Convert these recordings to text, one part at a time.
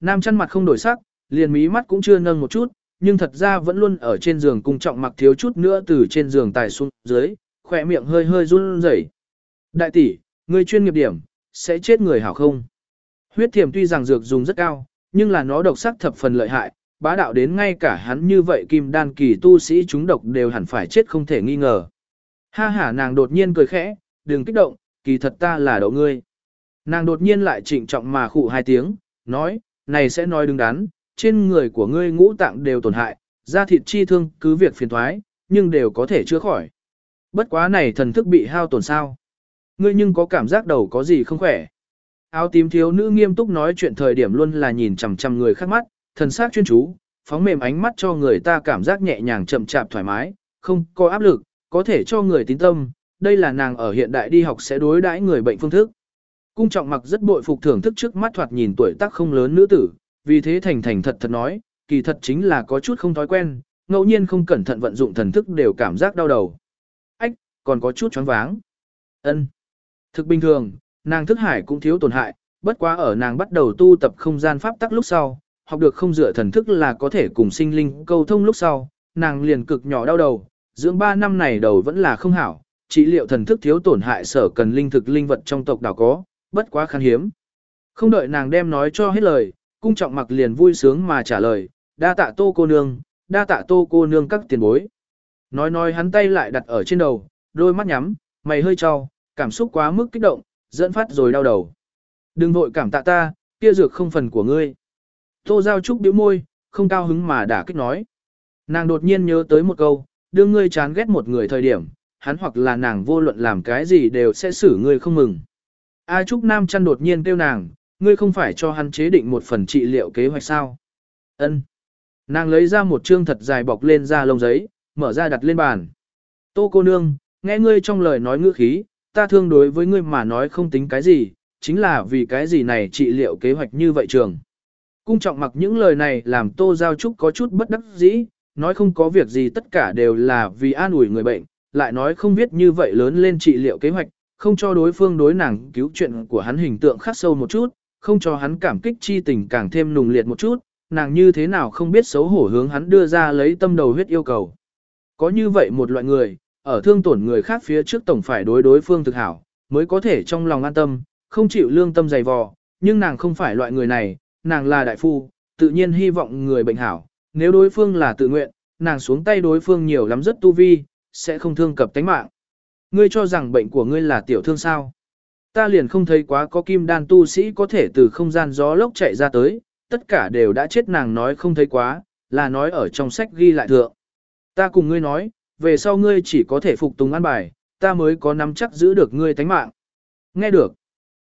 Nam chăn mặt không đổi sắc, liền mí mắt cũng chưa nâng một chút, nhưng thật ra vẫn luôn ở trên giường cung trọng mặc thiếu chút nữa từ trên giường tài xuống dưới, khỏe miệng hơi hơi run rẩy. Đại tỷ, người chuyên nghiệp điểm, sẽ chết người hảo không? Huyết thiểm tuy rằng dược dùng rất cao, nhưng là nó độc sắc thập phần lợi hại, bá đạo đến ngay cả hắn như vậy kim đan kỳ tu sĩ chúng độc đều hẳn phải chết không thể nghi ngờ. Ha ha nàng đột nhiên cười khẽ, đừng kích động, kỳ thật ta là đậu ngươi. Nàng đột nhiên lại trịnh trọng mà khụ hai tiếng, nói, này sẽ nói đứng đắn, trên người của ngươi ngũ tạng đều tổn hại, da thịt chi thương cứ việc phiền thoái, nhưng đều có thể chữa khỏi. Bất quá này thần thức bị hao tổn sao. Ngươi nhưng có cảm giác đầu có gì không khỏe. Áo tím thiếu nữ nghiêm túc nói chuyện thời điểm luôn là nhìn chằm chằm người khác mắt, thần sắc chuyên chú, phóng mềm ánh mắt cho người ta cảm giác nhẹ nhàng chậm chạp thoải mái, không có áp lực, có thể cho người tín tâm. Đây là nàng ở hiện đại đi học sẽ đối đãi người bệnh phương thức. Cung trọng mặc rất bội phục thưởng thức trước mắt thoạt nhìn tuổi tác không lớn nữ tử, vì thế thành thành thật thật nói, kỳ thật chính là có chút không thói quen, ngẫu nhiên không cẩn thận vận dụng thần thức đều cảm giác đau đầu. Ách, còn có chút choáng váng. Ân. Thực bình thường, nàng thức hải cũng thiếu tổn hại, bất quá ở nàng bắt đầu tu tập không gian pháp tắc lúc sau, học được không dựa thần thức là có thể cùng sinh linh câu thông lúc sau, nàng liền cực nhỏ đau đầu, dưỡng 3 năm này đầu vẫn là không hảo, trị liệu thần thức thiếu tổn hại sở cần linh thực linh vật trong tộc đảo có, bất quá khan hiếm. Không đợi nàng đem nói cho hết lời, cung trọng mặc liền vui sướng mà trả lời, đa tạ tô cô nương, đa tạ tô cô nương các tiền bối. Nói nói hắn tay lại đặt ở trên đầu, đôi mắt nhắm, mày hơi trao, cảm xúc quá mức kích động, dẫn phát rồi đau đầu. Đừng vội cảm tạ ta, kia dược không phần của ngươi. Tô Giao Trúc bĩu môi, không cao hứng mà đã kích nói. Nàng đột nhiên nhớ tới một câu, đưa ngươi chán ghét một người thời điểm, hắn hoặc là nàng vô luận làm cái gì đều sẽ xử ngươi không mừng. A Trúc Nam chăn đột nhiên kêu nàng, ngươi không phải cho hắn chế định một phần trị liệu kế hoạch sao? Ân. Nàng lấy ra một chương thật dài bọc lên da lông giấy, mở ra đặt lên bàn. Tô cô nương, nghe ngươi trong lời nói ngữ khí, ta thương đối với ngươi mà nói không tính cái gì, chính là vì cái gì này trị liệu kế hoạch như vậy trường. Cung trọng mặc những lời này làm Tô Giao Trúc có chút bất đắc dĩ, nói không có việc gì tất cả đều là vì an ủi người bệnh, lại nói không biết như vậy lớn lên trị liệu kế hoạch, không cho đối phương đối nàng cứu chuyện của hắn hình tượng khắc sâu một chút, không cho hắn cảm kích chi tình càng thêm nùng liệt một chút, nàng như thế nào không biết xấu hổ hướng hắn đưa ra lấy tâm đầu huyết yêu cầu. Có như vậy một loại người, ở thương tổn người khác phía trước tổng phải đối đối phương thực hảo, mới có thể trong lòng an tâm, không chịu lương tâm dày vò, nhưng nàng không phải loại người này, nàng là đại phu, tự nhiên hy vọng người bệnh hảo, nếu đối phương là tự nguyện, nàng xuống tay đối phương nhiều lắm rất tu vi, sẽ không thương cập tánh mạng. Ngươi cho rằng bệnh của ngươi là tiểu thương sao? Ta liền không thấy quá có kim đan tu sĩ có thể từ không gian gió lốc chạy ra tới, tất cả đều đã chết nàng nói không thấy quá, là nói ở trong sách ghi lại thượng. Ta cùng ngươi nói, về sau ngươi chỉ có thể phục tùng an bài, ta mới có nắm chắc giữ được ngươi tánh mạng. Nghe được.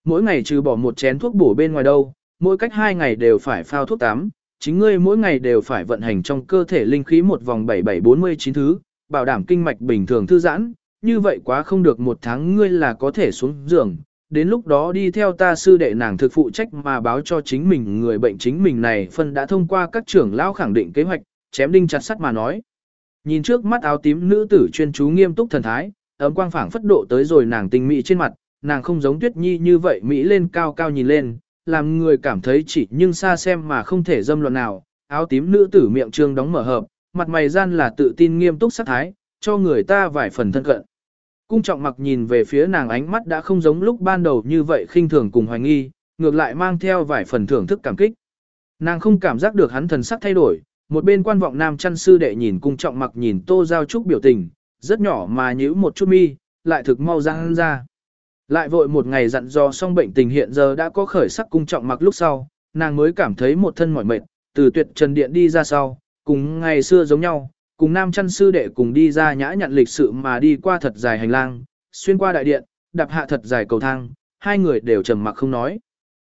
Mỗi ngày trừ bỏ một chén thuốc bổ bên ngoài đâu, mỗi cách hai ngày đều phải phao thuốc tắm, chính ngươi mỗi ngày đều phải vận hành trong cơ thể linh khí một vòng 7749 thứ, bảo đảm kinh mạch bình thường thư giãn, như vậy quá không được một tháng ngươi là có thể xuống giường, đến lúc đó đi theo ta sư đệ nàng thực phụ trách mà báo cho chính mình người bệnh chính mình này phân đã thông qua các trưởng lão khẳng định kế hoạch, chém đinh chặt sắt mà nói. Nhìn trước mắt áo tím nữ tử chuyên chú nghiêm túc thần thái, ấm quang phảng phất độ tới rồi nàng tình mỹ trên mặt, nàng không giống tuyết nhi như vậy mỹ lên cao cao nhìn lên, làm người cảm thấy chỉ nhưng xa xem mà không thể dâm luận nào, áo tím nữ tử miệng trương đóng mở hợp, mặt mày gian là tự tin nghiêm túc sắc thái, cho người ta vài phần thân cận. Cung trọng mặc nhìn về phía nàng ánh mắt đã không giống lúc ban đầu như vậy khinh thường cùng hoài nghi, ngược lại mang theo vài phần thưởng thức cảm kích. Nàng không cảm giác được hắn thần sắc thay đổi, một bên quan vọng nam chăn sư đệ nhìn cung trọng mặc nhìn tô giao trúc biểu tình, rất nhỏ mà nhíu một chút mi, lại thực mau ra ra. Lại vội một ngày dặn dò xong bệnh tình hiện giờ đã có khởi sắc cung trọng mặc lúc sau, nàng mới cảm thấy một thân mỏi mệt, từ tuyệt trần điện đi ra sau, cùng ngày xưa giống nhau, cùng nam chăn sư đệ cùng đi ra nhã nhận lịch sự mà đi qua thật dài hành lang, xuyên qua đại điện, đạp hạ thật dài cầu thang, hai người đều trầm mặc không nói.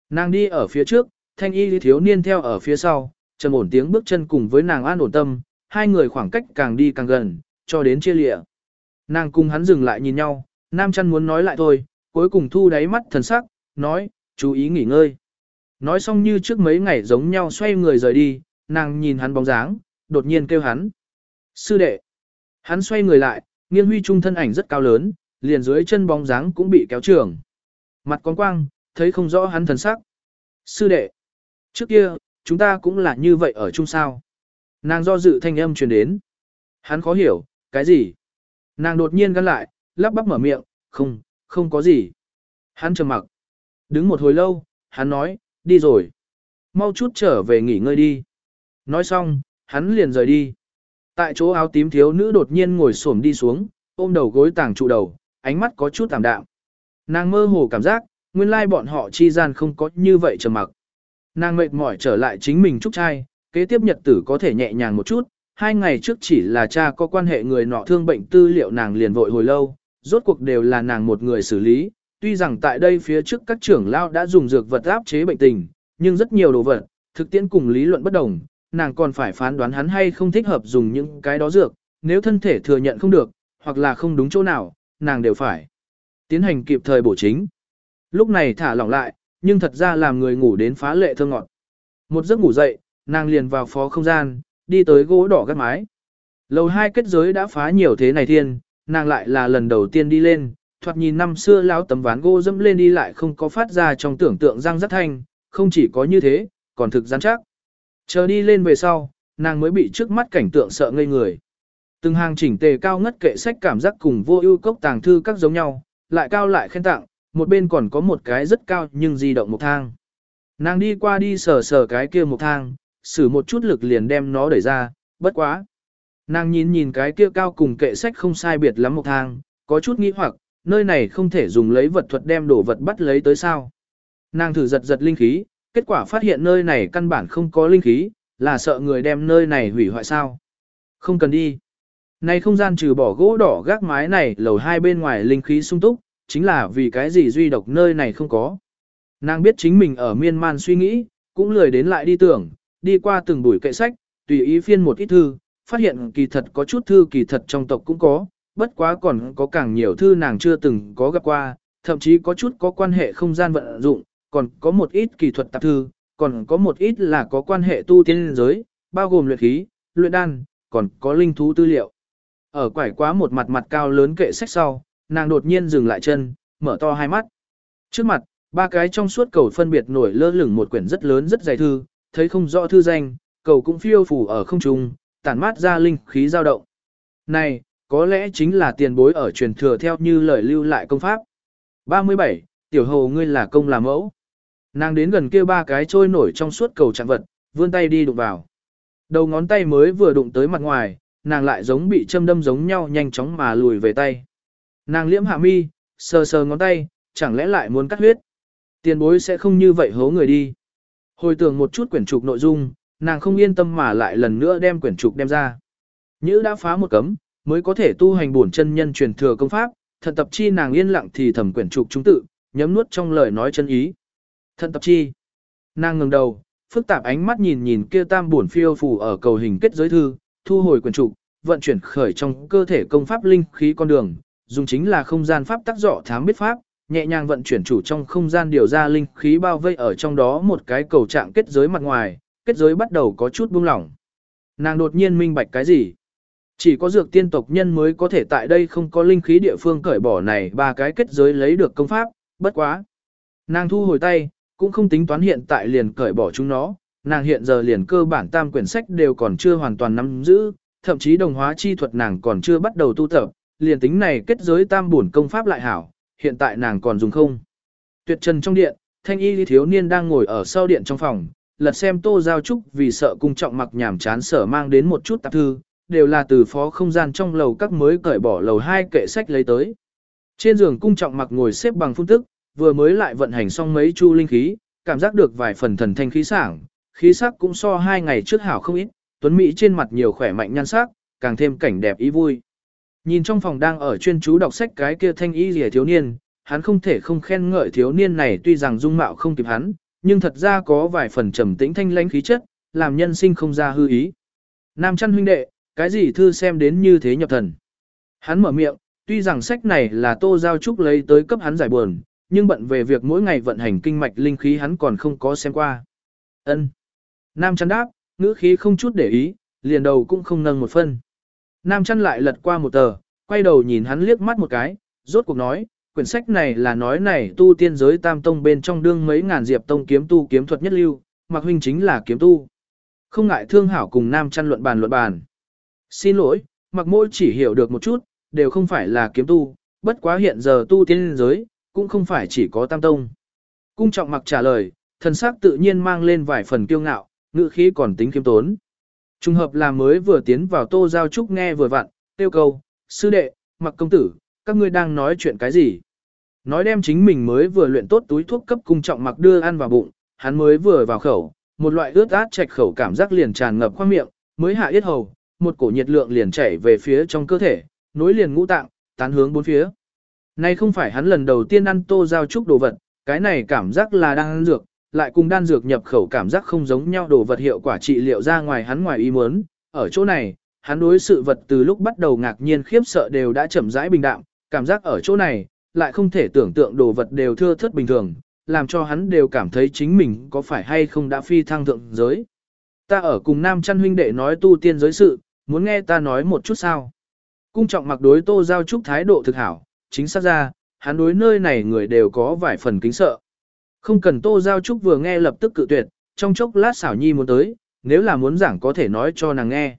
Nàng đi ở phía trước, thanh y thiếu niên theo ở phía sau, trầm ổn tiếng bước chân cùng với nàng an ổn tâm, hai người khoảng cách càng đi càng gần, cho đến chia lịa. Nàng cùng hắn dừng lại nhìn nhau, nam chăn muốn nói lại thôi, cuối cùng thu đáy mắt thần sắc, nói, chú ý nghỉ ngơi. Nói xong như trước mấy ngày giống nhau xoay người rời đi, nàng nhìn hắn bóng dáng, đột nhiên kêu hắn. Sư đệ. Hắn xoay người lại, nghiêng huy trung thân ảnh rất cao lớn, liền dưới chân bóng dáng cũng bị kéo trường. Mặt con quang, thấy không rõ hắn thần sắc. Sư đệ. Trước kia, chúng ta cũng là như vậy ở chung sao. Nàng do dự thanh âm truyền đến. Hắn khó hiểu, cái gì? Nàng đột nhiên gắn lại, lắp bắp mở miệng, không, không có gì. Hắn trầm mặc. Đứng một hồi lâu, hắn nói, đi rồi. Mau chút trở về nghỉ ngơi đi. Nói xong, hắn liền rời đi. Tại chỗ áo tím thiếu nữ đột nhiên ngồi xổm đi xuống, ôm đầu gối tàng trụ đầu, ánh mắt có chút tạm đạm. Nàng mơ hồ cảm giác, nguyên lai bọn họ chi gian không có như vậy trầm mặc. Nàng mệt mỏi trở lại chính mình trúc trai, kế tiếp nhật tử có thể nhẹ nhàng một chút, hai ngày trước chỉ là cha có quan hệ người nọ thương bệnh tư liệu nàng liền vội hồi lâu, rốt cuộc đều là nàng một người xử lý, tuy rằng tại đây phía trước các trưởng lao đã dùng dược vật áp chế bệnh tình, nhưng rất nhiều đồ vật, thực tiễn cùng lý luận bất đồng, nàng còn phải phán đoán hắn hay không thích hợp dùng những cái đó dược, nếu thân thể thừa nhận không được, hoặc là không đúng chỗ nào, nàng đều phải tiến hành kịp thời bổ chính. Lúc này thả lỏng lại, nhưng thật ra làm người ngủ đến phá lệ thơ ngọt. Một giấc ngủ dậy, nàng liền vào phó không gian, đi tới gỗ đỏ gắt mái. Lầu hai kết giới đã phá nhiều thế này thiên, nàng lại là lần đầu tiên đi lên, thoạt nhìn năm xưa lão tấm ván gỗ dẫm lên đi lại không có phát ra trong tưởng tượng răng rất thanh, không chỉ có như thế, còn thực gian chắc. Chờ đi lên về sau, nàng mới bị trước mắt cảnh tượng sợ ngây người. Từng hàng chỉnh tề cao ngất kệ sách cảm giác cùng vô ưu cốc tàng thư các giống nhau, lại cao lại khen tặng, một bên còn có một cái rất cao nhưng di động một thang. Nàng đi qua đi sờ sờ cái kia một thang, sử một chút lực liền đem nó đẩy ra, bất quá. Nàng nhìn nhìn cái kia cao cùng kệ sách không sai biệt lắm một thang, có chút nghĩ hoặc, nơi này không thể dùng lấy vật thuật đem đồ vật bắt lấy tới sao. Nàng thử giật giật linh khí, kết quả phát hiện nơi này căn bản không có linh khí, là sợ người đem nơi này hủy hoại sao. Không cần đi. Này không gian trừ bỏ gỗ đỏ gác mái này lầu hai bên ngoài linh khí sung túc, chính là vì cái gì duy độc nơi này không có. Nàng biết chính mình ở miên man suy nghĩ, cũng lười đến lại đi tưởng, đi qua từng buổi kệ sách, tùy ý phiên một ít thư, phát hiện kỳ thật có chút thư kỳ thật trong tộc cũng có, bất quá còn có càng nhiều thư nàng chưa từng có gặp qua, thậm chí có chút có quan hệ không gian vận dụng, còn có một ít kỳ thuật tạp thư, còn có một ít là có quan hệ tu tiên giới, bao gồm luyện khí, luyện đan, còn có linh thú tư liệu. Ở quải quá một mặt mặt cao lớn kệ sách sau, nàng đột nhiên dừng lại chân, mở to hai mắt. Trước mặt, ba cái trong suốt cầu phân biệt nổi lơ lửng một quyển rất lớn rất dày thư, thấy không rõ thư danh, cầu cũng phiêu phủ ở không trung, tản mát ra linh khí dao động. Này, có lẽ chính là tiền bối ở truyền thừa theo như lời lưu lại công pháp. 37. Tiểu hầu ngươi là công làm mẫu. Nàng đến gần kia ba cái trôi nổi trong suốt cầu trạng vật, vươn tay đi đụng vào. Đầu ngón tay mới vừa đụng tới mặt ngoài, nàng lại giống bị châm đâm giống nhau nhanh chóng mà lùi về tay. Nàng liễm hạ mi, sờ sờ ngón tay, chẳng lẽ lại muốn cắt huyết. Tiền bối sẽ không như vậy hố người đi. Hồi tưởng một chút quyển trục nội dung, nàng không yên tâm mà lại lần nữa đem quyển trục đem ra. Nhữ đã phá một cấm, mới có thể tu hành bổn chân nhân truyền thừa công pháp, thần tập chi nàng yên lặng thì thầm quyển trục chúng tự, nhấm nuốt trong lời nói chân ý. Thần tập chi. Nàng ngừng đầu, phức tạp ánh mắt nhìn nhìn kia tam buồn phiêu phù ở cầu hình kết giới thư, thu hồi quyền trục, vận chuyển khởi trong cơ thể công pháp linh khí con đường, dùng chính là không gian pháp tác dọ thám biết pháp, nhẹ nhàng vận chuyển chủ trong không gian điều ra linh khí bao vây ở trong đó một cái cầu trạng kết giới mặt ngoài, kết giới bắt đầu có chút buông lỏng. Nàng đột nhiên minh bạch cái gì? Chỉ có dược tiên tộc nhân mới có thể tại đây không có linh khí địa phương cởi bỏ này ba cái kết giới lấy được công pháp, bất quá. Nàng thu hồi tay, cũng không tính toán hiện tại liền cởi bỏ chúng nó, nàng hiện giờ liền cơ bản tam quyển sách đều còn chưa hoàn toàn nắm giữ, thậm chí đồng hóa chi thuật nàng còn chưa bắt đầu tu tập, liền tính này kết giới tam bổn công pháp lại hảo, hiện tại nàng còn dùng không. Tuyệt trần trong điện, thanh y thiếu niên đang ngồi ở sau điện trong phòng, lật xem tô giao trúc vì sợ cung trọng mặc nhảm chán sở mang đến một chút tạp thư, đều là từ phó không gian trong lầu các mới cởi bỏ lầu hai kệ sách lấy tới. Trên giường cung trọng mặc ngồi xếp bằng phun tức, vừa mới lại vận hành xong mấy chu linh khí, cảm giác được vài phần thần thanh khí sảng, khí sắc cũng so hai ngày trước hảo không ít, tuấn mỹ trên mặt nhiều khỏe mạnh nhan sắc, càng thêm cảnh đẹp ý vui. Nhìn trong phòng đang ở chuyên chú đọc sách cái kia thanh y rìa thiếu niên, hắn không thể không khen ngợi thiếu niên này tuy rằng dung mạo không kịp hắn, nhưng thật ra có vài phần trầm tĩnh thanh lãnh khí chất, làm nhân sinh không ra hư ý. Nam chăn huynh đệ, cái gì thư xem đến như thế nhập thần. Hắn mở miệng, tuy rằng sách này là tô giao trúc lấy tới cấp hắn giải buồn, nhưng bận về việc mỗi ngày vận hành kinh mạch linh khí hắn còn không có xem qua. Ân. Nam chăn đáp, ngữ khí không chút để ý, liền đầu cũng không nâng một phân. Nam chăn lại lật qua một tờ, quay đầu nhìn hắn liếc mắt một cái, rốt cuộc nói, quyển sách này là nói này tu tiên giới tam tông bên trong đương mấy ngàn diệp tông kiếm tu kiếm thuật nhất lưu, mặc huynh chính là kiếm tu. Không ngại thương hảo cùng nam chăn luận bàn luận bàn. Xin lỗi, mặc mỗi chỉ hiểu được một chút, đều không phải là kiếm tu, bất quá hiện giờ tu tiên giới, cũng không phải chỉ có tam tông. Cung trọng mặc trả lời, thần sắc tự nhiên mang lên vài phần kiêu ngạo, ngữ khí còn tính kiêm tốn. Trùng hợp là mới vừa tiến vào tô giao trúc nghe vừa vặn, tiêu câu, sư đệ, mặc công tử, các ngươi đang nói chuyện cái gì? Nói đem chính mình mới vừa luyện tốt túi thuốc cấp cung trọng mặc đưa ăn vào bụng, hắn mới vừa vào khẩu, một loại ướt át chạch khẩu cảm giác liền tràn ngập khoang miệng, mới hạ yết hầu, một cổ nhiệt lượng liền chảy về phía trong cơ thể, nối liền ngũ tạng, tán hướng bốn phía. Nay không phải hắn lần đầu tiên ăn tô giao trúc đồ vật, cái này cảm giác là đang ăn dược, lại cùng đan dược nhập khẩu cảm giác không giống nhau đồ vật hiệu quả trị liệu ra ngoài hắn ngoài ý muốn. Ở chỗ này, hắn đối sự vật từ lúc bắt đầu ngạc nhiên khiếp sợ đều đã chậm rãi bình đạm, cảm giác ở chỗ này, lại không thể tưởng tượng đồ vật đều thưa thớt bình thường, làm cho hắn đều cảm thấy chính mình có phải hay không đã phi thăng thượng giới. Ta ở cùng nam chăn huynh đệ nói tu tiên giới sự, muốn nghe ta nói một chút sao. Cung trọng mặc đối tô giao trúc thái độ thực hảo, chính xác ra, hắn đối nơi này người đều có vài phần kính sợ. Không cần tô giao trúc vừa nghe lập tức cự tuyệt, trong chốc lát xảo nhi muốn tới, nếu là muốn giảng có thể nói cho nàng nghe.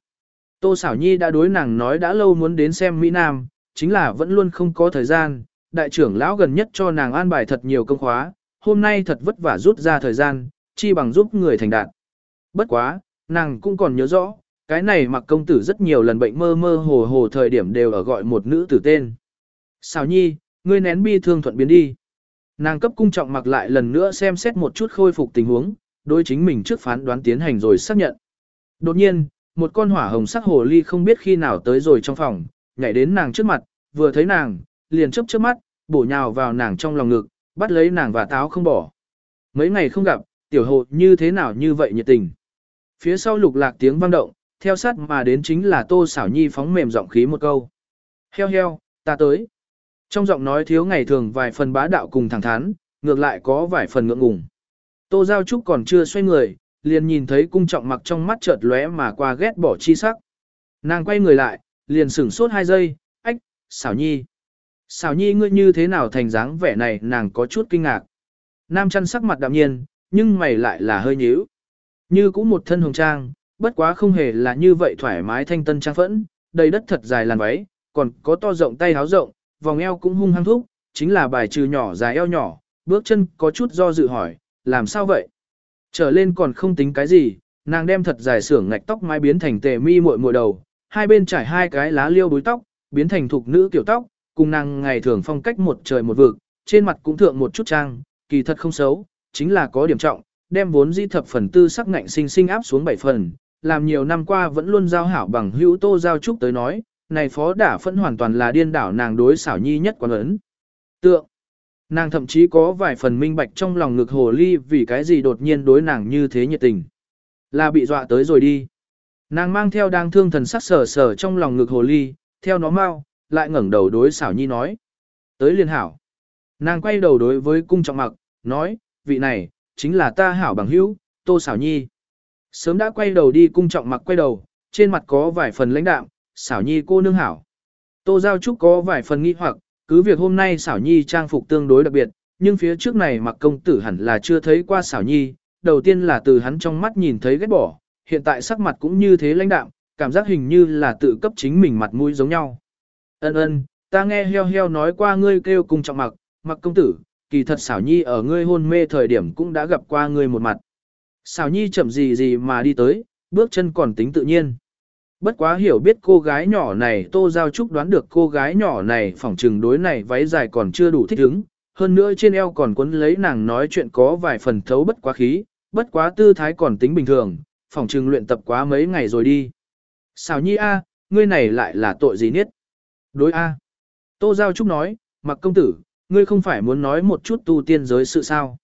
Tô xảo nhi đã đối nàng nói đã lâu muốn đến xem Mỹ Nam, chính là vẫn luôn không có thời gian, đại trưởng lão gần nhất cho nàng an bài thật nhiều công khóa, hôm nay thật vất vả rút ra thời gian, chi bằng giúp người thành đạt. Bất quá, nàng cũng còn nhớ rõ, cái này mặc công tử rất nhiều lần bệnh mơ mơ hồ hồ thời điểm đều ở gọi một nữ tử tên. Xào nhi, ngươi nén bi thương thuận biến đi. Nàng cấp cung trọng mặc lại lần nữa xem xét một chút khôi phục tình huống, đối chính mình trước phán đoán tiến hành rồi xác nhận. Đột nhiên, một con hỏa hồng sắc hồ ly không biết khi nào tới rồi trong phòng, nhảy đến nàng trước mặt, vừa thấy nàng, liền chớp chớp mắt, bổ nhào vào nàng trong lòng ngực, bắt lấy nàng và táo không bỏ. Mấy ngày không gặp, tiểu hồ như thế nào như vậy nhiệt tình. Phía sau lục lạc tiếng vang động, theo sát mà đến chính là tô xảo nhi phóng mềm giọng khí một câu. Heo heo, ta tới. Trong giọng nói thiếu ngày thường vài phần bá đạo cùng thẳng thắn, ngược lại có vài phần ngượng ngùng. Tô Giao Trúc còn chưa xoay người, liền nhìn thấy cung trọng mặc trong mắt chợt lóe mà qua ghét bỏ chi sắc. Nàng quay người lại, liền sửng sốt hai giây, ách, xảo nhi. Xảo nhi ngươi như thế nào thành dáng vẻ này nàng có chút kinh ngạc. Nam chăn sắc mặt đạm nhiên, nhưng mày lại là hơi nhíu. Như cũng một thân hồng trang, bất quá không hề là như vậy thoải mái thanh tân trang phẫn, đầy đất thật dài làn váy, còn có to rộng tay háo rộng, vòng eo cũng hung hăng thúc, chính là bài trừ nhỏ dài eo nhỏ, bước chân có chút do dự hỏi, làm sao vậy? Trở lên còn không tính cái gì, nàng đem thật dài sưởng ngạch tóc mai biến thành tề mi muội muội đầu, hai bên trải hai cái lá liêu búi tóc, biến thành thục nữ kiểu tóc, cùng nàng ngày thường phong cách một trời một vực, trên mặt cũng thượng một chút trang, kỳ thật không xấu, chính là có điểm trọng, đem vốn di thập phần tư sắc ngạnh sinh sinh áp xuống bảy phần, làm nhiều năm qua vẫn luôn giao hảo bằng hữu tô giao trúc tới nói, này phó đả phẫn hoàn toàn là điên đảo nàng đối xảo nhi nhất quán ấn. Tượng, nàng thậm chí có vài phần minh bạch trong lòng ngực hồ ly vì cái gì đột nhiên đối nàng như thế nhiệt tình. Là bị dọa tới rồi đi. Nàng mang theo đang thương thần sắc sở sở trong lòng ngực hồ ly, theo nó mau, lại ngẩng đầu đối xảo nhi nói. Tới liên hảo. Nàng quay đầu đối với cung trọng mặc, nói, vị này, chính là ta hảo bằng hữu, tô xảo nhi. Sớm đã quay đầu đi cung trọng mặc quay đầu, trên mặt có vài phần lãnh đạm, xảo nhi cô nương hảo. Tô Giao Trúc có vài phần nghi hoặc, cứ việc hôm nay xảo nhi trang phục tương đối đặc biệt, nhưng phía trước này mặc công tử hẳn là chưa thấy qua xảo nhi, đầu tiên là từ hắn trong mắt nhìn thấy ghét bỏ, hiện tại sắc mặt cũng như thế lãnh đạm, cảm giác hình như là tự cấp chính mình mặt mũi giống nhau. Ân ân, ta nghe heo heo nói qua ngươi kêu cùng trọng mặc, mặc công tử, kỳ thật xảo nhi ở ngươi hôn mê thời điểm cũng đã gặp qua ngươi một mặt. Xảo nhi chậm gì gì mà đi tới, bước chân còn tính tự nhiên. Bất quá hiểu biết cô gái nhỏ này Tô Giao Trúc đoán được cô gái nhỏ này phỏng trừng đối này váy dài còn chưa đủ thích ứng, hơn nữa trên eo còn quấn lấy nàng nói chuyện có vài phần thấu bất quá khí, bất quá tư thái còn tính bình thường, phỏng trừng luyện tập quá mấy ngày rồi đi. xào nhi A, ngươi này lại là tội gì niết? Đối A. Tô Giao Trúc nói, mặc công tử, ngươi không phải muốn nói một chút tu tiên giới sự sao?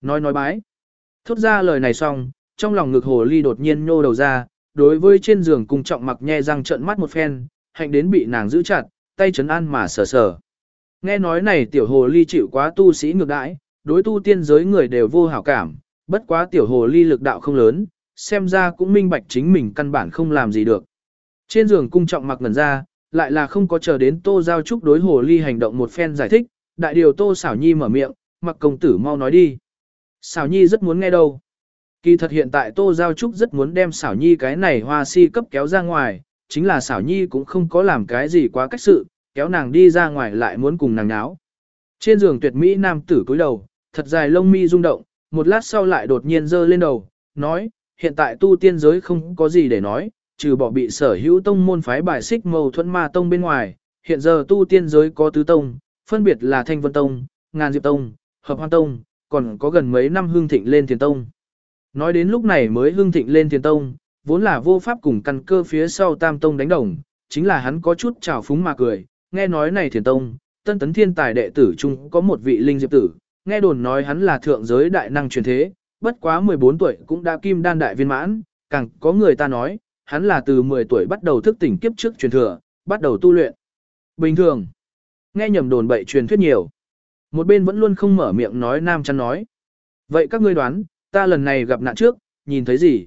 Nói nói bái. Thốt ra lời này xong, trong lòng ngực hồ ly đột nhiên nhô đầu ra, đối với trên giường cùng trọng mặc nhe răng trợn mắt một phen, hạnh đến bị nàng giữ chặt, tay chấn an mà sờ sờ. Nghe nói này tiểu hồ ly chịu quá tu sĩ ngược đãi, đối tu tiên giới người đều vô hảo cảm, bất quá tiểu hồ ly lực đạo không lớn, xem ra cũng minh bạch chính mình căn bản không làm gì được. Trên giường cung trọng mặc ngần ra, lại là không có chờ đến tô giao trúc đối hồ ly hành động một phen giải thích, đại điều tô xảo nhi mở miệng, mặc công tử mau nói đi. Xảo nhi rất muốn nghe đâu. Kỳ thật hiện tại Tô Giao Trúc rất muốn đem xảo nhi cái này hoa si cấp kéo ra ngoài, chính là xảo nhi cũng không có làm cái gì quá cách sự, kéo nàng đi ra ngoài lại muốn cùng nàng náo. Trên giường tuyệt mỹ nam tử cúi đầu, thật dài lông mi rung động, một lát sau lại đột nhiên giơ lên đầu, nói, hiện tại tu tiên giới không có gì để nói, trừ bỏ bị sở hữu tông môn phái bài xích mâu thuẫn ma tông bên ngoài, hiện giờ tu tiên giới có tứ tông, phân biệt là Thanh Vân Tông, Ngàn Diệp Tông, Hợp Hoan Tông, còn có gần mấy năm hương thịnh lên Thiền Tông. Nói đến lúc này mới hương thịnh lên Thiền Tông, vốn là vô pháp cùng căn cơ phía sau Tam Tông đánh đồng, chính là hắn có chút trào phúng mà cười, nghe nói này Thiền Tông, tân tấn thiên tài đệ tử chung có một vị linh diệp tử, nghe đồn nói hắn là thượng giới đại năng truyền thế, bất quá 14 tuổi cũng đã kim đan đại viên mãn, càng có người ta nói, hắn là từ 10 tuổi bắt đầu thức tỉnh kiếp trước truyền thừa, bắt đầu tu luyện. Bình thường, nghe nhầm đồn bậy truyền thuyết nhiều. Một bên vẫn luôn không mở miệng nói nam chăn nói. Vậy các ngươi đoán, ta lần này gặp nạn trước, nhìn thấy gì?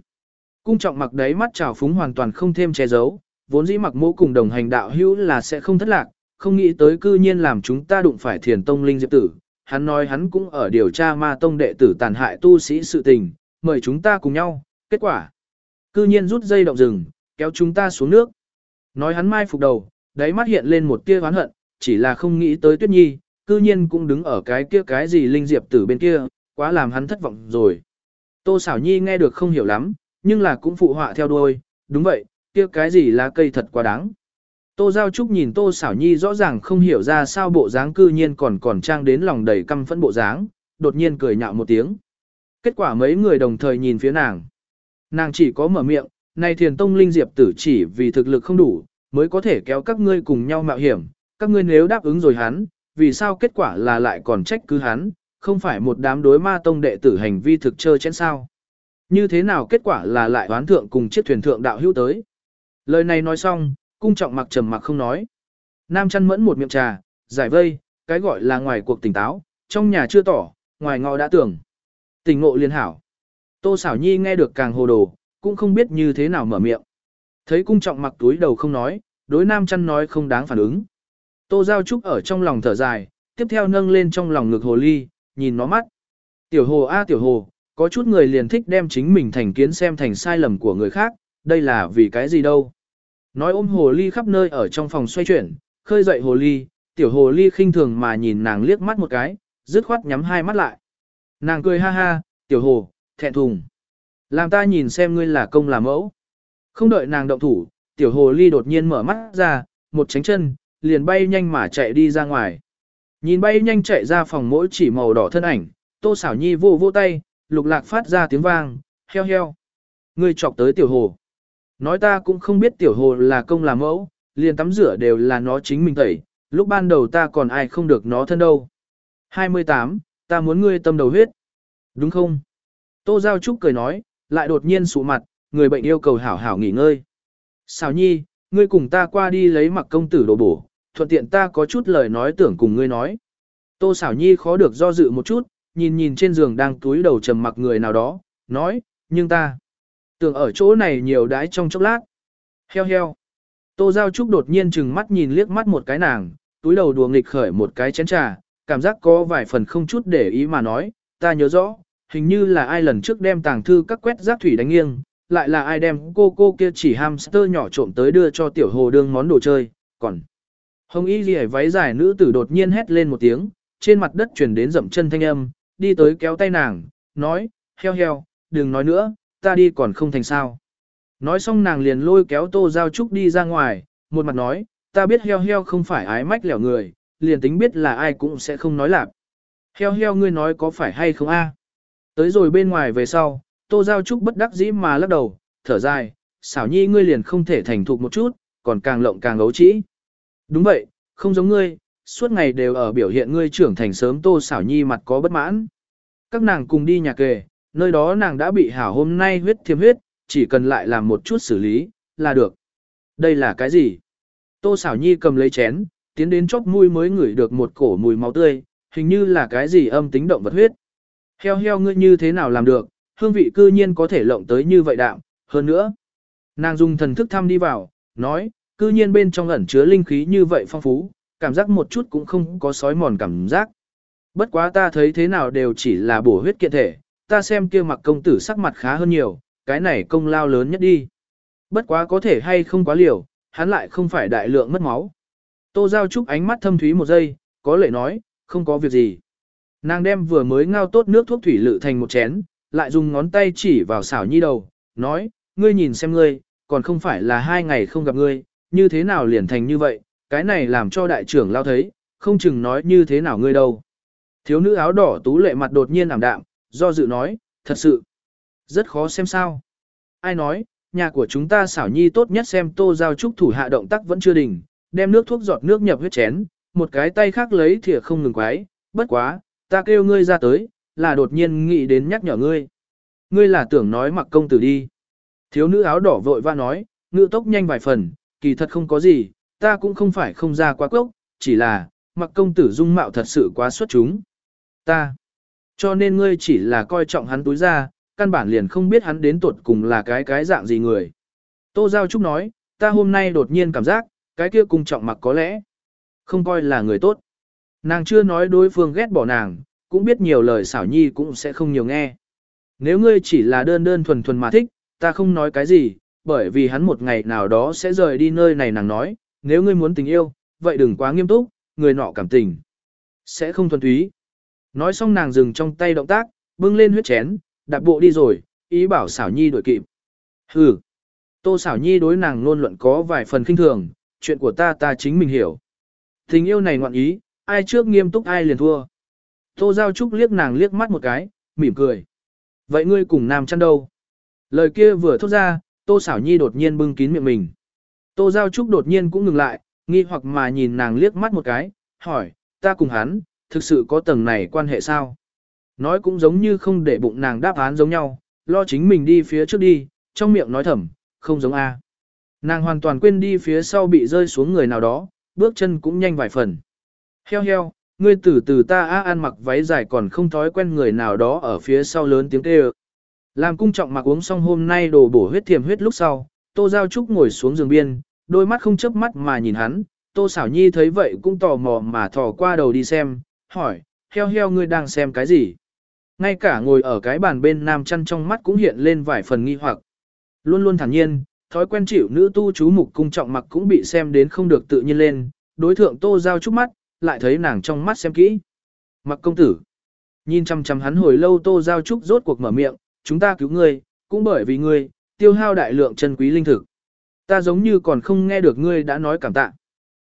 Cung trọng mặc đấy mắt trào phúng hoàn toàn không thêm che giấu, vốn dĩ mặc mô cùng đồng hành đạo hữu là sẽ không thất lạc, không nghĩ tới cư nhiên làm chúng ta đụng phải thiền tông linh diệp tử. Hắn nói hắn cũng ở điều tra ma tông đệ tử tàn hại tu sĩ sự tình, mời chúng ta cùng nhau, kết quả. Cư nhiên rút dây động rừng, kéo chúng ta xuống nước. Nói hắn mai phục đầu, đáy mắt hiện lên một tia oán hận, chỉ là không nghĩ tới Tuyết Nhi, cư nhiên cũng đứng ở cái kia cái gì linh diệp tử bên kia, quá làm hắn thất vọng rồi. Tô xảo nhi nghe được không hiểu lắm, nhưng là cũng phụ họa theo đuôi, đúng vậy, kia cái gì là cây thật quá đáng. Tô Giao Trúc nhìn Tô xảo nhi rõ ràng không hiểu ra sao bộ dáng cư nhiên còn còn trang đến lòng đầy căm phẫn bộ dáng, đột nhiên cười nhạo một tiếng. Kết quả mấy người đồng thời nhìn phía nàng. Nàng chỉ có mở miệng, này thiền tông linh diệp tử chỉ vì thực lực không đủ, mới có thể kéo các ngươi cùng nhau mạo hiểm, các ngươi nếu đáp ứng rồi hắn, vì sao kết quả là lại còn trách cứ hắn, không phải một đám đối ma tông đệ tử hành vi thực chơi chén sao. Như thế nào kết quả là lại đoán thượng cùng chiếc thuyền thượng đạo hữu tới. Lời này nói xong, cung trọng mặc trầm mặc không nói. Nam chăn mẫn một miệng trà, giải vây, cái gọi là ngoài cuộc tỉnh táo, trong nhà chưa tỏ, ngoài ngọ đã tưởng. Tình ngộ liên hảo. Tô xảo nhi nghe được càng hồ đồ, cũng không biết như thế nào mở miệng. Thấy cung trọng mặc túi đầu không nói, đối nam chăn nói không đáng phản ứng. Tô Giao Trúc ở trong lòng thở dài, tiếp theo nâng lên trong lòng ngực hồ ly, nhìn nó mắt. Tiểu hồ a tiểu hồ, có chút người liền thích đem chính mình thành kiến xem thành sai lầm của người khác, đây là vì cái gì đâu. Nói ôm hồ ly khắp nơi ở trong phòng xoay chuyển, khơi dậy hồ ly, tiểu hồ ly khinh thường mà nhìn nàng liếc mắt một cái, dứt khoát nhắm hai mắt lại. Nàng cười ha ha, tiểu hồ, thẹn thùng. Làm ta nhìn xem ngươi là công là mẫu. Không đợi nàng động thủ, tiểu hồ ly đột nhiên mở mắt ra, một tránh chân, liền bay nhanh mà chạy đi ra ngoài. Nhìn bay nhanh chạy ra phòng mỗi chỉ màu đỏ thân ảnh, tô xảo nhi vô vô tay, lục lạc phát ra tiếng vang, heo heo. Ngươi chọc tới tiểu hồ. Nói ta cũng không biết tiểu hồ là công là mẫu, liền tắm rửa đều là nó chính mình tẩy, lúc ban đầu ta còn ai không được nó thân đâu. 28, ta muốn ngươi tâm đầu huyết. Đúng không? Tô Giao Trúc cười nói, lại đột nhiên sụ mặt, người bệnh yêu cầu hảo hảo nghỉ ngơi. Xảo nhi, ngươi cùng ta qua đi lấy mặc công tử đồ bổ, thuận tiện ta có chút lời nói tưởng cùng ngươi nói. Tô xảo nhi khó được do dự một chút, nhìn nhìn trên giường đang túi đầu trầm mặc người nào đó, nói, nhưng ta tưởng ở chỗ này nhiều đái trong chốc lát. Heo heo. Tô Giao Trúc đột nhiên chừng mắt nhìn liếc mắt một cái nàng, túi đầu đùa nghịch khởi một cái chén trà, cảm giác có vài phần không chút để ý mà nói, ta nhớ rõ, hình như là ai lần trước đem tàng thư các quét rác thủy đánh nghiêng, lại là ai đem cô cô kia chỉ hamster nhỏ trộm tới đưa cho tiểu hồ đương món đồ chơi, còn... Hồng y ghi váy dài nữ tử đột nhiên hét lên một tiếng, trên mặt đất truyền đến dậm chân thanh âm, đi tới kéo tay nàng, nói, heo heo, đừng nói nữa, ta đi còn không thành sao. Nói xong nàng liền lôi kéo tô giao trúc đi ra ngoài, một mặt nói, ta biết heo heo không phải ái mách lẻo người, liền tính biết là ai cũng sẽ không nói lạp. Heo heo ngươi nói có phải hay không a? Tới rồi bên ngoài về sau, tô giao trúc bất đắc dĩ mà lắc đầu, thở dài, xảo nhi ngươi liền không thể thành thục một chút, còn càng lộng càng ấu trĩ. Đúng vậy, không giống ngươi, suốt ngày đều ở biểu hiện ngươi trưởng thành sớm tô xảo nhi mặt có bất mãn. Các nàng cùng đi nhà kề, nơi đó nàng đã bị hảo hôm nay huyết thiêm huyết, chỉ cần lại làm một chút xử lý, là được. Đây là cái gì? Tô xảo nhi cầm lấy chén, tiến đến chốc mũi mới ngửi được một cổ mùi máu tươi, hình như là cái gì âm tính động vật huyết. Heo heo ngươi như thế nào làm được, hương vị cư nhiên có thể lộng tới như vậy đạm, hơn nữa. Nàng dùng thần thức thăm đi vào, nói, cư nhiên bên trong ẩn chứa linh khí như vậy phong phú, cảm giác một chút cũng không có sói mòn cảm giác. Bất quá ta thấy thế nào đều chỉ là bổ huyết kiện thể, ta xem kia mặc công tử sắc mặt khá hơn nhiều, cái này công lao lớn nhất đi. Bất quá có thể hay không quá liều, hắn lại không phải đại lượng mất máu. Tô Giao Trúc ánh mắt thâm thúy một giây, có lệ nói, không có việc gì. Nàng đem vừa mới ngao tốt nước thuốc thủy lự thành một chén, lại dùng ngón tay chỉ vào xảo nhi đầu, nói, ngươi nhìn xem ngươi, còn không phải là hai ngày không gặp ngươi, như thế nào liền thành như vậy, cái này làm cho đại trưởng lao thấy, không chừng nói như thế nào ngươi đâu. Thiếu nữ áo đỏ tú lệ mặt đột nhiên ảm đạm, do dự nói, thật sự, rất khó xem sao. Ai nói, nhà của chúng ta xảo nhi tốt nhất xem tô giao trúc thủ hạ động tác vẫn chưa đỉnh, đem nước thuốc giọt nước nhập huyết chén, một cái tay khác lấy thìa không ngừng quái, bất quá, ta kêu ngươi ra tới, là đột nhiên nghĩ đến nhắc nhở ngươi. Ngươi là tưởng nói mặc công tử đi. Thiếu nữ áo đỏ vội va nói, ngự tốc nhanh vài phần, kỳ thật không có gì, ta cũng không phải không ra quá cốc, chỉ là, mặc công tử dung mạo thật sự quá xuất chúng. Ta. Cho nên ngươi chỉ là coi trọng hắn túi ra, căn bản liền không biết hắn đến tuột cùng là cái cái dạng gì người. Tô Giao Trúc nói, ta hôm nay đột nhiên cảm giác, cái kia cung trọng mặc có lẽ, không coi là người tốt. Nàng chưa nói đối phương ghét bỏ nàng, cũng biết nhiều lời xảo nhi cũng sẽ không nhiều nghe. Nếu ngươi chỉ là đơn đơn thuần thuần mà thích, ta không nói cái gì, bởi vì hắn một ngày nào đó sẽ rời đi nơi này nàng nói, nếu ngươi muốn tình yêu, vậy đừng quá nghiêm túc, người nọ cảm tình. Sẽ không thuần túy. Nói xong nàng dừng trong tay động tác, bưng lên huyết chén, đạp bộ đi rồi, ý bảo xảo nhi đuổi kịp. Hừ. Tô xảo nhi đối nàng luôn luận có vài phần kinh thường, chuyện của ta ta chính mình hiểu. Tình yêu này ngoạn ý, ai trước nghiêm túc ai liền thua. Tô Giao Trúc liếc nàng liếc mắt một cái, mỉm cười. Vậy ngươi cùng nam chăn đâu? Lời kia vừa thốt ra, Tô Sảo Nhi đột nhiên bưng kín miệng mình. Tô Giao Trúc đột nhiên cũng ngừng lại, nghi hoặc mà nhìn nàng liếc mắt một cái, hỏi, ta cùng hắn, thực sự có tầng này quan hệ sao? Nói cũng giống như không để bụng nàng đáp án giống nhau, lo chính mình đi phía trước đi, trong miệng nói thầm, không giống A. Nàng hoàn toàn quên đi phía sau bị rơi xuống người nào đó, bước chân cũng nhanh vài phần. Heo heo, ngươi từ từ ta a ăn mặc váy dài còn không thói quen người nào đó ở phía sau lớn tiếng kêu. Làm cung trọng mặc uống xong hôm nay đồ bổ huyết thiềm huyết lúc sau, Tô Giao Trúc ngồi xuống giường biên, đôi mắt không chớp mắt mà nhìn hắn, Tô Xảo Nhi thấy vậy cũng tò mò mà thò qua đầu đi xem, hỏi, heo heo ngươi đang xem cái gì? Ngay cả ngồi ở cái bàn bên nam chăn trong mắt cũng hiện lên vài phần nghi hoặc. Luôn luôn thản nhiên, thói quen chịu nữ tu chú mục cung trọng mặc cũng bị xem đến không được tự nhiên lên, đối thượng Tô Giao Trúc mắt, lại thấy nàng trong mắt xem kỹ. Mặc công tử. Nhìn chăm chăm hắn hồi lâu Tô Giao Trúc rốt cuộc mở miệng, chúng ta cứu ngươi, cũng bởi vì ngươi, tiêu hao đại lượng chân quý linh thực. Ta giống như còn không nghe được ngươi đã nói cảm tạ.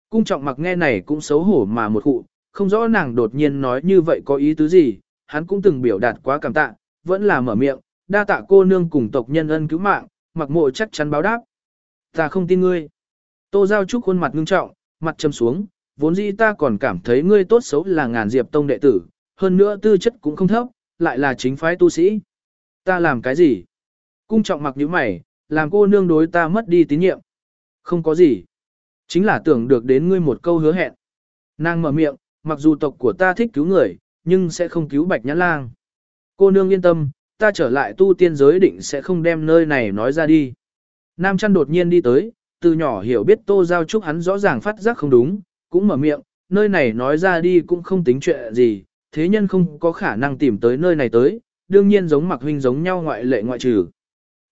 Cung trọng mặc nghe này cũng xấu hổ mà một cụ, không rõ nàng đột nhiên nói như vậy có ý tứ gì, hắn cũng từng biểu đạt quá cảm tạ, vẫn là mở miệng, đa tạ cô nương cùng tộc nhân ân cứu mạng, mặc mộ chắc chắn báo đáp. Ta không tin ngươi. Tô Giao Trúc khuôn mặt ngưng trọng, mặt châm xuống, vốn dĩ ta còn cảm thấy ngươi tốt xấu là ngàn diệp tông đệ tử, hơn nữa tư chất cũng không thấp, lại là chính phái tu sĩ. Ta làm cái gì? Cung trọng mặc như mày, làm cô nương đối ta mất đi tín nhiệm. Không có gì. Chính là tưởng được đến ngươi một câu hứa hẹn. Nàng mở miệng, mặc dù tộc của ta thích cứu người, nhưng sẽ không cứu bạch nhãn lang. Cô nương yên tâm, ta trở lại tu tiên giới định sẽ không đem nơi này nói ra đi. Nam chăn đột nhiên đi tới, từ nhỏ hiểu biết tô giao trúc hắn rõ ràng phát giác không đúng, cũng mở miệng, nơi này nói ra đi cũng không tính chuyện gì, thế nhân không có khả năng tìm tới nơi này tới, đương nhiên giống mặc huynh giống nhau ngoại lệ ngoại trừ.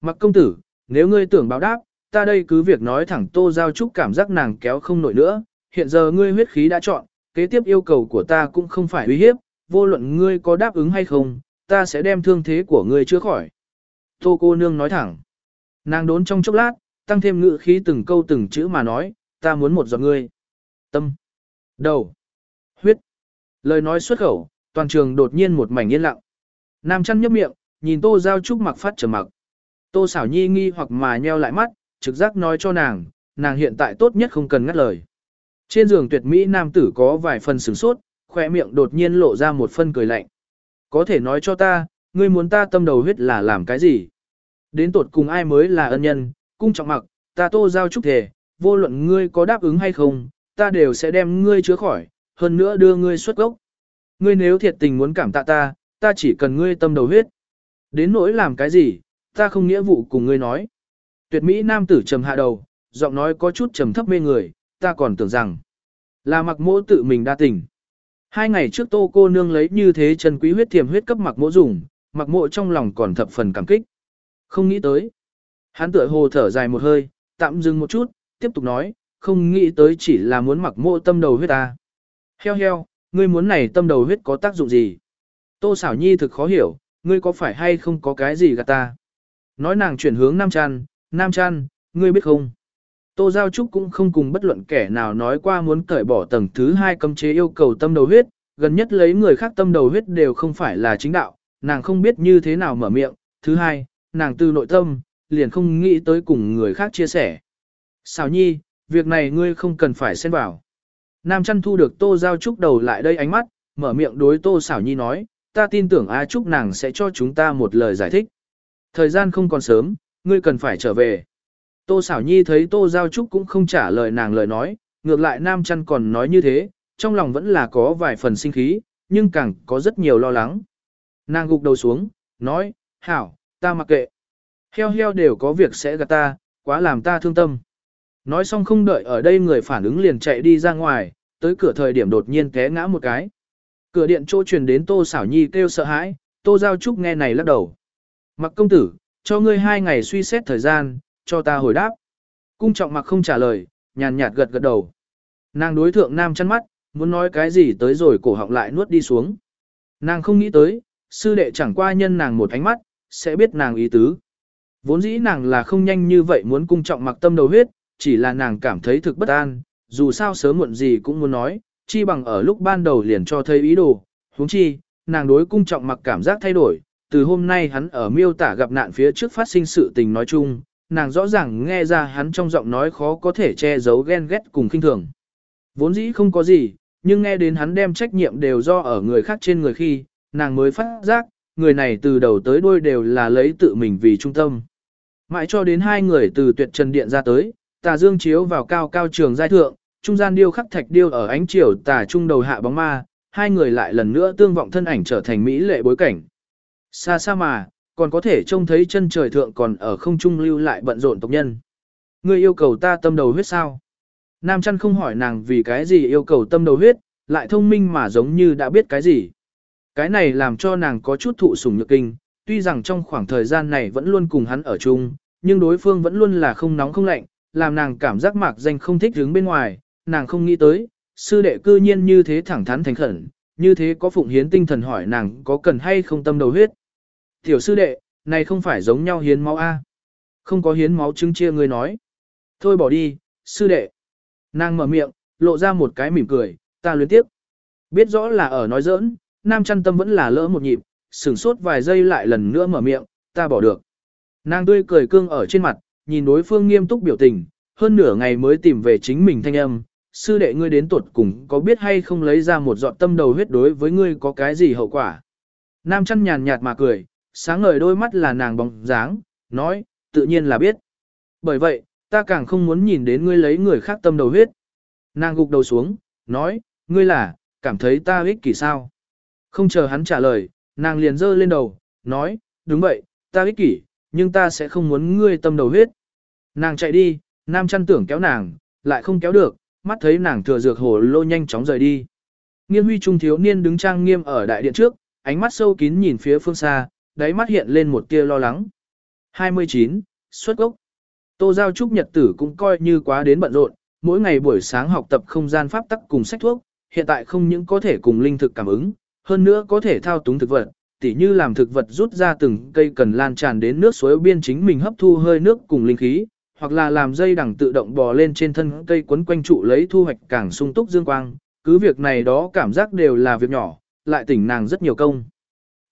Mặc công tử, nếu ngươi tưởng báo đáp, ta đây cứ việc nói thẳng tô giao trúc cảm giác nàng kéo không nổi nữa, hiện giờ ngươi huyết khí đã chọn, kế tiếp yêu cầu của ta cũng không phải uy hiếp, vô luận ngươi có đáp ứng hay không, ta sẽ đem thương thế của ngươi chữa khỏi. Tô cô nương nói thẳng. Nàng đốn trong chốc lát, tăng thêm ngữ khí từng câu từng chữ mà nói, ta muốn một giọt ngươi. Tâm. Đầu. Huyết. Lời nói xuất khẩu, toàn trường đột nhiên một mảnh yên lặng. Nam chăn nhấp miệng, nhìn tô giao trúc mặc phát trầm mặc. Tô xảo nhi nghi hoặc mà nheo lại mắt, trực giác nói cho nàng, nàng hiện tại tốt nhất không cần ngắt lời. Trên giường tuyệt mỹ nam tử có vài phần sửng sốt, khoe miệng đột nhiên lộ ra một phân cười lạnh. Có thể nói cho ta, ngươi muốn ta tâm đầu huyết là làm cái gì? Đến tột cùng ai mới là ân nhân, cung trọng mặc, ta tô giao trúc thể, vô luận ngươi có đáp ứng hay không, ta đều sẽ đem ngươi chứa khỏi, hơn nữa đưa ngươi xuất gốc. Ngươi nếu thiệt tình muốn cảm tạ ta, ta chỉ cần ngươi tâm đầu huyết. Đến nỗi làm cái gì, ta không nghĩa vụ cùng ngươi nói. Tuyệt mỹ nam tử trầm hạ đầu, giọng nói có chút trầm thấp mê người, ta còn tưởng rằng là mặc mỗ tự mình đa tình. Hai ngày trước tô cô nương lấy như thế chân quý huyết thiềm huyết cấp mặc mỗ dùng, mặc mộ trong lòng còn thập phần cảm kích. Không nghĩ tới. Hắn tựa hồ thở dài một hơi, tạm dừng một chút, tiếp tục nói, không nghĩ tới chỉ là muốn mặc mộ tâm đầu huyết ta. Heo heo, ngươi muốn này tâm đầu huyết có tác dụng gì? Tô xảo nhi thực khó hiểu, ngươi có phải hay không có cái gì gạt ta? Nói nàng chuyển hướng Nam Trăn, Nam Trăn, ngươi biết không? Tô Giao Trúc cũng không cùng bất luận kẻ nào nói qua muốn cởi bỏ tầng thứ hai cấm chế yêu cầu tâm đầu huyết, gần nhất lấy người khác tâm đầu huyết đều không phải là chính đạo, nàng không biết như thế nào mở miệng. Thứ hai, nàng từ nội tâm, liền không nghĩ tới cùng người khác chia sẻ. Xào nhi, việc này ngươi không cần phải xen vào. Nam chăn thu được Tô Giao Trúc đầu lại đây ánh mắt, mở miệng đối Tô Xảo Nhi nói, ta tin tưởng A Trúc nàng sẽ cho chúng ta một lời giải thích. Thời gian không còn sớm, ngươi cần phải trở về. Tô Sảo Nhi thấy Tô Giao Trúc cũng không trả lời nàng lời nói, ngược lại Nam chăn còn nói như thế, trong lòng vẫn là có vài phần sinh khí, nhưng càng có rất nhiều lo lắng. Nàng gục đầu xuống, nói, hảo, ta mặc kệ. Heo heo đều có việc sẽ gạt ta, quá làm ta thương tâm. Nói xong không đợi ở đây người phản ứng liền chạy đi ra ngoài, tới cửa thời điểm đột nhiên té ngã một cái. Cửa điện chỗ truyền đến Tô Xảo Nhi kêu sợ hãi, Tô Giao Trúc nghe này lắc đầu. Mặc công tử, cho ngươi hai ngày suy xét thời gian, cho ta hồi đáp. Cung trọng mặc không trả lời, nhàn nhạt gật gật đầu. Nàng đối thượng nam chăn mắt, muốn nói cái gì tới rồi cổ họng lại nuốt đi xuống. Nàng không nghĩ tới, sư đệ chẳng qua nhân nàng một ánh mắt, sẽ biết nàng ý tứ. Vốn dĩ nàng là không nhanh như vậy muốn cung trọng mặc tâm đầu huyết, chỉ là nàng cảm thấy thực bất an, dù sao sớm muộn gì cũng muốn nói, chi bằng ở lúc ban đầu liền cho thấy ý đồ, huống chi, nàng đối cung trọng mặc cảm giác thay đổi, từ hôm nay hắn ở miêu tả gặp nạn phía trước phát sinh sự tình nói chung, nàng rõ ràng nghe ra hắn trong giọng nói khó có thể che giấu ghen ghét cùng kinh thường. Vốn dĩ không có gì, nhưng nghe đến hắn đem trách nhiệm đều do ở người khác trên người khi, nàng mới phát giác, người này từ đầu tới đuôi đều là lấy tự mình vì trung tâm. Mãi cho đến hai người từ tuyệt trần điện ra tới, tà dương chiếu vào cao cao trường giai thượng, trung gian điêu khắc thạch điêu ở ánh chiều tà trung đầu hạ bóng ma, hai người lại lần nữa tương vọng thân ảnh trở thành mỹ lệ bối cảnh. Xa xa mà, còn có thể trông thấy chân trời thượng còn ở không trung lưu lại bận rộn tộc nhân. Ngươi yêu cầu ta tâm đầu huyết sao? Nam chăn không hỏi nàng vì cái gì yêu cầu tâm đầu huyết, lại thông minh mà giống như đã biết cái gì. Cái này làm cho nàng có chút thụ sủng nhược kinh, tuy rằng trong khoảng thời gian này vẫn luôn cùng hắn ở chung, nhưng đối phương vẫn luôn là không nóng không lạnh, làm nàng cảm giác mạc danh không thích đứng bên ngoài, nàng không nghĩ tới, sư đệ cư nhiên như thế thẳng thắn thành khẩn, như thế có phụng hiến tinh thần hỏi nàng có cần hay không tâm đầu huyết. Tiểu sư đệ, này không phải giống nhau hiến máu A. Không có hiến máu chứng chia người nói. Thôi bỏ đi, sư đệ. Nàng mở miệng, lộ ra một cái mỉm cười, ta luyến tiếp. Biết rõ là ở nói giỡn, nam chăn tâm vẫn là lỡ một nhịp, sửng sốt vài giây lại lần nữa mở miệng, ta bỏ được. Nàng tươi cười cương ở trên mặt, nhìn đối phương nghiêm túc biểu tình, hơn nửa ngày mới tìm về chính mình thanh âm. Sư đệ ngươi đến tuột cùng có biết hay không lấy ra một giọt tâm đầu huyết đối với ngươi có cái gì hậu quả. Nam chăn nhàn nhạt mà cười, sáng ngời đôi mắt là nàng bóng dáng, nói, tự nhiên là biết. Bởi vậy, ta càng không muốn nhìn đến ngươi lấy người khác tâm đầu huyết. Nàng gục đầu xuống, nói, ngươi là, cảm thấy ta ích kỷ sao. Không chờ hắn trả lời, nàng liền giơ lên đầu, nói, đúng vậy, ta ích kỷ, nhưng ta sẽ không muốn ngươi tâm đầu huyết. Nàng chạy đi, nam chăn tưởng kéo nàng, lại không kéo được, mắt thấy nàng thừa dược hồ lô nhanh chóng rời đi. Nghiêm huy trung thiếu niên đứng trang nghiêm ở đại điện trước, ánh mắt sâu kín nhìn phía phương xa, đáy mắt hiện lên một tia lo lắng. 29. Xuất gốc Tô Giao Trúc Nhật Tử cũng coi như quá đến bận rộn, mỗi ngày buổi sáng học tập không gian pháp tắc cùng sách thuốc, hiện tại không những có thể cùng linh thực cảm ứng, hơn nữa có thể thao túng thực vật, tỉ như làm thực vật rút ra từng cây cần lan tràn đến nước suối biên chính mình hấp thu hơi nước cùng linh khí, hoặc là làm dây đằng tự động bò lên trên thân cây quấn quanh trụ lấy thu hoạch càng sung túc dương quang, cứ việc này đó cảm giác đều là việc nhỏ, lại tỉnh nàng rất nhiều công.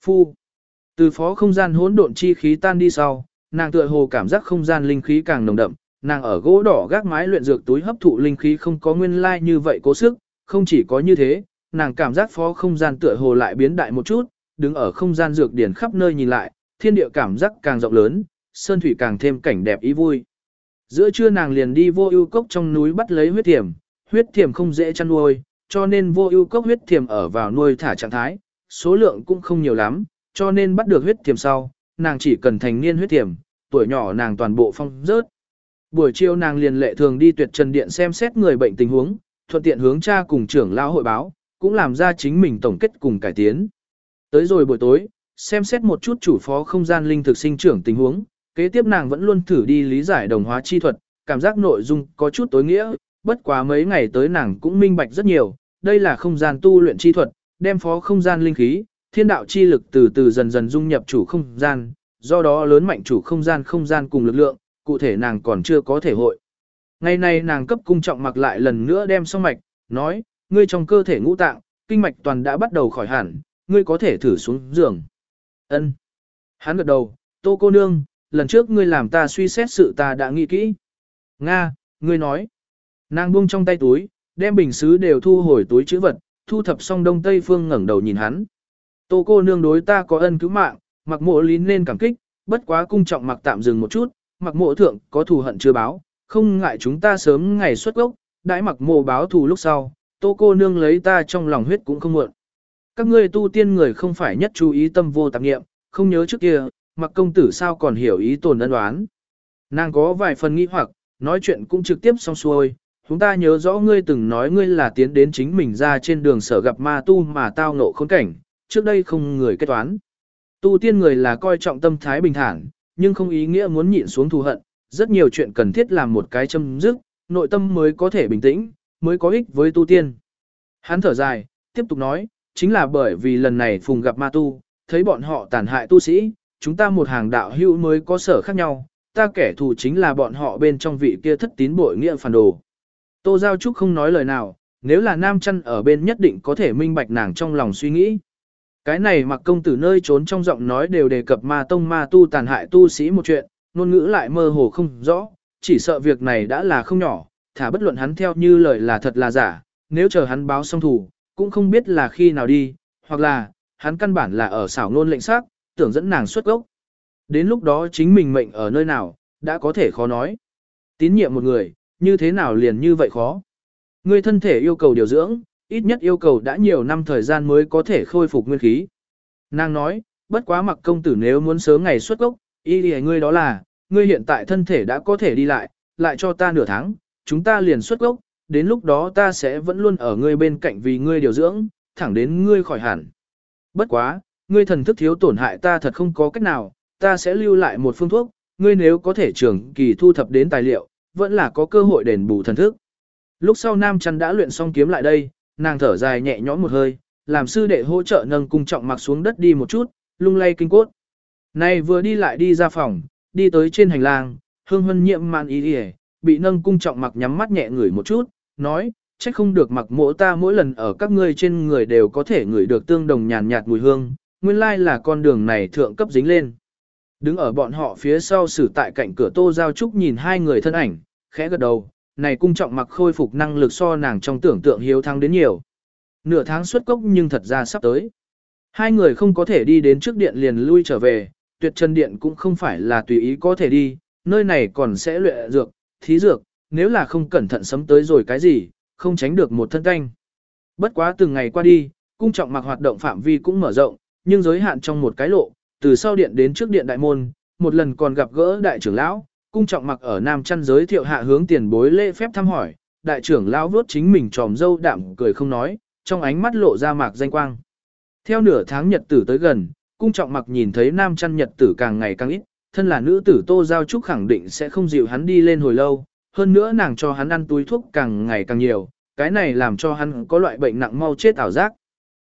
Phu Từ phó không gian hỗn độn chi khí tan đi sau, nàng tựa hồ cảm giác không gian linh khí càng nồng đậm, nàng ở gỗ đỏ gác mái luyện dược túi hấp thụ linh khí không có nguyên lai like như vậy cố sức, không chỉ có như thế, nàng cảm giác phó không gian tựa hồ lại biến đại một chút, đứng ở không gian dược điển khắp nơi nhìn lại, thiên địa cảm giác càng rộng lớn, sơn thủy càng thêm cảnh đẹp ý vui. Giữa trưa nàng liền đi vô ưu cốc trong núi bắt lấy huyết thiểm, huyết thiểm không dễ chăn nuôi, cho nên vô ưu cốc huyết thiểm ở vào nuôi thả trạng thái, số lượng cũng không nhiều lắm, cho nên bắt được huyết thiểm sau, nàng chỉ cần thành niên huyết thiểm, tuổi nhỏ nàng toàn bộ phong rớt. Buổi chiều nàng liền lệ thường đi tuyệt trần điện xem xét người bệnh tình huống, thuận tiện hướng cha cùng trưởng lão hội báo, cũng làm ra chính mình tổng kết cùng cải tiến. Tới rồi buổi tối, xem xét một chút chủ phó không gian linh thực sinh trưởng tình huống, kế tiếp nàng vẫn luôn thử đi lý giải đồng hóa chi thuật, cảm giác nội dung có chút tối nghĩa, bất quá mấy ngày tới nàng cũng minh bạch rất nhiều, đây là không gian tu luyện chi thuật, đem phó không gian linh khí, thiên đạo chi lực từ từ dần dần dung nhập chủ không gian, do đó lớn mạnh chủ không gian không gian cùng lực lượng, cụ thể nàng còn chưa có thể hội. Ngày nay nàng cấp cung trọng mặc lại lần nữa đem xong mạch, nói, ngươi trong cơ thể ngũ tạng, kinh mạch toàn đã bắt đầu khỏi hẳn, ngươi có thể thử xuống giường. Ân. Hắn gật đầu, tô cô nương, lần trước ngươi làm ta suy xét sự ta đã nghĩ kỹ. Nga, ngươi nói. Nàng buông trong tay túi, đem bình xứ đều thu hồi túi chữ vật, thu thập xong đông tây phương ngẩng đầu nhìn hắn. Tô cô nương đối ta có ân cứu mạng, mặc mộ lín lên cảm kích, bất quá cung trọng mặc tạm dừng một chút, mặc mộ thượng có thù hận chưa báo, không ngại chúng ta sớm ngày xuất gốc, đãi mặc mộ báo thù lúc sau, tô cô nương lấy ta trong lòng huyết cũng không muộn. Các ngươi tu tiên người không phải nhất chú ý tâm vô tạp nghiệm, không nhớ trước kia, mặc công tử sao còn hiểu ý tồn ân đoán. Nàng có vài phần nghi hoặc, nói chuyện cũng trực tiếp xong xuôi, chúng ta nhớ rõ ngươi từng nói ngươi là tiến đến chính mình ra trên đường sở gặp ma tu mà tao nộ khốn cảnh, trước đây không người kết toán. Tu tiên người là coi trọng tâm thái bình thản, nhưng không ý nghĩa muốn nhịn xuống thù hận, rất nhiều chuyện cần thiết làm một cái châm dứt, nội tâm mới có thể bình tĩnh, mới có ích với tu tiên. Hắn thở dài, tiếp tục nói, chính là bởi vì lần này phùng gặp ma tu, thấy bọn họ tàn hại tu sĩ, chúng ta một hàng đạo hữu mới có sở khác nhau, ta kẻ thù chính là bọn họ bên trong vị kia thất tín bội nghĩa phản đồ. Tô Giao Trúc không nói lời nào, nếu là nam chăn ở bên nhất định có thể minh bạch nàng trong lòng suy nghĩ. Cái này mặc công tử nơi trốn trong giọng nói đều đề cập ma tông ma tu tàn hại tu sĩ một chuyện, ngôn ngữ lại mơ hồ không rõ, chỉ sợ việc này đã là không nhỏ, thả bất luận hắn theo như lời là thật là giả, nếu chờ hắn báo xong thủ, cũng không biết là khi nào đi, hoặc là, hắn căn bản là ở xảo ngôn lệnh xác, tưởng dẫn nàng xuất gốc. Đến lúc đó chính mình mệnh ở nơi nào, đã có thể khó nói. Tín nhiệm một người, như thế nào liền như vậy khó. Người thân thể yêu cầu điều dưỡng, ít nhất yêu cầu đã nhiều năm thời gian mới có thể khôi phục nguyên khí. Nàng nói, bất quá mặc công tử nếu muốn sớm ngày xuất gốc, ý nghĩa ngươi đó là, ngươi hiện tại thân thể đã có thể đi lại, lại cho ta nửa tháng, chúng ta liền xuất gốc, đến lúc đó ta sẽ vẫn luôn ở ngươi bên cạnh vì ngươi điều dưỡng, thẳng đến ngươi khỏi hẳn. Bất quá, ngươi thần thức thiếu tổn hại ta thật không có cách nào, ta sẽ lưu lại một phương thuốc, ngươi nếu có thể trưởng kỳ thu thập đến tài liệu, vẫn là có cơ hội đền bù thần thức. Lúc sau Nam Chăn đã luyện xong kiếm lại đây, nàng thở dài nhẹ nhõm một hơi, làm sư đệ hỗ trợ nâng cung trọng mặc xuống đất đi một chút, lung lay kinh cốt. Này vừa đi lại đi ra phòng, đi tới trên hành lang, hương hân nhiệm man ý đi bị nâng cung trọng mặc nhắm mắt nhẹ ngửi một chút, nói, trách không được mặc mỗ ta mỗi lần ở các ngươi trên người đều có thể ngửi được tương đồng nhàn nhạt mùi hương, nguyên lai là con đường này thượng cấp dính lên. Đứng ở bọn họ phía sau xử tại cạnh cửa tô giao trúc nhìn hai người thân ảnh, khẽ gật đầu, này cung trọng mặc khôi phục năng lực so nàng trong tưởng tượng hiếu thắng đến nhiều. Nửa tháng xuất cốc nhưng thật ra sắp tới. Hai người không có thể đi đến trước điện liền lui trở về, tuyệt chân điện cũng không phải là tùy ý có thể đi, nơi này còn sẽ luyện dược, thí dược, nếu là không cẩn thận sấm tới rồi cái gì, không tránh được một thân canh. Bất quá từng ngày qua đi, cung trọng mặc hoạt động phạm vi cũng mở rộng, nhưng giới hạn trong một cái lộ, từ sau điện đến trước điện đại môn, một lần còn gặp gỡ đại trưởng lão, cung trọng mặc ở nam chăn giới thiệu hạ hướng tiền bối lễ phép thăm hỏi, đại trưởng lão vuốt chính mình tròm dâu đạm cười không nói, trong ánh mắt lộ ra mạc danh quang. Theo nửa tháng nhật tử tới gần, cung trọng mặc nhìn thấy nam chăn nhật tử càng ngày càng ít, thân là nữ tử Tô Giao Trúc khẳng định sẽ không dịu hắn đi lên hồi lâu, hơn nữa nàng cho hắn ăn túi thuốc càng ngày càng nhiều, cái này làm cho hắn có loại bệnh nặng mau chết ảo giác.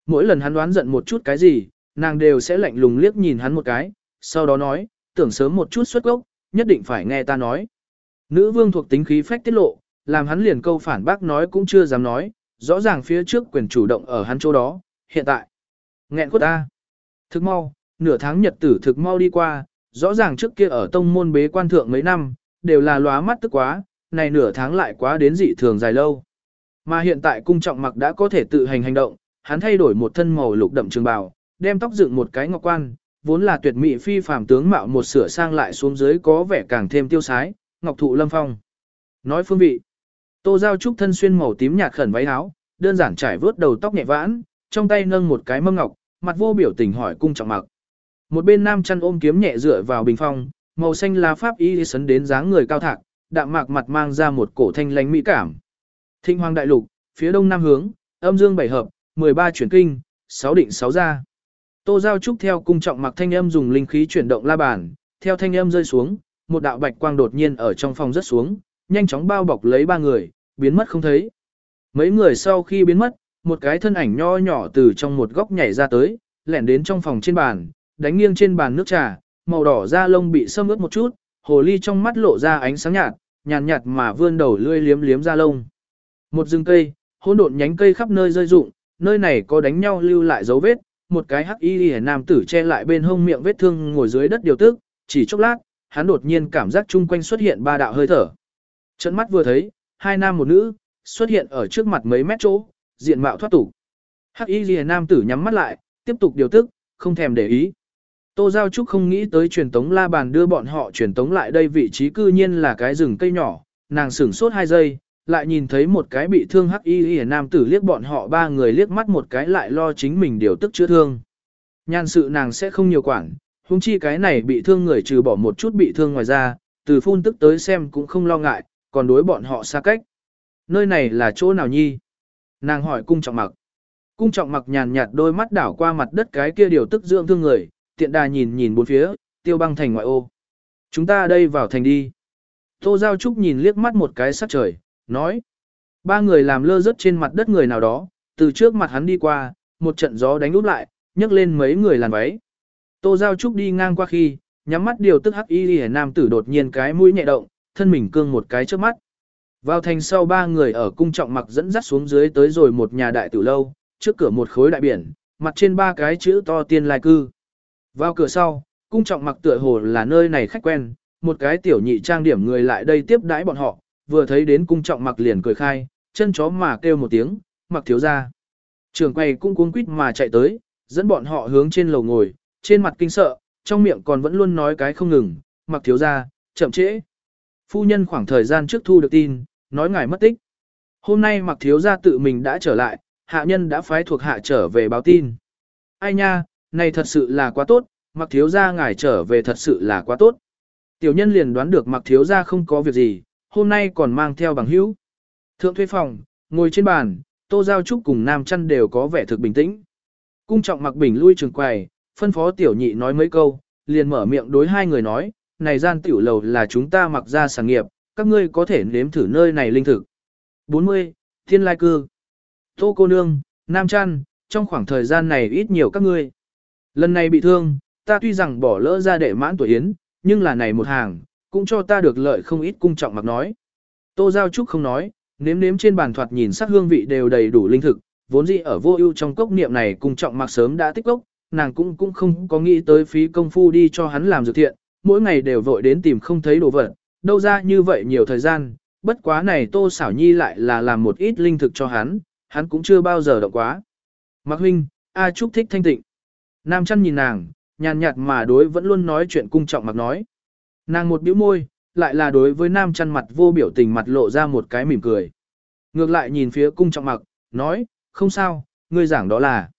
Mỗi lần hắn đoán giận một chút cái gì, nàng đều sẽ lạnh lùng liếc nhìn hắn một cái, sau đó nói, tưởng sớm một chút xuất gốc, nhất định phải nghe ta nói. Nữ vương thuộc tính khí phách tiết lộ, làm hắn liền câu phản bác nói cũng chưa dám nói, rõ ràng phía trước quyền chủ động ở hắn chỗ đó, hiện tại. Nghẹn cốt ta. Thực mau, nửa tháng nhật tử thực mau đi qua, rõ ràng trước kia ở tông môn bế quan thượng mấy năm, đều là lóa mắt tức quá, này nửa tháng lại quá đến dị thường dài lâu. Mà hiện tại cung trọng mặc đã có thể tự hành hành động, hắn thay đổi một thân màu lục đậm trường bào, đem tóc dựng một cái ngọc quan, vốn là tuyệt mỹ phi phàm tướng mạo một sửa sang lại xuống dưới có vẻ càng thêm tiêu sái, ngọc thụ lâm phong. Nói phương vị, tô giao trúc thân xuyên màu tím nhạt khẩn váy áo, đơn giản trải vớt đầu tóc nhẹ vãn, trong tay nâng một cái mâm ngọc, mặt vô biểu tình hỏi cung trọng mặc. Một bên nam chăn ôm kiếm nhẹ dựa vào bình phong, màu xanh lá pháp y sấn đến dáng người cao thạc, đạm mạc mặt mang ra một cổ thanh lánh mỹ cảm. Thịnh hoàng đại lục, phía đông nam hướng, âm dương bảy hợp, 13 chuyển kinh, 6 định 6 ra. Tô Giao Trúc theo cung trọng mặc thanh âm dùng linh khí chuyển động la bàn, theo thanh âm rơi xuống, một đạo bạch quang đột nhiên ở trong phòng rất xuống, nhanh chóng bao bọc lấy ba người, biến mất không thấy. Mấy người sau khi biến mất, một cái thân ảnh nho nhỏ từ trong một góc nhảy ra tới, lẻn đến trong phòng trên bàn, đánh nghiêng trên bàn nước trà, màu đỏ da lông bị sâm ướt một chút, hồ ly trong mắt lộ ra ánh sáng nhạt, nhàn nhạt, mà vươn đầu lươi liếm liếm da lông. Một rừng cây, hỗn độn nhánh cây khắp nơi rơi rụng, nơi này có đánh nhau lưu lại dấu vết, một cái hắc y liễu nam tử che lại bên hông miệng vết thương ngồi dưới đất điều tức, chỉ chốc lát, hắn đột nhiên cảm giác chung quanh xuất hiện ba đạo hơi thở. Trận mắt vừa thấy, hai nam một nữ, xuất hiện ở trước mặt mấy mét chỗ, diện mạo thoát tục. Hắc y liễu nam tử nhắm mắt lại, tiếp tục điều tức, không thèm để ý. Tô Giao Trúc không nghĩ tới truyền tống la bàn đưa bọn họ truyền tống lại đây vị trí cư nhiên là cái rừng cây nhỏ, nàng sửng sốt hai giây, lại nhìn thấy một cái bị thương hắc y y nam tử liếc bọn họ ba người liếc mắt một cái lại lo chính mình điều tức chữa thương. Nhan sự nàng sẽ không nhiều quản, huống chi cái này bị thương người trừ bỏ một chút bị thương ngoài ra, từ phun tức tới xem cũng không lo ngại, còn đối bọn họ xa cách. Nơi này là chỗ nào nhi? Nàng hỏi cung trọng mặc. Cung trọng mặc nhàn nhạt đôi mắt đảo qua mặt đất cái kia điều tức dưỡng thương người, tiện đà nhìn nhìn bốn phía, tiêu băng thành ngoại ô. Chúng ta đây vào thành đi. Tô Giao Trúc nhìn liếc mắt một cái sắc trời, nói. Ba người làm lơ rớt trên mặt đất người nào đó, từ trước mặt hắn đi qua, một trận gió đánh úp lại, nhấc lên mấy người làn váy. Tô Giao Trúc đi ngang qua khi, nhắm mắt điều tức hắc y lìa nam tử đột nhiên cái mũi nhẹ động, thân mình cương một cái trước mắt. Vào thành sau ba người ở cung trọng mặc dẫn dắt xuống dưới tới rồi một nhà đại tử lâu, trước cửa một khối đại biển, mặt trên ba cái chữ to tiên lai cư. Vào cửa sau, cung trọng mặc tựa hồ là nơi này khách quen, một cái tiểu nhị trang điểm người lại đây tiếp đãi bọn họ, vừa thấy đến cung trọng mặc liền cười khai, chân chó mà kêu một tiếng, mặc thiếu ra. Trường quay cũng cuống quýt mà chạy tới, dẫn bọn họ hướng trên lầu ngồi, trên mặt kinh sợ, trong miệng còn vẫn luôn nói cái không ngừng, mặc thiếu ra, chậm trễ. Phu nhân khoảng thời gian trước thu được tin, nói ngài mất tích. Hôm nay mặc thiếu ra tự mình đã trở lại, hạ nhân đã phái thuộc hạ trở về báo tin. Ai nha, này thật sự là quá tốt, mặc thiếu ra ngài trở về thật sự là quá tốt. Tiểu nhân liền đoán được mặc thiếu ra không có việc gì, hôm nay còn mang theo bằng hữu. Thượng thuê phòng, ngồi trên bàn, tô giao trúc cùng nam chăn đều có vẻ thực bình tĩnh. Cung trọng mặc bình lui trường quầy, phân phó tiểu nhị nói mấy câu, liền mở miệng đối hai người nói, này gian tiểu lầu là chúng ta mặc ra sản nghiệp, các ngươi có thể nếm thử nơi này linh thực. 40. Thiên lai cư Tô cô nương, nam chăn, trong khoảng thời gian này ít nhiều các ngươi. Lần này bị thương, ta tuy rằng bỏ lỡ ra đệ mãn tuổi yến, nhưng là này một hàng, cũng cho ta được lợi không ít cung trọng mặc nói. Tô Giao Trúc không nói, nếm nếm trên bàn thoạt nhìn sắc hương vị đều đầy đủ linh thực, vốn dĩ ở vô ưu trong cốc niệm này cung trọng mặc sớm đã tích cốc, nàng cũng cũng không có nghĩ tới phí công phu đi cho hắn làm dược thiện, mỗi ngày đều vội đến tìm không thấy đồ vật, đâu ra như vậy nhiều thời gian, bất quá này Tô Xảo Nhi lại là làm một ít linh thực cho hắn, hắn cũng chưa bao giờ động quá. Mạc huynh, A Trúc thích thanh tịnh. Nam chăn nhìn nàng, nhàn nhạt mà đối vẫn luôn nói chuyện cung trọng mặc nói. Nàng một bĩu môi, lại là đối với nam chăn mặt vô biểu tình mặt lộ ra một cái mỉm cười. Ngược lại nhìn phía cung trọng mặc, nói, không sao, ngươi giảng đó là.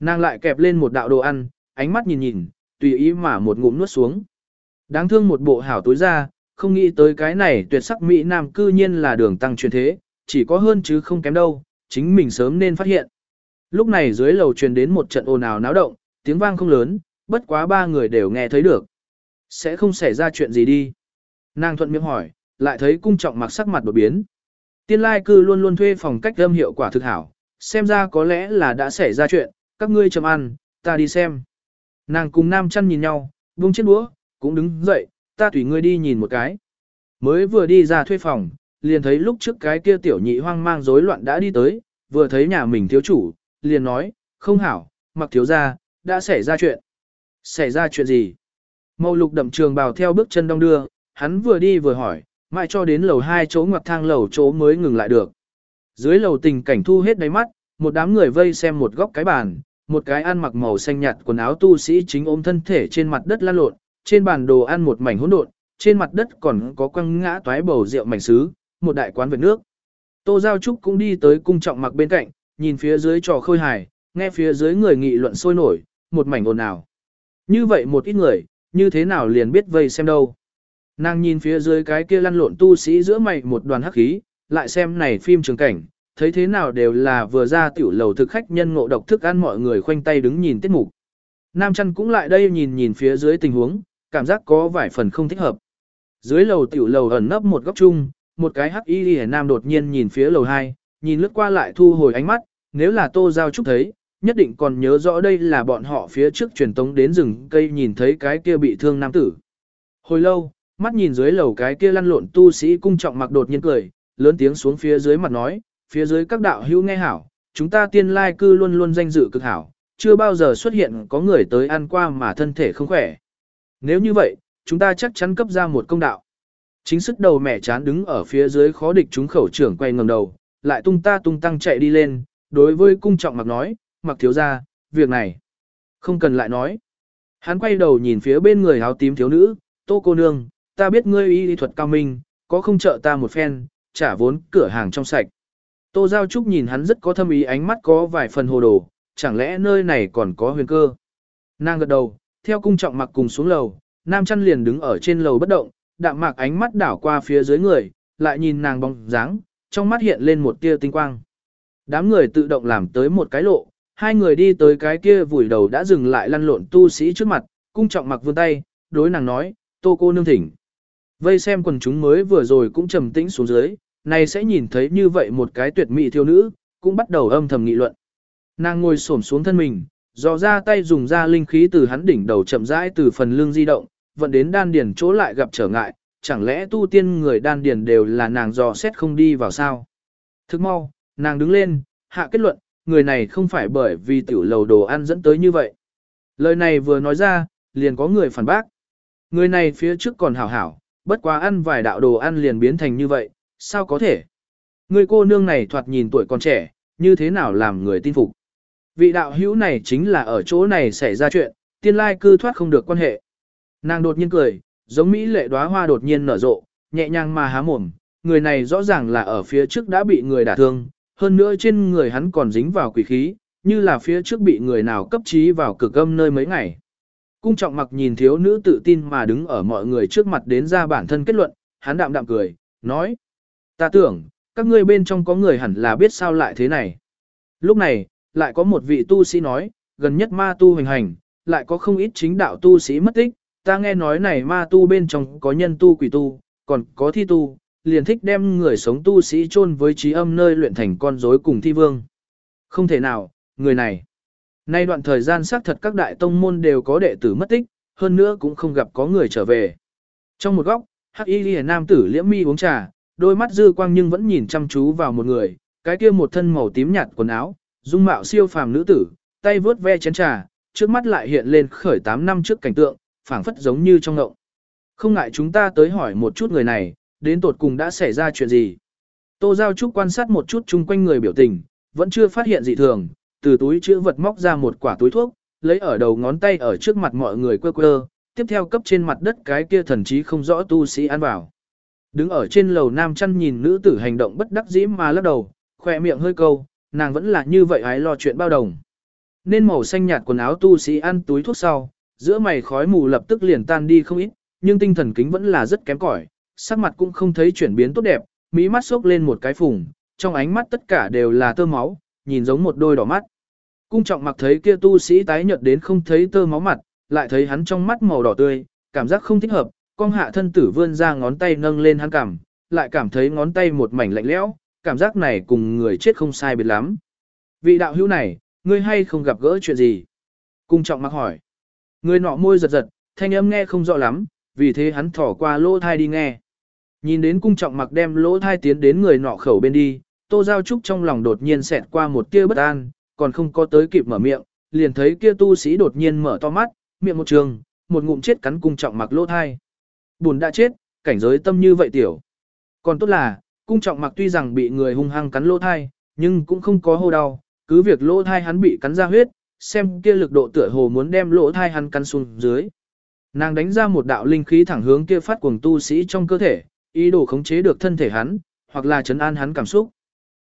Nàng lại kẹp lên một đạo đồ ăn, ánh mắt nhìn nhìn, tùy ý mà một ngụm nuốt xuống. Đáng thương một bộ hảo tối ra, không nghĩ tới cái này tuyệt sắc Mỹ Nam cư nhiên là đường tăng truyền thế, chỉ có hơn chứ không kém đâu, chính mình sớm nên phát hiện. Lúc này dưới lầu truyền đến một trận ồn ào náo động, tiếng vang không lớn, bất quá ba người đều nghe thấy được. Sẽ không xảy ra chuyện gì đi. Nàng thuận miệng hỏi, lại thấy cung trọng mặc sắc mặt đột biến. Tiên lai cư luôn luôn thuê phòng cách âm hiệu quả thực hảo, xem ra có lẽ là đã xảy ra chuyện, các ngươi chầm ăn, ta đi xem. Nàng cùng nam chăn nhìn nhau, buông chiếc đũa, cũng đứng dậy, ta tùy ngươi đi nhìn một cái. Mới vừa đi ra thuê phòng, liền thấy lúc trước cái kia tiểu nhị hoang mang rối loạn đã đi tới, vừa thấy nhà mình thiếu chủ, liền nói, không hảo, mặc thiếu ra, đã xảy ra chuyện. Xảy ra chuyện gì? Màu lục đậm trường bào theo bước chân đông đưa, hắn vừa đi vừa hỏi, mãi cho đến lầu hai chỗ ngoặt thang lầu chỗ mới ngừng lại được. Dưới lầu tình cảnh thu hết đáy mắt, một đám người vây xem một góc cái bàn, một cái ăn mặc màu xanh nhạt quần áo tu sĩ chính ôm thân thể trên mặt đất lăn lộn, trên bàn đồ ăn một mảnh hỗn độn, trên mặt đất còn có quăng ngã toái bầu rượu mảnh sứ, một đại quán vệt nước. Tô Giao Trúc cũng đi tới cung trọng mặc bên cạnh, nhìn phía dưới trò khôi hài, nghe phía dưới người nghị luận sôi nổi, một mảnh ồn ào. Như vậy một ít người, như thế nào liền biết vây xem đâu. Nàng nhìn phía dưới cái kia lăn lộn tu sĩ giữa mày một đoàn hắc khí, lại xem này phim trường cảnh, thấy thế nào đều là vừa ra tiểu lầu thực khách nhân ngộ độc thức ăn mọi người khoanh tay đứng nhìn tiết mục. Nam chăn cũng lại đây nhìn nhìn phía dưới tình huống, cảm giác có vài phần không thích hợp. Dưới lầu tiểu lầu ẩn nấp một góc chung, một cái hắc y hề nam đột nhiên nhìn phía lầu 2, nhìn lướt qua lại thu hồi ánh mắt, nếu là tô giao trúc thấy, nhất định còn nhớ rõ đây là bọn họ phía trước truyền tống đến rừng cây nhìn thấy cái kia bị thương nam tử. Hồi lâu, mắt nhìn dưới lầu cái kia lăn lộn tu sĩ cung trọng mặc đột nhiên cười, lớn tiếng xuống phía dưới mặt nói, phía dưới các đạo hữu nghe hảo, chúng ta tiên lai cư luôn luôn danh dự cực hảo, chưa bao giờ xuất hiện có người tới ăn qua mà thân thể không khỏe. Nếu như vậy, chúng ta chắc chắn cấp ra một công đạo. Chính sức đầu mẹ chán đứng ở phía dưới khó địch chúng khẩu trưởng quay ngầm đầu, lại tung ta tung tăng chạy đi lên, đối với cung trọng mặc nói, mặc thiếu ra, việc này, không cần lại nói. Hắn quay đầu nhìn phía bên người áo tím thiếu nữ, tô cô nương, ta biết ngươi y lý thuật cao minh, có không trợ ta một phen, trả vốn cửa hàng trong sạch. Tô Giao Trúc nhìn hắn rất có thâm ý ánh mắt có vài phần hồ đồ, chẳng lẽ nơi này còn có huyền cơ. Nàng gật đầu, theo cung trọng mặc cùng xuống lầu, nam chăn liền đứng ở trên lầu bất động, đạm mạc ánh mắt đảo qua phía dưới người, lại nhìn nàng bóng dáng, trong mắt hiện lên một tia tinh quang. Đám người tự động làm tới một cái lộ, hai người đi tới cái kia vùi đầu đã dừng lại lăn lộn tu sĩ trước mặt, cung trọng mặc vươn tay, đối nàng nói, tô cô nương thỉnh. Vây xem quần chúng mới vừa rồi cũng trầm tĩnh xuống dưới, này sẽ nhìn thấy như vậy một cái tuyệt mỹ thiếu nữ, cũng bắt đầu âm thầm nghị luận. Nàng ngồi xổm xuống thân mình, dò ra tay dùng ra linh khí từ hắn đỉnh đầu chậm rãi từ phần lưng di động, vận đến đan điền chỗ lại gặp trở ngại, chẳng lẽ tu tiên người đan điền đều là nàng dò xét không đi vào sao? Thức mau, nàng đứng lên, hạ kết luận, người này không phải bởi vì tiểu lầu đồ ăn dẫn tới như vậy. Lời này vừa nói ra, liền có người phản bác. Người này phía trước còn hảo hảo, bất quá ăn vài đạo đồ ăn liền biến thành như vậy, sao có thể? Người cô nương này thoạt nhìn tuổi còn trẻ, như thế nào làm người tin phục? Vị đạo hữu này chính là ở chỗ này xảy ra chuyện, tiên lai cư thoát không được quan hệ. Nàng đột nhiên cười, giống Mỹ lệ đóa hoa đột nhiên nở rộ, nhẹ nhàng mà há mồm, người này rõ ràng là ở phía trước đã bị người đả thương, hơn nữa trên người hắn còn dính vào quỷ khí, như là phía trước bị người nào cấp trí vào cực âm nơi mấy ngày. Cung trọng mặc nhìn thiếu nữ tự tin mà đứng ở mọi người trước mặt đến ra bản thân kết luận, hắn đạm đạm cười, nói. Ta tưởng, các ngươi bên trong có người hẳn là biết sao lại thế này. Lúc này, lại có một vị tu sĩ nói, gần nhất ma tu hành hành, lại có không ít chính đạo tu sĩ mất tích, ta nghe nói này ma tu bên trong có nhân tu quỷ tu, còn có thi tu, liền thích đem người sống tu sĩ chôn với trí âm nơi luyện thành con rối cùng thi vương. Không thể nào, người này. Nay đoạn thời gian xác thật các đại tông môn đều có đệ tử mất tích, hơn nữa cũng không gặp có người trở về. Trong một góc, Hắc Y Liễu nam tử liễm mi uống trà, đôi mắt dư quang nhưng vẫn nhìn chăm chú vào một người, cái kia một thân màu tím nhạt quần áo, dung mạo siêu phàm nữ tử, tay vướt ve chén trà, trước mắt lại hiện lên khởi 8 năm trước cảnh tượng, phảng phất giống như trong ngộng. Không ngại chúng ta tới hỏi một chút người này, đến tột cùng đã xảy ra chuyện gì. Tô Giao Trúc quan sát một chút chung quanh người biểu tình, vẫn chưa phát hiện gì thường, từ túi chữ vật móc ra một quả túi thuốc, lấy ở đầu ngón tay ở trước mặt mọi người quơ quơ, tiếp theo cấp trên mặt đất cái kia thần chí không rõ tu sĩ ăn vào. Đứng ở trên lầu nam chăn nhìn nữ tử hành động bất đắc dĩ mà lắc đầu, khỏe miệng hơi câu, nàng vẫn là như vậy ái lo chuyện bao đồng. Nên màu xanh nhạt quần áo tu sĩ ăn túi thuốc sau, giữa mày khói mù lập tức liền tan đi không ít, nhưng tinh thần kính vẫn là rất kém cỏi, sắc mặt cũng không thấy chuyển biến tốt đẹp, mí mắt sốc lên một cái phùng, trong ánh mắt tất cả đều là tơ máu, nhìn giống một đôi đỏ mắt. Cung trọng mặc thấy kia tu sĩ tái nhợt đến không thấy tơ máu mặt, lại thấy hắn trong mắt màu đỏ tươi, cảm giác không thích hợp, con hạ thân tử vươn ra ngón tay nâng lên hắn cảm, lại cảm thấy ngón tay một mảnh lạnh lẽo, cảm giác này cùng người chết không sai biệt lắm. Vị đạo hữu này, ngươi hay không gặp gỡ chuyện gì? Cung trọng mặc hỏi. Người nọ môi giật giật, thanh âm nghe không rõ lắm, vì thế hắn thỏ qua lỗ thai đi nghe. Nhìn đến cung trọng mặc đem lỗ thai tiến đến người nọ khẩu bên đi, tô giao trúc trong lòng đột nhiên xẹt qua một tia bất an, còn không có tới kịp mở miệng, liền thấy kia tu sĩ đột nhiên mở to mắt, miệng một trường, một ngụm chết cắn cung trọng mặc lỗ thai. Buồn đã chết, cảnh giới tâm như vậy tiểu. Còn tốt là, cung trọng mặc tuy rằng bị người hung hăng cắn lỗ thai, nhưng cũng không có hô đau, cứ việc lỗ thai hắn bị cắn ra huyết, xem kia lực độ tựa hồ muốn đem lỗ thai hắn cắn xuống dưới. Nàng đánh ra một đạo linh khí thẳng hướng kia phát cuồng tu sĩ trong cơ thể, ý đồ khống chế được thân thể hắn, hoặc là chấn an hắn cảm xúc.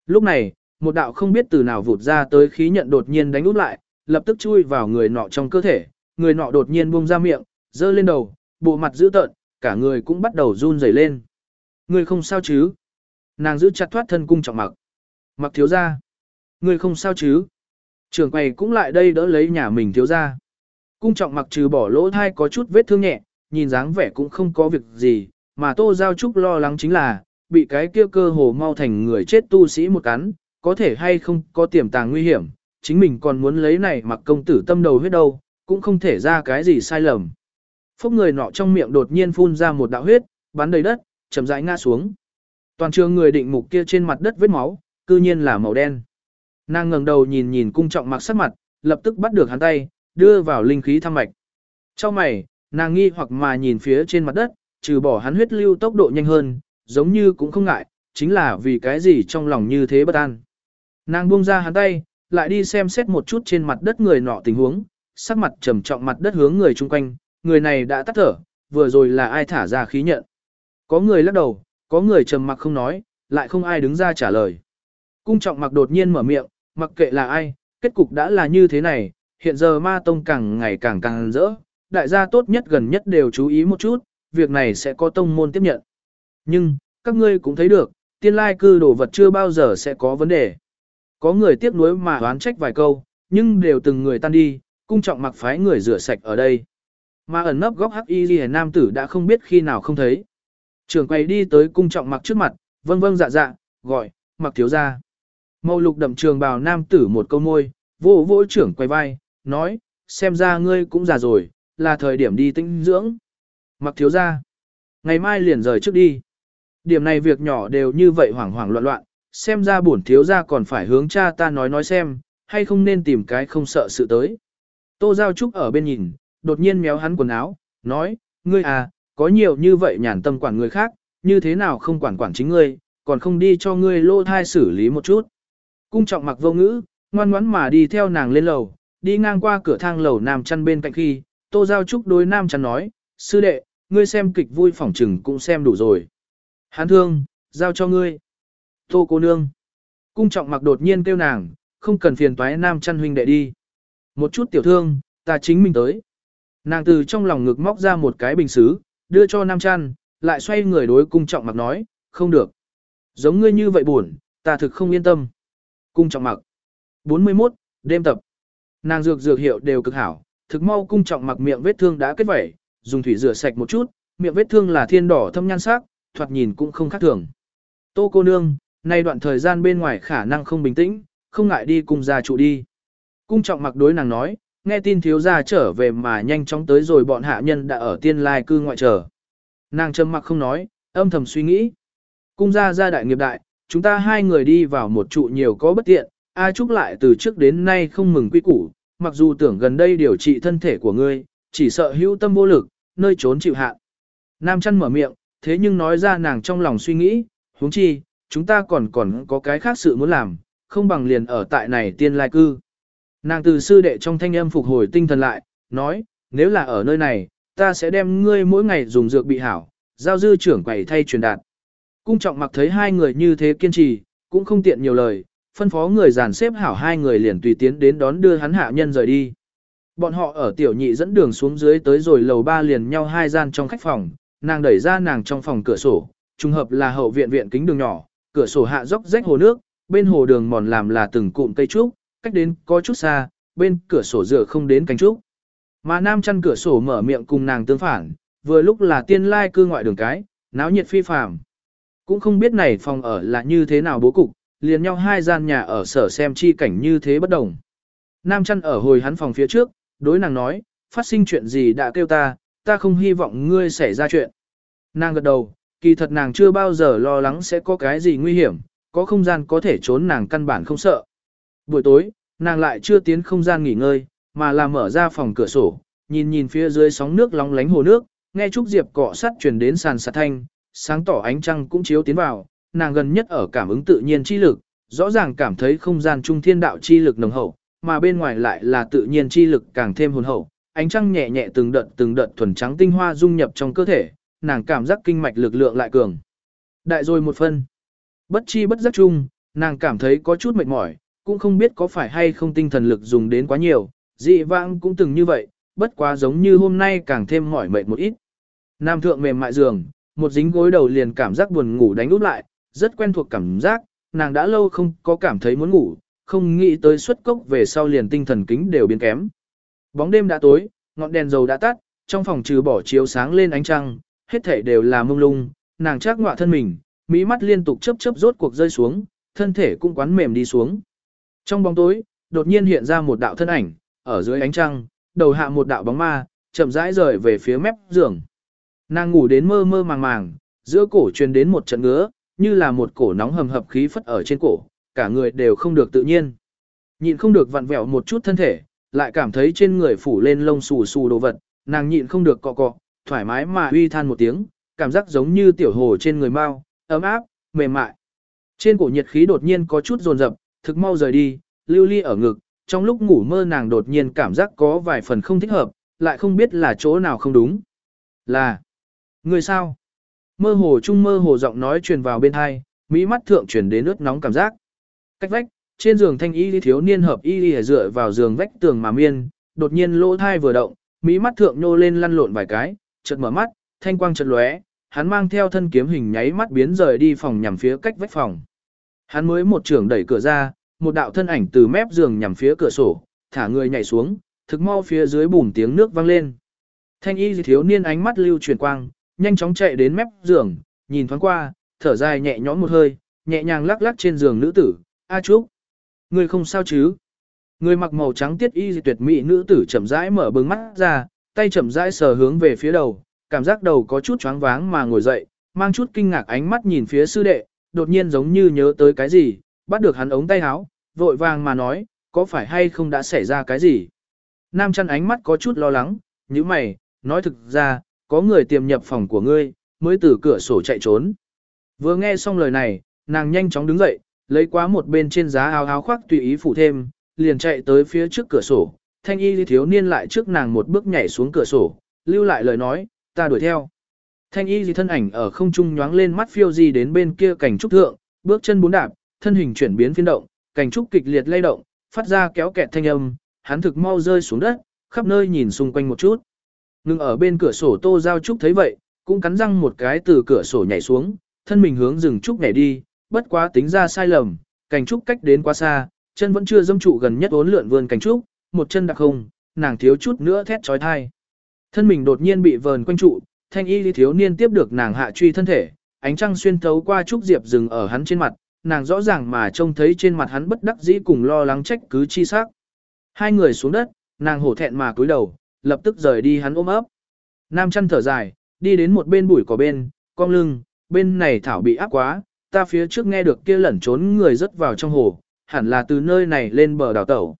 Lúc này, một đạo không biết từ nào vụt ra tới khí nhận đột nhiên đánh út lại, lập tức chui vào người nọ trong cơ thể, người nọ đột nhiên buông ra miệng, giơ lên đầu, bộ mặt dữ tợn, cả người cũng bắt đầu run rẩy lên. Người không sao chứ? Nàng giữ chặt thoát thân cung trọng mặc. Mặc thiếu ra. Người không sao chứ? Trường quầy cũng lại đây đỡ lấy nhà mình thiếu ra. Cung trọng mặc trừ bỏ lỗ thai có chút vết thương nhẹ, nhìn dáng vẻ cũng không có việc gì, mà Tô Giao Trúc lo lắng chính là, bị cái kia cơ hồ mau thành người chết tu sĩ một cắn, có thể hay không có tiềm tàng nguy hiểm, chính mình còn muốn lấy này mặc công tử tâm đầu huyết đâu, cũng không thể ra cái gì sai lầm. Phúc người nọ trong miệng đột nhiên phun ra một đạo huyết, bắn đầy đất, chậm rãi ngã xuống. Toàn trường người định mục kia trên mặt đất vết máu, cư nhiên là màu đen. Nàng ngẩng đầu nhìn nhìn cung trọng mặc sắc mặt, lập tức bắt được hắn tay, đưa vào linh khí thăng mạch. Trong mày, nàng nghi hoặc mà nhìn phía trên mặt đất, trừ bỏ hắn huyết lưu tốc độ nhanh hơn, giống như cũng không ngại, chính là vì cái gì trong lòng như thế bất an. Nàng buông ra hắn tay, lại đi xem xét một chút trên mặt đất người nọ tình huống, sắc mặt trầm trọng mặt đất hướng người chung quanh, người này đã tắt thở, vừa rồi là ai thả ra khí nhận. Có người lắc đầu, có người trầm mặc không nói, lại không ai đứng ra trả lời. Cung trọng mặc đột nhiên mở miệng, mặc kệ là ai, kết cục đã là như thế này, hiện giờ ma tông càng ngày càng càng rỡ, đại gia tốt nhất gần nhất đều chú ý một chút, việc này sẽ có tông môn tiếp nhận. Nhưng, các ngươi cũng thấy được, tiên lai cư đồ vật chưa bao giờ sẽ có vấn đề. Có người tiếc nuối mà oán trách vài câu, nhưng đều từng người tan đi, cung trọng mặc phái người rửa sạch ở đây. Mà ẩn nấp góc hắc y ghi nam tử đã không biết khi nào không thấy. Trường quay đi tới cung trọng mặc trước mặt, vâng vâng dạ dạ, gọi, mặc thiếu ra. Màu lục đậm trường bào nam tử một câu môi, vô vô trưởng quay vai, nói, xem ra ngươi cũng già rồi, là thời điểm đi tinh dưỡng. Mặc thiếu ra, ngày mai liền rời trước đi. Điểm này việc nhỏ đều như vậy hoảng hoảng loạn loạn, xem ra bổn thiếu ra còn phải hướng cha ta nói nói xem, hay không nên tìm cái không sợ sự tới. Tô Giao Trúc ở bên nhìn, đột nhiên méo hắn quần áo, nói, ngươi à, có nhiều như vậy nhàn tâm quản người khác, như thế nào không quản quản chính ngươi, còn không đi cho ngươi lô thai xử lý một chút. Cung trọng mặc vô ngữ, ngoan ngoãn mà đi theo nàng lên lầu, đi ngang qua cửa thang lầu nam chăn bên cạnh khi, Tô Giao Trúc đối nam chăn nói, sư đệ, ngươi xem kịch vui phỏng trừng cũng xem đủ rồi. Hán thương, giao cho ngươi. Tô cô nương. Cung trọng mặc đột nhiên kêu nàng, không cần phiền toái nam chăn huynh đệ đi. Một chút tiểu thương, ta chính mình tới. Nàng từ trong lòng ngực móc ra một cái bình xứ, đưa cho nam chăn, lại xoay người đối cung trọng mặc nói, không được. Giống ngươi như vậy buồn, ta thực không yên tâm. Cung trọng mặc. 41, đêm tập. Nàng dược dược hiệu đều cực hảo, thực mau cung trọng mặc miệng vết thương đã kết vẩy, dùng thủy rửa sạch một chút, miệng vết thương là thiên đỏ thâm nhan sắc, thoạt nhìn cũng không khác thường. Tô cô nương, nay đoạn thời gian bên ngoài khả năng không bình tĩnh, không ngại đi cùng gia trụ đi. Cung trọng mặc đối nàng nói, nghe tin thiếu gia trở về mà nhanh chóng tới rồi bọn hạ nhân đã ở tiên lai cư ngoại chờ. Nàng trầm mặc không nói, âm thầm suy nghĩ. Cung gia gia đại nghiệp đại, chúng ta hai người đi vào một trụ nhiều có bất tiện, A Trúc lại từ trước đến nay không mừng quy củ, mặc dù tưởng gần đây điều trị thân thể của ngươi, chỉ sợ hữu tâm vô lực, nơi trốn chịu hạn. Nam chăn mở miệng, thế nhưng nói ra nàng trong lòng suy nghĩ, huống chi, chúng ta còn còn có cái khác sự muốn làm, không bằng liền ở tại này tiên lai cư. Nàng từ sư đệ trong thanh âm phục hồi tinh thần lại, nói, nếu là ở nơi này, ta sẽ đem ngươi mỗi ngày dùng dược bị hảo, giao dư trưởng quầy thay truyền đạt. Cung trọng mặc thấy hai người như thế kiên trì, cũng không tiện nhiều lời, phân phó người dàn xếp hảo hai người liền tùy tiến đến đón đưa hắn hạ nhân rời đi. Bọn họ ở tiểu nhị dẫn đường xuống dưới tới rồi lầu ba liền nhau hai gian trong khách phòng, nàng đẩy ra nàng trong phòng cửa sổ, trùng hợp là hậu viện viện kính đường nhỏ, cửa sổ hạ dốc rách hồ nước, bên hồ đường mòn làm là từng cụm cây trúc, cách đến có chút xa, bên cửa sổ dựa không đến cánh trúc. Mà nam chăn cửa sổ mở miệng cùng nàng tương phản, vừa lúc là tiên lai cư ngoại đường cái, náo nhiệt phi phàm. Cũng không biết này phòng ở là như thế nào bố cục, liền nhau hai gian nhà ở sở xem chi cảnh như thế bất đồng. Nam chăn ở hồi hắn phòng phía trước, đối nàng nói, phát sinh chuyện gì đã kêu ta, ta không hy vọng ngươi xảy ra chuyện. Nàng gật đầu, kỳ thật nàng chưa bao giờ lo lắng sẽ có cái gì nguy hiểm, có không gian có thể trốn nàng căn bản không sợ. Buổi tối, nàng lại chưa tiến không gian nghỉ ngơi, mà là mở ra phòng cửa sổ, nhìn nhìn phía dưới sóng nước lóng lánh hồ nước, nghe Trúc Diệp cọ sắt truyền đến sàn sạt thanh, sáng tỏ ánh trăng cũng chiếu tiến vào, nàng gần nhất ở cảm ứng tự nhiên chi lực, rõ ràng cảm thấy không gian trung thiên đạo chi lực nồng hậu, mà bên ngoài lại là tự nhiên chi lực càng thêm hồn hậu, ánh trăng nhẹ nhẹ từng đợt từng đợt thuần trắng tinh hoa dung nhập trong cơ thể, nàng cảm giác kinh mạch lực lượng lại cường. Đại rồi một phân. Bất chi bất giác chung, nàng cảm thấy có chút mệt mỏi, cũng không biết có phải hay không tinh thần lực dùng đến quá nhiều, dị vãng cũng từng như vậy, bất quá giống như hôm nay càng thêm mỏi mệt một ít. Nam thượng mềm mại giường, một dính gối đầu liền cảm giác buồn ngủ đánh úp lại, rất quen thuộc cảm giác, nàng đã lâu không có cảm thấy muốn ngủ, không nghĩ tới xuất cốc về sau liền tinh thần kính đều biến kém. Bóng đêm đã tối, ngọn đèn dầu đã tắt, trong phòng trừ bỏ chiếu sáng lên ánh trăng, hết thảy đều là mông lung, nàng chắc ngọa thân mình, mỹ mắt liên tục chớp chớp rốt cuộc rơi xuống, thân thể cũng quán mềm đi xuống. Trong bóng tối, đột nhiên hiện ra một đạo thân ảnh, ở dưới ánh trăng, đầu hạ một đạo bóng ma, chậm rãi rời về phía mép giường. Nàng ngủ đến mơ mơ màng màng, giữa cổ truyền đến một trận ngứa, như là một cổ nóng hầm hập khí phất ở trên cổ, cả người đều không được tự nhiên. Nhịn không được vặn vẹo một chút thân thể, lại cảm thấy trên người phủ lên lông xù xù đồ vật, nàng nhịn không được cọ cọ, thoải mái mà uy than một tiếng, cảm giác giống như tiểu hồ trên người mau, ấm áp, mềm mại. Trên cổ nhiệt khí đột nhiên có chút dồn dập, thực mau rời đi, lưu ly ở ngực, trong lúc ngủ mơ nàng đột nhiên cảm giác có vài phần không thích hợp, lại không biết là chỗ nào không đúng. Là, người sao? Mơ hồ chung mơ hồ giọng nói truyền vào bên hai, mỹ mắt thượng truyền đến nước nóng cảm giác. Cách vách, trên giường thanh y thiếu niên hợp y dựa vào giường vách tường mà miên, đột nhiên lỗ thai vừa động, mỹ mắt thượng nhô lên lăn lộn vài cái, chợt mở mắt, thanh quang chợt lóe, hắn mang theo thân kiếm hình nháy mắt biến rời đi phòng nhằm phía cách vách phòng. Hắn mới một trường đẩy cửa ra, một đạo thân ảnh từ mép giường nhằm phía cửa sổ, thả người nhảy xuống, thực mau phía dưới bùm tiếng nước vang lên. Thanh y thiếu niên ánh mắt lưu truyền quang, nhanh chóng chạy đến mép giường, nhìn thoáng qua, thở dài nhẹ nhõm một hơi, nhẹ nhàng lắc lắc trên giường nữ tử, A Trúc. Người không sao chứ? Người mặc màu trắng tiết y tuyệt mỹ nữ tử chậm rãi mở bừng mắt ra, tay chậm rãi sờ hướng về phía đầu, cảm giác đầu có chút choáng váng mà ngồi dậy, mang chút kinh ngạc ánh mắt nhìn phía sư đệ, đột nhiên giống như nhớ tới cái gì, bắt được hắn ống tay áo, vội vàng mà nói, có phải hay không đã xảy ra cái gì? Nam chăn ánh mắt có chút lo lắng, như mày, nói thực ra, có người tiềm nhập phòng của ngươi, mới từ cửa sổ chạy trốn. Vừa nghe xong lời này, nàng nhanh chóng đứng dậy, lấy quá một bên trên giá áo áo khoác tùy ý phủ thêm, liền chạy tới phía trước cửa sổ. Thanh y thiếu niên lại trước nàng một bước nhảy xuống cửa sổ, lưu lại lời nói, ta đuổi theo. Thanh y thân ảnh ở không trung nhoáng lên mắt phiêu di đến bên kia cảnh trúc thượng, bước chân bốn đạp, thân hình chuyển biến phiên động, cảnh trúc kịch liệt lay động, phát ra kéo kẹt thanh âm, hắn thực mau rơi xuống đất, khắp nơi nhìn xung quanh một chút. Ngừng ở bên cửa sổ Tô Giao Trúc thấy vậy, cũng cắn răng một cái từ cửa sổ nhảy xuống, thân mình hướng rừng trúc nhảy đi, bất quá tính ra sai lầm, cảnh trúc cách đến quá xa, chân vẫn chưa dâm trụ gần nhất ốn lượn vươn cảnh trúc, một chân đặc không, nàng thiếu chút nữa thét trói thai. Thân mình đột nhiên bị vờn quanh trụ, thanh y thiếu niên tiếp được nàng hạ truy thân thể, ánh trăng xuyên thấu qua trúc diệp dừng ở hắn trên mặt, nàng rõ ràng mà trông thấy trên mặt hắn bất đắc dĩ cùng lo lắng trách cứ chi sắc. Hai người xuống đất, nàng hổ thẹn mà cúi đầu, lập tức rời đi hắn ôm ấp. Nam chăn thở dài, đi đến một bên bụi cỏ bên, cong lưng, bên này thảo bị áp quá, ta phía trước nghe được kia lẩn trốn người rớt vào trong hồ, hẳn là từ nơi này lên bờ đào tẩu.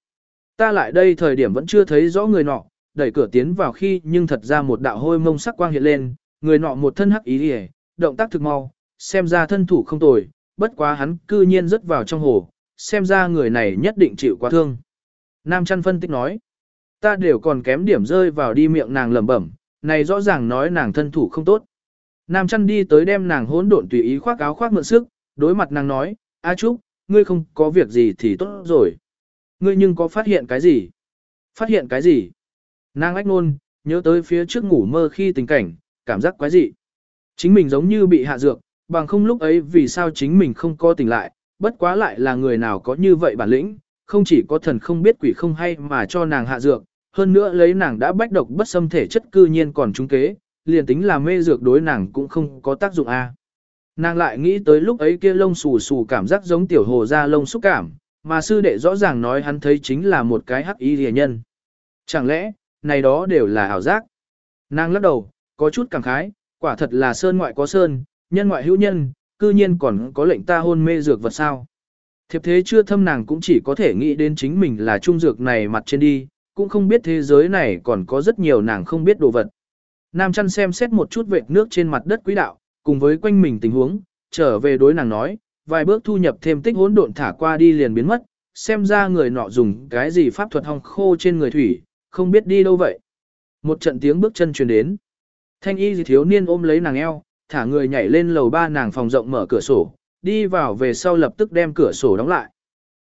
Ta lại đây thời điểm vẫn chưa thấy rõ người nọ, đẩy cửa tiến vào khi nhưng thật ra một đạo hôi mông sắc quang hiện lên, người nọ một thân hắc ý đi động tác thực mau, xem ra thân thủ không tồi, bất quá hắn cư nhiên rớt vào trong hồ, xem ra người này nhất định chịu quá thương. Nam chăn phân tích nói, ta đều còn kém điểm rơi vào đi miệng nàng lẩm bẩm, này rõ ràng nói nàng thân thủ không tốt. Nam chăn đi tới đem nàng hỗn độn tùy ý khoác áo khoác mượn sức, đối mặt nàng nói, A Trúc, ngươi không có việc gì thì tốt rồi. Ngươi nhưng có phát hiện cái gì? Phát hiện cái gì? Nàng ách nôn, nhớ tới phía trước ngủ mơ khi tình cảnh, cảm giác quái dị. Chính mình giống như bị hạ dược, bằng không lúc ấy vì sao chính mình không có tỉnh lại, bất quá lại là người nào có như vậy bản lĩnh, không chỉ có thần không biết quỷ không hay mà cho nàng hạ dược, hơn nữa lấy nàng đã bách độc bất xâm thể chất cư nhiên còn trúng kế, liền tính là mê dược đối nàng cũng không có tác dụng a. Nàng lại nghĩ tới lúc ấy kia lông xù xù cảm giác giống tiểu hồ ra lông xúc cảm, mà sư đệ rõ ràng nói hắn thấy chính là một cái hắc y rìa nhân. Chẳng lẽ, này đó đều là ảo giác? Nàng lắc đầu, có chút cảm khái, quả thật là sơn ngoại có sơn, nhân ngoại hữu nhân, cư nhiên còn có lệnh ta hôn mê dược vật sao. Thiệp thế chưa thâm nàng cũng chỉ có thể nghĩ đến chính mình là trung dược này mặt trên đi, cũng không biết thế giới này còn có rất nhiều nàng không biết đồ vật. Nam chăn xem xét một chút vệt nước trên mặt đất quý đạo, cùng với quanh mình tình huống, trở về đối nàng nói, vài bước thu nhập thêm tích hỗn độn thả qua đi liền biến mất, xem ra người nọ dùng cái gì pháp thuật hong khô trên người thủy, không biết đi đâu vậy. Một trận tiếng bước chân truyền đến. Thanh y thiếu niên ôm lấy nàng eo, thả người nhảy lên lầu ba nàng phòng rộng mở cửa sổ, đi vào về sau lập tức đem cửa sổ đóng lại.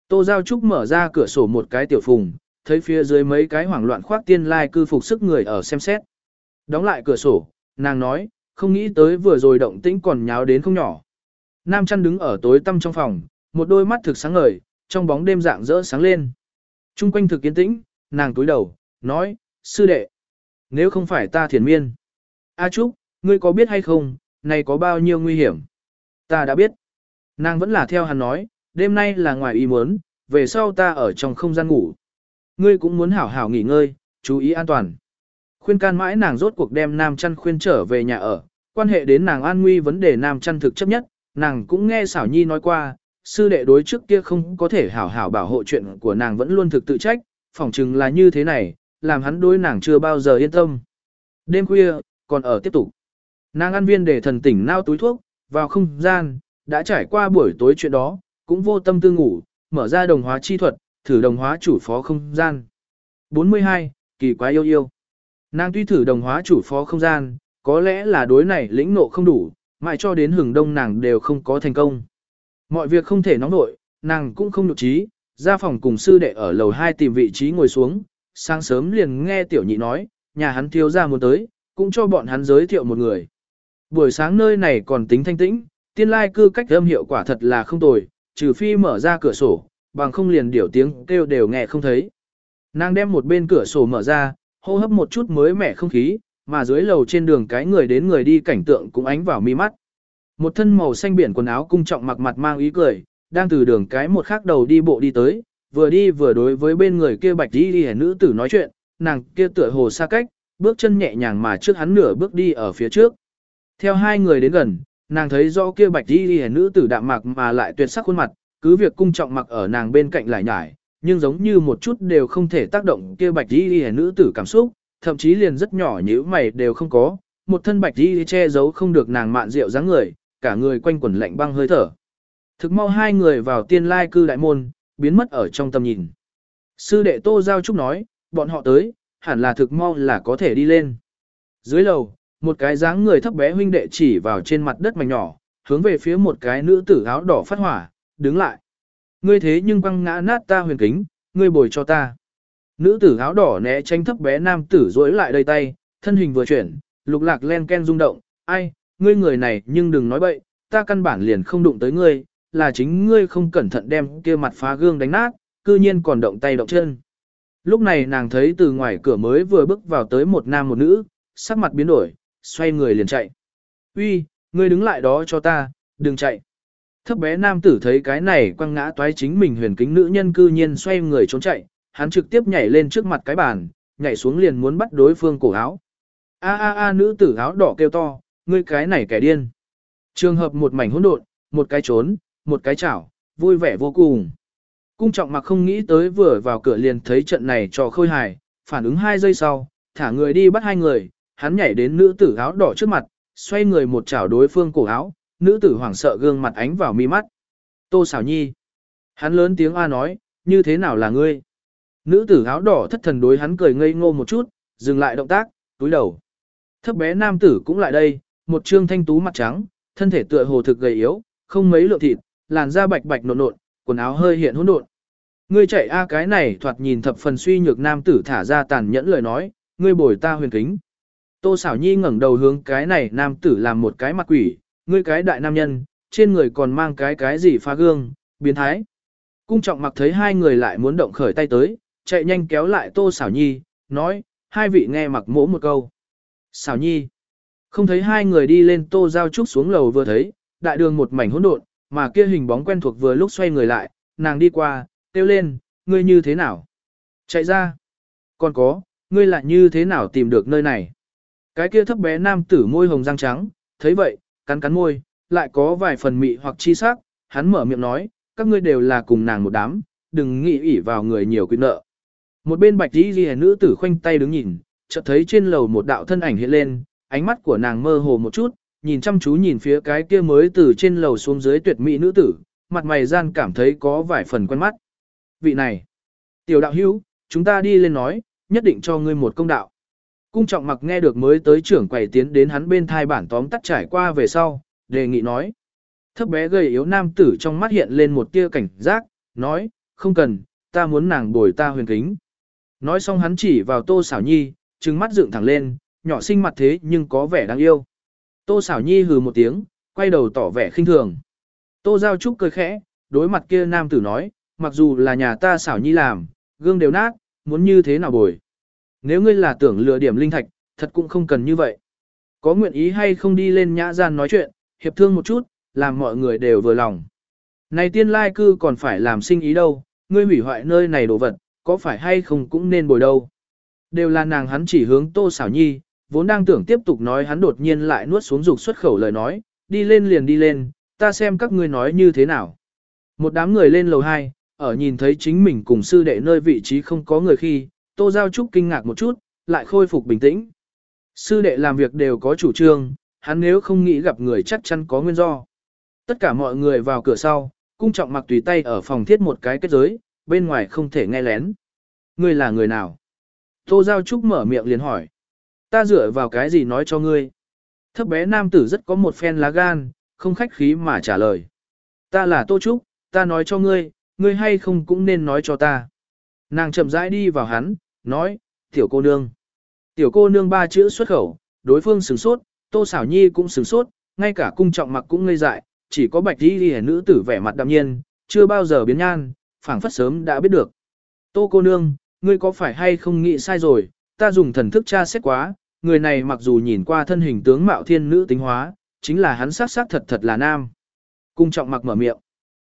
Tô Giao Trúc mở ra cửa sổ một cái tiểu phùng, thấy phía dưới mấy cái hoảng loạn khoác tiên lai cư phục sức người ở xem xét. Đóng lại cửa sổ, nàng nói, không nghĩ tới vừa rồi động tĩnh còn nháo đến không nhỏ. Nam chăn đứng ở tối tăm trong phòng, một đôi mắt thực sáng ngời, trong bóng đêm dạng rỡ sáng lên. Trung quanh thực yên tĩnh, nàng túi đầu, nói, sư đệ. nếu không phải ta thiền miên. A Trúc, ngươi có biết hay không, này có bao nhiêu nguy hiểm? Ta đã biết. Nàng vẫn là theo hắn nói, đêm nay là ngoài ý muốn, về sau ta ở trong không gian ngủ. Ngươi cũng muốn hảo hảo nghỉ ngơi, chú ý an toàn. Khuyên can mãi nàng rốt cuộc đem Nam Chăn khuyên trở về nhà ở, quan hệ đến nàng an nguy vấn đề Nam Chăn thực chấp nhất, nàng cũng nghe xảo nhi nói qua, sư đệ đối trước kia không có thể hảo hảo bảo hộ chuyện của nàng vẫn luôn thực tự trách, phỏng chừng là như thế này, làm hắn đối nàng chưa bao giờ yên tâm. Đêm khuya, còn ở tiếp tục. Nàng ăn viên để thần tỉnh nao túi thuốc, vào không gian, đã trải qua buổi tối chuyện đó, cũng vô tâm tư ngủ, mở ra đồng hóa chi thuật, thử đồng hóa chủ phó không gian. 42. Kỳ quái yêu yêu. Nàng tuy thử đồng hóa chủ phó không gian, có lẽ là đối này lĩnh nộ không đủ, mãi cho đến hừng đông nàng đều không có thành công. Mọi việc không thể nóng nội, nàng cũng không nhục trí, ra phòng cùng sư đệ ở lầu 2 tìm vị trí ngồi xuống, sáng sớm liền nghe tiểu nhị nói, nhà hắn thiếu ra muốn tới, cũng cho bọn hắn giới thiệu một người. Buổi sáng nơi này còn tính thanh tĩnh, tiên lai cư cách âm hiệu quả thật là không tồi, trừ phi mở ra cửa sổ, bằng không liền điểu tiếng kêu đều nghe không thấy. Nàng đem một bên cửa sổ mở ra, hô hấp một chút mới mẻ không khí, mà dưới lầu trên đường cái người đến người đi cảnh tượng cũng ánh vào mi mắt. Một thân màu xanh biển quần áo cung trọng mặc mặt mang ý cười, đang từ đường cái một khắc đầu đi bộ đi tới, vừa đi vừa đối với bên người kia bạch đi đi nữ tử nói chuyện, nàng kia tựa hồ xa cách, bước chân nhẹ nhàng mà trước hắn nửa bước đi ở phía trước. Theo hai người đến gần, nàng thấy rõ kia bạch đi đi nữ tử đạm mạc mà lại tuyệt sắc khuôn mặt, cứ việc cung trọng mặc ở nàng bên cạnh lại nhải, nhưng giống như một chút đều không thể tác động kia bạch đi đi nữ tử cảm xúc, thậm chí liền rất nhỏ như mày đều không có, một thân bạch đi che giấu không được nàng mạn rượu dáng người, cả người quanh quẩn lạnh băng hơi thở. Thực mau hai người vào tiên lai cư đại môn, biến mất ở trong tầm nhìn. Sư đệ Tô Giao Trúc nói, bọn họ tới, hẳn là thực mau là có thể đi lên. Dưới lầu, một cái dáng người thấp bé huynh đệ chỉ vào trên mặt đất mảnh nhỏ, hướng về phía một cái nữ tử áo đỏ phát hỏa, đứng lại. Ngươi thế nhưng quăng ngã nát ta huyền kính, ngươi bồi cho ta. Nữ tử áo đỏ né tránh thấp bé nam tử rối lại đầy tay, thân hình vừa chuyển, lục lạc len ken rung động, ai, ngươi người này nhưng đừng nói bậy, ta căn bản liền không đụng tới ngươi, là chính ngươi không cẩn thận đem kia mặt phá gương đánh nát, cư nhiên còn động tay động chân. Lúc này nàng thấy từ ngoài cửa mới vừa bước vào tới một nam một nữ, sắc mặt biến đổi, xoay người liền chạy. Uy, ngươi đứng lại đó cho ta, đừng chạy. Thấp bé nam tử thấy cái này quăng ngã toái chính mình huyền kính nữ nhân cư nhiên xoay người trốn chạy, hắn trực tiếp nhảy lên trước mặt cái bàn, nhảy xuống liền muốn bắt đối phương cổ áo. A a a nữ tử áo đỏ kêu to, ngươi cái này kẻ điên. Trường hợp một mảnh hỗn độn, một cái trốn, một cái chảo, vui vẻ vô cùng. Cung trọng mặc không nghĩ tới vừa vào cửa liền thấy trận này trò khôi hài, phản ứng hai giây sau, thả người đi bắt hai người, hắn nhảy đến nữ tử áo đỏ trước mặt, xoay người một chảo đối phương cổ áo, nữ tử hoảng sợ gương mặt ánh vào mi mắt. Tô xảo nhi. Hắn lớn tiếng A nói, như thế nào là ngươi? Nữ tử áo đỏ thất thần đối hắn cười ngây ngô một chút, dừng lại động tác, túi đầu. Thấp bé nam tử cũng lại đây, một trương thanh tú mặt trắng, thân thể tựa hồ thực gầy yếu, không mấy lượng thịt, làn da bạch bạch nộn nộn, quần áo hơi hiện hỗn độn. Ngươi chạy a cái này thoạt nhìn thập phần suy nhược nam tử thả ra tàn nhẫn lời nói, ngươi bồi ta huyền kính. Tô xảo nhi ngẩng đầu hướng cái này nam tử làm một cái mặt quỷ, ngươi cái đại nam nhân, trên người còn mang cái cái gì phá gương, biến thái. Cung trọng mặc thấy hai người lại muốn động khởi tay tới, chạy nhanh kéo lại tô xảo nhi, nói, hai vị nghe mặc mỗ một câu. Xảo nhi, không thấy hai người đi lên tô giao trúc xuống lầu vừa thấy, đại đường một mảnh hỗn độn, mà kia hình bóng quen thuộc vừa lúc xoay người lại, nàng đi qua, kêu lên, ngươi như thế nào? Chạy ra. Còn có, ngươi lại như thế nào tìm được nơi này? Cái kia thấp bé nam tử môi hồng răng trắng, thấy vậy, cắn cắn môi, lại có vài phần mị hoặc chi sắc, hắn mở miệng nói, các ngươi đều là cùng nàng một đám, đừng nghĩ ỉ vào người nhiều quy nợ. Một bên bạch đi ghi nữ tử khoanh tay đứng nhìn, chợt thấy trên lầu một đạo thân ảnh hiện lên, ánh mắt của nàng mơ hồ một chút, nhìn chăm chú nhìn phía cái kia mới từ trên lầu xuống dưới tuyệt mỹ nữ tử, mặt mày gian cảm thấy có vài phần quen mắt. Vị này, tiểu đạo hữu, chúng ta đi lên nói, nhất định cho ngươi một công đạo. Cung trọng mặc nghe được mới tới trưởng quầy tiến đến hắn bên thai bản tóm tắt trải qua về sau, đề nghị nói. Thấp bé gầy yếu nam tử trong mắt hiện lên một tia cảnh giác, nói, không cần, ta muốn nàng bồi ta huyền kính. Nói xong hắn chỉ vào tô xảo nhi, trừng mắt dựng thẳng lên, nhỏ xinh mặt thế nhưng có vẻ đáng yêu. Tô xảo nhi hừ một tiếng, quay đầu tỏ vẻ khinh thường. Tô giao trúc cười khẽ, đối mặt kia nam tử nói, mặc dù là nhà ta xảo nhi làm, gương đều nát, muốn như thế nào bồi. Nếu ngươi là tưởng lừa điểm linh thạch, thật cũng không cần như vậy. Có nguyện ý hay không đi lên nhã gian nói chuyện, hiệp thương một chút, làm mọi người đều vừa lòng. Này tiên lai cư còn phải làm sinh ý đâu, ngươi hủy hoại nơi này đồ vật, có phải hay không cũng nên bồi đâu. Đều là nàng hắn chỉ hướng tô xảo nhi, vốn đang tưởng tiếp tục nói hắn đột nhiên lại nuốt xuống dục xuất khẩu lời nói, đi lên liền đi lên, ta xem các ngươi nói như thế nào. Một đám người lên lầu 2, ở nhìn thấy chính mình cùng sư đệ nơi vị trí không có người khi, Tô Giao Trúc kinh ngạc một chút, lại khôi phục bình tĩnh. Sư đệ làm việc đều có chủ trương, hắn nếu không nghĩ gặp người chắc chắn có nguyên do. Tất cả mọi người vào cửa sau, cung trọng mặc tùy tay ở phòng thiết một cái kết giới, bên ngoài không thể nghe lén. Ngươi là người nào? Tô Giao Trúc mở miệng liền hỏi. Ta dựa vào cái gì nói cho ngươi? Thấp bé nam tử rất có một phen lá gan, không khách khí mà trả lời. Ta là Tô Trúc, ta nói cho ngươi, ngươi hay không cũng nên nói cho ta. Nàng chậm rãi đi vào hắn, nói, tiểu cô nương. Tiểu cô nương ba chữ xuất khẩu, đối phương sửng sốt, Tô xảo Nhi cũng sửng sốt, ngay cả cung trọng mặc cũng ngây dại, chỉ có bạch đi đi nữ tử vẻ mặt đạm nhiên, chưa bao giờ biến nhan, phảng phất sớm đã biết được. Tô cô nương, ngươi có phải hay không nghĩ sai rồi, ta dùng thần thức tra xét quá, người này mặc dù nhìn qua thân hình tướng mạo thiên nữ tính hóa, chính là hắn sát sát thật thật là nam. Cung trọng mặc mở miệng.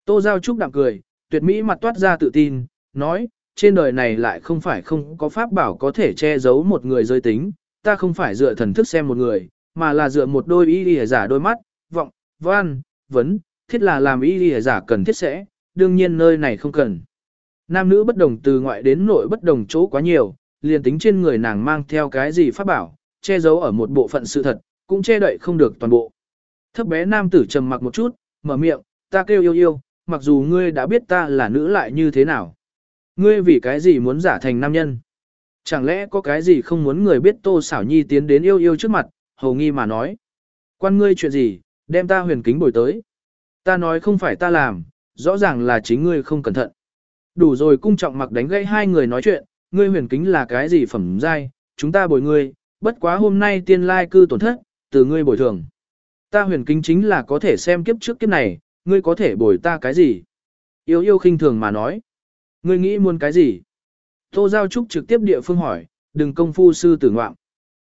Tô Giao Trúc đạm cười, tuyệt mỹ mặt toát ra tự tin, nói, trên đời này lại không phải không có pháp bảo có thể che giấu một người giới tính, ta không phải dựa thần thức xem một người, mà là dựa một đôi y lìa giả đôi mắt, vọng, văn, vấn, thiết là làm y lìa giả cần thiết sẽ, đương nhiên nơi này không cần. Nam nữ bất đồng từ ngoại đến nội bất đồng chỗ quá nhiều, liền tính trên người nàng mang theo cái gì pháp bảo, che giấu ở một bộ phận sự thật, cũng che đậy không được toàn bộ. Thấp bé nam tử trầm mặc một chút, mở miệng, ta kêu yêu yêu, mặc dù ngươi đã biết ta là nữ lại như thế nào. Ngươi vì cái gì muốn giả thành nam nhân? Chẳng lẽ có cái gì không muốn người biết Tô Xảo Nhi tiến đến yêu yêu trước mặt, hầu nghi mà nói. Quan ngươi chuyện gì, đem ta huyền kính bồi tới. Ta nói không phải ta làm, rõ ràng là chính ngươi không cẩn thận. Đủ rồi cung trọng mặc đánh gãy hai người nói chuyện, ngươi huyền kính là cái gì phẩm giai, chúng ta bồi ngươi, bất quá hôm nay tiên lai cư tổn thất, từ ngươi bồi thường. Ta huyền kính chính là có thể xem kiếp trước kiếp này, ngươi có thể bồi ta cái gì? Yêu yêu khinh thường mà nói. Ngươi nghĩ muốn cái gì? Tô Giao Trúc trực tiếp địa phương hỏi, đừng công phu sư tử ngoạm.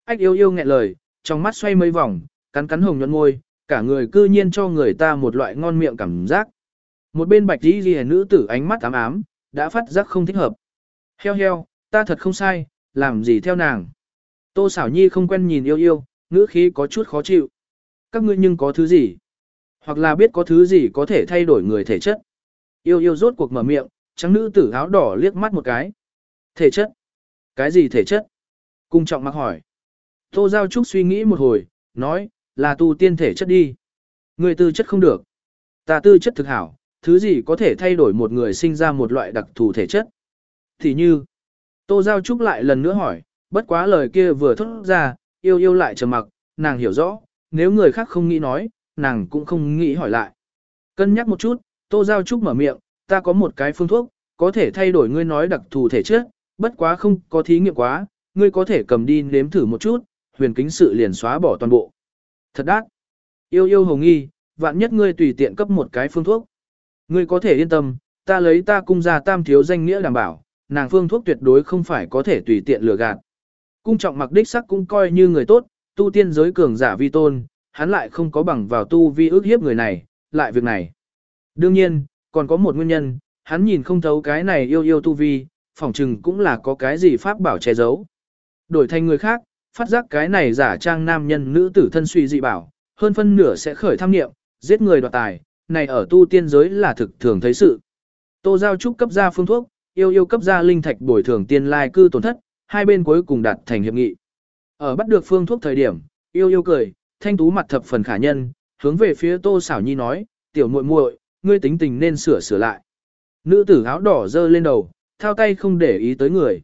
Ách yêu yêu nghẹn lời, trong mắt xoay mấy vòng, cắn cắn hồng nhuận môi, cả người cư nhiên cho người ta một loại ngon miệng cảm giác. Một bên bạch tí ghi nữ tử ánh mắt ám ám, đã phát giác không thích hợp. Heo heo, ta thật không sai, làm gì theo nàng. Tô xảo nhi không quen nhìn yêu yêu, ngữ khí có chút khó chịu. Các ngươi nhưng có thứ gì? Hoặc là biết có thứ gì có thể thay đổi người thể chất. Yêu yêu rốt cuộc mở miệng, trắng nữ tử áo đỏ liếc mắt một cái. Thể chất? Cái gì thể chất? Cung trọng mặc hỏi. Tô Giao Trúc suy nghĩ một hồi, nói, là tu tiên thể chất đi. Người tư chất không được. Ta tư chất thực hảo, thứ gì có thể thay đổi một người sinh ra một loại đặc thù thể chất. Thì như, Tô Giao Trúc lại lần nữa hỏi, bất quá lời kia vừa thốt ra, yêu yêu lại trầm mặc, nàng hiểu rõ, nếu người khác không nghĩ nói, nàng cũng không nghĩ hỏi lại. Cân nhắc một chút, Tô Giao Trúc mở miệng, ta có một cái phương thuốc, có thể thay đổi ngươi nói đặc thù thể chất, bất quá không có thí nghiệm quá, ngươi có thể cầm đi nếm thử một chút, huyền kính sự liền xóa bỏ toàn bộ. Thật đắt. Yêu yêu hồng nghi, vạn nhất ngươi tùy tiện cấp một cái phương thuốc. Ngươi có thể yên tâm, ta lấy ta cung ra tam thiếu danh nghĩa đảm bảo, nàng phương thuốc tuyệt đối không phải có thể tùy tiện lừa gạt. Cung trọng mặc đích sắc cũng coi như người tốt, tu tiên giới cường giả vi tôn, hắn lại không có bằng vào tu vi ước hiếp người này, lại việc này. Đương nhiên, còn có một nguyên nhân, hắn nhìn không thấu cái này yêu yêu tu vi, phỏng chừng cũng là có cái gì pháp bảo che giấu. Đổi thành người khác, phát giác cái này giả trang nam nhân nữ tử thân suy dị bảo, hơn phân nửa sẽ khởi tham nghiệm, giết người đoạt tài, này ở tu tiên giới là thực thường thấy sự. Tô Giao Trúc cấp ra phương thuốc, yêu yêu cấp ra linh thạch bồi thường tiên lai cư tổn thất, hai bên cuối cùng đạt thành hiệp nghị. Ở bắt được phương thuốc thời điểm, yêu yêu cười, thanh tú mặt thập phần khả nhân, hướng về phía Tô Xảo Nhi nói, tiểu muội muội, ngươi tính tình nên sửa sửa lại. Nữ tử áo đỏ dơ lên đầu, thao tay không để ý tới người.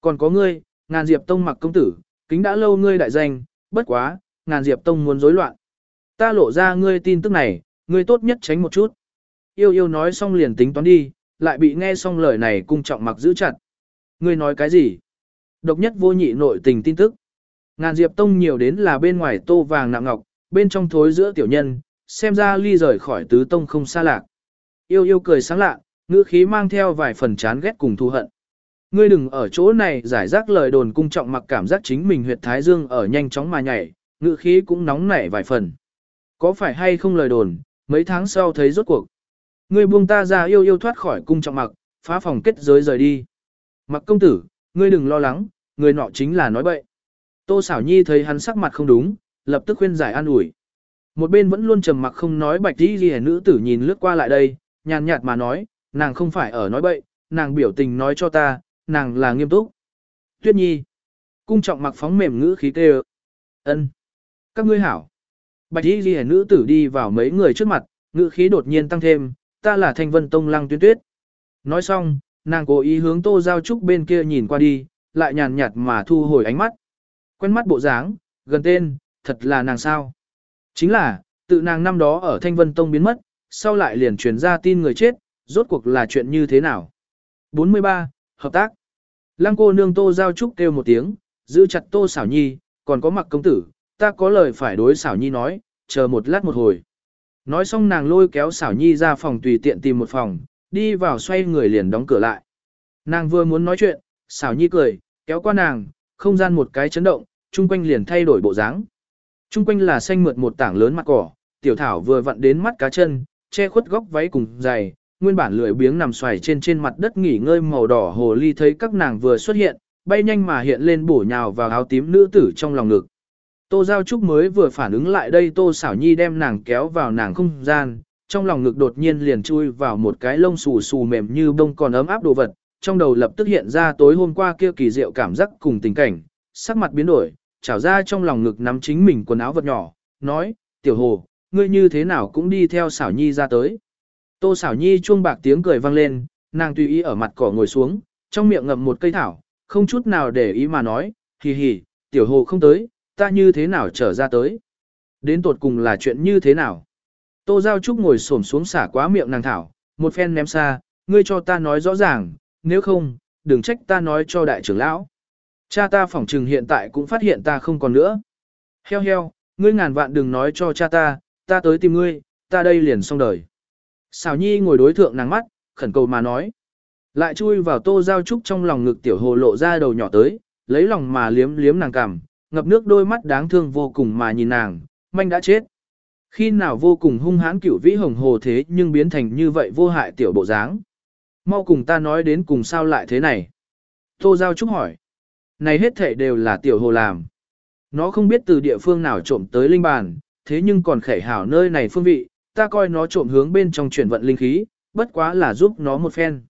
Còn có ngươi, ngàn diệp tông mặc công tử, kính đã lâu ngươi đại danh, bất quá, ngàn diệp tông muốn rối loạn. Ta lộ ra ngươi tin tức này, ngươi tốt nhất tránh một chút. Yêu yêu nói xong liền tính toán đi, lại bị nghe xong lời này cung trọng mặc giữ chặt. Ngươi nói cái gì? Độc nhất vô nhị nội tình tin tức. Ngàn diệp tông nhiều đến là bên ngoài tô vàng nặng ngọc, bên trong thối giữa tiểu nhân, xem ra ly rời khỏi tứ tông không xa lạc. Yêu yêu cười sáng lạ, ngữ khí mang theo vài phần chán ghét cùng thù hận. Ngươi đừng ở chỗ này giải rác lời đồn cung trọng mặc cảm giác chính mình huyệt thái dương ở nhanh chóng mà nhảy, ngữ khí cũng nóng nảy vài phần. Có phải hay không lời đồn, mấy tháng sau thấy rốt cuộc. Ngươi buông ta ra yêu yêu thoát khỏi cung trọng mặc, phá phòng kết giới rời đi. Mặc công tử, ngươi đừng lo lắng, người nọ chính là nói bậy. Tô xảo nhi thấy hắn sắc mặt không đúng, lập tức khuyên giải an ủi. Một bên vẫn luôn trầm mặc không nói bạch đi ghi nữ tử nhìn lướt qua lại đây, nhàn nhạt mà nói, nàng không phải ở nói bậy, nàng biểu tình nói cho ta, nàng là nghiêm túc. Tuyết nhi. Cung trọng mặc phóng mềm ngữ khí kêu. ân Các ngươi hảo. Bạch y ghi nữ tử đi vào mấy người trước mặt, ngữ khí đột nhiên tăng thêm, ta là thanh vân tông lăng tuyên tuyết. Nói xong, nàng cố ý hướng tô giao trúc bên kia nhìn qua đi, lại nhàn nhạt mà thu hồi ánh mắt. Quen mắt bộ dáng, gần tên, thật là nàng sao. Chính là, tự nàng năm đó ở thanh vân tông biến mất, sau lại liền truyền ra tin người chết, rốt cuộc là chuyện như thế nào. 43. Hợp tác Lăng cô nương tô giao trúc kêu một tiếng, giữ chặt tô xảo nhi, còn có mặc công tử, ta có lời phải đối xảo nhi nói, chờ một lát một hồi. Nói xong nàng lôi kéo xảo nhi ra phòng tùy tiện tìm một phòng, đi vào xoay người liền đóng cửa lại. Nàng vừa muốn nói chuyện, xảo nhi cười, kéo qua nàng, không gian một cái chấn động, chung quanh liền thay đổi bộ dáng. Trung quanh là xanh mượt một tảng lớn mặt cỏ, tiểu thảo vừa vặn đến mắt cá chân, che khuất góc váy cùng dày, nguyên bản lười biếng nằm xoài trên trên mặt đất nghỉ ngơi màu đỏ hồ ly thấy các nàng vừa xuất hiện, bay nhanh mà hiện lên bổ nhào vào áo tím nữ tử trong lòng ngực. Tô Giao Trúc mới vừa phản ứng lại đây Tô Xảo Nhi đem nàng kéo vào nàng không gian, trong lòng ngực đột nhiên liền chui vào một cái lông xù xù mềm như bông còn ấm áp đồ vật, trong đầu lập tức hiện ra tối hôm qua kia kỳ diệu cảm giác cùng tình cảnh, sắc mặt biến đổi, chảo ra trong lòng ngực nắm chính mình quần áo vật nhỏ, nói, tiểu hồ, ngươi như thế nào cũng đi theo Xảo Nhi ra tới. Tô Xảo Nhi chuông bạc tiếng cười vang lên, nàng tùy ý ở mặt cỏ ngồi xuống, trong miệng ngậm một cây thảo, không chút nào để ý mà nói, hì hì, tiểu hồ không tới, ta như thế nào trở ra tới. Đến tột cùng là chuyện như thế nào. Tô Giao Trúc ngồi xổm xuống xả quá miệng nàng thảo, một phen ném xa, ngươi cho ta nói rõ ràng, nếu không, đừng trách ta nói cho đại trưởng lão. Cha ta phỏng trừng hiện tại cũng phát hiện ta không còn nữa. Heo heo, ngươi ngàn vạn đừng nói cho cha ta, ta tới tìm ngươi, ta đây liền xong đời. Xào nhi ngồi đối thượng nàng mắt, khẩn cầu mà nói. Lại chui vào tô giao trúc trong lòng ngực tiểu hồ lộ ra đầu nhỏ tới, lấy lòng mà liếm liếm nàng cằm, ngập nước đôi mắt đáng thương vô cùng mà nhìn nàng, manh đã chết. Khi nào vô cùng hung hãn cửu vĩ hồng hồ thế nhưng biến thành như vậy vô hại tiểu bộ dáng. Mau cùng ta nói đến cùng sao lại thế này. Tô Giao Trúc hỏi. Này hết thể đều là tiểu hồ làm. Nó không biết từ địa phương nào trộm tới linh bàn, thế nhưng còn khẻ hảo nơi này phương vị, ta coi nó trộm hướng bên trong chuyển vận linh khí, bất quá là giúp nó một phen.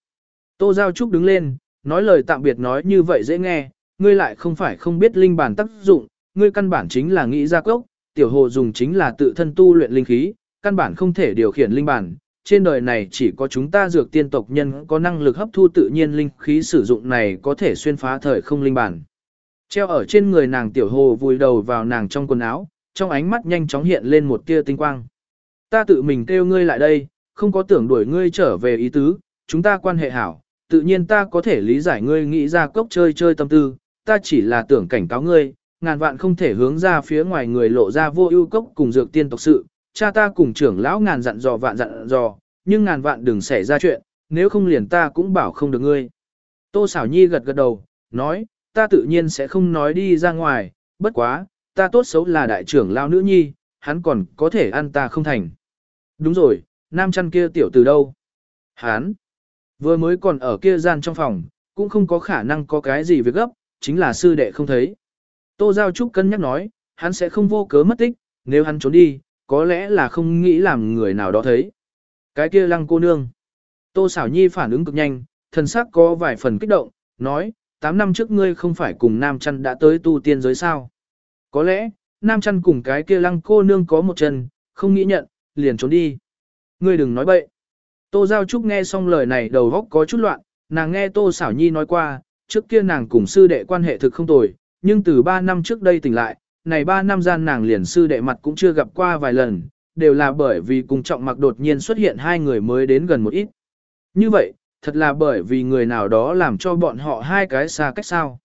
Tô Giao Trúc đứng lên, nói lời tạm biệt nói như vậy dễ nghe, ngươi lại không phải không biết linh bản tác dụng, ngươi căn bản chính là nghĩ ra cốc, tiểu hồ dùng chính là tự thân tu luyện linh khí, căn bản không thể điều khiển linh bản. Trên đời này chỉ có chúng ta dược tiên tộc nhân có năng lực hấp thu tự nhiên linh khí sử dụng này có thể xuyên phá thời không linh bản. Treo ở trên người nàng tiểu hồ vùi đầu vào nàng trong quần áo, trong ánh mắt nhanh chóng hiện lên một tia tinh quang. Ta tự mình kêu ngươi lại đây, không có tưởng đuổi ngươi trở về ý tứ, chúng ta quan hệ hảo, tự nhiên ta có thể lý giải ngươi nghĩ ra cốc chơi chơi tâm tư, ta chỉ là tưởng cảnh cáo ngươi, ngàn vạn không thể hướng ra phía ngoài người lộ ra vô ưu cốc cùng dược tiên tộc sự, cha ta cùng trưởng lão ngàn dặn dò vạn dặn dò, nhưng ngàn vạn đừng xảy ra chuyện, nếu không liền ta cũng bảo không được ngươi. Tô xảo nhi gật gật đầu, nói, ta tự nhiên sẽ không nói đi ra ngoài, bất quá, ta tốt xấu là đại trưởng lão nữ nhi, hắn còn có thể ăn ta không thành. Đúng rồi, nam chăn kia tiểu từ đâu? Hắn, vừa mới còn ở kia gian trong phòng, cũng không có khả năng có cái gì việc gấp, chính là sư đệ không thấy. Tô Giao Trúc cân nhắc nói, hắn sẽ không vô cớ mất tích, nếu hắn trốn đi, có lẽ là không nghĩ làm người nào đó thấy. Cái kia lăng cô nương. Tô Xảo Nhi phản ứng cực nhanh, thần sắc có vài phần kích động, nói, 8 năm trước ngươi không phải cùng Nam Chăn đã tới tu tiên giới sao. Có lẽ, Nam Chăn cùng cái kia lăng cô nương có một chân, không nghĩ nhận, liền trốn đi. Ngươi đừng nói bậy. Tô Giao Trúc nghe xong lời này đầu góc có chút loạn, nàng nghe Tô Xảo Nhi nói qua, trước kia nàng cùng sư đệ quan hệ thực không tồi, nhưng từ 3 năm trước đây tỉnh lại, này 3 năm gian nàng liền sư đệ mặt cũng chưa gặp qua vài lần, đều là bởi vì cùng trọng mặc đột nhiên xuất hiện hai người mới đến gần một ít. Như vậy, thật là bởi vì người nào đó làm cho bọn họ hai cái xa cách sao.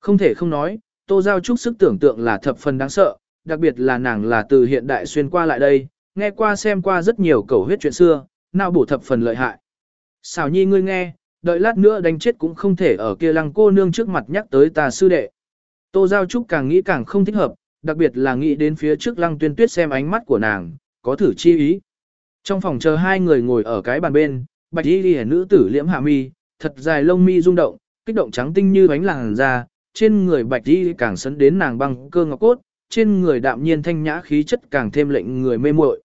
Không thể không nói, Tô Giao Trúc sức tưởng tượng là thập phần đáng sợ, đặc biệt là nàng là từ hiện đại xuyên qua lại đây, nghe qua xem qua rất nhiều cầu huyết chuyện xưa, nào bổ thập phần lợi hại. Xảo nhi ngươi nghe, đợi lát nữa đánh chết cũng không thể ở kia lăng cô nương trước mặt nhắc tới ta sư đệ. Tô Giao Trúc càng nghĩ càng không thích hợp, đặc biệt là nghĩ đến phía trước lăng tuyên tuyết xem ánh mắt của nàng, có thử chi ý. Trong phòng chờ hai người ngồi ở cái bàn bên, bạch y ghi nữ tử liễm hạ mi, thật dài lông mi rung động, kích động trắng tinh như bánh làng ra, trên người bạch y càng sấn đến nàng băng cơ ngọc cốt, trên người đạm nhiên thanh nhã khí chất càng thêm lệnh người mê muội.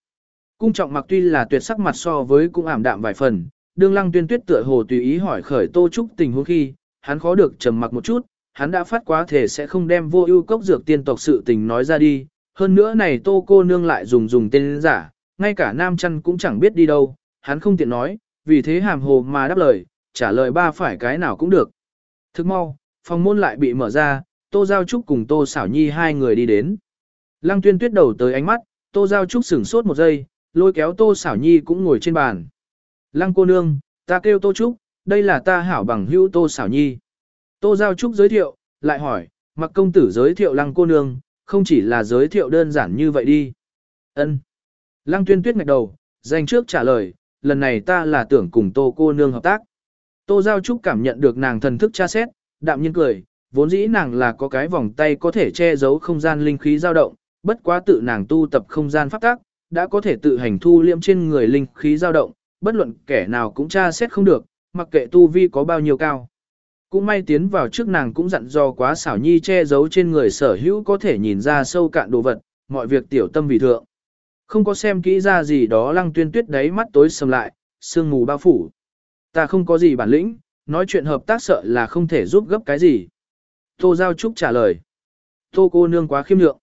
Cung trọng mặc tuy là tuyệt sắc mặt so với cũng ảm đạm vài phần, đương lăng tuyên tuyết tựa hồ tùy ý hỏi khởi tô trúc tình huống khi, hắn khó được trầm mặc một chút, hắn đã phát quá thể sẽ không đem vô ưu cốc dược tiên tộc sự tình nói ra đi, hơn nữa này tô cô nương lại dùng dùng tên giả, ngay cả nam chăn cũng chẳng biết đi đâu, hắn không tiện nói, vì thế hàm hồ mà đáp lời, trả lời ba phải cái nào cũng được. Thức mau, phòng môn lại bị mở ra, tô giao trúc cùng tô xảo nhi hai người đi đến. Lăng tuyên tuyết đầu tới ánh mắt, tô giao trúc sửng sốt một giây, lôi kéo tô xảo nhi cũng ngồi trên bàn. Lăng cô nương, ta kêu tô trúc, đây là ta hảo bằng hữu tô xảo nhi. Tô giao trúc giới thiệu, lại hỏi, mặc công tử giới thiệu lăng cô nương, không chỉ là giới thiệu đơn giản như vậy đi. Ân. Lăng tuyên tuyết ngạch đầu, dành trước trả lời, lần này ta là tưởng cùng tô cô nương hợp tác. Tô Giao Trúc cảm nhận được nàng thần thức tra xét, đạm nhiên cười, vốn dĩ nàng là có cái vòng tay có thể che giấu không gian linh khí dao động, bất quá tự nàng tu tập không gian pháp tác, đã có thể tự hành thu liễm trên người linh khí dao động, bất luận kẻ nào cũng tra xét không được, mặc kệ tu vi có bao nhiêu cao. Cũng may tiến vào trước nàng cũng dặn do quá xảo nhi che giấu trên người sở hữu có thể nhìn ra sâu cạn đồ vật, mọi việc tiểu tâm vì thượng. Không có xem kỹ ra gì đó lăng tuyên tuyết đáy mắt tối sầm lại, sương mù bao phủ. Ta không có gì bản lĩnh, nói chuyện hợp tác sợ là không thể giúp gấp cái gì. Tô Giao Trúc trả lời. Tô cô nương quá khiêm lượng.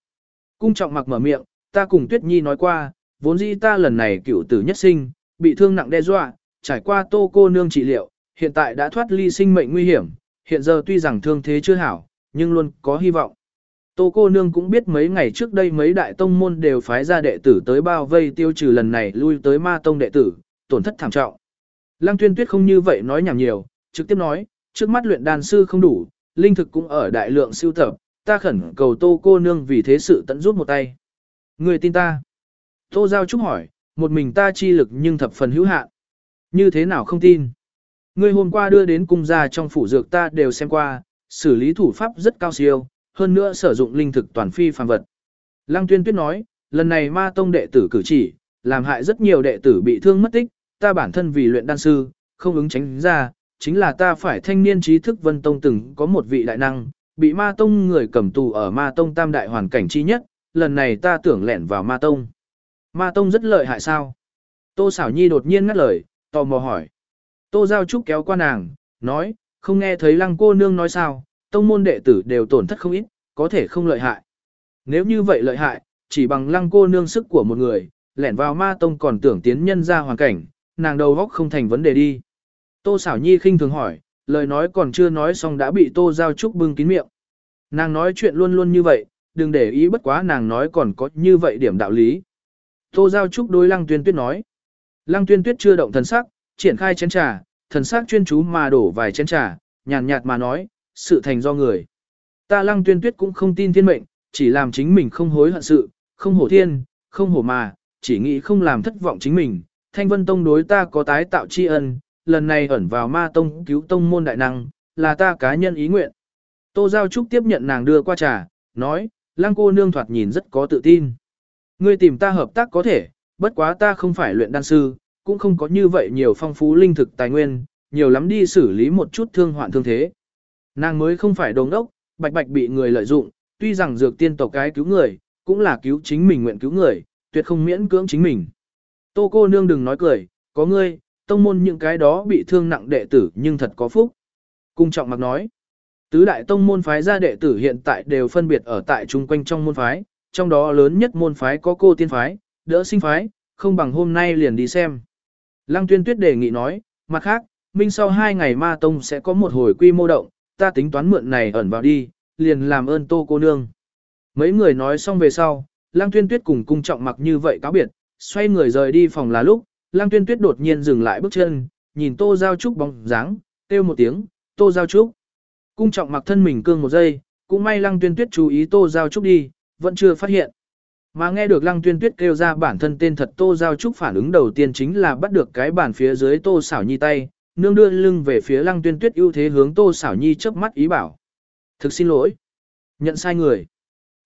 Cung trọng mặc mở miệng, ta cùng Tuyết Nhi nói qua, vốn dĩ ta lần này cựu tử nhất sinh, bị thương nặng đe dọa, trải qua tô cô nương trị liệu, hiện tại đã thoát ly sinh mệnh nguy hiểm, hiện giờ tuy rằng thương thế chưa hảo, nhưng luôn có hy vọng. Tô cô nương cũng biết mấy ngày trước đây mấy đại tông môn đều phái ra đệ tử tới bao vây tiêu trừ lần này lui tới ma tông đệ tử, tổn thất thảm trọng. Lăng tuyên tuyết không như vậy nói nhảm nhiều, trực tiếp nói, trước mắt luyện đan sư không đủ, linh thực cũng ở đại lượng siêu tập, ta khẩn cầu tô cô nương vì thế sự tận rút một tay. Người tin ta. Tô Giao Trúc hỏi, một mình ta chi lực nhưng thập phần hữu hạn. Như thế nào không tin? Ngươi hôm qua đưa đến cung gia trong phủ dược ta đều xem qua, xử lý thủ pháp rất cao siêu, hơn nữa sử dụng linh thực toàn phi phàm vật. Lăng tuyên tuyết nói, lần này ma tông đệ tử cử chỉ, làm hại rất nhiều đệ tử bị thương mất tích, ta bản thân vì luyện đan sư, không ứng tránh ra, chính là ta phải thanh niên trí thức vân tông từng có một vị đại năng, bị ma tông người cầm tù ở ma tông tam đại hoàn cảnh chi nhất, lần này ta tưởng lẻn vào ma tông. Ma tông rất lợi hại sao? Tô Sảo nhi đột nhiên ngắt lời, tò mò hỏi. Tô giao trúc kéo qua nàng, nói, không nghe thấy lăng cô nương nói sao, tông môn đệ tử đều tổn thất không ít, có thể không lợi hại. Nếu như vậy lợi hại, chỉ bằng lăng cô nương sức của một người, lẻn vào ma tông còn tưởng tiến nhân ra hoàn cảnh, nàng đầu góc không thành vấn đề đi. Tô xảo nhi khinh thường hỏi, lời nói còn chưa nói xong đã bị tô giao trúc bưng kín miệng. Nàng nói chuyện luôn luôn như vậy, đừng để ý bất quá nàng nói còn có như vậy điểm đạo lý. Tô giao trúc đối lăng tuyên tuyết nói. Lăng tuyên tuyết chưa động thần sắc, triển khai chén trà, thần sắc chuyên chú mà đổ vài chén trà, nhàn nhạt mà nói, sự thành do người. Ta lăng tuyên tuyết cũng không tin thiên mệnh, chỉ làm chính mình không hối hận sự, không hổ thiên, không hổ mà, chỉ nghĩ không làm thất vọng chính mình. Thanh vân tông đối ta có tái tạo tri ân, lần này ẩn vào ma tông cứu tông môn đại năng, là ta cá nhân ý nguyện. Tô Giao Trúc tiếp nhận nàng đưa qua trà, nói, lăng cô nương thoạt nhìn rất có tự tin. Ngươi tìm ta hợp tác có thể, bất quá ta không phải luyện đan sư, cũng không có như vậy nhiều phong phú linh thực tài nguyên, nhiều lắm đi xử lý một chút thương hoạn thương thế. Nàng mới không phải đồng đốc, bạch bạch bị người lợi dụng, tuy rằng dược tiên tộc cái cứu người, cũng là cứu chính mình nguyện cứu người, tuyệt không miễn cưỡng chính mình. Tô cô nương đừng nói cười, có ngươi, tông môn những cái đó bị thương nặng đệ tử nhưng thật có phúc. Cung trọng mặc nói, tứ đại tông môn phái ra đệ tử hiện tại đều phân biệt ở tại chung quanh trong môn phái, trong đó lớn nhất môn phái có cô tiên phái, đỡ sinh phái, không bằng hôm nay liền đi xem. Lăng tuyên tuyết đề nghị nói, mặt khác, minh sau hai ngày ma tông sẽ có một hồi quy mô động, ta tính toán mượn này ẩn vào đi, liền làm ơn tô cô nương. Mấy người nói xong về sau, Lăng tuyên tuyết cùng cung trọng mặc như vậy cáo biệt, xoay người rời đi phòng là lúc, Lăng tuyên tuyết đột nhiên dừng lại bước chân, nhìn tô giao trúc bóng dáng, kêu một tiếng, tô giao trúc. Cung trọng mặc thân mình cương một giây, cũng may lăng tuyên tuyết chú ý tô giao trúc đi, vẫn chưa phát hiện. Mà nghe được lăng tuyên tuyết kêu ra bản thân tên thật tô giao trúc phản ứng đầu tiên chính là bắt được cái bản phía dưới tô xảo nhi tay, nương đưa lưng về phía lăng tuyên tuyết ưu thế hướng tô xảo nhi chớp mắt ý bảo. Thực xin lỗi. Nhận sai người.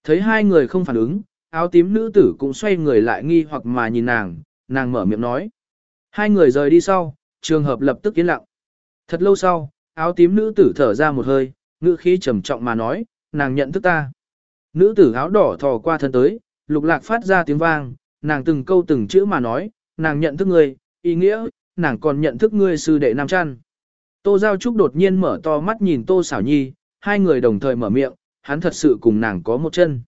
Thấy hai người không phản ứng, áo tím nữ tử cũng xoay người lại nghi hoặc mà nhìn nàng, nàng mở miệng nói. Hai người rời đi sau, trường hợp lập tức yên lặng. Thật lâu sau, áo tím nữ tử thở ra một hơi, ngữ khí trầm trọng mà nói, nàng nhận thức ta. Nữ tử áo đỏ thò qua thân tới, lục lạc phát ra tiếng vang, nàng từng câu từng chữ mà nói, nàng nhận thức ngươi, ý nghĩa, nàng còn nhận thức ngươi sư đệ Nam Trăn. Tô Giao Trúc đột nhiên mở to mắt nhìn Tô Sảo Nhi, hai người đồng thời mở miệng, hắn thật sự cùng nàng có một chân.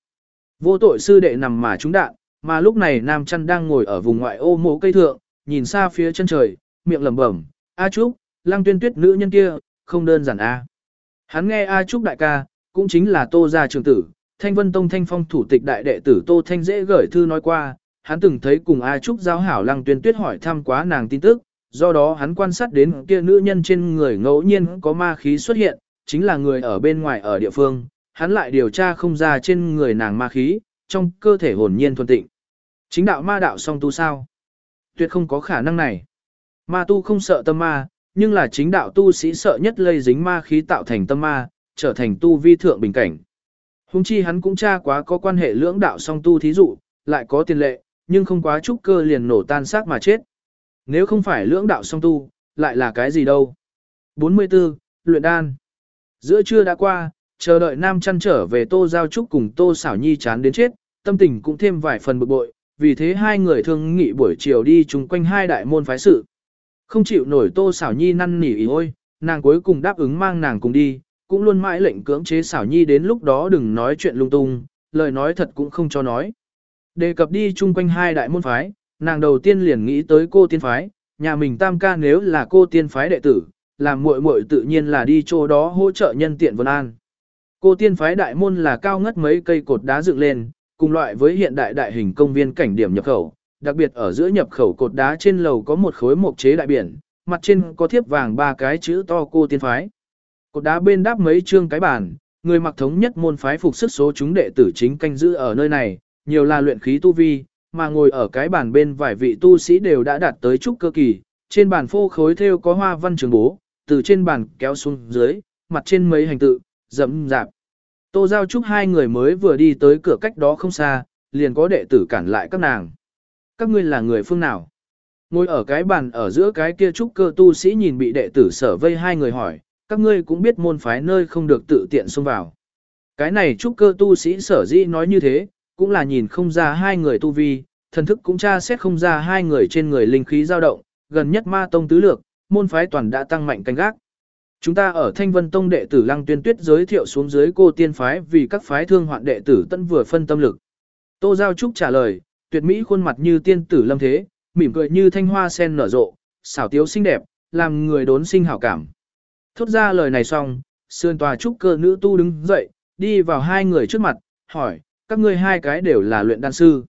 Vô tội sư đệ nằm mà trúng đạn, mà lúc này Nam Trăn đang ngồi ở vùng ngoại ô mộ cây thượng, nhìn xa phía chân trời, miệng lẩm bẩm, A Trúc, lăng tuyên tuyết nữ nhân kia, không đơn giản A. Hắn nghe A Trúc đại ca, cũng chính là Tô gia trưởng tử, Thanh Vân Tông Thanh Phong thủ tịch đại đệ tử Tô Thanh dễ gửi thư nói qua, hắn từng thấy cùng A Trúc giáo hảo lăng tuyên tuyết hỏi thăm quá nàng tin tức, do đó hắn quan sát đến kia nữ nhân trên người ngẫu nhiên có ma khí xuất hiện, chính là người ở bên ngoài ở địa phương, hắn lại điều tra không ra trên người nàng ma khí, trong cơ thể hồn nhiên thuần tịnh. Chính đạo ma đạo song tu sao? Tuyệt không có khả năng này. Ma tu không sợ tâm ma, nhưng là chính đạo tu sĩ sợ nhất lây dính ma khí tạo thành tâm ma, trở thành tu vi thượng bình cảnh. Hùng chi hắn cũng tra quá có quan hệ lưỡng đạo song tu thí dụ, lại có tiền lệ, nhưng không quá trúc cơ liền nổ tan xác mà chết. Nếu không phải lưỡng đạo song tu, lại là cái gì đâu? 44. Luyện đan Giữa trưa đã qua, chờ đợi Nam chăn trở về Tô Giao Trúc cùng Tô Xảo Nhi chán đến chết, tâm tình cũng thêm vài phần bực bội, vì thế hai người thương nghị buổi chiều đi chung quanh hai đại môn phái sự. Không chịu nổi Tô Xảo Nhi năn nỉ ý ôi, nàng cuối cùng đáp ứng mang nàng cùng đi, cũng luôn mãi lệnh cưỡng chế Xảo Nhi đến lúc đó đừng nói chuyện lung tung, lời nói thật cũng không cho nói. Đề cập đi chung quanh hai đại môn phái, nàng đầu tiên liền nghĩ tới cô tiên phái, nhà mình tam ca nếu là cô tiên phái đệ tử, làm muội muội tự nhiên là đi chỗ đó hỗ trợ nhân tiện vân an. Cô tiên phái đại môn là cao ngất mấy cây cột đá dựng lên, cùng loại với hiện đại đại hình công viên cảnh điểm nhập khẩu, đặc biệt ở giữa nhập khẩu cột đá trên lầu có một khối mộc chế đại biển, mặt trên có thiếp vàng ba cái chữ to cô tiên phái. Cột đá bên đáp mấy chương cái bàn, người mặc thống nhất môn phái phục sức số chúng đệ tử chính canh giữ ở nơi này, nhiều là luyện khí tu vi, mà ngồi ở cái bàn bên vài vị tu sĩ đều đã đạt tới trúc cơ kỳ, trên bàn phô khối theo có hoa văn trường bố, từ trên bàn kéo xuống dưới, mặt trên mấy hành tự, dẫm dạp. Tô Giao Trúc hai người mới vừa đi tới cửa cách đó không xa, liền có đệ tử cản lại các nàng. Các ngươi là người phương nào? Ngồi ở cái bàn ở giữa cái kia trúc cơ tu sĩ nhìn bị đệ tử sở vây hai người hỏi, các ngươi cũng biết môn phái nơi không được tự tiện xông vào. Cái này trúc cơ tu sĩ sở dĩ nói như thế, cũng là nhìn không ra hai người tu vi, thần thức cũng tra xét không ra hai người trên người linh khí dao động, gần nhất ma tông tứ lược, môn phái toàn đã tăng mạnh canh gác. Chúng ta ở Thanh Vân Tông đệ tử Lăng Tuyên Tuyết giới thiệu xuống dưới cô tiên phái vì các phái thương hoạn đệ tử tân vừa phân tâm lực. Tô Giao Trúc trả lời, tuyệt mỹ khuôn mặt như tiên tử lâm thế, mỉm cười như thanh hoa sen nở rộ, xảo tiếu xinh đẹp, làm người đốn sinh hảo cảm. Thốt ra lời này xong, sườn tòa trúc cơ nữ tu đứng dậy, đi vào hai người trước mặt, hỏi, các ngươi hai cái đều là luyện đan sư.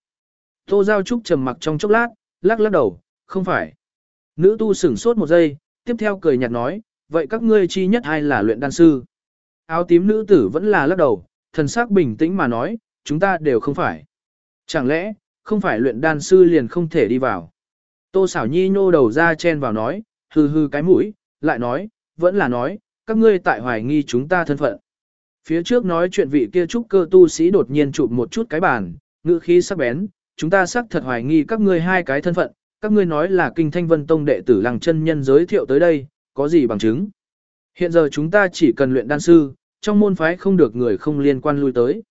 Tô Giao Trúc trầm mặc trong chốc lát, lắc lắc đầu, không phải. Nữ tu sửng sốt một giây, tiếp theo cười nhạt nói, vậy các ngươi chi nhất hay là luyện đan sư? Áo tím nữ tử vẫn là lắc đầu, thần sắc bình tĩnh mà nói, chúng ta đều không phải. Chẳng lẽ, không phải luyện đan sư liền không thể đi vào? Tô xảo nhi nhô đầu ra chen vào nói, hừ hừ cái mũi, lại nói, vẫn là nói, các ngươi tại hoài nghi chúng ta thân phận. Phía trước nói chuyện vị kia trúc cơ tu sĩ đột nhiên chụp một chút cái bàn, ngữ khí sắc bén, chúng ta xác thật hoài nghi các ngươi hai cái thân phận, các ngươi nói là kinh thanh vân tông đệ tử làng chân nhân giới thiệu tới đây, có gì bằng chứng. Hiện giờ chúng ta chỉ cần luyện đan sư, trong môn phái không được người không liên quan lui tới.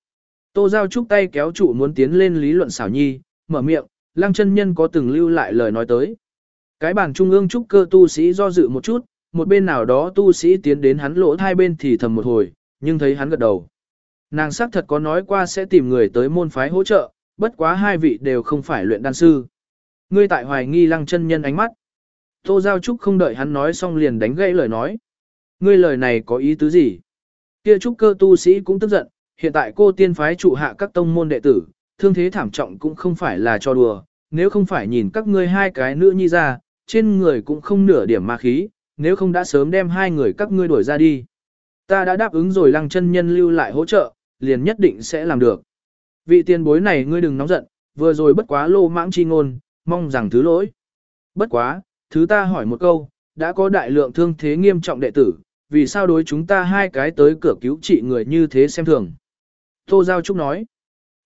Tô Giao Trúc tay kéo trụ muốn tiến lên lý luận xảo nhi, mở miệng, lăng chân nhân có từng lưu lại lời nói tới. Cái bàn trung ương trúc cơ tu sĩ do dự một chút, một bên nào đó tu sĩ tiến đến hắn lỗ hai bên thì thầm một hồi, nhưng thấy hắn gật đầu. Nàng xác thật có nói qua sẽ tìm người tới môn phái hỗ trợ, bất quá hai vị đều không phải luyện đan sư. Ngươi tại hoài nghi lăng chân nhân ánh mắt. Tô Giao Trúc không đợi hắn nói xong liền đánh gãy lời nói. Ngươi lời này có ý tứ gì? Kia Trúc cơ tu sĩ cũng tức giận, hiện tại cô tiên phái trụ hạ các tông môn đệ tử, thương thế thảm trọng cũng không phải là cho đùa, nếu không phải nhìn các ngươi hai cái nữ nhi ra, trên người cũng không nửa điểm ma khí, nếu không đã sớm đem hai người các ngươi đuổi ra đi. Ta đã đáp ứng rồi lăng chân nhân lưu lại hỗ trợ, liền nhất định sẽ làm được. Vị tiền bối này ngươi đừng nóng giận, vừa rồi bất quá lô mãng chi ngôn, mong rằng thứ lỗi. Bất quá, thứ ta hỏi một câu, đã có đại lượng thương thế nghiêm trọng đệ tử, vì sao đối chúng ta hai cái tới cửa cứu trị người như thế xem thường. Tô Giao Trúc nói,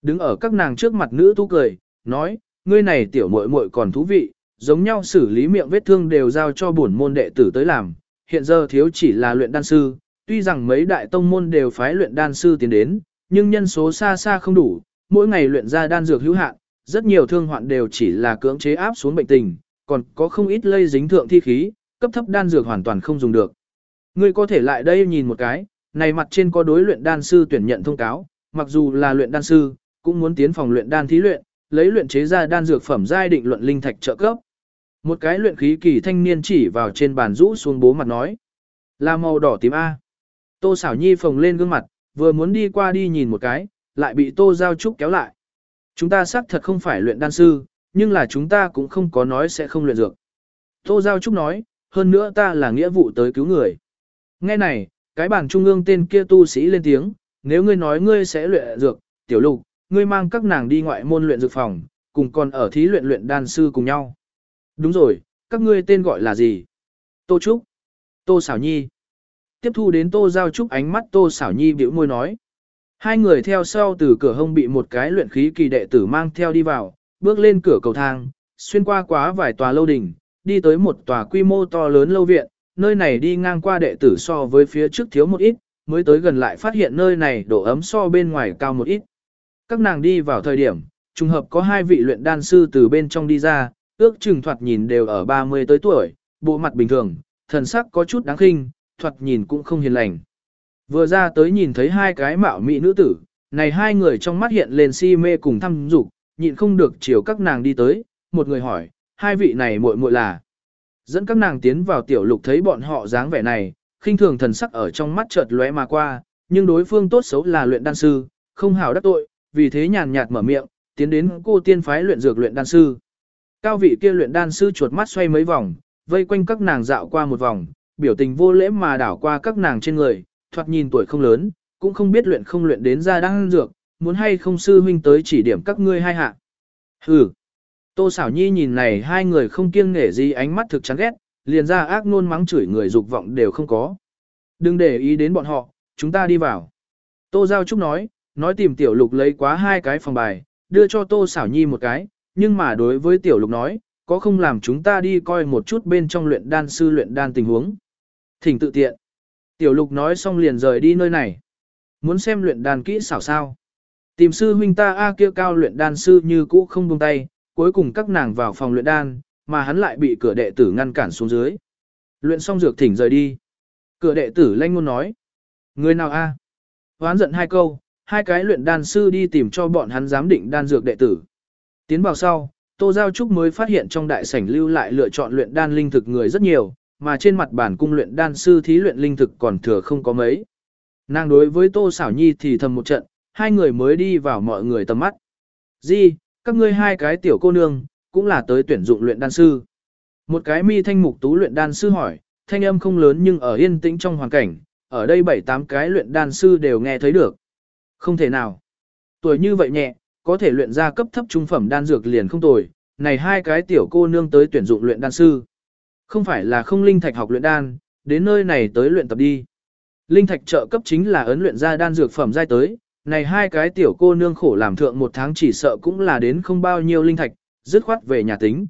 đứng ở các nàng trước mặt nữ tu cười, nói, ngươi này tiểu muội muội còn thú vị, giống nhau xử lý miệng vết thương đều giao cho bổn môn đệ tử tới làm, hiện giờ thiếu chỉ là luyện đan sư, tuy rằng mấy đại tông môn đều phái luyện đan sư tiến đến, nhưng nhân số xa xa không đủ, mỗi ngày luyện ra đan dược hữu hạn, rất nhiều thương hoạn đều chỉ là cưỡng chế áp xuống bệnh tình, còn có không ít lây dính thượng thi khí, cấp thấp đan dược hoàn toàn không dùng được. Ngươi có thể lại đây nhìn một cái, này mặt trên có đối luyện đan sư tuyển nhận thông cáo, mặc dù là luyện đan sư, cũng muốn tiến phòng luyện đan thí luyện, lấy luyện chế ra đan dược phẩm giai định luận linh thạch trợ cấp. Một cái luyện khí kỳ thanh niên chỉ vào trên bàn rũ xuống bố mặt nói, là màu đỏ tím A. Tô xảo nhi phồng lên gương mặt, vừa muốn đi qua đi nhìn một cái, lại bị tô giao trúc kéo lại. Chúng ta xác thật không phải luyện đan sư, nhưng là chúng ta cũng không có nói sẽ không luyện dược. Tô giao trúc nói, hơn nữa ta là nghĩa vụ tới cứu người. Nghe này, cái bàn trung ương tên kia tu sĩ lên tiếng, nếu ngươi nói ngươi sẽ luyện dược, tiểu lục, ngươi mang các nàng đi ngoại môn luyện dược phòng, cùng còn ở thí luyện luyện đan sư cùng nhau. Đúng rồi, các ngươi tên gọi là gì? Tô Trúc, Tô Xảo Nhi. Tiếp thu đến Tô Giao Trúc ánh mắt Tô Xảo Nhi bĩu môi nói. Hai người theo sau từ cửa hông bị một cái luyện khí kỳ đệ tử mang theo đi vào, bước lên cửa cầu thang, xuyên qua quá vài tòa lâu đình đi tới một tòa quy mô to lớn lâu viện, nơi này đi ngang qua đệ tử so với phía trước thiếu một ít, mới tới gần lại phát hiện nơi này độ ấm so bên ngoài cao một ít. Các nàng đi vào thời điểm, trùng hợp có hai vị luyện đan sư từ bên trong đi ra, ước chừng thoạt nhìn đều ở 30 tới tuổi, bộ mặt bình thường, thần sắc có chút đáng khinh, thoạt nhìn cũng không hiền lành. Vừa ra tới nhìn thấy hai cái mạo mỹ nữ tử, này hai người trong mắt hiện lên si mê cùng thăm dục, nhịn không được chiều các nàng đi tới, một người hỏi, hai vị này muội muội là. Dẫn các nàng tiến vào tiểu lục thấy bọn họ dáng vẻ này, khinh thường thần sắc ở trong mắt chợt lóe mà qua, nhưng đối phương tốt xấu là luyện đan sư, không hảo đắc tội, vì thế nhàn nhạt mở miệng, tiến đến cô tiên phái luyện dược luyện đan sư. Cao vị kia luyện đan sư chuột mắt xoay mấy vòng, vây quanh các nàng dạo qua một vòng, biểu tình vô lễ mà đảo qua các nàng trên người, thoạt nhìn tuổi không lớn, cũng không biết luyện không luyện đến ra đang dược, muốn hay không sư huynh tới chỉ điểm các ngươi hai hạ. Hừ. Tô xảo nhi nhìn này hai người không kiêng nể gì ánh mắt thực chán ghét, liền ra ác nôn mắng chửi người dục vọng đều không có. Đừng để ý đến bọn họ, chúng ta đi vào. Tô Giao Trúc nói, nói tìm tiểu lục lấy quá hai cái phòng bài, đưa cho Tô xảo nhi một cái, nhưng mà đối với tiểu lục nói, có không làm chúng ta đi coi một chút bên trong luyện đan sư luyện đan tình huống. Thỉnh tự tiện. Tiểu lục nói xong liền rời đi nơi này. Muốn xem luyện đan kỹ xảo sao. Tìm sư huynh ta A kia cao luyện đan sư như cũ không buông tay, cuối cùng các nàng vào phòng luyện đan, mà hắn lại bị cửa đệ tử ngăn cản xuống dưới. Luyện xong dược thỉnh rời đi. Cửa đệ tử lanh ngôn nói. Người nào A? Hoán giận hai câu, hai cái luyện đan sư đi tìm cho bọn hắn giám định đan dược đệ tử. Tiến vào sau, Tô Giao Trúc mới phát hiện trong đại sảnh lưu lại lựa chọn luyện đan linh thực người rất nhiều, mà trên mặt bản cung luyện đan sư thí luyện linh thực còn thừa không có mấy. Nàng đối với Tô Xảo Nhi thì thầm một trận, hai người mới đi vào mọi người tầm mắt. Di, các ngươi hai cái tiểu cô nương, cũng là tới tuyển dụng luyện đan sư. Một cái mi thanh mục tú luyện đan sư hỏi, thanh âm không lớn nhưng ở yên tĩnh trong hoàn cảnh, ở đây bảy tám cái luyện đan sư đều nghe thấy được. Không thể nào. Tuổi như vậy nhẹ, có thể luyện ra cấp thấp trung phẩm đan dược liền không tồi, này hai cái tiểu cô nương tới tuyển dụng luyện đan sư. Không phải là không linh thạch học luyện đan, đến nơi này tới luyện tập đi. Linh thạch trợ cấp chính là ấn luyện ra đan dược phẩm giai tới, này hai cái tiểu cô nương khổ làm thượng một tháng chỉ sợ cũng là đến không bao nhiêu linh thạch, dứt khoát về nhà tính.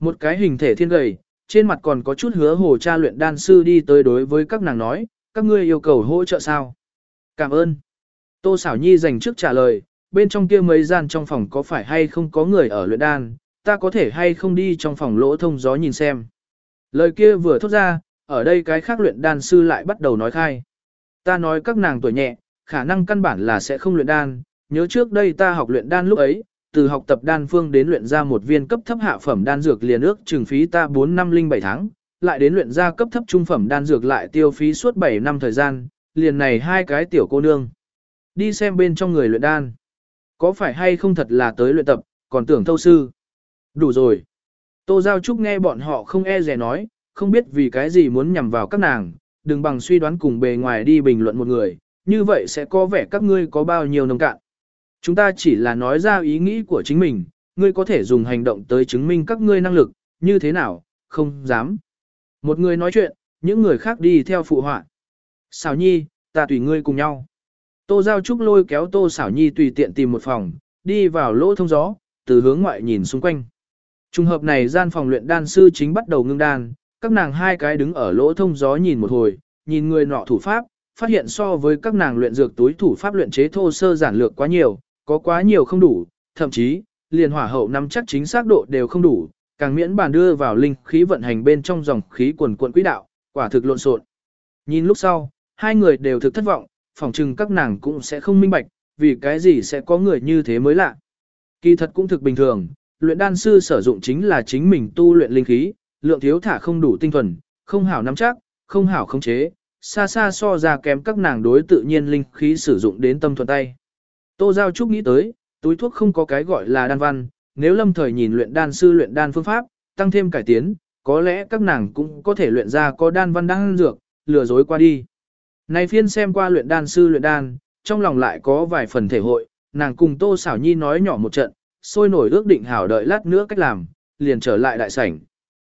Một cái hình thể thiên gầy, trên mặt còn có chút hứa hồ cha luyện đan sư đi tới đối với các nàng nói, các ngươi yêu cầu hỗ trợ sao? Cảm ơn. Tô xảo nhi dành trước trả lời, bên trong kia mấy gian trong phòng có phải hay không có người ở luyện đan, ta có thể hay không đi trong phòng lỗ thông gió nhìn xem. Lời kia vừa thốt ra, ở đây cái khác luyện đan sư lại bắt đầu nói khai. Ta nói các nàng tuổi nhẹ, khả năng căn bản là sẽ không luyện đan, nhớ trước đây ta học luyện đan lúc ấy, từ học tập đan phương đến luyện ra một viên cấp thấp hạ phẩm đan dược liền ước trừng phí ta 4 năm linh 7 tháng, lại đến luyện ra cấp thấp trung phẩm đan dược lại tiêu phí suốt 7 năm thời gian, liền này hai cái tiểu cô nương. Đi xem bên trong người luyện đan. Có phải hay không thật là tới luyện tập, còn tưởng thâu sư. Đủ rồi. Tô Giao Trúc nghe bọn họ không e rẻ nói, không biết vì cái gì muốn nhằm vào các nàng, đừng bằng suy đoán cùng bề ngoài đi bình luận một người, như vậy sẽ có vẻ các ngươi có bao nhiêu nông cạn. Chúng ta chỉ là nói ra ý nghĩ của chính mình, ngươi có thể dùng hành động tới chứng minh các ngươi năng lực, như thế nào, không dám. Một người nói chuyện, những người khác đi theo phụ họa. Xảo nhi, ta tùy ngươi cùng nhau. Tô Giao Trúc lôi kéo Tô Xảo Nhi tùy tiện tìm một phòng, đi vào lỗ thông gió, từ hướng ngoại nhìn xung quanh. Trùng hợp này gian phòng luyện đan sư chính bắt đầu ngưng đan, các nàng hai cái đứng ở lỗ thông gió nhìn một hồi, nhìn người nọ thủ pháp, phát hiện so với các nàng luyện dược túi thủ pháp luyện chế thô sơ giản lược quá nhiều, có quá nhiều không đủ, thậm chí, liền hỏa hậu nắm chắc chính xác độ đều không đủ, càng miễn bàn đưa vào linh khí vận hành bên trong dòng khí quần quận quỹ đạo, quả thực lộn xộn. Nhìn lúc sau, hai người đều thực thất vọng, phỏng chừng các nàng cũng sẽ không minh bạch, vì cái gì sẽ có người như thế mới lạ. Kỳ thật cũng thực bình thường, luyện đan sư sử dụng chính là chính mình tu luyện linh khí, lượng thiếu thả không đủ tinh thuần, không hảo nắm chắc, không hảo khống chế, xa xa so ra kém các nàng đối tự nhiên linh khí sử dụng đến tâm thuần tay. Tô Giao Trúc nghĩ tới, túi thuốc không có cái gọi là đan văn, nếu lâm thời nhìn luyện đan sư luyện đan phương pháp, tăng thêm cải tiến, có lẽ các nàng cũng có thể luyện ra có đan văn đan dược, lừa dối qua đi. Này phiên xem qua luyện đan sư luyện đan, trong lòng lại có vài phần thể hội, nàng cùng Tô Xảo Nhi nói nhỏ một trận, sôi nổi ước định hảo đợi lát nữa cách làm, liền trở lại đại sảnh.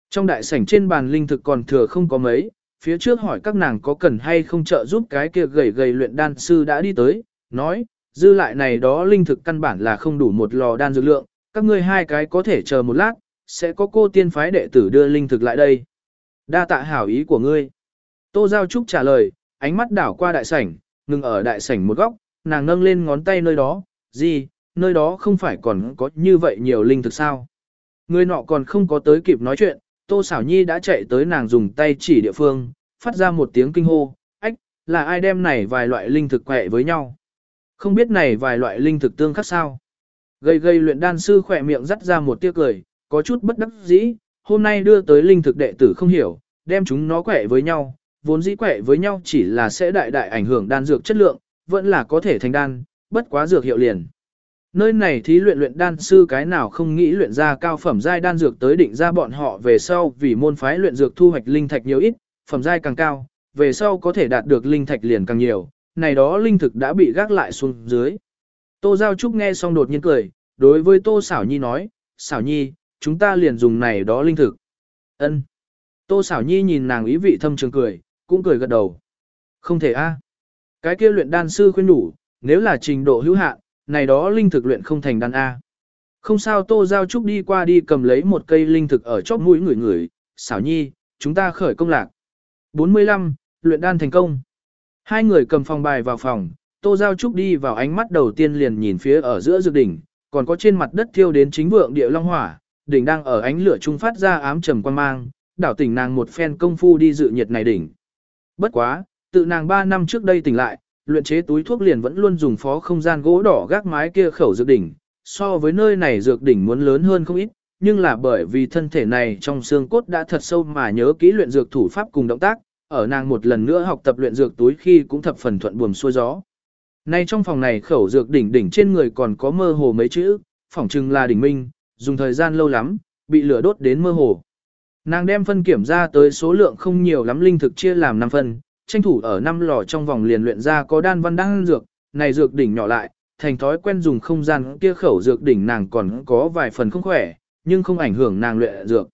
Trong đại sảnh trên bàn linh thực còn thừa không có mấy, phía trước hỏi các nàng có cần hay không trợ giúp cái kia gầy gầy luyện đan sư đã đi tới, nói, dư lại này đó linh thực căn bản là không đủ một lò đan dược lượng, các ngươi hai cái có thể chờ một lát, sẽ có cô tiên phái đệ tử đưa linh thực lại đây. Đa tạ hảo ý của ngươi. Tô Giao Trúc trả lời, ánh mắt đảo qua đại sảnh, ngừng ở đại sảnh một góc, nàng nâng lên ngón tay nơi đó, gì, nơi đó không phải còn có như vậy nhiều linh thực sao. Người nọ còn không có tới kịp nói chuyện, Tô Sảo Nhi đã chạy tới nàng dùng tay chỉ địa phương, phát ra một tiếng kinh hô, ách, là ai đem này vài loại linh thực quẹ với nhau. Không biết này vài loại linh thực tương khắc sao. Gây gây luyện đan sư khỏe miệng dắt ra một tiếc cười, có chút bất đắc dĩ, hôm nay đưa tới linh thực đệ tử không hiểu, đem chúng nó quẹ với nhau, vốn dĩ quẻ với nhau chỉ là sẽ đại đại ảnh hưởng đan dược chất lượng, vẫn là có thể thành đan, bất quá dược hiệu liền. Nơi này thí luyện luyện đan sư cái nào không nghĩ luyện ra cao phẩm giai đan dược tới định ra bọn họ về sau vì môn phái luyện dược thu hoạch linh thạch nhiều ít, phẩm giai càng cao, về sau có thể đạt được linh thạch liền càng nhiều, này đó linh thực đã bị gác lại xuống dưới. Tô Giao Trúc nghe xong đột nhiên cười, đối với Tô Xảo Nhi nói, Xảo Nhi, chúng ta liền dùng này đó linh thực. ân Tô Xảo Nhi nhìn nàng ý vị thâm trường cười, cũng cười gật đầu. Không thể a. À. Cái kia luyện đan sư khuyên đủ, nếu là trình độ hữu hạn, này đó linh thực luyện không thành đan a. Không sao Tô Giao Trúc đi qua đi cầm lấy một cây linh thực ở chóp mũi người người, xảo nhi, chúng ta khởi công lạc. 45. Luyện đan thành công. Hai người cầm phòng bài vào phòng, Tô Giao Trúc đi vào ánh mắt đầu tiên liền nhìn phía ở giữa dược đỉnh, còn có trên mặt đất thiêu đến chính vượng địa long hỏa, đỉnh đang ở ánh lửa trung phát ra ám trầm quan mang, đảo tỉnh nàng một phen công phu đi dự nhiệt này đỉnh. Bất quá, tự nàng 3 năm trước đây tỉnh lại, luyện chế túi thuốc liền vẫn luôn dùng phó không gian gỗ đỏ gác mái kia khẩu dược đỉnh, so với nơi này dược đỉnh muốn lớn hơn không ít, nhưng là bởi vì thân thể này trong xương cốt đã thật sâu mà nhớ kỹ luyện dược thủ pháp cùng động tác, ở nàng một lần nữa học tập luyện dược túi khi cũng thập phần thuận buồm xuôi gió. Nay trong phòng này khẩu dược đỉnh đỉnh trên người còn có mơ hồ mấy chữ, phỏng chừng là đỉnh minh, dùng thời gian lâu lắm, bị lửa đốt đến mơ hồ. Nàng đem phân kiểm ra tới số lượng không nhiều lắm linh thực chia làm 5 phân, tranh thủ ở năm lò trong vòng liền luyện ra có đan văn đan dược, này dược đỉnh nhỏ lại, thành thói quen dùng không gian kia khẩu dược đỉnh nàng còn có vài phần không khỏe, nhưng không ảnh hưởng nàng luyện dược.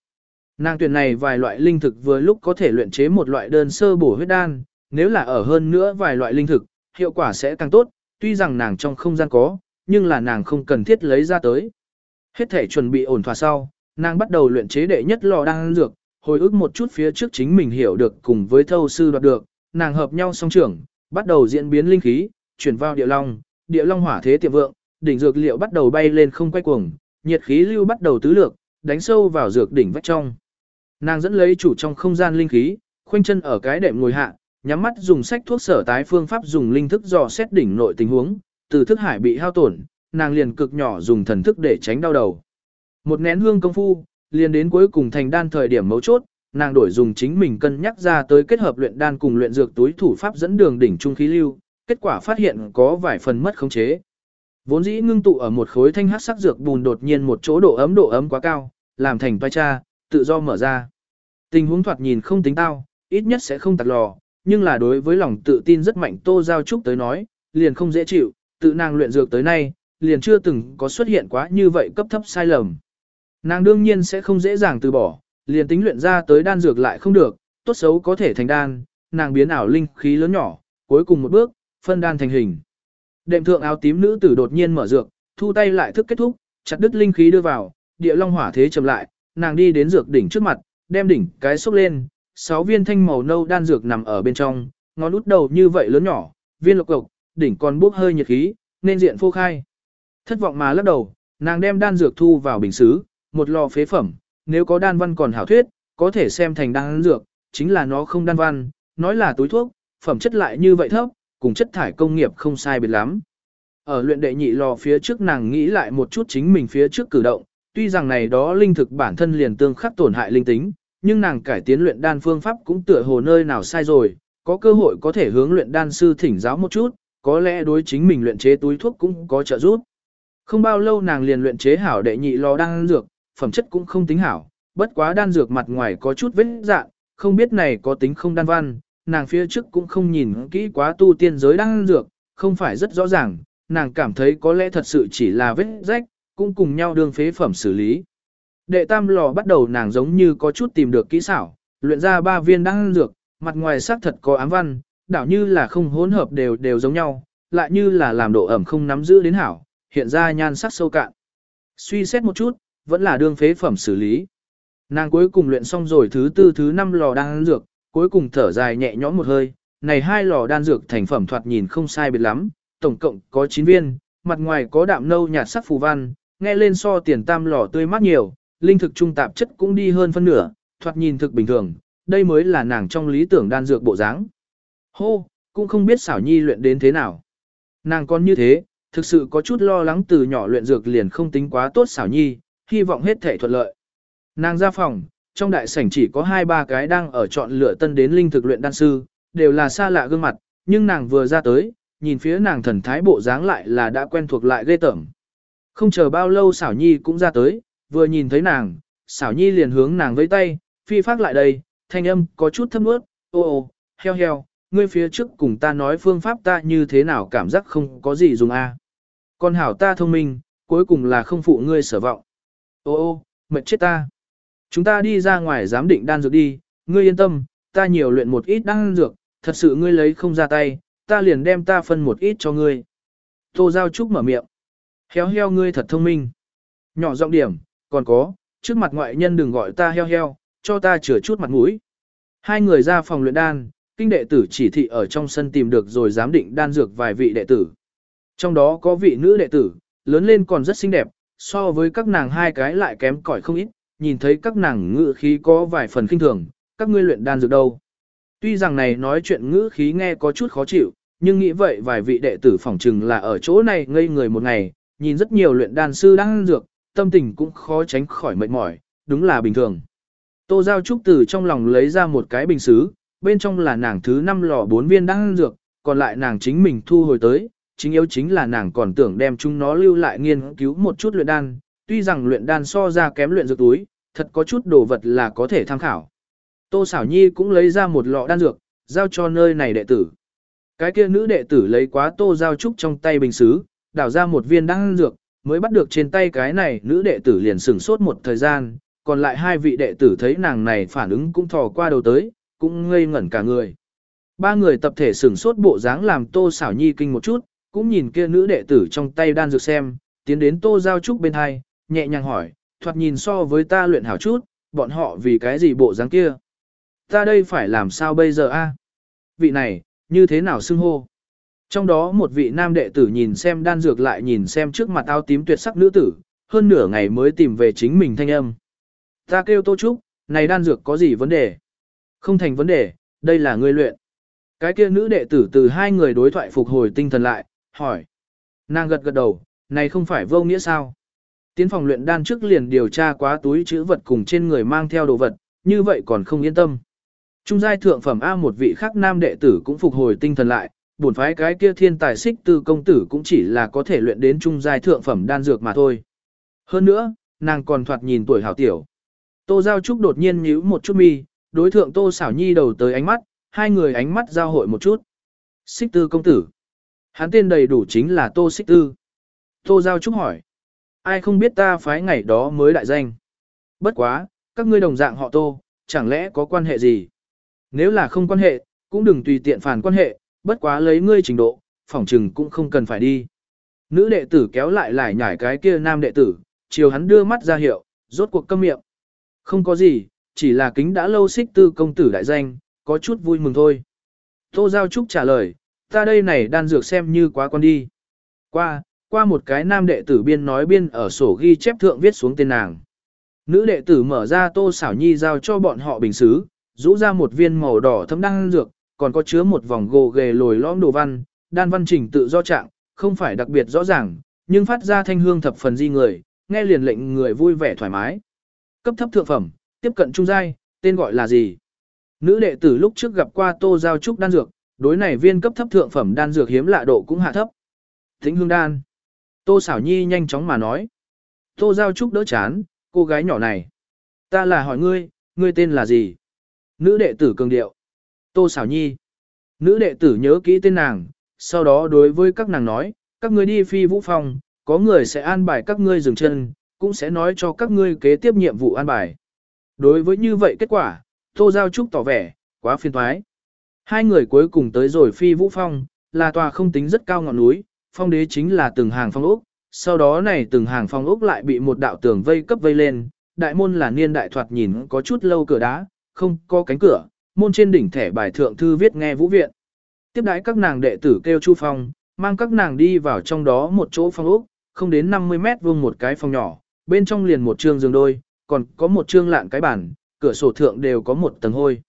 Nàng tuyển này vài loại linh thực vừa lúc có thể luyện chế một loại đơn sơ bổ huyết đan, nếu là ở hơn nữa vài loại linh thực, hiệu quả sẽ càng tốt, tuy rằng nàng trong không gian có, nhưng là nàng không cần thiết lấy ra tới. Hết thể chuẩn bị ổn thỏa sau, nàng bắt đầu luyện chế đệ nhất lò đan dược, hồi ức một chút phía trước chính mình hiểu được cùng với thâu sư đoạt được, nàng hợp nhau song trưởng, bắt đầu diễn biến linh khí, chuyển vào địa long, địa long hỏa thế tiệm vượng, đỉnh dược liệu bắt đầu bay lên không quay cuồng, nhiệt khí lưu bắt đầu tứ lược, đánh sâu vào dược đỉnh vách trong. Nàng dẫn lấy chủ trong không gian linh khí, khoanh chân ở cái đệm ngồi hạ, nhắm mắt dùng sách thuốc sở tái phương pháp dùng linh thức dò xét đỉnh nội tình huống, từ thức hải bị hao tổn, nàng liền cực nhỏ dùng thần thức để tránh đau đầu. Một nén hương công phu, liền đến cuối cùng thành đan thời điểm mấu chốt, nàng đổi dùng chính mình cân nhắc ra tới kết hợp luyện đan cùng luyện dược túi thủ pháp dẫn đường đỉnh trung khí lưu, kết quả phát hiện có vài phần mất khống chế. Vốn dĩ ngưng tụ ở một khối thanh hắc sắc dược bùn đột nhiên một chỗ độ ấm độ ấm quá cao, làm thành vai cha, tự do mở ra. Tình huống thoạt nhìn không tính tao, ít nhất sẽ không tạt lò, nhưng là đối với lòng tự tin rất mạnh Tô Giao Trúc tới nói, liền không dễ chịu, tự nàng luyện dược tới nay, liền chưa từng có xuất hiện quá như vậy cấp thấp sai lầm. Nàng đương nhiên sẽ không dễ dàng từ bỏ, liền tính luyện ra tới đan dược lại không được, tốt xấu có thể thành đan, nàng biến ảo linh khí lớn nhỏ, cuối cùng một bước, phân đan thành hình. Đệm thượng áo tím nữ tử đột nhiên mở dược, thu tay lại thức kết thúc, chặt đứt linh khí đưa vào, địa long hỏa thế chậm lại, nàng đi đến dược đỉnh trước mặt, đem đỉnh cái xúc lên, sáu viên thanh màu nâu đan dược nằm ở bên trong, ngón út đầu như vậy lớn nhỏ, viên lục cục, đỉnh còn bốc hơi nhiệt khí, nên diện phô khai. Thất vọng mà lắc đầu, nàng đem đan dược thu vào bình xứ, một lò phế phẩm, nếu có đan văn còn hảo thuyết, có thể xem thành đan dược, chính là nó không đan văn, nói là túi thuốc, phẩm chất lại như vậy thấp, cùng chất thải công nghiệp không sai biệt lắm. Ở luyện đệ nhị lò phía trước nàng nghĩ lại một chút chính mình phía trước cử động, tuy rằng này đó linh thực bản thân liền tương khắc tổn hại linh tính, nhưng nàng cải tiến luyện đan phương pháp cũng tựa hồ nơi nào sai rồi, có cơ hội có thể hướng luyện đan sư thỉnh giáo một chút, có lẽ đối chính mình luyện chế túi thuốc cũng có trợ giúp. Không bao lâu nàng liền luyện chế hảo đệ nhị lò đan dược, phẩm chất cũng không tính hảo, bất quá đan dược mặt ngoài có chút vết dạng, không biết này có tính không đan văn, nàng phía trước cũng không nhìn kỹ quá tu tiên giới đan dược, không phải rất rõ ràng, nàng cảm thấy có lẽ thật sự chỉ là vết rách, cũng cùng nhau đương phế phẩm xử lý. Đệ tam lò bắt đầu nàng giống như có chút tìm được kỹ xảo, luyện ra ba viên đan dược, mặt ngoài xác thật có ám văn, đảo như là không hỗn hợp đều đều giống nhau, lại như là làm độ ẩm không nắm giữ đến hảo, hiện ra nhan sắc sâu cạn. Suy xét một chút, vẫn là đương phế phẩm xử lý. Nàng cuối cùng luyện xong rồi thứ tư thứ năm lò đan dược, cuối cùng thở dài nhẹ nhõm một hơi, này hai lò đan dược thành phẩm thoạt nhìn không sai biệt lắm, tổng cộng có 9 viên, mặt ngoài có đạm nâu nhạt sắc phù văn, nghe lên so tiền tam lò tươi mát nhiều, linh thực trung tạp chất cũng đi hơn phân nửa, thoạt nhìn thực bình thường, đây mới là nàng trong lý tưởng đan dược bộ dáng. Hô, cũng không biết xảo nhi luyện đến thế nào. Nàng còn như thế, thực sự có chút lo lắng từ nhỏ luyện dược liền không tính quá tốt xảo nhi, hy vọng hết thể thuận lợi. Nàng ra phòng, trong đại sảnh chỉ có hai ba cái đang ở chọn lựa tân đến linh thực luyện đan sư, đều là xa lạ gương mặt, nhưng nàng vừa ra tới, nhìn phía nàng thần thái bộ dáng lại là đã quen thuộc lại ghê tởm. Không chờ bao lâu xảo nhi cũng ra tới, vừa nhìn thấy nàng, xảo nhi liền hướng nàng với tay, phi phát lại đây, thanh âm có chút thâm ướt, ô ô, heo heo, ngươi phía trước cùng ta nói phương pháp ta như thế nào cảm giác không có gì dùng a. À. Còn hảo ta thông minh, cuối cùng là không phụ ngươi sở vọng. Ô ô, mệt chết ta. Chúng ta đi ra ngoài giám định đan dược đi, ngươi yên tâm, ta nhiều luyện một ít đan dược, thật sự ngươi lấy không ra tay, ta liền đem ta phân một ít cho ngươi. Tô Giao Trúc mở miệng. Heo heo ngươi thật thông minh. Nhỏ giọng điểm, còn có, trước mặt ngoại nhân đừng gọi ta heo heo, cho ta chừa chút mặt mũi. Hai người ra phòng luyện đan, kinh đệ tử chỉ thị ở trong sân tìm được rồi giám định đan dược vài vị đệ tử. Trong đó có vị nữ đệ tử, lớn lên còn rất xinh đẹp, so với các nàng hai cái lại kém cỏi không ít, nhìn thấy các nàng ngữ khí có vài phần kinh thường, các ngươi luyện đan dược đâu. Tuy rằng này nói chuyện ngữ khí nghe có chút khó chịu, nhưng nghĩ vậy vài vị đệ tử phỏng chừng là ở chỗ này ngây người một ngày, nhìn rất nhiều luyện đan sư đang dược, tâm tình cũng khó tránh khỏi mệt mỏi, đúng là bình thường. Tô Giao Trúc từ trong lòng lấy ra một cái bình xứ, bên trong là nàng thứ năm lò bốn viên đan dược, còn lại nàng chính mình thu hồi tới, chính yếu chính là nàng còn tưởng đem chúng nó lưu lại nghiên cứu một chút luyện đan, tuy rằng luyện đan so ra kém luyện dược túi, thật có chút đồ vật là có thể tham khảo. Tô Sảo Nhi cũng lấy ra một lọ đan dược, giao cho nơi này đệ tử. Cái kia nữ đệ tử lấy quá Tô Giao Trúc trong tay bình xứ, đảo ra một viên đan dược, mới bắt được trên tay cái này nữ đệ tử liền sửng sốt một thời gian, còn lại hai vị đệ tử thấy nàng này phản ứng cũng thò qua đầu tới, cũng ngây ngẩn cả người. Ba người tập thể sửng sốt bộ dáng làm Tô xảo Nhi kinh một chút, cũng nhìn kia nữ đệ tử trong tay đan dược xem, tiến đến Tô Giao Trúc bên hai, nhẹ nhàng hỏi, thoạt nhìn so với ta luyện hảo chút, bọn họ vì cái gì bộ dáng kia. Ta đây phải làm sao bây giờ a? Vị này, như thế nào xưng hô? Trong đó một vị nam đệ tử nhìn xem đan dược lại nhìn xem trước mặt áo tím tuyệt sắc nữ tử, hơn nửa ngày mới tìm về chính mình thanh âm. Ta kêu Tô Trúc, này đan dược có gì vấn đề? Không thành vấn đề, đây là ngươi luyện. Cái kia nữ đệ tử từ hai người đối thoại phục hồi tinh thần lại, hỏi. Nàng gật gật đầu, này không phải vô nghĩa sao? Tiến phòng luyện đan trước liền điều tra quá túi chữ vật cùng trên người mang theo đồ vật, như vậy còn không yên tâm. Trung giai thượng phẩm A một vị khác nam đệ tử cũng phục hồi tinh thần lại, bổn phái cái kia thiên tài xích tư công tử cũng chỉ là có thể luyện đến trung giai thượng phẩm đan dược mà thôi. Hơn nữa, nàng còn thoạt nhìn tuổi hảo tiểu. Tô Giao Trúc đột nhiên nhíu một chút mi, đối thượng Tô Xảo Nhi đầu tới ánh mắt, hai người ánh mắt giao hội một chút. Xích tư công tử. Hắn tên đầy đủ chính là Tô Xích tư. Tô Giao Trúc hỏi. Ai không biết ta phái ngày đó mới đại danh. Bất quá, các ngươi đồng dạng họ Tô, chẳng lẽ có quan hệ gì? Nếu là không quan hệ, cũng đừng tùy tiện phản quan hệ, bất quá lấy ngươi trình độ, phỏng trừng cũng không cần phải đi. Nữ đệ tử kéo lại lại nhảy cái kia nam đệ tử, chiều hắn đưa mắt ra hiệu, rốt cuộc câm miệng. Không có gì, chỉ là kính đã lâu xích tư công tử đại danh, có chút vui mừng thôi. Tô Giao Trúc trả lời, ta đây này đan dược xem như quá con đi. Qua, qua một cái nam đệ tử biên nói biên ở sổ ghi chép thượng viết xuống tên nàng. Nữ đệ tử mở ra tô xảo nhi giao cho bọn họ bình xứ, rũ ra một viên màu đỏ thấm đan dược, còn có chứa một vòng gồ ghề lồi lõm đồ văn, đan văn trình tự do trạng, không phải đặc biệt rõ ràng, nhưng phát ra thanh hương thập phần di người, nghe liền lệnh người vui vẻ thoải mái. Cấp thấp thượng phẩm, tiếp cận trung giai, tên gọi là gì? Nữ đệ tử lúc trước gặp qua Tô Giao Trúc đan dược, đối này viên cấp thấp thượng phẩm đan dược hiếm lạ độ cũng hạ thấp. Thính hương đan. Tô xảo Nhi nhanh chóng mà nói. Tô Giao Trúc đỡ chán, cô gái nhỏ này. Ta là hỏi ngươi, ngươi tên là gì? Nữ đệ tử cường điệu. Tô xảo Nhi. Nữ đệ tử nhớ kỹ tên nàng, sau đó đối với các nàng nói, các ngươi đi phi vũ phòng, có người sẽ an bài các ngươi dừng chân, cũng sẽ nói cho các ngươi kế tiếp nhiệm vụ an bài. Đối với như vậy kết quả, Tô Giao Trúc tỏ vẻ, quá phiền thoái. Hai người cuối cùng tới rồi phi vũ phong, là tòa không tính rất cao ngọn núi, phong đế chính là từng hàng phong ốc, sau đó này từng hàng phong ốc lại bị một đạo tường vây cấp vây lên, đại môn là niên đại thoạt nhìn có chút lâu cửa đá, không có cánh cửa, môn trên đỉnh thẻ bài thượng thư viết nghe vũ viện. Tiếp đãi các nàng đệ tử kêu Chu Phong, mang các nàng đi vào trong đó một chỗ phong ốc, không đến 50 mét vuông một cái phòng nhỏ, bên trong liền một trương giường đôi, còn có một trương lạn cái bàn, cửa sổ thượng đều có một tầng hôi.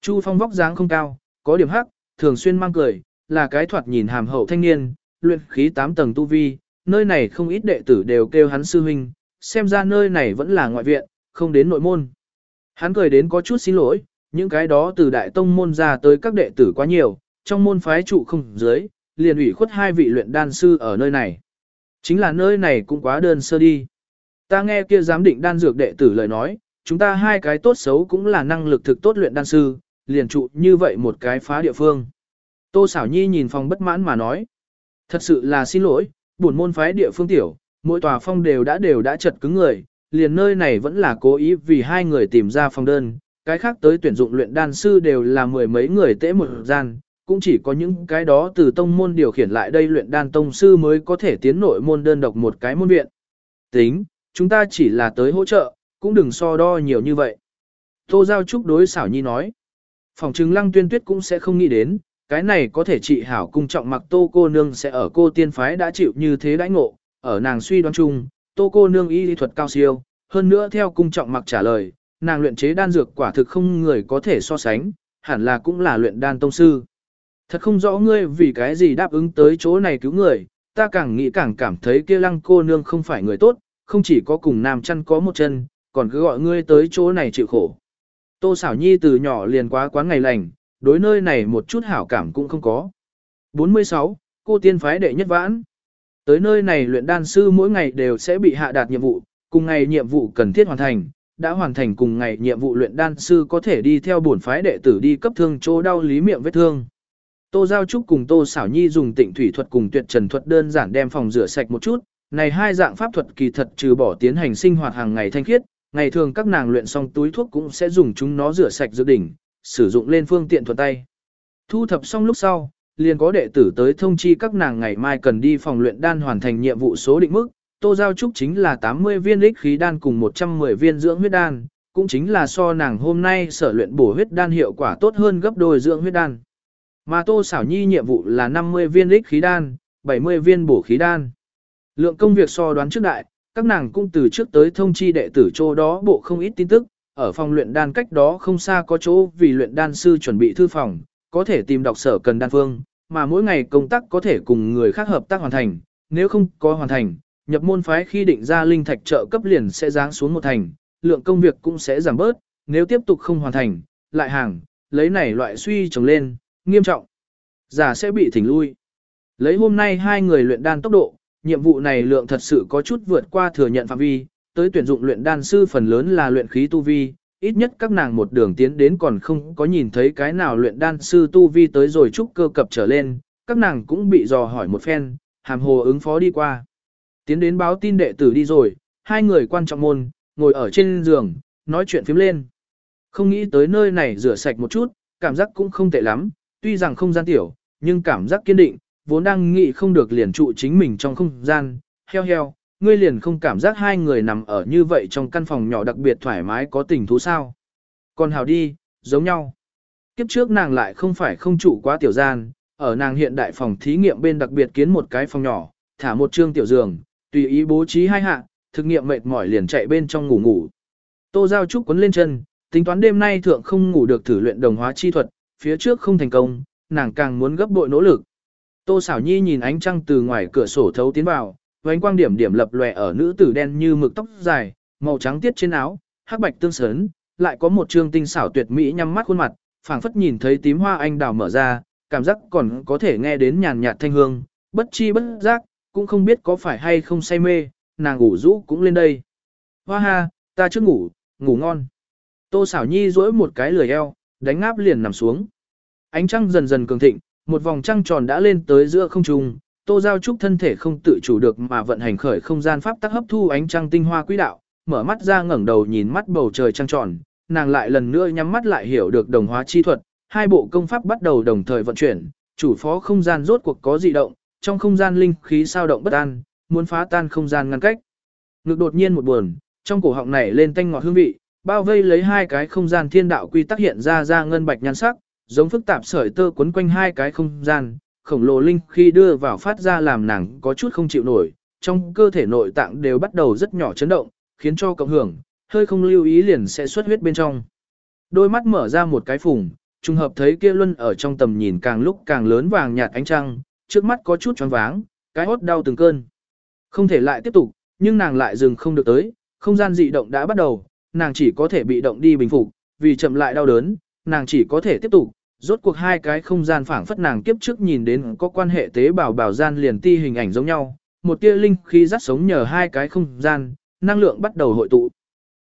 Chu Phong vóc dáng không cao, có điểm hắc, thường xuyên mang cười, là cái thoạt nhìn hàm hậu thanh niên, luyện khí 8 tầng tu vi, nơi này không ít đệ tử đều kêu hắn sư huynh, xem ra nơi này vẫn là ngoại viện, không đến nội môn. Hắn cười đến có chút xin lỗi, những cái đó từ đại tông môn ra tới các đệ tử quá nhiều, trong môn phái trụ không dưới, liền ủy khuất hai vị luyện đan sư ở nơi này. Chính là nơi này cũng quá đơn sơ đi. Ta nghe kia giám định đan dược đệ tử lời nói, chúng ta hai cái tốt xấu cũng là năng lực thực tốt luyện đan sư, liền trụ như vậy một cái phá địa phương. Tô xảo nhi nhìn phòng bất mãn mà nói. Thật sự là xin lỗi, buồn môn phái địa phương tiểu, mỗi tòa phong đều đã đều đã chật cứng người, liền nơi này vẫn là cố ý vì hai người tìm ra phong đơn, cái khác tới tuyển dụng luyện đan sư đều là mười mấy người tễ một gian, cũng chỉ có những cái đó từ tông môn điều khiển lại đây luyện đan tông sư mới có thể tiến nội môn đơn độc một cái môn viện. Tính, chúng ta chỉ là tới hỗ trợ, cũng đừng so đo nhiều như vậy. Tô Giao Trúc đối xảo nhi nói. Phòng trừng lăng tuyên tuyết cũng sẽ không nghĩ đến, cái này có thể trị hảo cung trọng mặc tô cô nương sẽ ở cô tiên phái đã chịu như thế đãi ngộ, ở nàng suy đoán chung, tô cô nương y lý thuật cao siêu, hơn nữa theo cung trọng mặc trả lời, nàng luyện chế đan dược quả thực không người có thể so sánh, hẳn là cũng là luyện đan tông sư. Thật không rõ ngươi vì cái gì đáp ứng tới chỗ này cứu người, ta càng nghĩ càng cảm thấy kia lăng cô nương không phải người tốt, không chỉ có cùng nam chăn có một chân, còn cứ gọi ngươi tới chỗ này chịu khổ. Tô xảo nhi từ nhỏ liền quá quán ngày lành, đối nơi này một chút hảo cảm cũng không có. 46. Cô tiên phái đệ nhất vãn. Tới nơi này luyện đan sư mỗi ngày đều sẽ bị hạ đạt nhiệm vụ, cùng ngày nhiệm vụ cần thiết hoàn thành, đã hoàn thành cùng ngày nhiệm vụ luyện đan sư có thể đi theo bổn phái đệ tử đi cấp thương chỗ đau lý miệng vết thương. Tô Giao Trúc cùng Tô Xảo Nhi dùng tịnh thủy thuật cùng tuyệt trần thuật đơn giản đem phòng rửa sạch một chút, này hai dạng pháp thuật kỳ thật trừ bỏ tiến hành sinh hoạt hàng ngày thanh khiết, ngày thường các nàng luyện xong túi thuốc cũng sẽ dùng chúng nó rửa sạch dược đỉnh, sử dụng lên phương tiện thuận tay. Thu thập xong lúc sau, liền có đệ tử tới thông chi các nàng ngày mai cần đi phòng luyện đan hoàn thành nhiệm vụ số định mức, Tô Giao Trúc chính là 80 viên lích khí đan cùng 110 viên dưỡng huyết đan, cũng chính là so nàng hôm nay sở luyện bổ huyết đan hiệu quả tốt hơn gấp đôi dưỡng huyết đan. Mà Tô Xảo Nhi nhiệm vụ là 50 viên lích khí đan, 70 viên bổ khí đan. Lượng công việc so đoán trước đại, các nàng cũng từ trước tới thông chi đệ tử chỗ đó bộ không ít tin tức, ở phòng luyện đan cách đó không xa có chỗ vì luyện đan sư chuẩn bị thư phòng, có thể tìm đọc sở cần đan phương, mà mỗi ngày công tác có thể cùng người khác hợp tác hoàn thành, nếu không có hoàn thành, nhập môn phái khi định ra linh thạch trợ cấp liền sẽ giáng xuống một thành, lượng công việc cũng sẽ giảm bớt, nếu tiếp tục không hoàn thành, lại hàng, lấy này loại suy trồng lên, nghiêm trọng. Giả sẽ bị thỉnh lui. Lấy hôm nay hai người luyện đan tốc độ, nhiệm vụ này lượng thật sự có chút vượt qua thừa nhận phạm vi, tới tuyển dụng luyện đan sư phần lớn là luyện khí tu vi, ít nhất các nàng một đường tiến đến còn không có nhìn thấy cái nào luyện đan sư tu vi tới rồi chúc cơ cập trở lên, các nàng cũng bị dò hỏi một phen, hàm hồ ứng phó đi qua. Tiến đến báo tin đệ tử đi rồi, hai người quan trọng môn, ngồi ở trên giường, nói chuyện phím lên. Không nghĩ tới nơi này rửa sạch một chút, cảm giác cũng không tệ lắm, tuy rằng không gian tiểu, nhưng cảm giác kiên định, vốn đang nghĩ không được liền trụ chính mình trong không gian, heo heo, ngươi liền không cảm giác hai người nằm ở như vậy trong căn phòng nhỏ đặc biệt thoải mái có tình thú sao. Còn hào đi, giống nhau. Kiếp trước nàng lại không phải không trụ quá tiểu gian, ở nàng hiện đại phòng thí nghiệm bên đặc biệt kiến một cái phòng nhỏ, thả một trương tiểu giường, tùy ý bố trí hai hạ, thực nghiệm mệt mỏi liền chạy bên trong ngủ ngủ. Tô Giao Trúc quấn lên chân, tính toán đêm nay thượng không ngủ được thử luyện đồng hóa chi thuật, phía trước không thành công, nàng càng muốn gấp bội nỗ lực. Tô Sảo Nhi nhìn ánh trăng từ ngoài cửa sổ thấu tiến vào, ánh quang điểm điểm lập lòe ở nữ tử đen như mực tóc dài, màu trắng tiết trên áo, hắc bạch tương sớn, lại có một trương tinh xảo tuyệt mỹ nhắm mắt khuôn mặt, phảng phất nhìn thấy tím hoa anh đào mở ra, cảm giác còn có thể nghe đến nhàn nhạt thanh hương, bất chi bất giác, cũng không biết có phải hay không say mê, nàng ngủ rũ cũng lên đây. Hoa ha, ta chưa ngủ, ngủ ngon. Tô xảo nhi duỗi một cái lười eo, đánh ngáp liền nằm xuống. Ánh trăng dần dần cường thịnh, một vòng trăng tròn đã lên tới giữa không trung. Tô Giao Trúc thân thể không tự chủ được mà vận hành khởi không gian pháp tắc hấp thu ánh trăng tinh hoa quỹ đạo, mở mắt ra ngẩng đầu nhìn mắt bầu trời trăng tròn, nàng lại lần nữa nhắm mắt lại hiểu được đồng hóa chi thuật, hai bộ công pháp bắt đầu đồng thời vận chuyển, chủ phó không gian rốt cuộc có dị động, trong không gian linh khí sao động bất an, muốn phá tan không gian ngăn cách. Ngực đột nhiên một buồn, trong cổ họng này lên tanh ngọt hương vị, bao vây lấy hai cái không gian thiên đạo quy tắc hiện ra ra ngân bạch nhan sắc, giống phức tạp sợi tơ quấn quanh hai cái không gian, khổng lồ linh khi đưa vào phát ra làm nàng có chút không chịu nổi, trong cơ thể nội tạng đều bắt đầu rất nhỏ chấn động, khiến cho cộng hưởng, hơi không lưu ý liền sẽ xuất huyết bên trong. Đôi mắt mở ra một cái phùng, trùng hợp thấy kia luân ở trong tầm nhìn càng lúc càng lớn vàng nhạt ánh trăng, trước mắt có chút choáng váng, cái hốt đau từng cơn. Không thể lại tiếp tục, nhưng nàng lại dừng không được tới, không gian dị động đã bắt đầu, nàng chỉ có thể bị động đi bình phục, vì chậm lại đau đớn, nàng chỉ có thể tiếp tục. Rốt cuộc hai cái không gian phảng phất nàng kiếp trước nhìn đến có quan hệ tế bào bảo gian liền ti hình ảnh giống nhau, một tia linh khí dắt sống nhờ hai cái không gian, năng lượng bắt đầu hội tụ.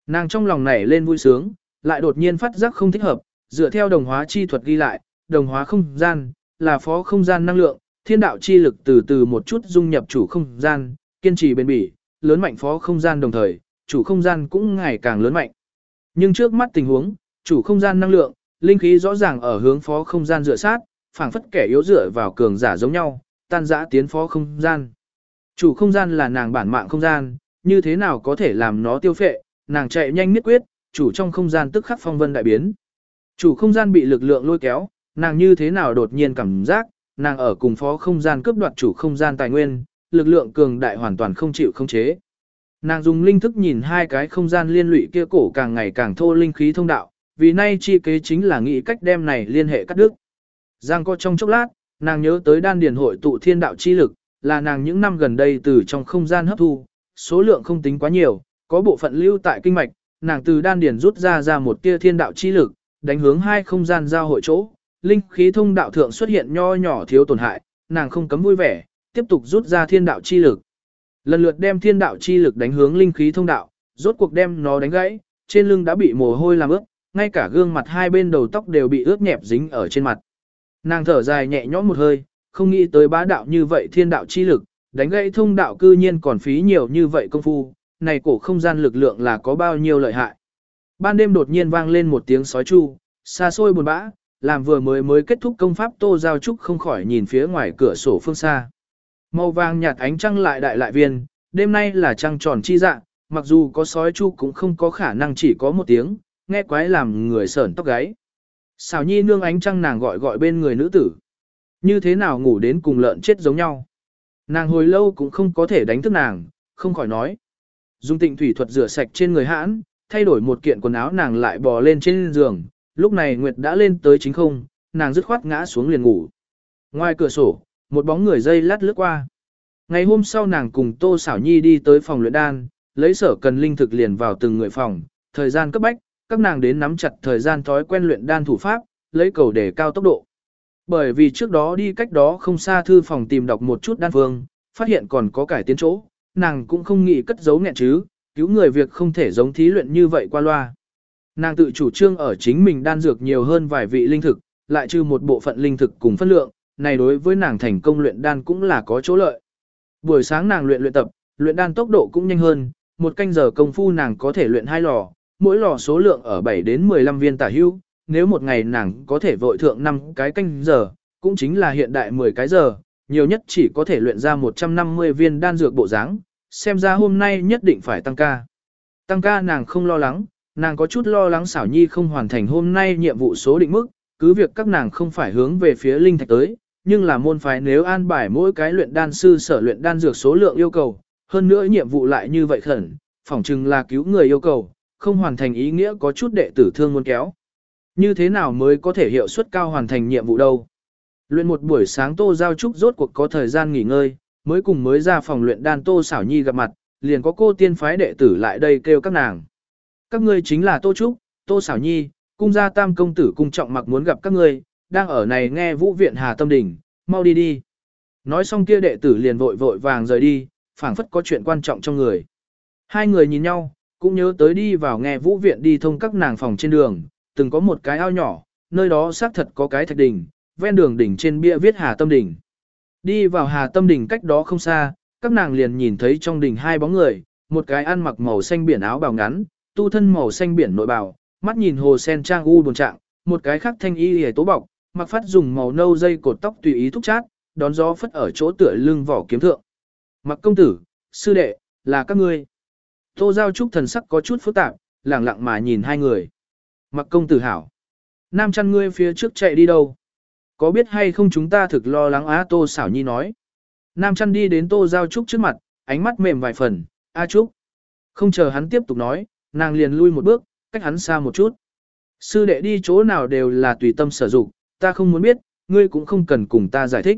Nàng trong lòng nảy lên vui sướng, lại đột nhiên phát giác không thích hợp, dựa theo đồng hóa chi thuật ghi lại, đồng hóa không gian, là phó không gian năng lượng, thiên đạo chi lực từ từ một chút dung nhập chủ không gian, kiên trì bền bỉ, lớn mạnh phó không gian đồng thời, chủ không gian cũng ngày càng lớn mạnh. Nhưng trước mắt tình huống, chủ không gian năng lượng, linh khí rõ ràng ở hướng phó không gian dựa sát, phảng phất kẻ yếu dựa vào cường giả giống nhau, tan dã tiến phó không gian. Chủ không gian là nàng bản mạng không gian, như thế nào có thể làm nó tiêu phệ, nàng chạy nhanh nhất quyết, chủ trong không gian tức khắc phong vân đại biến. Chủ không gian bị lực lượng lôi kéo, nàng như thế nào đột nhiên cảm giác, nàng ở cùng phó không gian cướp đoạt chủ không gian tài nguyên, lực lượng cường đại hoàn toàn không chịu không chế. Nàng dùng linh thức nhìn hai cái không gian liên lụy kia cổ càng ngày càng thô linh khí thông đạo, vì nay chi kế chính là nghĩ cách đem này liên hệ cắt đứt. Giang có trong chốc lát, nàng nhớ tới đan điền hội tụ thiên đạo chi lực, là nàng những năm gần đây từ trong không gian hấp thu, số lượng không tính quá nhiều, có bộ phận lưu tại kinh mạch, nàng từ đan điền rút ra ra một tia thiên đạo chi lực, đánh hướng hai không gian giao hội chỗ, linh khí thông đạo thượng xuất hiện nho nhỏ thiếu tổn hại, nàng không cấm vui vẻ, tiếp tục rút ra thiên đạo chi lực. Lần lượt đem thiên đạo chi lực đánh hướng linh khí thông đạo, rốt cuộc đem nó đánh gãy, trên lưng đã bị mồ hôi làm ướt, ngay cả gương mặt hai bên đầu tóc đều bị ướt nhẹp dính ở trên mặt. Nàng thở dài nhẹ nhõm một hơi, không nghĩ tới bá đạo như vậy thiên đạo chi lực, đánh gãy thông đạo cư nhiên còn phí nhiều như vậy công phu, này cổ không gian lực lượng là có bao nhiêu lợi hại. Ban đêm đột nhiên vang lên một tiếng sói chu, xa xôi buồn bã, làm vừa mới mới kết thúc công pháp Tô Giao Trúc không khỏi nhìn phía ngoài cửa sổ phương xa. Màu vàng nhạt ánh trăng lại đại lại viên, đêm nay là trăng tròn chi dạng, mặc dù có sói chu cũng không có khả năng chỉ có một tiếng, nghe quái làm người sởn tóc gáy. Xảo nhi nương ánh trăng nàng gọi gọi bên người nữ tử. Như thế nào ngủ đến cùng lợn chết giống nhau. Nàng hồi lâu cũng không có thể đánh thức nàng, không khỏi nói. Dung tịnh thủy thuật rửa sạch trên người hãn, thay đổi một kiện quần áo nàng lại bò lên trên giường, lúc này Nguyệt đã lên tới chính không, nàng dứt khoát ngã xuống liền ngủ. Ngoài cửa sổ, một bóng người dây lát lướt qua. Ngày hôm sau nàng cùng Tô xảo Nhi đi tới phòng luyện đan, lấy sở cần linh thực liền vào từng người phòng, thời gian cấp bách, các nàng đến nắm chặt thời gian thói quen luyện đan thủ pháp, lấy cầu để cao tốc độ. Bởi vì trước đó đi cách đó không xa thư phòng tìm đọc một chút đan phương, phát hiện còn có cải tiến chỗ, nàng cũng không nghĩ cất giấu nghẹn chứ, cứu người việc không thể giống thí luyện như vậy qua loa. Nàng tự chủ trương ở chính mình đan dược nhiều hơn vài vị linh thực, lại trừ một bộ phận linh thực cùng phân lượng, này đối với nàng thành công luyện đan cũng là có chỗ lợi. Buổi sáng nàng luyện luyện tập, luyện đan tốc độ cũng nhanh hơn, một canh giờ công phu nàng có thể luyện hai lò, mỗi lò số lượng ở 7 đến 15 viên tả hưu, nếu một ngày nàng có thể vội thượng 5 cái canh giờ, cũng chính là hiện đại 10 cái giờ, nhiều nhất chỉ có thể luyện ra 150 viên đan dược bộ dáng, xem ra hôm nay nhất định phải tăng ca. Tăng ca nàng không lo lắng, nàng có chút lo lắng xảo nhi không hoàn thành hôm nay nhiệm vụ số định mức, cứ việc các nàng không phải hướng về phía linh thạch tới, nhưng là môn phái nếu an bài mỗi cái luyện đan sư sở luyện đan dược số lượng yêu cầu, hơn nữa nhiệm vụ lại như vậy khẩn, phỏng chừng là cứu người yêu cầu, không hoàn thành ý nghĩa có chút đệ tử thương muốn kéo. Như thế nào mới có thể hiệu suất cao hoàn thành nhiệm vụ đâu? Luyện một buổi sáng Tô Giao Trúc rốt cuộc có thời gian nghỉ ngơi, mới cùng mới ra phòng luyện đan Tô Xảo Nhi gặp mặt, liền có cô tiên phái đệ tử lại đây kêu các nàng. Các ngươi chính là Tô Trúc, Tô Xảo Nhi, cung gia tam công tử cung trọng mặc muốn gặp các ngươi, đang ở này nghe vũ viện Hà Tâm Đình, mau đi đi. Nói xong kia đệ tử liền vội vội vàng rời đi, phảng phất có chuyện quan trọng trong người. Hai người nhìn nhau, cũng nhớ tới đi vào nghe vũ viện đi thông các nàng phòng trên đường, từng có một cái ao nhỏ, nơi đó xác thật có cái thạch đỉnh, ven đường đỉnh trên bia viết Hà Tâm Đỉnh. Đi vào Hà Tâm Đỉnh cách đó không xa, các nàng liền nhìn thấy trong đỉnh hai bóng người, một cái ăn mặc màu xanh biển áo bào ngắn, tu thân màu xanh biển nội bào, mắt nhìn hồ sen trang u buồn trạng, một cái khác thanh y hề tố bọc, mặc phát dùng màu nâu dây cột tóc tùy ý thúc chát, đón gió phất ở chỗ tựa lưng vỏ kiếm thượng. Mặc công tử, sư đệ, là các ngươi. Tô Giao Trúc thần sắc có chút phức tạp, lặng lặng mà nhìn hai người. Mặc công tử hảo. Nam chăn ngươi phía trước chạy đi đâu? Có biết hay không chúng ta thực lo lắng á Tô xảo nhi nói. Nam chăn đi đến Tô Giao Trúc trước mặt, ánh mắt mềm vài phần, A Trúc. Không chờ hắn tiếp tục nói, nàng liền lui một bước, cách hắn xa một chút. Sư đệ đi chỗ nào đều là tùy tâm sở dụng, ta không muốn biết, ngươi cũng không cần cùng ta giải thích.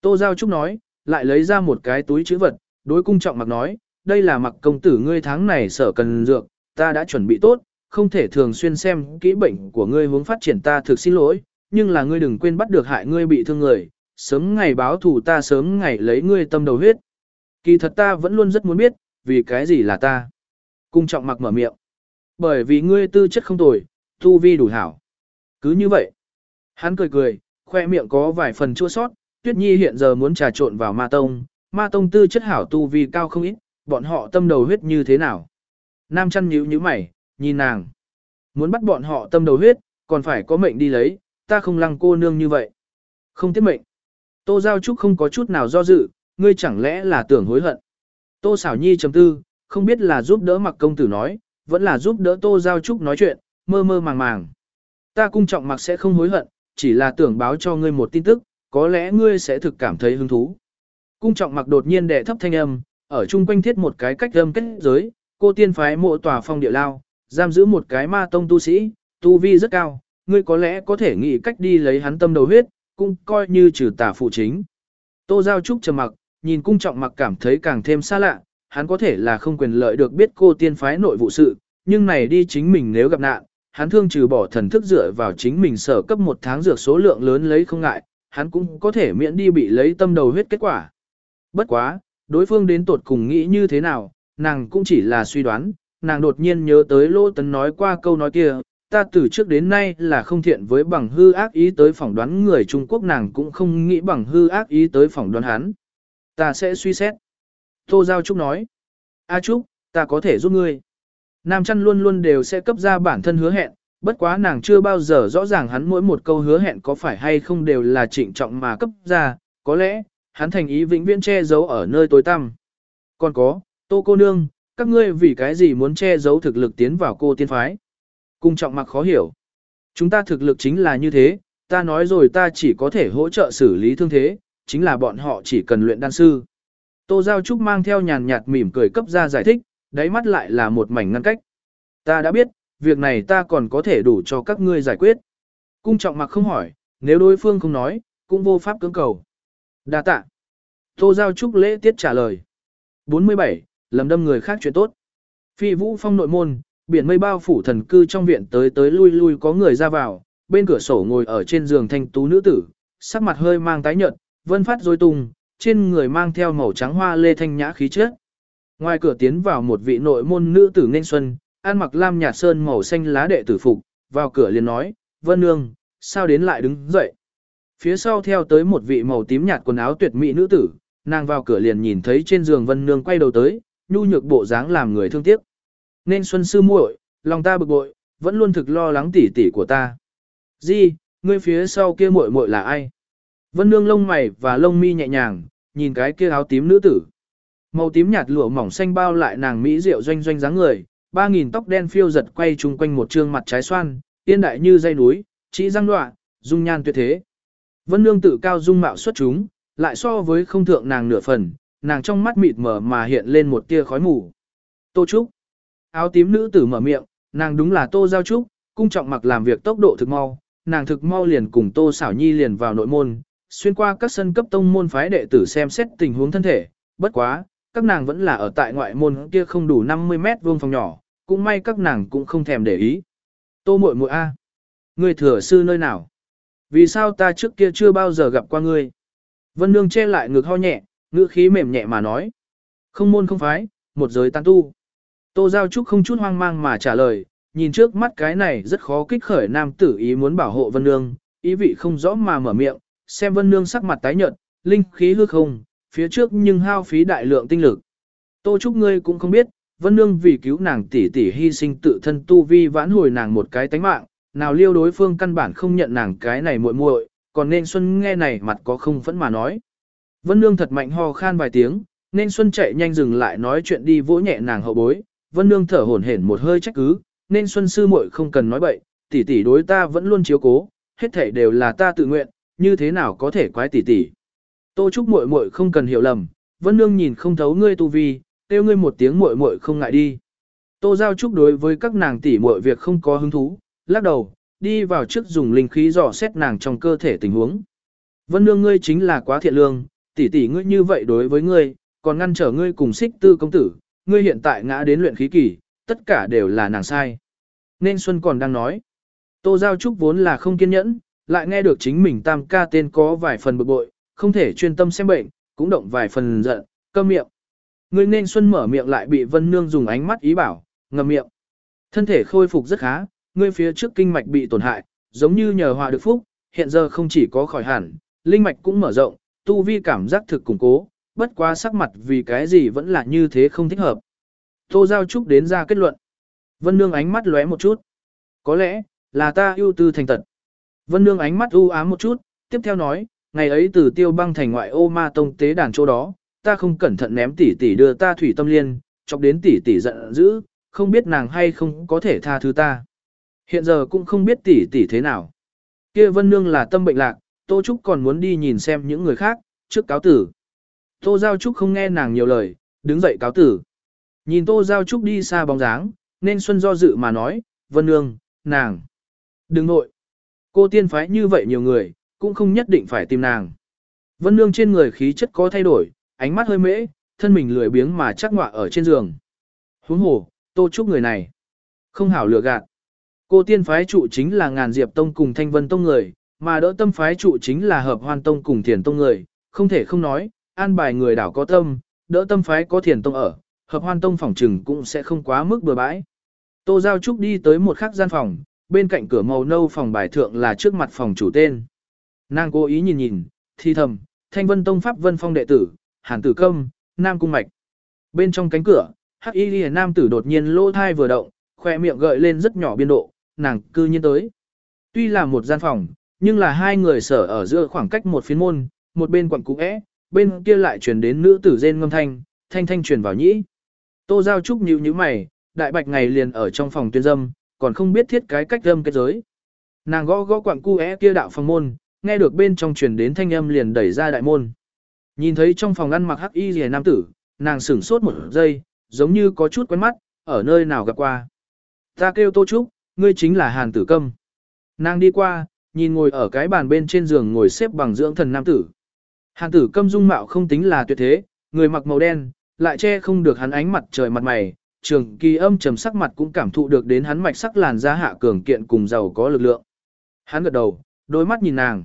Tô Giao Trúc nói, lại lấy ra một cái túi chữ vật, đối cung trọng mặc nói, đây là mặc công tử ngươi tháng này sở cần dược, ta đã chuẩn bị tốt, không thể thường xuyên xem kỹ bệnh của ngươi hướng phát triển ta thực xin lỗi, nhưng là ngươi đừng quên bắt được hại ngươi bị thương người, sớm ngày báo thù ta sớm ngày lấy ngươi tâm đầu huyết. Kỳ thật ta vẫn luôn rất muốn biết, vì cái gì là ta. Cung trọng mặc mở miệng. Bởi vì ngươi tư chất không tồi, tu vi đủ hảo. Cứ như vậy. Hắn cười cười, khoe miệng có vài phần chua sót, Tuyết Nhi hiện giờ muốn trà trộn vào ma tông, ma tông tư chất hảo tu vi cao không ít, bọn họ tâm đầu huyết như thế nào. Nam chăn nhíu nhíu mày, nhìn nàng. Muốn bắt bọn họ tâm đầu huyết, còn phải có mệnh đi lấy, ta không lăng cô nương như vậy. Không tiếp mệnh. Tô Giao Trúc không có chút nào do dự, ngươi chẳng lẽ là tưởng hối hận. Tô Xảo Nhi chấm tư, không biết là giúp đỡ mặc công tử nói, vẫn là giúp đỡ Tô Giao Trúc nói chuyện, mơ mơ màng màng. Ta cung trọng mặc sẽ không hối hận, chỉ là tưởng báo cho ngươi một tin tức, có lẽ ngươi sẽ thực cảm thấy hứng thú. Cung trọng mặc đột nhiên đè thấp thanh âm, ở chung quanh thiết một cái cách âm kết giới, cô tiên phái mộ tòa phong địa lao, giam giữ một cái ma tông tu sĩ, tu vi rất cao, ngươi có lẽ có thể nghĩ cách đi lấy hắn tâm đầu huyết, cũng coi như trừ tà phụ chính. Tô Giao Trúc trầm mặc, nhìn cung trọng mặc cảm thấy càng thêm xa lạ, hắn có thể là không quyền lợi được biết cô tiên phái nội vụ sự, nhưng này đi chính mình nếu gặp nạn, hắn thương trừ bỏ thần thức dựa vào chính mình sở cấp một tháng dược số lượng lớn lấy không ngại, hắn cũng có thể miễn đi bị lấy tâm đầu huyết kết quả. Bất quá, đối phương đến tột cùng nghĩ như thế nào, nàng cũng chỉ là suy đoán, nàng đột nhiên nhớ tới Lô Tấn nói qua câu nói kia, ta từ trước đến nay là không thiện với bằng hư ác ý tới phỏng đoán người Trung Quốc nàng cũng không nghĩ bằng hư ác ý tới phỏng đoán hắn. Ta sẽ suy xét. Tô Giao Trúc nói, A Trúc, ta có thể giúp ngươi. Nam chăn luôn luôn đều sẽ cấp ra bản thân hứa hẹn, bất quá nàng chưa bao giờ rõ ràng hắn mỗi một câu hứa hẹn có phải hay không đều là trịnh trọng mà cấp ra, có lẽ, hắn thành ý vĩnh viễn che giấu ở nơi tối tăm. Còn có, tô cô nương, các ngươi vì cái gì muốn che giấu thực lực tiến vào cô tiên phái? Cung trọng mặc khó hiểu. Chúng ta thực lực chính là như thế, ta nói rồi ta chỉ có thể hỗ trợ xử lý thương thế, chính là bọn họ chỉ cần luyện đan sư. Tô Giao Trúc mang theo nhàn nhạt mỉm cười cấp ra giải thích, đáy mắt lại là một mảnh ngăn cách. Ta đã biết, việc này ta còn có thể đủ cho các ngươi giải quyết. Cung trọng mặc không hỏi, nếu đối phương không nói, cũng vô pháp cưỡng cầu. Đa tạ. Tô Giao Trúc lễ tiết trả lời. 47. Lầm đâm người khác chuyện tốt. Phi vũ phong nội môn, biển mây bao phủ thần cư trong viện tới tới lui lui có người ra vào, bên cửa sổ ngồi ở trên giường thanh tú nữ tử, sắc mặt hơi mang tái nhợt, vân phát rối tung, trên người mang theo màu trắng hoa lê thanh nhã khí chất. Ngoài cửa tiến vào một vị nội môn nữ tử nên xuân, ăn mặc lam nhạt sơn màu xanh lá đệ tử phục, vào cửa liền nói, vân nương, sao đến lại đứng dậy. Phía sau theo tới một vị màu tím nhạt quần áo tuyệt mỹ nữ tử, nàng vào cửa liền nhìn thấy trên giường vân nương quay đầu tới, nhu nhược bộ dáng làm người thương tiếc. Nên xuân sư muội, lòng ta bực bội, vẫn luôn thực lo lắng tỉ tỉ của ta. Di, ngươi phía sau kia muội muội là ai? Vân Nương lông mày và lông mi nhẹ nhàng, nhìn cái kia áo tím nữ tử. Màu tím nhạt lụa mỏng xanh bao lại nàng mỹ diệu doanh doanh dáng người, ba nghìn tóc đen phiêu giật quay chung quanh một trương mặt trái xoan, tiên đại như dây núi, chỉ răng đoạ, dung nhan tuyệt thế. Vân Nương tự cao dung mạo xuất chúng, lại so với không thượng nàng nửa phần, nàng trong mắt mịt mờ mà hiện lên một tia khói mù. Tô Trúc. Áo tím nữ tử mở miệng, nàng đúng là Tô Giao Trúc, cung trọng mặc làm việc tốc độ thực mau, nàng thực mau liền cùng Tô Xảo Nhi liền vào nội môn, xuyên qua các sân cấp tông môn phái đệ tử xem xét tình huống thân thể, bất quá, các nàng vẫn là ở tại ngoại môn kia không đủ 50 mét vuông phòng nhỏ, cũng may các nàng cũng không thèm để ý. Tô muội muội a, người thừa sư nơi nào? Vì sao ta trước kia chưa bao giờ gặp qua ngươi? Vân Nương che lại ngực ho nhẹ, ngữ khí mềm nhẹ mà nói. Không môn không phái, một giới tan tu. Tô Giao Trúc không chút hoang mang mà trả lời, nhìn trước mắt cái này rất khó kích khởi nam tử ý muốn bảo hộ Vân Nương, ý vị không rõ mà mở miệng, xem Vân Nương sắc mặt tái nhợt, linh khí hư không, phía trước nhưng hao phí đại lượng tinh lực. Tô Trúc ngươi cũng không biết, Vân Nương vì cứu nàng tỷ tỷ hy sinh tự thân tu vi vãn hồi nàng một cái tánh mạng, nào liêu đối phương căn bản không nhận nàng cái này muội muội, còn nên Xuân nghe này mặt có không vẫn mà nói. Vân Nương thật mạnh ho khan vài tiếng, nên Xuân chạy nhanh dừng lại nói chuyện đi vỗ nhẹ nàng hậu bối, Vân Nương thở hổn hển một hơi trách cứ, nên Xuân sư muội không cần nói bậy, tỷ tỷ đối ta vẫn luôn chiếu cố, hết thảy đều là ta tự nguyện, như thế nào có thể quái tỷ tỷ. Tô Trúc muội muội không cần hiểu lầm, Vân Nương nhìn không thấu ngươi tu vi, kêu ngươi một tiếng muội muội không ngại đi. Tô Giao Trúc đối với các nàng tỷ muội việc không có hứng thú, lắc đầu, đi vào trước dùng linh khí dò xét nàng trong cơ thể tình huống. Vân Nương ngươi chính là quá thiện lương, tỷ tỷ ngươi như vậy đối với ngươi, còn ngăn trở ngươi cùng xích tư công tử, ngươi hiện tại ngã đến luyện khí kỳ, tất cả đều là nàng sai. Nên Xuân còn đang nói, Tô Giao Trúc vốn là không kiên nhẫn, lại nghe được chính mình tam ca tên có vài phần bực bội, không thể chuyên tâm xem bệnh, cũng động vài phần giận, câm miệng. Ngươi nên Xuân mở miệng lại bị Vân Nương dùng ánh mắt ý bảo, ngậm miệng. Thân thể khôi phục rất khá, ngươi phía trước kinh mạch bị tổn hại, giống như nhờ hòa được phúc, hiện giờ không chỉ có khỏi hẳn, linh mạch cũng mở rộng, tu vi cảm giác thực củng cố, bất quá sắc mặt vì cái gì vẫn là như thế không thích hợp. Tô Giao Trúc đến ra kết luận. Vân Nương ánh mắt lóe một chút. Có lẽ, là ta ưu tư thành tật. Vân Nương ánh mắt u ám một chút, tiếp theo nói, ngày ấy từ tiêu băng thành ngoại ô ma tông tế đàn chỗ đó, ta không cẩn thận ném tỷ tỷ đưa ta thủy tâm liên, chọc đến tỷ tỷ giận dữ, không biết nàng hay không có thể tha thứ ta. Hiện giờ cũng không biết tỷ tỷ thế nào. Kia Vân Nương là tâm bệnh lạc, Tô Trúc còn muốn đi nhìn xem những người khác, trước cáo tử. Tô Giao Trúc không nghe nàng nhiều lời, đứng dậy cáo tử. Nhìn Tô Giao Trúc đi xa bóng dáng, nên Xuân do dự mà nói, Vân Nương, nàng. Đừng nội. Cô tiên phái như vậy nhiều người, cũng không nhất định phải tìm nàng. Vân Nương trên người khí chất có thay đổi, ánh mắt hơi mễ, thân mình lười biếng mà chắc ngọa ở trên giường. Huống hồ, Tô Trúc người này. Không hảo lừa gạt. Cô tiên phái trụ chính là ngàn diệp tông cùng thanh vân tông người, mà đỡ tâm phái trụ chính là hợp hoan tông cùng thiền tông người, không thể không nói, an bài người đảo có tâm, đỡ tâm phái có thiền tông ở, hợp hoan tông phòng trừng cũng sẽ không quá mức bừa bãi. Tô Giao Trúc đi tới một khắc gian phòng, bên cạnh cửa màu nâu phòng bài thượng là trước mặt phòng chủ tên. Nàng cố ý nhìn nhìn, thi thầm, thanh vân tông pháp vân phong đệ tử, hàn tử công, nam cung mạch. Bên trong cánh cửa, hắc y ghi nam tử đột nhiên lỗ thai vừa động, khoe miệng gợi lên rất nhỏ biên độ, nàng cư nhiên tới. Tuy là một gian phòng, nhưng là hai người sở ở giữa khoảng cách một phiến môn, một bên quặng cũ é, bên kia lại truyền đến nữ tử rên ngâm thanh, thanh thanh truyền vào nhĩ. Tô Giao Trúc nhíu nhíu mày, đại bạch ngày liền ở trong phòng tuyên dâm, còn không biết thiết cái cách dâm kết giới. Nàng gõ gõ quặng cu é kia đạo phòng môn, nghe được bên trong truyền đến thanh âm liền đẩy ra đại môn. Nhìn thấy trong phòng ăn mặc hắc y rìa nam tử, nàng sửng sốt một giây, giống như có chút quen mắt, ở nơi nào gặp qua. Ta kêu Tô Trúc, ngươi chính là Hàn Tử Câm. Nàng đi qua, nhìn ngồi ở cái bàn bên trên giường ngồi xếp bằng dưỡng thần nam tử. Hàn Tử Câm dung mạo không tính là tuyệt thế, người mặc màu đen, lại che không được hắn ánh mặt trời mặt mày, trường kỳ âm trầm sắc mặt cũng cảm thụ được đến hắn mạch sắc làn da hạ cường kiện cùng giàu có lực lượng. Hắn gật đầu, đôi mắt nhìn nàng.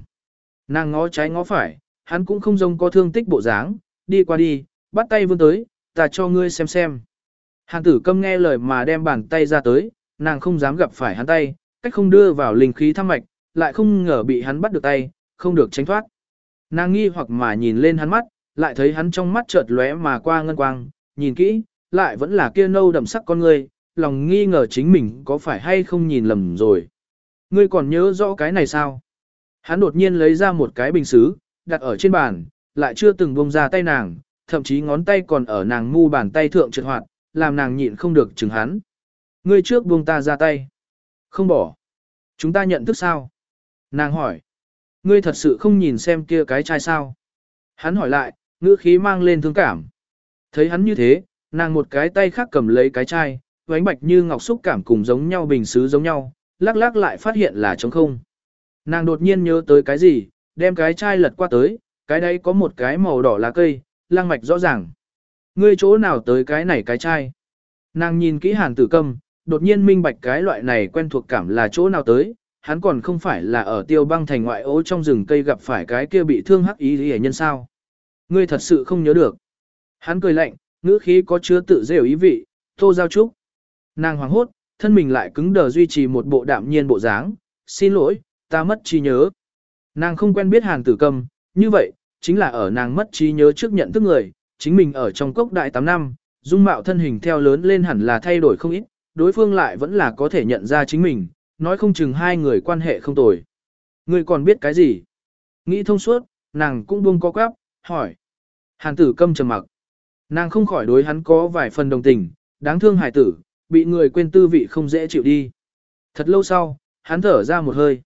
Nàng ngó trái ngó phải, hắn cũng không giống có thương tích bộ dáng, đi qua đi, bắt tay vươn tới, ta cho ngươi xem xem. Hàn tử câm nghe lời mà đem bàn tay ra tới, nàng không dám gặp phải hắn tay, cách không đưa vào linh khí thăm mạch, lại không ngờ bị hắn bắt được tay, không được tránh thoát. Nàng nghi hoặc mà nhìn lên hắn mắt, lại thấy hắn trong mắt chợt lóe mà qua ngân quang, nhìn kỹ, lại vẫn là kia nâu đậm sắc con người, lòng nghi ngờ chính mình có phải hay không nhìn lầm rồi. Ngươi còn nhớ rõ cái này sao? Hắn đột nhiên lấy ra một cái bình xứ, đặt ở trên bàn, lại chưa từng buông ra tay nàng, thậm chí ngón tay còn ở nàng mu bàn tay thượng trượt hoạt, làm nàng nhịn không được chừng hắn. Ngươi trước buông ta ra tay. Không bỏ. Chúng ta nhận thức sao? Nàng hỏi. Ngươi thật sự không nhìn xem kia cái chai sao? Hắn hỏi lại, ngữ khí mang lên thương cảm. Thấy hắn như thế, nàng một cái tay khác cầm lấy cái chai, vánh bạch như ngọc xúc cảm cùng giống nhau bình xứ giống nhau, lắc lắc lại phát hiện là trống không. Nàng đột nhiên nhớ tới cái gì, đem cái chai lật qua tới, cái đấy có một cái màu đỏ lá cây, lang mạch rõ ràng. Ngươi chỗ nào tới cái này cái chai? Nàng nhìn kỹ hàn tử câm, đột nhiên minh bạch cái loại này quen thuộc cảm là chỗ nào tới, hắn còn không phải là ở tiêu băng thành ngoại ố trong rừng cây gặp phải cái kia bị thương hắc ý hề nhân sao. Ngươi thật sự không nhớ được. Hắn cười lạnh, ngữ khí có chứa tự rêu ý vị, tô giao trúc. Nàng hoảng hốt, thân mình lại cứng đờ duy trì một bộ đạm nhiên bộ dáng, xin lỗi, ta mất trí nhớ. Nàng không quen biết hàn tử cầm, như vậy, chính là ở nàng mất trí nhớ trước nhận thức người, chính mình ở trong cốc đại 8 năm, dung mạo thân hình theo lớn lên hẳn là thay đổi không ít, đối phương lại vẫn là có thể nhận ra chính mình, nói không chừng hai người quan hệ không tồi. Người còn biết cái gì? Nghĩ thông suốt, nàng cũng buông có quáp, hỏi. Hàn tử câm trầm mặc. Nàng không khỏi đối hắn có vài phần đồng tình, đáng thương hải tử, bị người quên tư vị không dễ chịu đi. Thật lâu sau, hắn thở ra một hơi.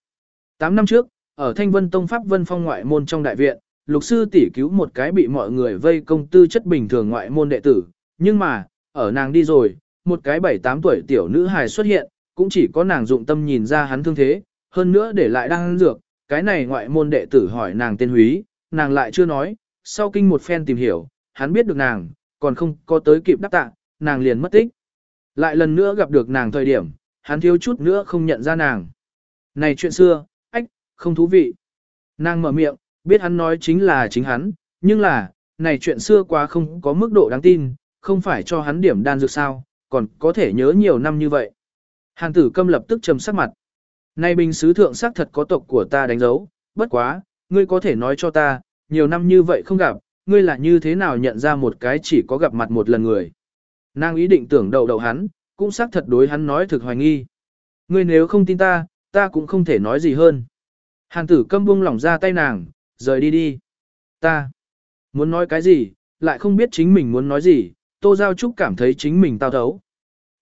Tám năm trước, ở Thanh Vân Tông Pháp Vân Phong ngoại môn trong đại viện, lục sư tỷ cứu một cái bị mọi người vây công tư chất bình thường ngoại môn đệ tử, nhưng mà, ở nàng đi rồi, một cái bảy tám tuổi tiểu nữ hài xuất hiện, cũng chỉ có nàng dụng tâm nhìn ra hắn thương thế, hơn nữa để lại đang dược, cái này ngoại môn đệ tử hỏi nàng tên húy, nàng lại chưa nói, sau kinh một phen tìm hiểu, hắn biết được nàng, còn không có tới kịp đáp tạ, nàng liền mất tích. Lại lần nữa gặp được nàng thời điểm, hắn thiếu chút nữa không nhận ra nàng. Này chuyện xưa, ách, không thú vị. Nàng mở miệng, biết hắn nói chính là chính hắn, nhưng là, này chuyện xưa quá không có mức độ đáng tin, không phải cho hắn điểm đan dược sao, còn có thể nhớ nhiều năm như vậy. Hàn tử câm lập tức trầm sắc mặt. Này bình sứ thượng sắc thật có tộc của ta đánh dấu, bất quá, ngươi có thể nói cho ta, nhiều năm như vậy không gặp, ngươi là như thế nào nhận ra một cái chỉ có gặp mặt một lần người. Nàng ý định tưởng đầu đầu hắn, cũng xác thật đối hắn nói thực hoài nghi. Ngươi nếu không tin ta, ta cũng không thể nói gì hơn. Hàn tử câm buông lỏng ra tay nàng, rời đi đi. Ta, muốn nói cái gì, lại không biết chính mình muốn nói gì, Tô Giao Trúc cảm thấy chính mình tao thấu.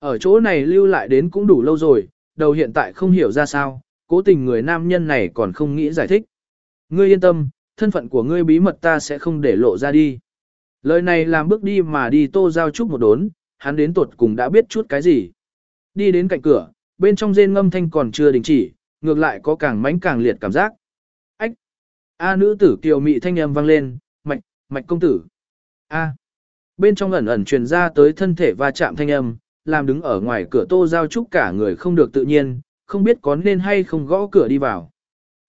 Ở chỗ này lưu lại đến cũng đủ lâu rồi, đầu hiện tại không hiểu ra sao, cố tình người nam nhân này còn không nghĩ giải thích. Ngươi yên tâm, thân phận của ngươi bí mật ta sẽ không để lộ ra đi. Lời này làm bước đi mà đi Tô Giao Trúc một đốn, hắn đến tuột cùng đã biết chút cái gì. Đi đến cạnh cửa, bên trong rên ngâm thanh còn chưa đình chỉ, ngược lại có càng mánh càng liệt cảm giác. Ách! A nữ tử kiều mị thanh âm vang lên, mạch, mạch công tử. A! Bên trong ẩn ẩn truyền ra tới thân thể va chạm thanh âm, làm đứng ở ngoài cửa tô giao trúc cả người không được tự nhiên, không biết có nên hay không gõ cửa đi vào.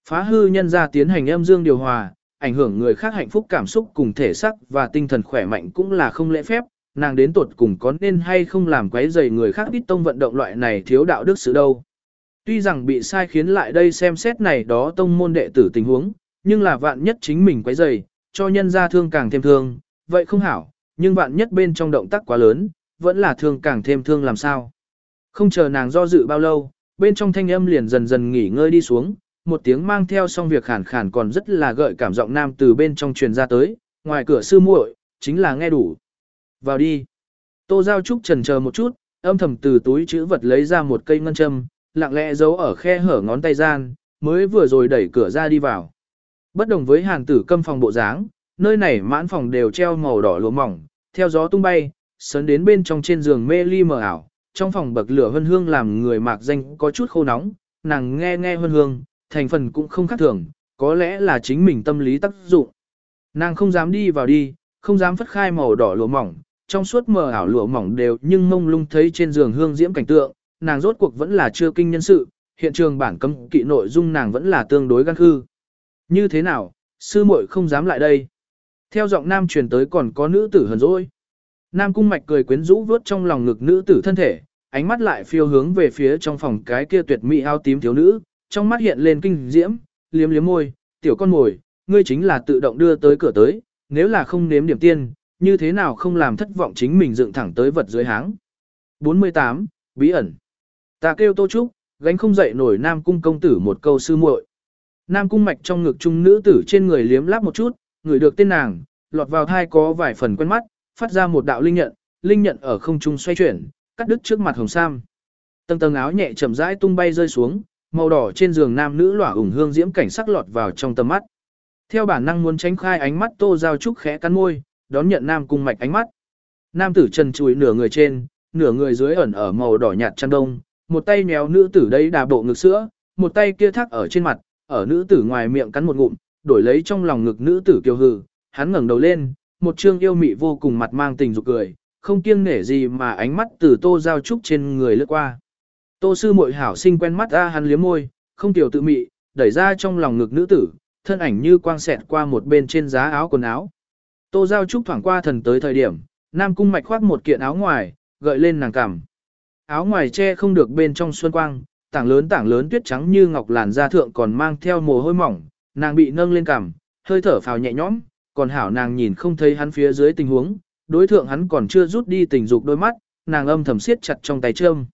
Phá hư nhân ra tiến hành âm dương điều hòa, ảnh hưởng người khác hạnh phúc cảm xúc cùng thể sắc và tinh thần khỏe mạnh cũng là không lễ phép, nàng đến tuột cùng có nên hay không làm quấy rầy người khác ít tông vận động loại này thiếu đạo đức sự đâu. Tuy rằng bị sai khiến lại đây xem xét này đó tông môn đệ tử tình huống, nhưng là vạn nhất chính mình quấy rầy, cho nhân ra thương càng thêm thương, vậy không hảo, nhưng vạn nhất bên trong động tác quá lớn, vẫn là thương càng thêm thương làm sao. Không chờ nàng do dự bao lâu, bên trong thanh âm liền dần dần nghỉ ngơi đi xuống, một tiếng mang theo xong việc khản khản còn rất là gợi cảm giọng nam từ bên trong truyền ra tới, ngoài cửa sư muội, chính là nghe đủ. Vào đi. Tô Giao Trúc trần chờ một chút, âm thầm từ túi chữ vật lấy ra một cây ngân châm, lặng lẽ giấu ở khe hở ngón tay gian, mới vừa rồi đẩy cửa ra đi vào. Bất đồng với hàng tử câm phòng bộ dáng, nơi này mãn phòng đều treo màu đỏ lúa mỏng, theo gió tung bay, sớn đến bên trong trên giường mê ly mờ ảo, trong phòng bậc lửa hân hương làm người mạc danh có chút khô nóng, nàng nghe nghe hân hương, thành phần cũng không khác thường, có lẽ là chính mình tâm lý tác dụng. Nàng không dám đi vào đi, không dám phất khai màu đỏ lụa mỏng, trong suốt mờ ảo lụa mỏng đều nhưng mông lung thấy trên giường hương diễm cảnh tượng, nàng rốt cuộc vẫn là chưa kinh nhân sự, hiện trường bản cấm kỵ nội dung nàng vẫn là tương đối gan khư. Như thế nào, sư muội không dám lại đây. Theo giọng nam truyền tới còn có nữ tử hờn dỗi. Nam cung mạch cười quyến rũ vớt trong lòng ngực nữ tử thân thể, ánh mắt lại phiêu hướng về phía trong phòng cái kia tuyệt mỹ áo tím thiếu nữ, trong mắt hiện lên kinh diễm, liếm liếm môi, tiểu con mồi, ngươi chính là tự động đưa tới cửa tới, nếu là không nếm điểm tiên, như thế nào không làm thất vọng chính mình dựng thẳng tới vật dưới háng. 48. Bí ẩn Ta kêu Tô Trúc, gánh không dậy nổi Nam cung công tử một câu sư muội. Nam cung mạch trong ngực trung nữ tử trên người liếm láp một chút, người được tên nàng, lọt vào thai có vài phần quen mắt, phát ra một đạo linh nhận, linh nhận ở không trung xoay chuyển, cắt đứt trước mặt hồng sam. Tầng tầng áo nhẹ chậm rãi tung bay rơi xuống, màu đỏ trên giường nam nữ lỏa ủng hương diễm cảnh sắc lọt vào trong tầm mắt. Theo bản năng muốn tránh khai ánh mắt Tô Giao Trúc khẽ cắn môi, đón nhận nam cung mạch ánh mắt. Nam tử trần chùi nửa người trên, nửa người dưới ẩn ở màu đỏ nhạt chăn đông, một tay nhéo nữ tử đấy đà bộ ngực sữa, một tay kia thắt ở trên mặt, ở nữ tử ngoài miệng cắn một ngụm, đổi lấy trong lòng ngực nữ tử kiều hừ, hắn ngẩng đầu lên, một trương yêu mị vô cùng mặt mang tình dục cười, không kiêng nể gì mà ánh mắt từ Tô Giao Trúc trên người lướt qua. Tô sư muội hảo sinh quen mắt ra hắn liếm môi, không tiểu tự mị, đẩy ra trong lòng ngực nữ tử, thân ảnh như quang xẹt qua một bên trên giá áo quần áo. Tô Giao Trúc thoảng qua thần tới thời điểm, Nam Cung Mạch khoác một kiện áo ngoài, gợi lên nàng cằm. Áo ngoài che không được bên trong xuân quang, tảng lớn tảng lớn tuyết trắng như ngọc làn da thượng còn mang theo mồ hôi mỏng, nàng bị nâng lên cằm, hơi thở phào nhẹ nhõm, còn hảo nàng nhìn không thấy hắn phía dưới tình huống, đối thượng hắn còn chưa rút đi tình dục đôi mắt, nàng âm thầm siết chặt trong tay trơm.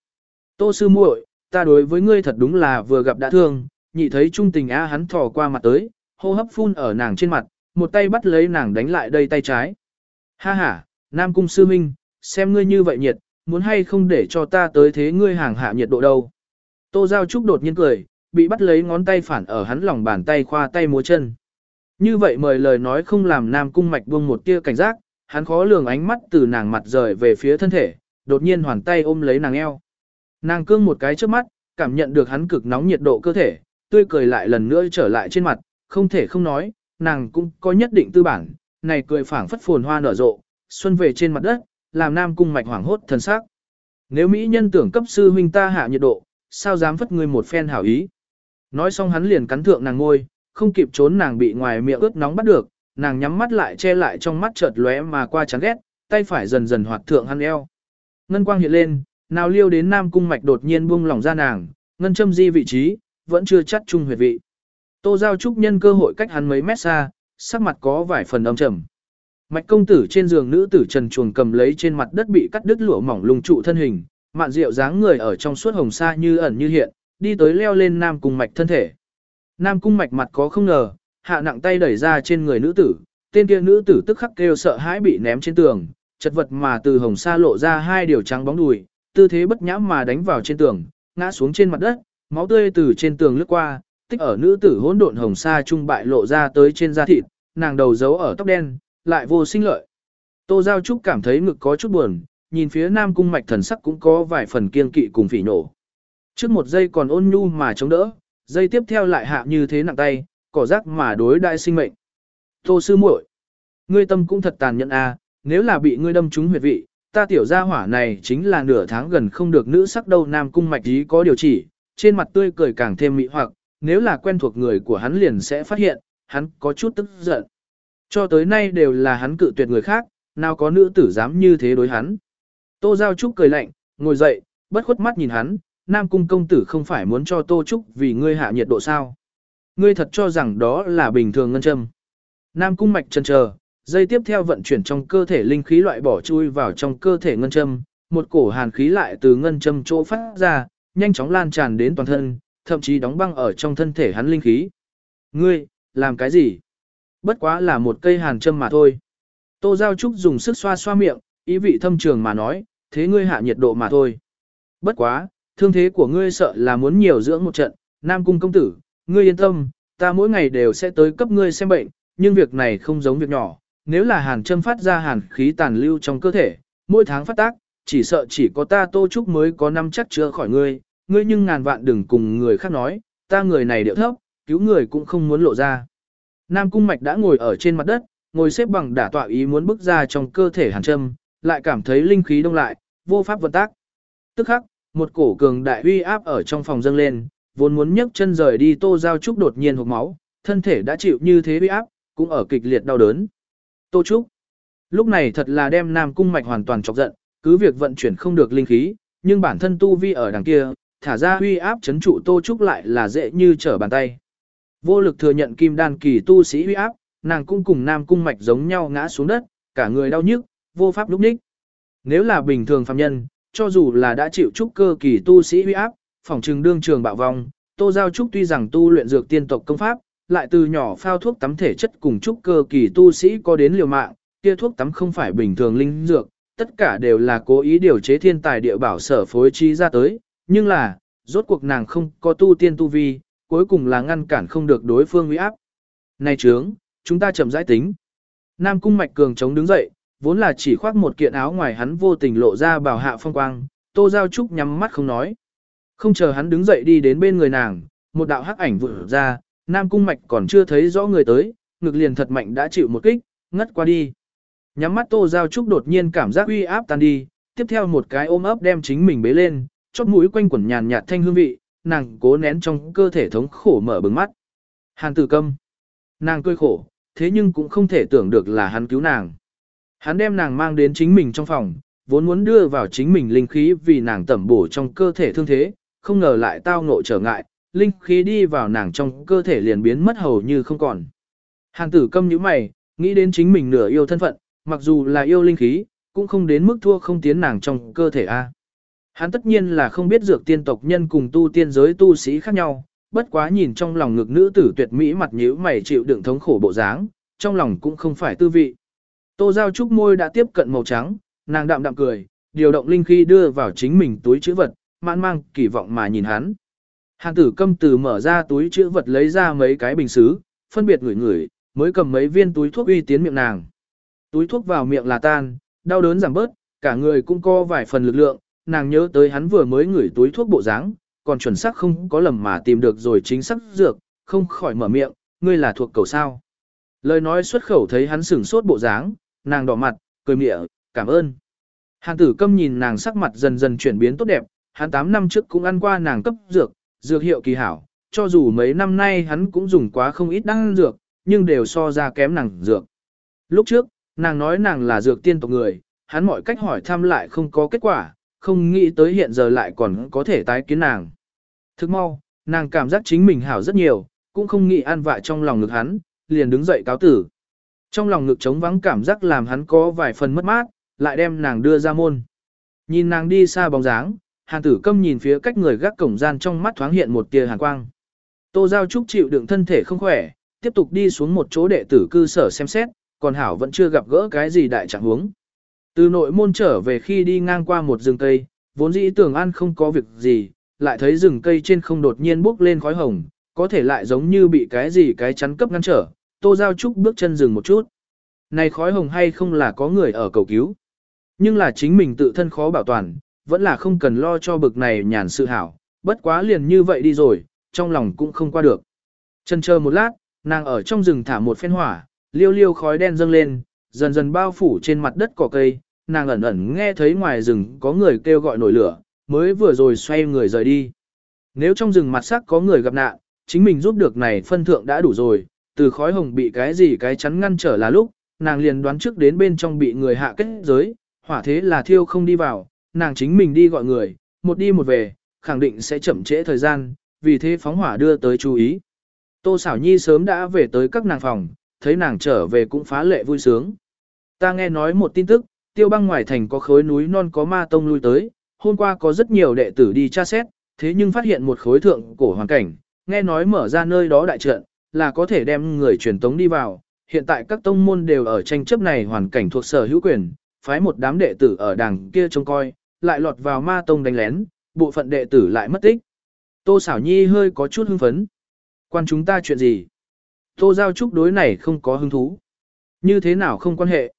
Tô sư muội, ta đối với ngươi thật đúng là vừa gặp đã thương, nhị thấy trung tình a hắn thò qua mặt tới, hô hấp phun ở nàng trên mặt, một tay bắt lấy nàng đánh lại đây tay trái. Ha ha, Nam Cung Sư Minh, xem ngươi như vậy nhiệt, muốn hay không để cho ta tới thế ngươi hàng hạ nhiệt độ đâu. Tô Giao Trúc đột nhiên cười, bị bắt lấy ngón tay phản ở hắn lòng bàn tay khoa tay múa chân. Như vậy mời lời nói không làm Nam Cung Mạch buông một tia cảnh giác, hắn khó lường ánh mắt từ nàng mặt rời về phía thân thể, đột nhiên hoàn tay ôm lấy nàng eo. Nàng cương một cái trước mắt, cảm nhận được hắn cực nóng nhiệt độ cơ thể, tươi cười lại lần nữa trở lại trên mặt, không thể không nói, nàng cũng có nhất định tư bản, này cười phảng phất phồn hoa nở rộ, xuân về trên mặt đất, làm nam cung mạch hoảng hốt thần sắc. Nếu mỹ nhân tưởng cấp sư huynh ta hạ nhiệt độ, sao dám phất ngươi một phen hảo ý. Nói xong hắn liền cắn thượng nàng ngôi, không kịp trốn nàng bị ngoài miệng ướt nóng bắt được, nàng nhắm mắt lại che lại trong mắt chợt lóe mà qua chán ghét, tay phải dần dần hoạt thượng hắn eo. Ngân quang hiện lên, nào liêu đến nam cung mạch đột nhiên buông lỏng ra nàng, ngân châm di vị trí, vẫn chưa chắc chung huyệt vị. Tô Giao Trúc nhân cơ hội cách hắn mấy mét xa, sắc mặt có vài phần âm trầm. Mạch công tử trên giường nữ tử trần chuồng cầm lấy trên mặt đất bị cắt đứt lụa mỏng lùng trụ thân hình, mạn rượu dáng người ở trong suốt hồng sa như ẩn như hiện, đi tới leo lên nam cung mạch thân thể. Nam cung mạch mặt có không ngờ, hạ nặng tay đẩy ra trên người nữ tử, tên kia nữ tử tức khắc kêu sợ hãi bị ném trên tường, chật vật mà từ hồng sa lộ ra hai điều trắng bóng đùi, tư thế bất nhã mà đánh vào trên tường, ngã xuống trên mặt đất, máu tươi từ trên tường lướt qua, tích ở nữ tử hỗn độn hồng sa trung bại lộ ra tới trên da thịt, nàng đầu giấu ở tóc đen, lại vô sinh lợi. Tô Giao Trúc cảm thấy ngực có chút buồn, nhìn phía nam cung mạch thần sắc cũng có vài phần kiên kỵ cùng phỉ nổ. Trước một giây còn ôn nhu mà chống đỡ, dây tiếp theo lại hạ như thế nặng tay, cỏ rác mà đối đại sinh mệnh. Tô sư muội, ngươi tâm cũng thật tàn nhẫn a, à, nếu là bị ngươi đâm trúng huyệt vị, ta tiểu gia hỏa này chính là nửa tháng gần không được nữ sắc đâu nam cung mạch ý có điều chỉ, trên mặt tươi cười càng thêm mị hoặc, nếu là quen thuộc người của hắn liền sẽ phát hiện, hắn có chút tức giận. Cho tới nay đều là hắn cự tuyệt người khác, nào có nữ tử dám như thế đối hắn. Tô Giao Trúc cười lạnh, ngồi dậy, bất khuất mắt nhìn hắn, Nam Cung công tử không phải muốn cho Tô Trúc vì ngươi hạ nhiệt độ sao. Ngươi thật cho rằng đó là bình thường ngân châm. Nam Cung mạch chân chờ, dây tiếp theo vận chuyển trong cơ thể linh khí loại bỏ chui vào trong cơ thể ngân châm, một cổ hàn khí lại từ ngân châm chỗ phát ra, nhanh chóng lan tràn đến toàn thân, thậm chí đóng băng ở trong thân thể hắn linh khí. Ngươi, làm cái gì? Bất quá là một cây hàn châm mà thôi. Tô Giao Trúc dùng sức xoa xoa miệng, ý vị thâm trường mà nói, thế ngươi hạ nhiệt độ mà thôi. Bất quá, thương thế của ngươi sợ là muốn nhiều dưỡng một trận, Nam Cung công tử, ngươi yên tâm, ta mỗi ngày đều sẽ tới cấp ngươi xem bệnh, nhưng việc này không giống việc nhỏ, nếu là hàn châm phát ra hàn khí tàn lưu trong cơ thể, mỗi tháng phát tác, chỉ sợ chỉ có ta Tô Trúc mới có năm chắc chữa khỏi ngươi, ngươi nhưng ngàn vạn đừng cùng người khác nói, ta người này điệu thấp, cứu người cũng không muốn lộ ra. Nam Cung Mạch đã ngồi ở trên mặt đất, ngồi xếp bằng đả tọa ý muốn bước ra trong cơ thể hàn châm, lại cảm thấy linh khí đông lại, vô pháp vận tác. Tức khắc, một cổ cường đại uy áp ở trong phòng dâng lên, vốn muốn nhấc chân rời đi Tô Giao Trúc đột nhiên hộc máu, thân thể đã chịu như thế uy áp, cũng ở kịch liệt đau đớn. Tô Trúc. Lúc này thật là đem Nam Cung Mạch hoàn toàn chọc giận, cứ việc vận chuyển không được linh khí, nhưng bản thân tu vi ở đằng kia, thả ra uy áp chấn trụ Tô Trúc lại là dễ như trở bàn tay. Vô lực thừa nhận kim đan kỳ tu sĩ uy áp, nàng cũng cùng nam cung mạch giống nhau ngã xuống đất, cả người đau nhức, vô pháp lúc ních. Nếu là bình thường phàm nhân, cho dù là đã chịu trúc cơ kỳ tu sĩ uy áp, phòng trừng đương trường bạo vong, Tô Giao Trúc tuy rằng tu luyện dược tiên tộc công pháp, lại từ nhỏ phao thuốc tắm thể chất cùng trúc cơ kỳ tu sĩ có đến liều mạng, kia thuốc tắm không phải bình thường linh dược, tất cả đều là cố ý điều chế thiên tài địa bảo sở phối trí ra tới, nhưng là, rốt cuộc nàng không có tu tiên tu vi, cuối cùng là ngăn cản không được đối phương uy áp. Này trướng, chúng ta chậm rãi tính. Nam cung mạch cường chống đứng dậy, vốn là chỉ khoác một kiện áo ngoài hắn vô tình lộ ra bảo hạ phong quang, tô giao trúc nhắm mắt không nói. Không chờ hắn đứng dậy đi đến bên người nàng, một đạo hắc ảnh vụt ra, Nam cung mạch còn chưa thấy rõ người tới, ngực liền thật mạnh đã chịu một kích, ngất qua đi. Nhắm mắt tô giao trúc đột nhiên cảm giác uy áp tan đi, tiếp theo một cái ôm ấp đem chính mình bế lên, chót mũi quanh quẩn nhàn nhạt thanh hương vị, nàng cố nén trong cơ thể thống khổ mở bừng mắt. Hàn tử câm. Nàng cười khổ, thế nhưng cũng không thể tưởng được là hắn cứu nàng. Hắn đem nàng mang đến chính mình trong phòng, vốn muốn đưa vào chính mình linh khí vì nàng tẩm bổ trong cơ thể thương thế, không ngờ lại tao ngộ trở ngại, linh khí đi vào nàng trong cơ thể liền biến mất hầu như không còn. Hàn tử câm như mày, nghĩ đến chính mình nửa yêu thân phận, mặc dù là yêu linh khí, cũng không đến mức thua không tiến nàng trong cơ thể a. Hắn tất nhiên là không biết dược tiên tộc nhân cùng tu tiên giới tu sĩ khác nhau, bất quá nhìn trong lòng ngực nữ tử tuyệt mỹ mặt nhíu mày chịu đựng thống khổ bộ dáng, trong lòng cũng không phải tư vị. Tô Giao Trúc môi đã tiếp cận màu trắng, nàng đạm đạm cười, điều động linh khí đưa vào chính mình túi chữ vật, mãn mang kỳ vọng mà nhìn hắn. Hàn tử câm từ mở ra túi chữ vật lấy ra mấy cái bình xứ, phân biệt ngửi ngửi, mới cầm mấy viên túi thuốc uy tiến miệng nàng. Túi thuốc vào miệng là tan, đau đớn giảm bớt, cả người cũng co vài phần lực lượng, nàng nhớ tới hắn vừa mới ngửi túi thuốc bộ dáng, còn chuẩn xác không có lầm mà tìm được rồi chính xác dược, không khỏi mở miệng, ngươi là thuộc cầu sao. Lời nói xuất khẩu thấy hắn sửng sốt bộ dáng, nàng đỏ mặt, cười mỉa, cảm ơn. Hàn tử câm nhìn nàng sắc mặt dần dần chuyển biến tốt đẹp, hắn 8 năm trước cũng ăn qua nàng cấp dược, dược hiệu kỳ hảo, cho dù mấy năm nay hắn cũng dùng quá không ít đăng dược, nhưng đều so ra kém nàng dược. Lúc trước, nàng nói nàng là dược tiên tộc người, hắn mọi cách hỏi thăm lại không có kết quả, không nghĩ tới hiện giờ lại còn có thể tái kiến nàng. Thức mau, nàng cảm giác chính mình hảo rất nhiều, cũng không nghĩ an vạ trong lòng ngực hắn, liền đứng dậy cáo tử. Trong lòng ngực trống vắng cảm giác làm hắn có vài phần mất mát, lại đem nàng đưa ra môn. Nhìn nàng đi xa bóng dáng, hàn tử câm nhìn phía cách người gác cổng gian trong mắt thoáng hiện một tia hàn quang. Tô Giao Trúc chịu đựng thân thể không khỏe, tiếp tục đi xuống một chỗ đệ tử cư sở xem xét, còn Hảo vẫn chưa gặp gỡ cái gì đại trạng huống. Từ nội môn trở về khi đi ngang qua một rừng cây, vốn dĩ tưởng ăn không có việc gì, lại thấy rừng cây trên không đột nhiên bốc lên khói hồng, có thể lại giống như bị cái gì cái chắn cấp ngăn trở, Tô Giao Trúc bước chân dừng một chút. Này khói hồng hay không là có người ở cầu cứu? Nhưng là chính mình tự thân khó bảo toàn, vẫn là không cần lo cho bực này nhàn sự hảo, bất quá liền như vậy đi rồi, trong lòng cũng không qua được. Chân chờ một lát, nàng ở trong rừng thả một phen hỏa, liêu liêu khói đen dâng lên, dần dần bao phủ trên mặt đất cỏ cây, nàng ẩn ẩn nghe thấy ngoài rừng có người kêu gọi nổi lửa, mới vừa rồi xoay người rời đi. Nếu trong rừng mặt sắc có người gặp nạn, chính mình giúp được này phân thượng đã đủ rồi, từ khói hồng bị cái gì cái chắn ngăn trở là lúc, nàng liền đoán trước đến bên trong bị người hạ kết giới, hỏa thế là thiêu không đi vào, nàng chính mình đi gọi người, một đi một về, khẳng định sẽ chậm trễ thời gian, vì thế phóng hỏa đưa tới chú ý. Tô xảo nhi sớm đã về tới các nàng phòng, thấy nàng trở về cũng phá lệ vui sướng. Ta nghe nói một tin tức, tiêu băng ngoài thành có khối núi non có ma tông lui tới, hôm qua có rất nhiều đệ tử đi tra xét, thế nhưng phát hiện một khối thượng cổ hoàn cảnh, nghe nói mở ra nơi đó đại trận, là có thể đem người truyền tống đi vào. Hiện tại các tông môn đều ở tranh chấp này hoàn cảnh thuộc sở hữu quyền, phái một đám đệ tử ở đằng kia trông coi, lại lọt vào ma tông đánh lén, bộ phận đệ tử lại mất tích. Tô xảo nhi hơi có chút hưng phấn. Quan chúng ta chuyện gì? Tô giao trúc đối này không có hứng thú. Như thế nào không quan hệ?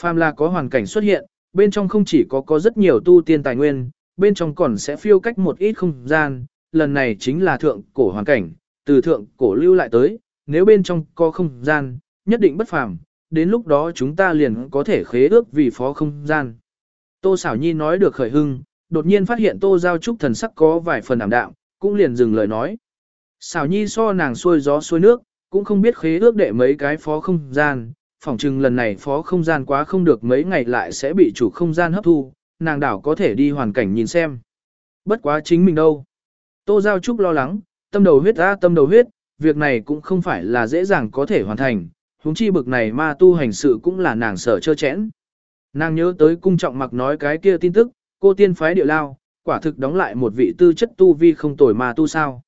Phàm là có hoàn cảnh xuất hiện, bên trong không chỉ có có rất nhiều tu tiên tài nguyên, bên trong còn sẽ phiêu cách một ít không gian, lần này chính là thượng cổ hoàn cảnh, từ thượng cổ lưu lại tới, nếu bên trong có không gian, nhất định bất phàm, đến lúc đó chúng ta liền có thể khế ước vì phó không gian. Tô Sảo nhi nói được khởi hưng, đột nhiên phát hiện tô giao trúc thần sắc có vài phần ảm đạm, cũng liền dừng lời nói. Sảo nhi so nàng xuôi gió xuôi nước, cũng không biết khế ước đệ mấy cái phó không gian, phỏng chừng lần này phó không gian quá không được mấy ngày lại sẽ bị chủ không gian hấp thu, nàng đảo có thể đi hoàn cảnh nhìn xem. Bất quá chính mình đâu. Tô Giao Trúc lo lắng, tâm đầu huyết ra tâm đầu huyết, việc này cũng không phải là dễ dàng có thể hoàn thành, huống chi bực này ma tu hành sự cũng là nàng sợ chơ chẽn. Nàng nhớ tới cung trọng mặc nói cái kia tin tức, cô tiên phái địa lao, quả thực đóng lại một vị tư chất tu vi không tồi mà tu sao.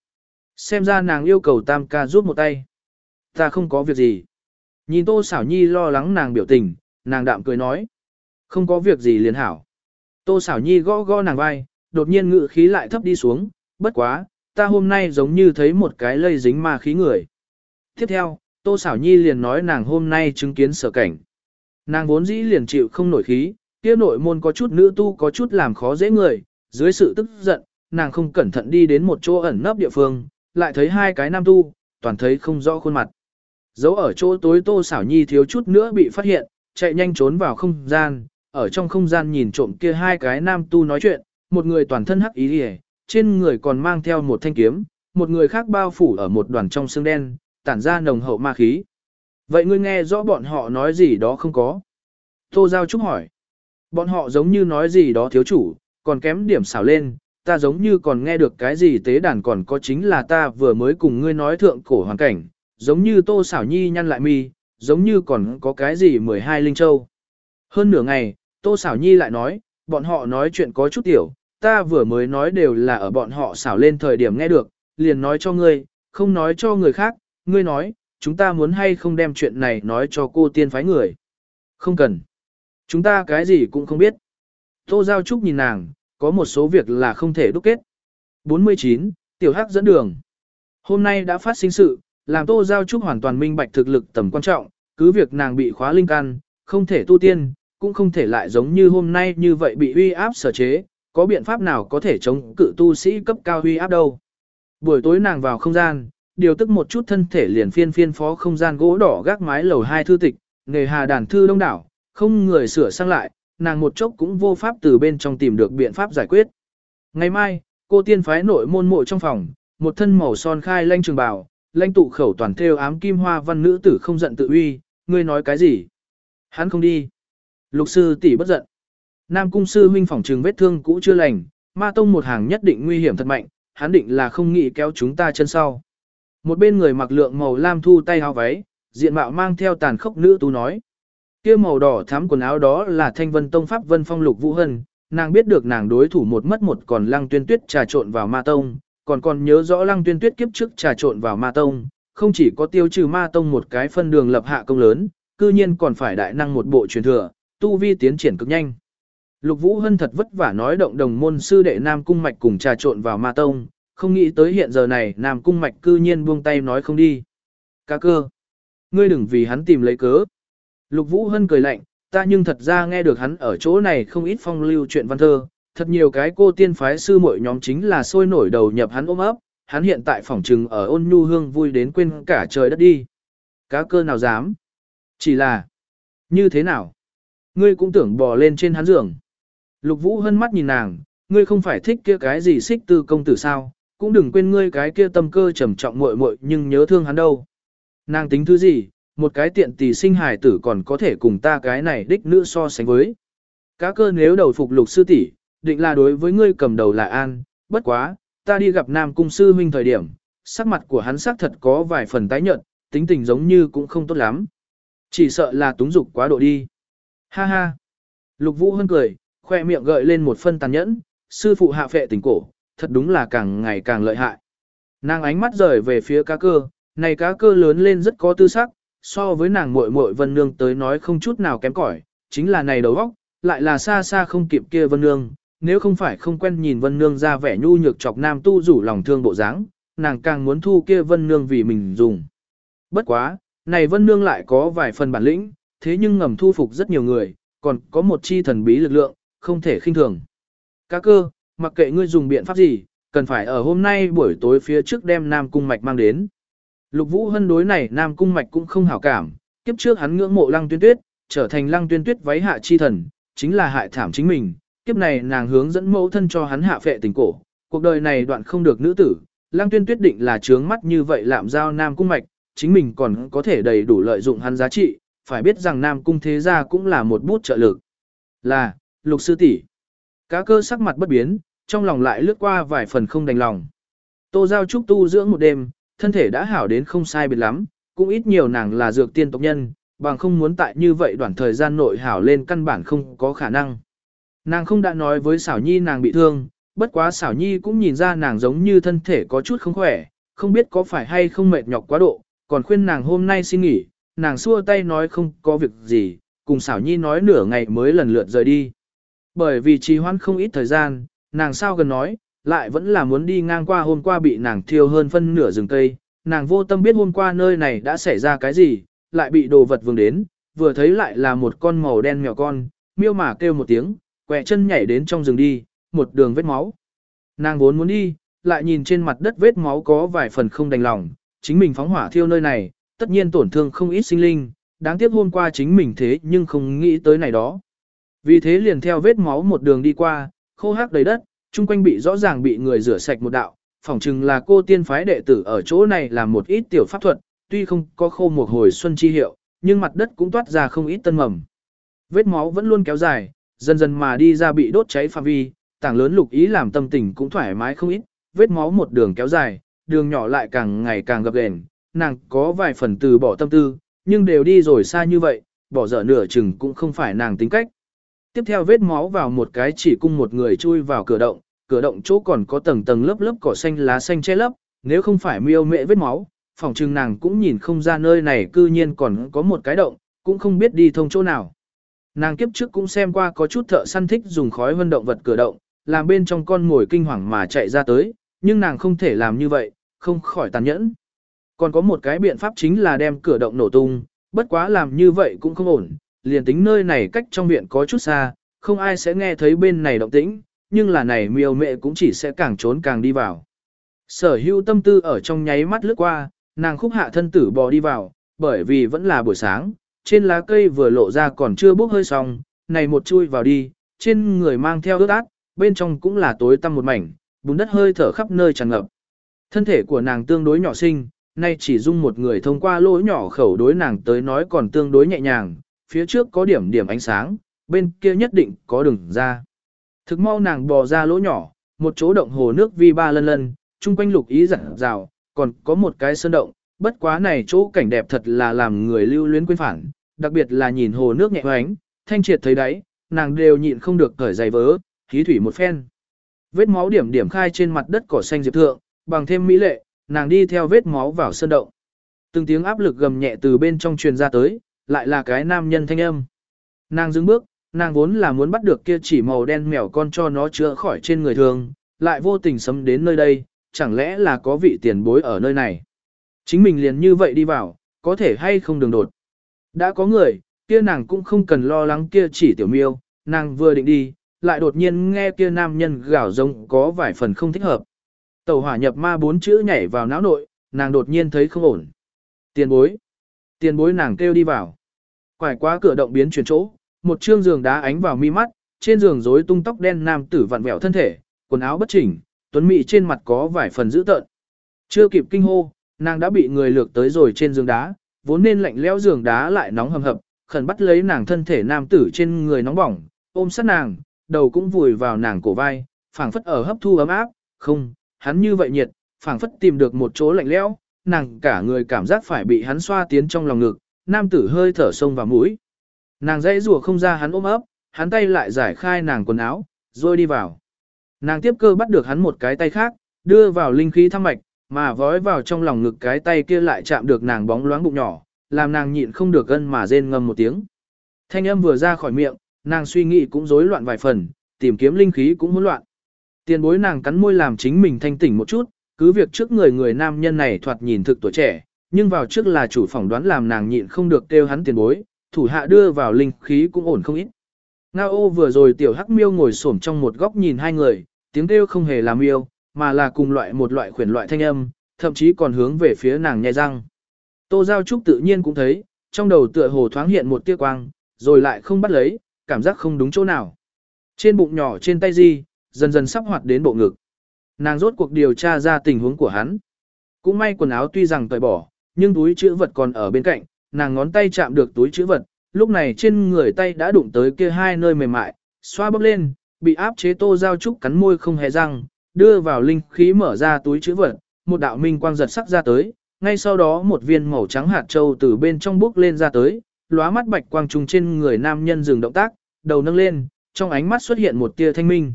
Xem ra nàng yêu cầu tam ca giúp một tay. Ta không có việc gì. Nhìn Tô xảo Nhi lo lắng nàng biểu tình, nàng đạm cười nói. Không có việc gì liền hảo. Tô xảo Nhi gõ gõ nàng vai, đột nhiên ngự khí lại thấp đi xuống, bất quá, ta hôm nay giống như thấy một cái lây dính ma khí người. Tiếp theo, Tô Sảo Nhi liền nói nàng hôm nay chứng kiến sở cảnh. Nàng vốn dĩ liền chịu không nổi khí, kia nội môn có chút nữ tu có chút làm khó dễ người, dưới sự tức giận, nàng không cẩn thận đi đến một chỗ ẩn nấp địa phương, lại thấy hai cái nam tu, toàn thấy không rõ khuôn mặt. Giấu ở chỗ tối Tô Sảo Nhi thiếu chút nữa bị phát hiện, chạy nhanh trốn vào không gian, ở trong không gian nhìn trộm kia hai cái nam tu nói chuyện, một người toàn thân hắc ý liễu, trên người còn mang theo một thanh kiếm, một người khác bao phủ ở một đoàn trong xương đen, tản ra nồng hậu ma khí. Vậy ngươi nghe rõ bọn họ nói gì đó không có? Tô Giao Trúc hỏi. Bọn họ giống như nói gì đó thiếu chủ, còn kém điểm xảo lên, ta giống như còn nghe được cái gì tế đàn còn có chính là ta vừa mới cùng ngươi nói thượng cổ hoàn cảnh, giống như Tô Xảo Nhi nhăn lại mi, giống như còn có cái gì 12 linh châu. Hơn nửa ngày, Tô Xảo Nhi lại nói, bọn họ nói chuyện có chút tiểu, ta vừa mới nói đều là ở bọn họ xảo lên thời điểm nghe được, liền nói cho ngươi, không nói cho người khác, ngươi nói, chúng ta muốn hay không đem chuyện này nói cho cô tiên phái người. Không cần. Chúng ta cái gì cũng không biết. Tô Giao Trúc nhìn nàng, có một số việc là không thể đúc kết. 49. Tiểu Hắc dẫn đường. Hôm nay đã phát sinh sự, làm Tô Giao Trúc hoàn toàn minh bạch thực lực tầm quan trọng, cứ việc nàng bị khóa linh căn, không thể tu tiên, cũng không thể lại giống như hôm nay như vậy bị uy áp sở chế, có biện pháp nào có thể chống cự tu sĩ cấp cao huy áp đâu. Buổi tối nàng vào không gian, điều tức một chút thân thể liền phiên phiên phó không gian gỗ đỏ gác mái lầu hai thư tịch, nghề hà đàn thư đông đảo, không người sửa sang lại, nàng một chốc cũng vô pháp từ bên trong tìm được biện pháp giải quyết. Ngày mai, cô tiên phái nội môn mộ trong phòng, một thân màu son khai lanh trường bào, lanh tụ khẩu toàn theo ám kim hoa văn nữ tử không giận tự uy, ngươi nói cái gì? Hắn không đi. Lục sư tỷ bất giận. Nam cung sư huynh phòng trường vết thương cũ chưa lành, ma tông một hàng nhất định nguy hiểm thật mạnh, hắn định là không nghĩ kéo chúng ta chân sau. Một bên người mặc lượng màu lam thu tay áo váy, diện mạo mang theo tàn khốc nữ tú nói. kia màu đỏ thắm quần áo đó là thanh vân tông pháp vân phong lục vũ hân, nàng biết được nàng đối thủ một mất một còn lăng tuyên tuyết trà trộn vào ma tông, còn còn nhớ rõ lăng tuyên tuyết kiếp trước trà trộn vào ma tông, không chỉ có tiêu trừ ma tông một cái phân đường lập hạ công lớn, cư nhiên còn phải đại năng một bộ truyền thừa, tu vi tiến triển cực nhanh. Lục Vũ Hân thật vất vả nói động đồng môn sư đệ Nam Cung Mạch cùng trà trộn vào ma tông, không nghĩ tới hiện giờ này Nam Cung Mạch cư nhiên buông tay nói không đi. Cá cơ, ngươi đừng vì hắn tìm lấy cớ. Lục Vũ Hân cười lạnh, ta nhưng thật ra nghe được hắn ở chỗ này không ít phong lưu chuyện văn thơ, thật nhiều cái cô tiên phái sư muội nhóm chính là sôi nổi đầu nhập hắn ôm ấp, hắn hiện tại phòng trừng ở ôn nhu hương vui đến quên cả trời đất đi. Cá cơ nào dám? Chỉ là, như thế nào? Ngươi cũng tưởng bò lên trên hắn giường. Lục Vũ hân mắt nhìn nàng, ngươi không phải thích kia cái gì xích tư công tử sao, cũng đừng quên ngươi cái kia tâm cơ trầm trọng muội muội nhưng nhớ thương hắn đâu. Nàng tính thứ gì, một cái tiện tỷ sinh hài tử còn có thể cùng ta cái này đích nữ so sánh với. Cá cơ nếu đầu phục lục sư tỷ, định là đối với ngươi cầm đầu là an, bất quá, ta đi gặp nam cung sư huynh thời điểm, sắc mặt của hắn xác thật có vài phần tái nhợt, tính tình giống như cũng không tốt lắm. Chỉ sợ là túng dục quá độ đi. Ha ha. Lục Vũ Hân cười, khoe miệng gợi lên một phân tàn nhẫn, sư phụ hạ phệ tình cổ, thật đúng là càng ngày càng lợi hại. Nàng ánh mắt rời về phía cá cơ, này cá cơ lớn lên rất có tư sắc, so với nàng muội muội Vân Nương tới nói không chút nào kém cỏi, chính là này đầu óc, lại là xa xa không kịp kia Vân Nương, nếu không phải không quen nhìn Vân Nương ra vẻ nhu nhược chọc nam tu rủ lòng thương bộ dáng, nàng càng muốn thu kia Vân Nương vì mình dùng. Bất quá, này Vân Nương lại có vài phần bản lĩnh, thế nhưng ngầm thu phục rất nhiều người, còn có một chi thần bí lực lượng, không thể khinh thường. Các cơ, mặc kệ ngươi dùng biện pháp gì, cần phải ở hôm nay buổi tối phía trước đem Nam Cung Mạch mang đến. Lục Vũ Hân đối này Nam Cung Mạch cũng không hảo cảm, kiếp trước hắn ngưỡng mộ Lăng Tuyên Tuyết, trở thành Lăng Tuyên Tuyết váy hạ chi thần, chính là hại thảm chính mình. Kiếp này nàng hướng dẫn mẫu thân cho hắn hạ phệ tình cổ, cuộc đời này đoạn không được nữ tử, Lăng Tuyên Tuyết định là trướng mắt như vậy lạm giao Nam Cung Mạch, chính mình còn có thể đầy đủ lợi dụng hắn giá trị, phải biết rằng Nam Cung Thế Gia cũng là một bút trợ lực. Là, lục sư tỷ. Cá cơ sắc mặt bất biến, trong lòng lại lướt qua vài phần không đành lòng. Tô Giao Trúc tu dưỡng một đêm, thân thể đã hảo đến không sai biệt lắm, cũng ít nhiều nàng là dược tiên tộc nhân, bằng không muốn tại như vậy đoạn thời gian nội hảo lên căn bản không có khả năng. Nàng không đã nói với xảo nhi nàng bị thương, bất quá xảo nhi cũng nhìn ra nàng giống như thân thể có chút không khỏe, không biết có phải hay không mệt nhọc quá độ, còn khuyên nàng hôm nay xin nghỉ, nàng xua tay nói không có việc gì, cùng xảo nhi nói nửa ngày mới lần lượt rời đi. Bởi vì trì hoãn không ít thời gian, nàng sao gần nói, lại vẫn là muốn đi ngang qua hôm qua bị nàng thiêu hơn phân nửa rừng cây, nàng vô tâm biết hôm qua nơi này đã xảy ra cái gì, lại bị đồ vật vương đến, vừa thấy lại là một con màu đen mèo con, miêu mà kêu một tiếng, quẹ chân nhảy đến trong rừng đi, một đường vết máu. Nàng vốn muốn đi, lại nhìn trên mặt đất vết máu có vài phần không đành lòng, chính mình phóng hỏa thiêu nơi này, tất nhiên tổn thương không ít sinh linh, đáng tiếc hôm qua chính mình thế nhưng không nghĩ tới này đó. Vì thế liền theo vết máu một đường đi qua, khô hắc đầy đất, chung quanh bị rõ ràng bị người rửa sạch một đạo, phỏng chừng là cô tiên phái đệ tử ở chỗ này làm một ít tiểu pháp thuật, tuy không có khô một hồi xuân chi hiệu, nhưng mặt đất cũng toát ra không ít tân mầm. Vết máu vẫn luôn kéo dài, dần dần mà đi ra bị đốt cháy phạm vi, tảng lớn lục ý làm tâm tình cũng thoải mái không ít, vết máu một đường kéo dài, đường nhỏ lại càng ngày càng gập ghềnh, nàng có vài phần từ bỏ tâm tư, nhưng đều đi rồi xa như vậy, bỏ dở nửa chừng cũng không phải nàng tính cách. Tiếp theo vết máu vào một cái chỉ cung một người chui vào cửa động, cửa động chỗ còn có tầng tầng lớp lớp cỏ xanh lá xanh che lấp, nếu không phải miêu mẹ vết máu, phòng trừng nàng cũng nhìn không ra nơi này cư nhiên còn có một cái động, cũng không biết đi thông chỗ nào. Nàng kiếp trước cũng xem qua có chút thợ săn thích dùng khói vân động vật cửa động, làm bên trong con ngồi kinh hoàng mà chạy ra tới, nhưng nàng không thể làm như vậy, không khỏi tàn nhẫn. Còn có một cái biện pháp chính là đem cửa động nổ tung, bất quá làm như vậy cũng không ổn, liền tính nơi này cách trong viện có chút xa, không ai sẽ nghe thấy bên này động tĩnh, nhưng là này miêu mẹ cũng chỉ sẽ càng trốn càng đi vào. Sở hữu tâm tư ở trong nháy mắt lướt qua, nàng khúc hạ thân tử bò đi vào, bởi vì vẫn là buổi sáng, trên lá cây vừa lộ ra còn chưa bốc hơi xong, này một chui vào đi, trên người mang theo ướt át, bên trong cũng là tối tăm một mảnh, bùn đất hơi thở khắp nơi tràn ngập. Thân thể của nàng tương đối nhỏ xinh, nay chỉ dung một người thông qua lỗ nhỏ khẩu đối nàng tới nói còn tương đối nhẹ nhàng, phía trước có điểm điểm ánh sáng, bên kia nhất định có đường ra. Thực mau nàng bò ra lỗ nhỏ, một chỗ động hồ nước vi ba lân lân, chung quanh lục ý rạng rào, còn có một cái sơn động, bất quá này chỗ cảnh đẹp thật là làm người lưu luyến quên phản, đặc biệt là nhìn hồ nước nhẹ hoánh, thanh triệt thấy đấy nàng đều nhịn không được cởi giày vớ, khí thủy một phen. Vết máu điểm điểm khai trên mặt đất cỏ xanh diệp thượng, bằng thêm mỹ lệ, nàng đi theo vết máu vào sơn động. Từng tiếng áp lực gầm nhẹ từ bên trong truyền ra tới, lại là cái nam nhân thanh âm. Nàng dừng bước, nàng vốn là muốn bắt được kia chỉ màu đen mèo con cho nó chữa khỏi trên người thường, lại vô tình sấm đến nơi đây, chẳng lẽ là có vị tiền bối ở nơi này. Chính mình liền như vậy đi vào, có thể hay không đường đột. Đã có người, kia nàng cũng không cần lo lắng kia chỉ tiểu miêu, nàng vừa định đi, lại đột nhiên nghe kia nam nhân gào rống có vài phần không thích hợp. Tẩu hỏa nhập ma bốn chữ nhảy vào não nội, nàng đột nhiên thấy không ổn. Tiền bối. Tiền bối nàng kêu đi vào. Quải qua cửa động biến chuyển chỗ, một trương giường đá ánh vào mi mắt, trên giường rối tung tóc đen nam tử vặn vẹo thân thể, quần áo bất chỉnh, tuấn mỹ trên mặt có vài phần dữ tợn. Chưa kịp kinh hô, nàng đã bị người lược tới rồi trên giường đá, vốn nên lạnh lẽo giường đá lại nóng hầm hập, khẩn bắt lấy nàng thân thể nam tử trên người nóng bỏng, ôm sát nàng, đầu cũng vùi vào nàng cổ vai, phảng phất ở hấp thu ấm áp, không, hắn như vậy nhiệt, phảng phất tìm được một chỗ lạnh lẽo, nàng cả người cảm giác phải bị hắn xoa tiến trong lòng ngực, nam tử hơi thở sông vào mũi. Nàng dãy rùa không ra hắn ôm ấp, hắn tay lại giải khai nàng quần áo, rồi đi vào. Nàng tiếp cơ bắt được hắn một cái tay khác, đưa vào linh khí thăm mạch, mà vói vào trong lòng ngực cái tay kia lại chạm được nàng bóng loáng bụng nhỏ, làm nàng nhịn không được gân mà rên ngâm một tiếng. Thanh âm vừa ra khỏi miệng, nàng suy nghĩ cũng rối loạn vài phần, tìm kiếm linh khí cũng hỗn loạn. Tiền bối nàng cắn môi làm chính mình thanh tỉnh một chút, cứ việc trước người người nam nhân này thoạt nhìn thực tuổi trẻ, nhưng vào trước là chủ phỏng đoán làm nàng nhịn không được kêu hắn tiền bối, thủ hạ đưa vào linh khí cũng ổn không ít. Ngao ô vừa rồi tiểu hắc miêu ngồi xổm trong một góc nhìn hai người, tiếng kêu không hề làm miêu, mà là cùng loại một loại khuyển loại thanh âm, thậm chí còn hướng về phía nàng nhẹ răng. Tô Giao Trúc tự nhiên cũng thấy, trong đầu tựa hồ thoáng hiện một tia quang, rồi lại không bắt lấy, cảm giác không đúng chỗ nào. Trên bụng nhỏ trên tay di, dần dần sắp hoạt đến bộ ngực. Nàng rốt cuộc điều tra ra tình huống của hắn. Cũng may quần áo tuy rằng tẩy bỏ, nhưng túi chữ vật còn ở bên cạnh, nàng ngón tay chạm được túi chữ vật, lúc này trên người tay đã đụng tới kia hai nơi mềm mại, xoa bốc lên, bị áp chế tô giao trúc cắn môi không hề răng, đưa vào linh khí mở ra túi chữ vật, một đạo minh quang giật sắc ra tới, ngay sau đó một viên màu trắng hạt châu từ bên trong bước lên ra tới, lóa mắt bạch quang trùng trên người nam nhân dừng động tác, đầu nâng lên, trong ánh mắt xuất hiện một tia thanh minh.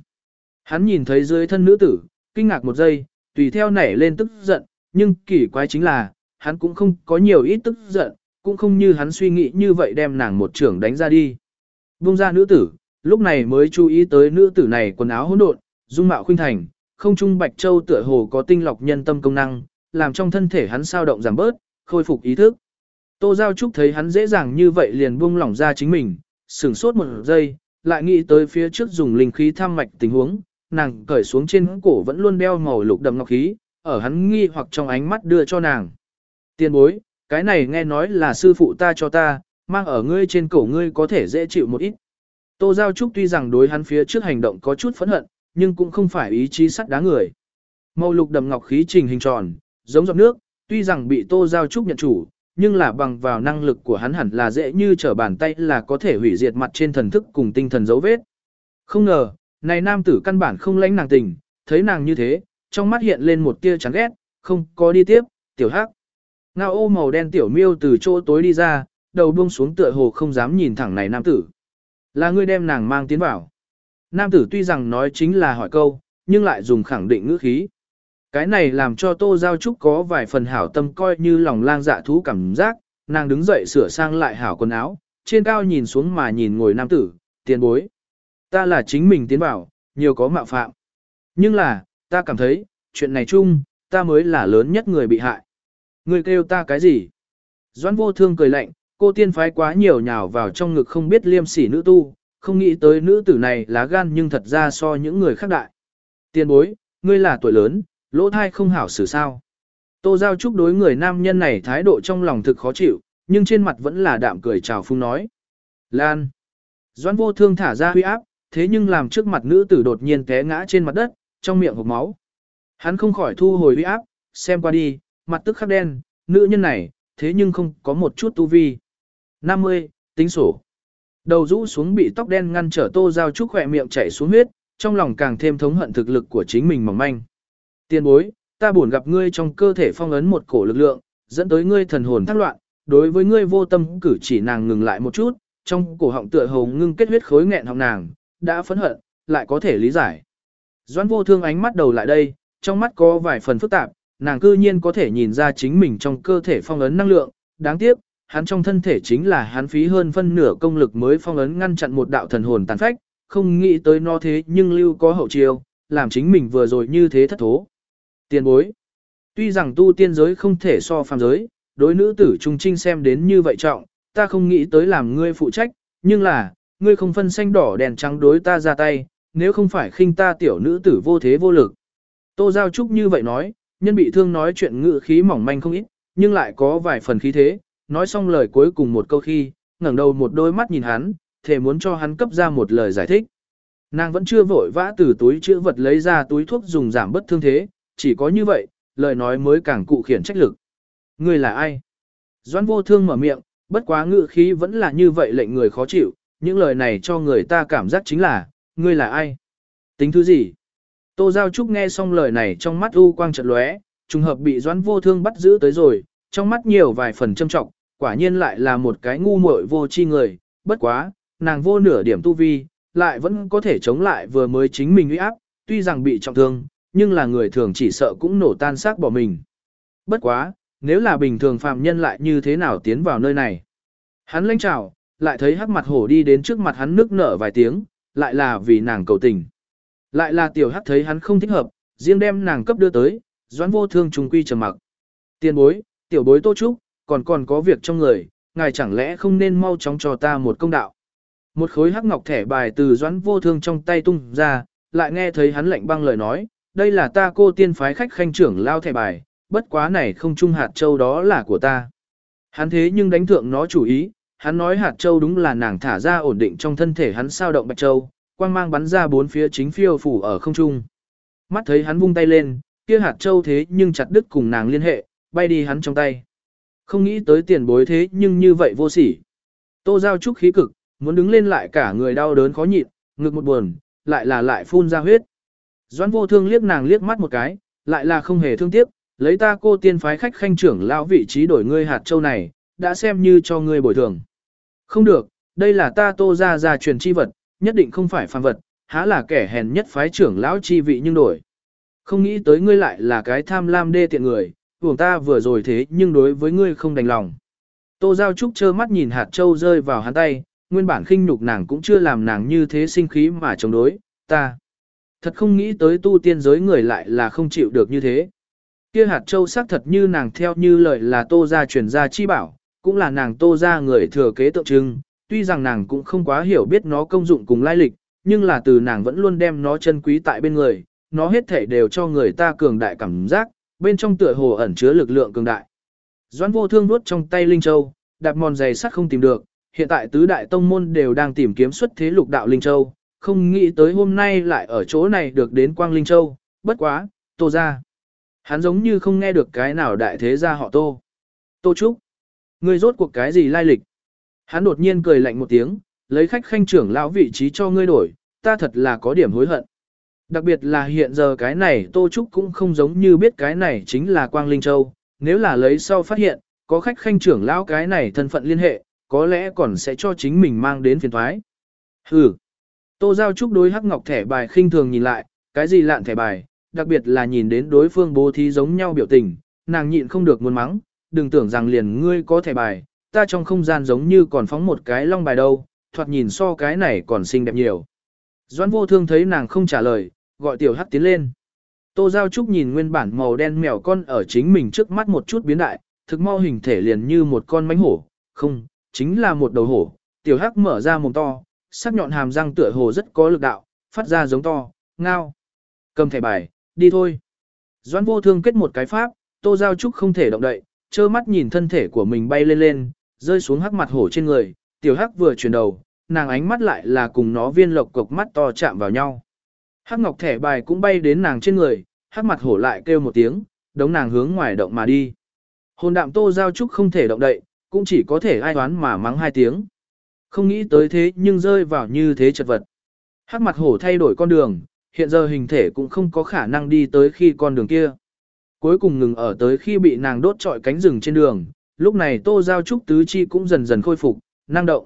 Hắn nhìn thấy dưới thân nữ tử, kinh ngạc một giây, tùy theo nảy lên tức giận, nhưng kỳ quái chính là, hắn cũng không có nhiều ít tức giận, cũng không như hắn suy nghĩ như vậy đem nàng một trưởng đánh ra đi. Vung ra nữ tử, lúc này mới chú ý tới nữ tử này quần áo hỗn độn, dung mạo khuynh thành, không trung bạch châu tựa hồ có tinh lọc nhân tâm công năng, làm trong thân thể hắn sao động giảm bớt, khôi phục ý thức. Tô Giao Trúc thấy hắn dễ dàng như vậy liền buông lỏng ra chính mình, sửng sốt một giây, lại nghĩ tới phía trước dùng linh khí thăm mạch tình huống, nàng cởi xuống trên cổ vẫn luôn đeo màu lục đậm ngọc khí, ở hắn nghi hoặc trong ánh mắt đưa cho nàng. Tiên bối, cái này nghe nói là sư phụ ta cho ta, mang ở ngươi trên cổ ngươi có thể dễ chịu một ít. Tô Giao Trúc tuy rằng đối hắn phía trước hành động có chút phẫn hận, nhưng cũng không phải ý chí sắt đá người. Màu lục đậm ngọc khí trình hình tròn, giống giọt nước, tuy rằng bị Tô Giao Trúc nhận chủ, nhưng là bằng vào năng lực của hắn hẳn là dễ như trở bàn tay là có thể hủy diệt mặt trên thần thức cùng tinh thần dấu vết. Không ngờ, này nam tử căn bản không lãnh nàng tình, thấy nàng như thế, trong mắt hiện lên một tia chán ghét, không có đi tiếp, tiểu hắc. Ngao ô màu đen tiểu miêu từ chỗ tối đi ra, đầu buông xuống tựa hồ không dám nhìn thẳng này nam tử. Là ngươi đem nàng mang tiến vào. Nam tử tuy rằng nói chính là hỏi câu, nhưng lại dùng khẳng định ngữ khí. Cái này làm cho Tô Giao Trúc có vài phần hảo tâm coi như lòng lang dạ thú cảm giác, nàng đứng dậy sửa sang lại hảo quần áo, trên cao nhìn xuống mà nhìn ngồi nam tử, tiền bối. Ta là chính mình tiến vào, nhiều có mạo phạm. Nhưng là, ta cảm thấy, chuyện này chung, ta mới là lớn nhất người bị hại. Người kêu ta cái gì? Doãn vô thương cười lạnh, cô tiên phái quá nhiều nhào vào trong ngực không biết liêm sỉ nữ tu, không nghĩ tới nữ tử này lá gan nhưng thật ra so những người khác đại. Tiên bối, ngươi là tuổi lớn, lỗ thai không hảo xử sao. Tô Giao Trúc đối người nam nhân này thái độ trong lòng thực khó chịu, nhưng trên mặt vẫn là đạm cười chào phung nói. Lan. Doãn vô thương thả ra huy áp, thế nhưng làm trước mặt nữ tử đột nhiên té ngã trên mặt đất, trong miệng hộp máu. Hắn không khỏi thu hồi uy áp, xem qua đi, mặt tức khắc đen, nữ nhân này, thế nhưng không có một chút tu vi. 50, tính sổ. Đầu rũ xuống bị tóc đen ngăn trở tô giao trúc khỏe miệng chảy xuống huyết, trong lòng càng thêm thống hận thực lực của chính mình mỏng manh. Tiên bối, ta buồn gặp ngươi trong cơ thể phong ấn một cổ lực lượng, dẫn tới ngươi thần hồn thác loạn, đối với ngươi vô tâm cử chỉ nàng ngừng lại một chút, trong cổ họng tựa hồ ngưng kết huyết khối nghẹn họng nàng, đã phẫn hận, lại có thể lý giải. Doãn vô thương ánh mắt đầu lại đây, trong mắt có vài phần phức tạp, nàng cư nhiên có thể nhìn ra chính mình trong cơ thể phong ấn năng lượng, đáng tiếc, hắn trong thân thể chính là hắn phí hơn phân nửa công lực mới phong ấn ngăn chặn một đạo thần hồn tàn phách, không nghĩ tới nó thế nhưng lưu có hậu chiêu, làm chính mình vừa rồi như thế thất thố. Tiền bối. Tuy rằng tu tiên giới không thể so phàm giới, đối nữ tử trung trinh xem đến như vậy trọng, ta không nghĩ tới làm ngươi phụ trách, nhưng là, ngươi không phân xanh đỏ đèn trắng đối ta ra tay, nếu không phải khinh ta tiểu nữ tử vô thế vô lực. Tô Giao Trúc như vậy nói, nhân bị thương nói chuyện ngự khí mỏng manh không ít, nhưng lại có vài phần khí thế, nói xong lời cuối cùng một câu khi, ngẩng đầu một đôi mắt nhìn hắn, thể muốn cho hắn cấp ra một lời giải thích. Nàng vẫn chưa vội vã từ túi chữ vật lấy ra túi thuốc dùng giảm bất thương thế, chỉ có như vậy, lời nói mới càng cụ khiển trách lực. Ngươi là ai? Doãn vô thương mở miệng, bất quá ngự khí vẫn là như vậy lệnh người khó chịu, những lời này cho người ta cảm giác chính là, ngươi là ai? Tính thứ gì? Tô Giao Trúc nghe xong lời này trong mắt u quang chợt lóe, trùng hợp bị doãn vô thương bắt giữ tới rồi, trong mắt nhiều vài phần châm trọng, quả nhiên lại là một cái ngu muội vô chi người, bất quá, nàng vô nửa điểm tu vi, lại vẫn có thể chống lại vừa mới chính mình uy áp, tuy rằng bị trọng thương, nhưng là người thường chỉ sợ cũng nổ tan xác bỏ mình. Bất quá, nếu là bình thường phạm nhân lại như thế nào tiến vào nơi này? Hắn lãnh chào, lại thấy hắc mặt hổ đi đến trước mặt hắn nước nở vài tiếng, lại là vì nàng cầu tình. Lại là tiểu hắc thấy hắn không thích hợp, riêng đem nàng cấp đưa tới, doãn vô thương trùng quy trầm mặc. Tiền bối, tiểu bối tô trúc, còn còn có việc trong người, ngài chẳng lẽ không nên mau chóng cho ta một công đạo. Một khối hắc ngọc thẻ bài từ doãn vô thương trong tay tung ra, lại nghe thấy hắn lạnh băng lời nói, đây là ta cô tiên phái khách khanh trưởng lao thẻ bài, bất quá này không trung hạt châu đó là của ta. Hắn thế nhưng đánh thượng nó chủ ý, hắn nói hạt châu đúng là nàng thả ra ổn định trong thân thể hắn sao động bạch châu, quang mang bắn ra bốn phía chính phiêu phủ ở không trung. Mắt thấy hắn vung tay lên, kia hạt châu thế nhưng chặt đứt cùng nàng liên hệ, bay đi hắn trong tay. Không nghĩ tới tiền bối thế nhưng như vậy vô sỉ. Tô giao trúc khí cực, muốn đứng lên lại cả người đau đớn khó nhịn, ngực một buồn, lại là lại phun ra huyết. Doãn vô thương liếc nàng liếc mắt một cái, lại là không hề thương tiếc, lấy ta cô tiên phái khách khanh trưởng lão vị trí đổi ngươi hạt châu này, đã xem như cho ngươi bồi thường. Không được, đây là ta tô ra ra truyền chi vật, nhất định không phải phàm vật, há là kẻ hèn nhất phái trưởng lão chi vị nhưng đổi. Không nghĩ tới ngươi lại là cái tham lam đê tiện người, vùng ta vừa rồi thế nhưng đối với ngươi không đành lòng. Tô Giao Trúc trơ mắt nhìn hạt châu rơi vào hắn tay, nguyên bản khinh nhục nàng cũng chưa làm nàng như thế sinh khí mà chống đối, ta. Thật không nghĩ tới tu tiên giới người lại là không chịu được như thế. Kia hạt châu xác thật như nàng theo như lời là tô ra truyền ra chi bảo, cũng là nàng tô ra người thừa kế tượng trưng, tuy rằng nàng cũng không quá hiểu biết nó công dụng cùng lai lịch, nhưng là từ nàng vẫn luôn đem nó chân quý tại bên người, nó hết thể đều cho người ta cường đại cảm giác, bên trong tựa hồ ẩn chứa lực lượng cường đại. Doãn vô thương nuốt trong tay Linh Châu, đạp mòn giày sắt không tìm được, hiện tại tứ đại tông môn đều đang tìm kiếm xuất thế lục đạo Linh Châu, không nghĩ tới hôm nay lại ở chỗ này được đến Quang Linh Châu, bất quá, tô ra. Hắn giống như không nghe được cái nào đại thế gia họ tô. Tô Trúc, ngươi rốt cuộc cái gì lai lịch? Hắn đột nhiên cười lạnh một tiếng, lấy khách khanh trưởng lão vị trí cho ngươi đổi, ta thật là có điểm hối hận. Đặc biệt là hiện giờ cái này Tô Trúc cũng không giống như biết cái này chính là Quang Linh Châu, nếu là lấy sau phát hiện, có khách khanh trưởng lão cái này thân phận liên hệ, có lẽ còn sẽ cho chính mình mang đến phiền thoái. Hừ. Tô Giao Trúc đối hắc ngọc thẻ bài khinh thường nhìn lại, cái gì lạn thẻ bài, đặc biệt là nhìn đến đối phương bố thí giống nhau biểu tình, nàng nhịn không được muốn mắng, đừng tưởng rằng liền ngươi có thể bài, ta trong không gian giống như còn phóng một cái long bài đâu, thoạt nhìn so cái này còn xinh đẹp nhiều. Doãn vô thương thấy nàng không trả lời, gọi tiểu hắc tiến lên. Tô Giao Trúc nhìn nguyên bản màu đen mèo con ở chính mình trước mắt một chút biến đại, thực mau hình thể liền như một con mánh hổ, không, chính là một đầu hổ. Tiểu hắc mở ra mồm to, sắc nhọn hàm răng tựa hồ rất có lực đạo, phát ra giống to, ngao. Cầm thẻ bài, đi thôi. Doãn vô thương kết một cái pháp, Tô Giao Trúc không thể động đậy, trơ mắt nhìn thân thể của mình bay lên lên, rơi xuống hắc mặt hổ trên người, tiểu hắc vừa chuyển đầu, nàng ánh mắt lại là cùng nó viên lộc cục mắt to chạm vào nhau. Hắc ngọc thẻ bài cũng bay đến nàng trên người, hắc mặt hổ lại kêu một tiếng, đống nàng hướng ngoài động mà đi. Hồn đạm tô giao trúc không thể động đậy, cũng chỉ có thể ai toán mà mắng hai tiếng. Không nghĩ tới thế nhưng rơi vào như thế chật vật. Hắc mặt hổ thay đổi con đường, hiện giờ hình thể cũng không có khả năng đi tới khi con đường kia. Cuối cùng ngừng ở tới khi bị nàng đốt trọi cánh rừng trên đường, lúc này tô giao trúc tứ chi cũng dần dần khôi phục, năng động.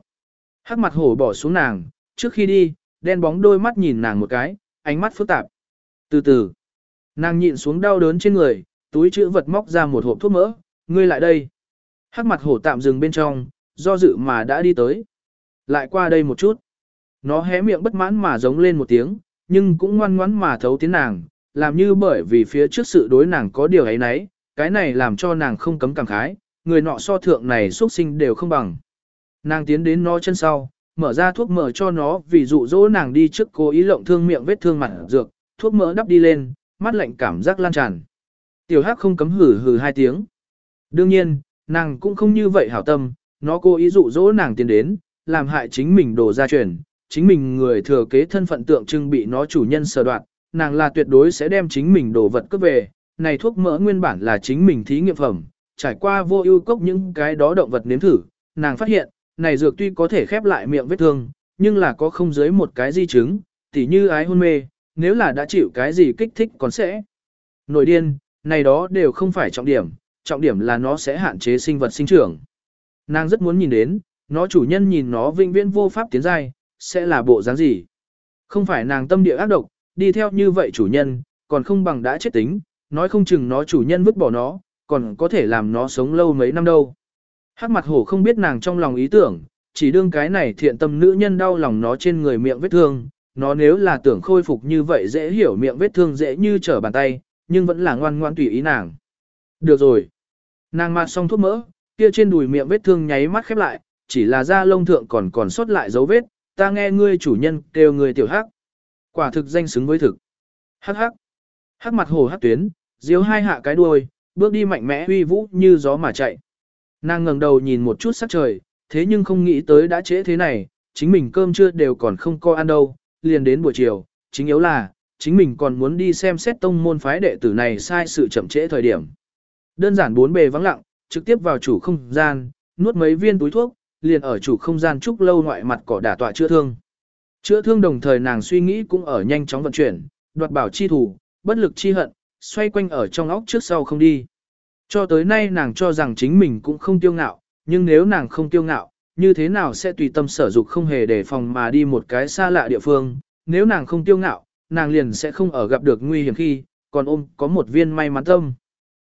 Hắc mặt hổ bỏ xuống nàng, trước khi đi, đen bóng đôi mắt nhìn nàng một cái, ánh mắt phức tạp. Từ từ, nàng nhịn xuống đau đớn trên người, túi chữ vật móc ra một hộp thuốc mỡ, ngươi lại đây. Hắc mặt hổ tạm dừng bên trong, do dự mà đã đi tới. Lại qua đây một chút. Nó hé miệng bất mãn mà giống lên một tiếng, nhưng cũng ngoan ngoãn mà thấu tiến nàng, làm như bởi vì phía trước sự đối nàng có điều ấy nấy, cái này làm cho nàng không cấm cảm khái, người nọ so thượng này xuất sinh đều không bằng. Nàng tiến đến nó chân sau, mở ra thuốc mỡ cho nó vì dụ dỗ nàng đi trước cố ý lộng thương miệng vết thương mặt dược, thuốc mỡ đắp đi lên, mắt lạnh cảm giác lan tràn. Tiểu Hắc không cấm hử hử hai tiếng. Đương nhiên, nàng cũng không như vậy hảo tâm, nó cố ý dụ dỗ nàng tiến đến, làm hại chính mình đổ ra truyền, chính mình người thừa kế thân phận tượng trưng bị nó chủ nhân sờ đoạt, nàng là tuyệt đối sẽ đem chính mình đồ vật cướp về, này thuốc mỡ nguyên bản là chính mình thí nghiệm phẩm, trải qua vô ưu cốc những cái đó động vật nếm thử, nàng phát hiện, này dược tuy có thể khép lại miệng vết thương, nhưng là có không dưới một cái di chứng, tỉ như ái hôn mê, nếu là đã chịu cái gì kích thích còn sẽ. Nội điên, này đó đều không phải trọng điểm, trọng điểm là nó sẽ hạn chế sinh vật sinh trưởng. Nàng rất muốn nhìn đến, nó chủ nhân nhìn nó vinh viễn vô pháp tiến giai, sẽ là bộ dáng gì. Không phải nàng tâm địa ác độc, đi theo như vậy chủ nhân, còn không bằng đã chết tính, nói không chừng nó chủ nhân vứt bỏ nó, còn có thể làm nó sống lâu mấy năm đâu. Hắc mặt hổ không biết nàng trong lòng ý tưởng, chỉ đương cái này thiện tâm nữ nhân đau lòng nó trên người miệng vết thương, nó nếu là tưởng khôi phục như vậy dễ hiểu miệng vết thương dễ như trở bàn tay, nhưng vẫn là ngoan ngoan tùy ý nàng. Được rồi. Nàng mặt xong thuốc mỡ, kia trên đùi miệng vết thương nháy mắt khép lại, chỉ là da lông thượng còn còn sót lại dấu vết, ta nghe ngươi chủ nhân kêu người tiểu hắc. Quả thực danh xứng với thực. Hắc hắc. Hắc mặt hổ hắc tuyến, diếu hai hạ cái đuôi, bước đi mạnh mẽ uy vũ như gió mà chạy. Nàng ngẩng đầu nhìn một chút sắc trời, thế nhưng không nghĩ tới đã trễ thế này, chính mình cơm trưa đều còn không có ăn đâu, liền đến buổi chiều, chính yếu là, chính mình còn muốn đi xem xét tông môn phái đệ tử này sai sự chậm trễ thời điểm. Đơn giản bốn bề vắng lặng, trực tiếp vào chủ không gian, nuốt mấy viên túi thuốc, liền ở chủ không gian trúc lâu ngoại mặt cỏ đả tọa chữa thương. Chữa thương đồng thời nàng suy nghĩ cũng ở nhanh chóng vận chuyển, đoạt bảo chi thủ, bất lực chi hận, xoay quanh ở trong óc trước sau không đi. Cho tới nay nàng cho rằng chính mình cũng không tiêu ngạo, nhưng nếu nàng không tiêu ngạo, như thế nào sẽ tùy tâm sở dục không hề đề phòng mà đi một cái xa lạ địa phương, nếu nàng không tiêu ngạo, nàng liền sẽ không ở gặp được nguy hiểm khi, còn ôm có một viên may mắn tâm.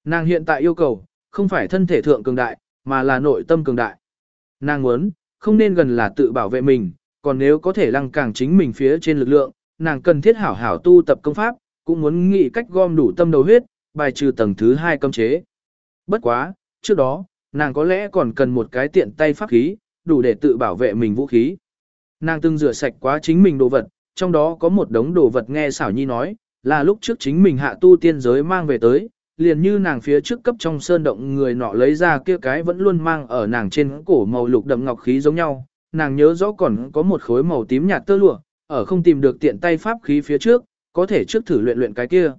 Nàng hiện tại yêu cầu, không phải thân thể thượng cường đại, mà là nội tâm cường đại. Nàng muốn, không nên gần là tự bảo vệ mình, còn nếu có thể lăng càng chính mình phía trên lực lượng, nàng cần thiết hảo hảo tu tập công pháp, cũng muốn nghĩ cách gom đủ tâm đầu huyết, bài trừ tầng thứ hai cấm chế. Bất quá, trước đó, nàng có lẽ còn cần một cái tiện tay pháp khí, đủ để tự bảo vệ mình vũ khí. Nàng từng rửa sạch quá chính mình đồ vật, trong đó có một đống đồ vật nghe xảo nhi nói, là lúc trước chính mình hạ tu tiên giới mang về tới, liền như nàng phía trước cấp trong sơn động người nọ lấy ra kia cái vẫn luôn mang ở nàng trên cổ màu lục đậm ngọc khí giống nhau, nàng nhớ rõ còn có một khối màu tím nhạt tơ lụa, ở không tìm được tiện tay pháp khí phía trước, có thể trước thử luyện luyện cái kia.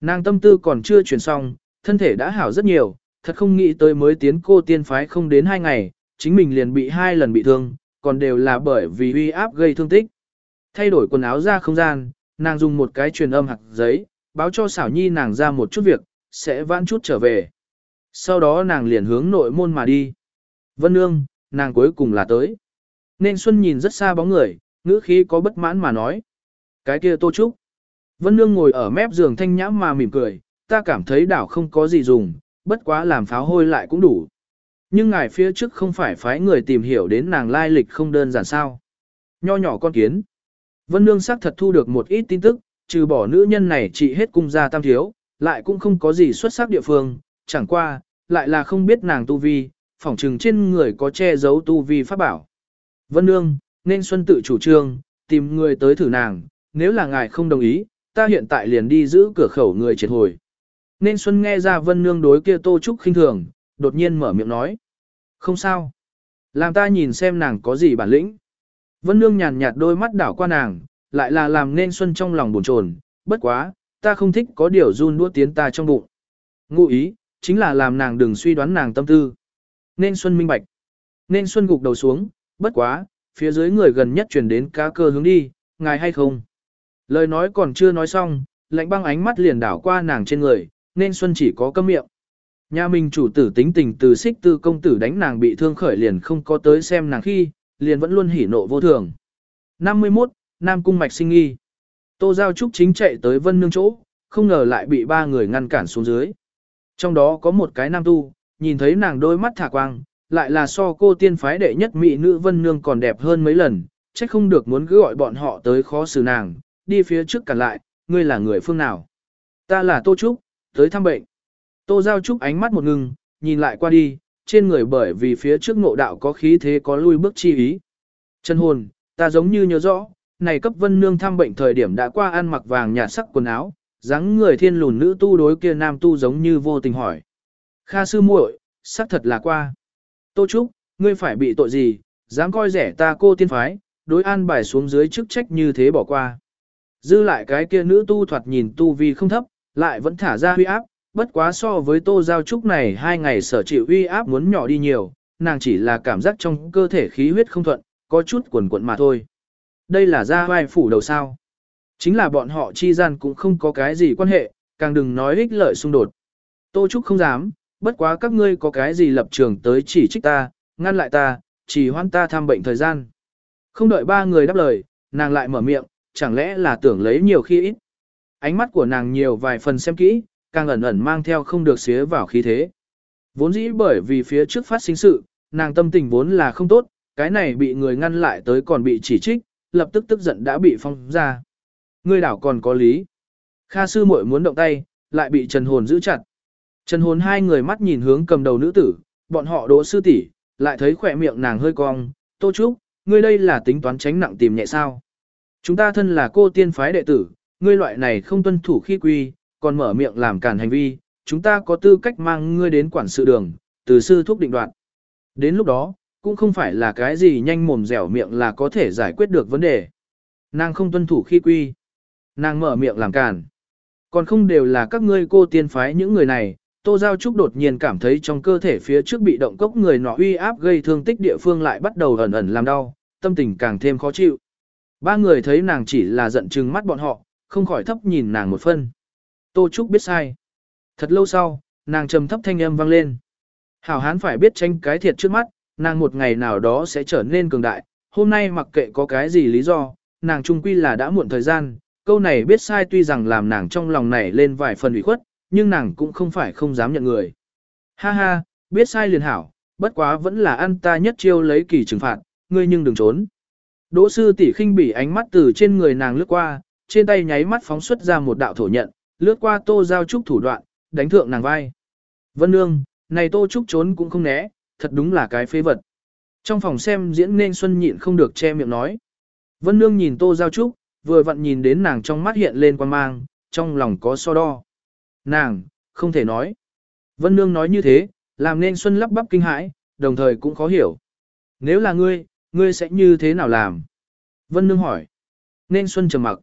Nàng tâm tư còn chưa chuyển xong, thân thể đã hảo rất nhiều, thật không nghĩ tới mới tiến cô tiên phái không đến hai ngày, chính mình liền bị hai lần bị thương, còn đều là bởi vì uy áp gây thương tích. Thay đổi quần áo ra không gian, nàng dùng một cái truyền âm hạt giấy, báo cho xảo nhi nàng ra một chút việc, sẽ vãn chút trở về. Sau đó nàng liền hướng nội môn mà đi. Vân Nương, nàng cuối cùng là tới. Nên Xuân nhìn rất xa bóng người, ngữ khí có bất mãn mà nói. Cái kia Tô Trúc. Vân Nương ngồi ở mép giường thanh nhãm mà mỉm cười, ta cảm thấy đảo không có gì dùng, bất quá làm pháo hôi lại cũng đủ. Nhưng ngài phía trước không phải phái người tìm hiểu đến nàng lai lịch không đơn giản sao. Nho nhỏ con kiến. Vân Nương xác thật thu được một ít tin tức, trừ bỏ nữ nhân này trị hết cung gia tam thiếu, lại cũng không có gì xuất sắc địa phương, chẳng qua, lại là không biết nàng tu vi, phỏng trừng trên người có che giấu tu vi pháp bảo. Vân Nương, nên Xuân tự chủ trương, tìm người tới thử nàng, nếu là ngài không đồng ý, ta hiện tại liền đi giữ cửa khẩu người triệt hồi. Nên Xuân nghe ra Vân Nương đối kia Tô Trúc khinh thường, đột nhiên mở miệng nói. Không sao. Làm ta nhìn xem nàng có gì bản lĩnh. Vân Nương nhàn nhạt đôi mắt đảo qua nàng, lại là làm nên Xuân trong lòng buồn chồn, bất quá, ta không thích có điều run đua tiến ta trong bụng. Ngụ ý, chính là làm nàng đừng suy đoán nàng tâm tư. Nên Xuân minh bạch. Nên Xuân gục đầu xuống, bất quá, phía dưới người gần nhất truyền đến cá cơ hướng đi, ngài hay không. Lời nói còn chưa nói xong, lạnh băng ánh mắt liền đảo qua nàng trên người, nên Xuân chỉ có câm miệng. Nhà mình chủ tử tính tình từ xích tư công tử đánh nàng bị thương khởi liền không có tới xem nàng khi, liền vẫn luôn hỉ nộ vô thường. 51, Nam Cung Mạch sinh nghi. Tô Giao Trúc chính chạy tới vân nương chỗ, không ngờ lại bị ba người ngăn cản xuống dưới. Trong đó có một cái nam tu, nhìn thấy nàng đôi mắt thả quang, lại là so cô tiên phái đệ nhất mỹ nữ vân nương còn đẹp hơn mấy lần, trách không được muốn cứ gọi bọn họ tới khó xử nàng, đi phía trước cản lại, ngươi là người phương nào. Ta là Tô Trúc, tới thăm bệnh. Tô Giao Trúc ánh mắt một ngừng, nhìn lại qua đi, trên người bởi vì phía trước ngộ đạo có khí thế có lui bước chi ý. Chân hồn, ta giống như nhớ rõ, này cấp vân nương thăm bệnh thời điểm đã qua ăn mặc vàng nhạt sắc quần áo, dáng người thiên lùn nữ tu đối kia nam tu giống như vô tình hỏi. Kha sư muội, sắc thật là qua. Tô Trúc, ngươi phải bị tội gì, dám coi rẻ ta cô tiên phái, đối an bài xuống dưới chức trách như thế bỏ qua. Dư lại cái kia nữ tu thoạt nhìn tu vi không thấp, lại vẫn thả ra huy áp, bất quá so với tô giao trúc này hai ngày sở chịu huy áp muốn nhỏ đi nhiều, nàng chỉ là cảm giác trong cơ thể khí huyết không thuận, có chút quần quận mà thôi. Đây là ra vai phủ đầu sao. Chính là bọn họ chi gian cũng không có cái gì quan hệ, càng đừng nói ích lợi xung đột. Tô Trúc không dám, bất quá các ngươi có cái gì lập trường tới chỉ trích ta, ngăn lại ta, chỉ hoan ta tham bệnh thời gian. Không đợi ba người đáp lời, nàng lại mở miệng, chẳng lẽ là tưởng lấy nhiều khi ít. Ánh mắt của nàng nhiều vài phần xem kỹ, càng ẩn ẩn mang theo không được xía vào khí thế. Vốn dĩ bởi vì phía trước phát sinh sự, nàng tâm tình vốn là không tốt, cái này bị người ngăn lại tới còn bị chỉ trích, lập tức tức giận đã bị phong ra. Ngươi đảo còn có lý. Kha sư muội muốn động tay, lại bị Trần Hồn giữ chặt. Trần Hồn hai người mắt nhìn hướng cầm đầu nữ tử, bọn họ đỗ sư tỷ, lại thấy khỏe miệng nàng hơi cong, Tô Trúc, ngươi đây là tính toán tránh nặng tìm nhẹ sao. Chúng ta thân là cô tiên phái đệ tử, ngươi loại này không tuân thủ khi quy, còn mở miệng làm cản hành vi, chúng ta có tư cách mang ngươi đến quản sự đường, từ sư thúc định đoạt. Đến lúc đó, cũng không phải là cái gì nhanh mồm dẻo miệng là có thể giải quyết được vấn đề. Nàng không tuân thủ khi quy. Nàng mở miệng làm cản. Còn không đều là các ngươi cô tiên phái những người này, Tô Giao Trúc đột nhiên cảm thấy trong cơ thể phía trước bị động cốc người nọ uy áp gây thương tích địa phương lại bắt đầu ẩn ẩn làm đau, tâm tình càng thêm khó chịu. Ba người thấy nàng chỉ là giận chừng mắt bọn họ, không khỏi thấp nhìn nàng một phân. Tô Trúc biết sai. Thật lâu sau, nàng trầm thấp thanh âm vang lên. Hảo hán phải biết tranh cái thiệt trước mắt, nàng một ngày nào đó sẽ trở nên cường đại. Hôm nay mặc kệ có cái gì lý do, nàng trung quy là đã muộn thời gian, câu này biết sai tuy rằng làm nàng trong lòng này lên vài phần ủy khuất, nhưng nàng cũng không phải không dám nhận người. Ha ha, biết sai liền hảo, bất quá vẫn là ăn ta nhất chiêu lấy kỳ trừng phạt, ngươi nhưng đừng trốn. Đỗ sư tỷ khinh bỉ ánh mắt từ trên người nàng lướt qua, trên tay nháy mắt phóng xuất ra một đạo thổ nhận, lướt qua tô giao trúc thủ đoạn, đánh thượng nàng vai. Vân nương, này tô trúc trốn cũng không né, thật đúng là cái phế vật. Trong phòng xem diễn nên Xuân nhịn không được che miệng nói. Vân nương nhìn tô giao trúc, vừa vặn nhìn đến nàng trong mắt hiện lên quan mang, trong lòng có so đo. Nàng, không thể nói. Vân nương nói như thế, làm nên Xuân lắp bắp kinh hãi, đồng thời cũng khó hiểu. Nếu là ngươi, ngươi sẽ như thế nào làm? Vân nương hỏi. Nên Xuân trầm mặc.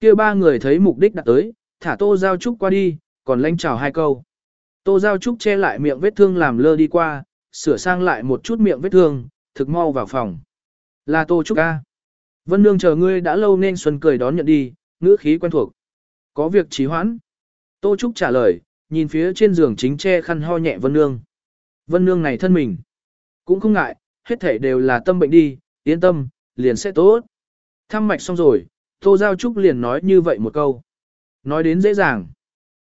kia ba người thấy mục đích đặt tới, thả tô giao trúc qua đi, còn lanh chào hai câu. Tô giao trúc che lại miệng vết thương làm lơ đi qua, sửa sang lại một chút miệng vết thương, thực mau vào phòng. Là tô trúc ca. Vân nương chờ ngươi đã lâu nên Xuân cười đón nhận đi, ngữ khí quen thuộc. Có việc trì hoãn. Tô Trúc trả lời, nhìn phía trên giường chính che khăn ho nhẹ Vân nương. Vân nương này thân mình. Cũng không ngại, hết thể đều là tâm bệnh đi, yên tâm, liền sẽ tốt. Thăm mạch xong rồi, Tô Giao Trúc liền nói như vậy một câu. Nói đến dễ dàng.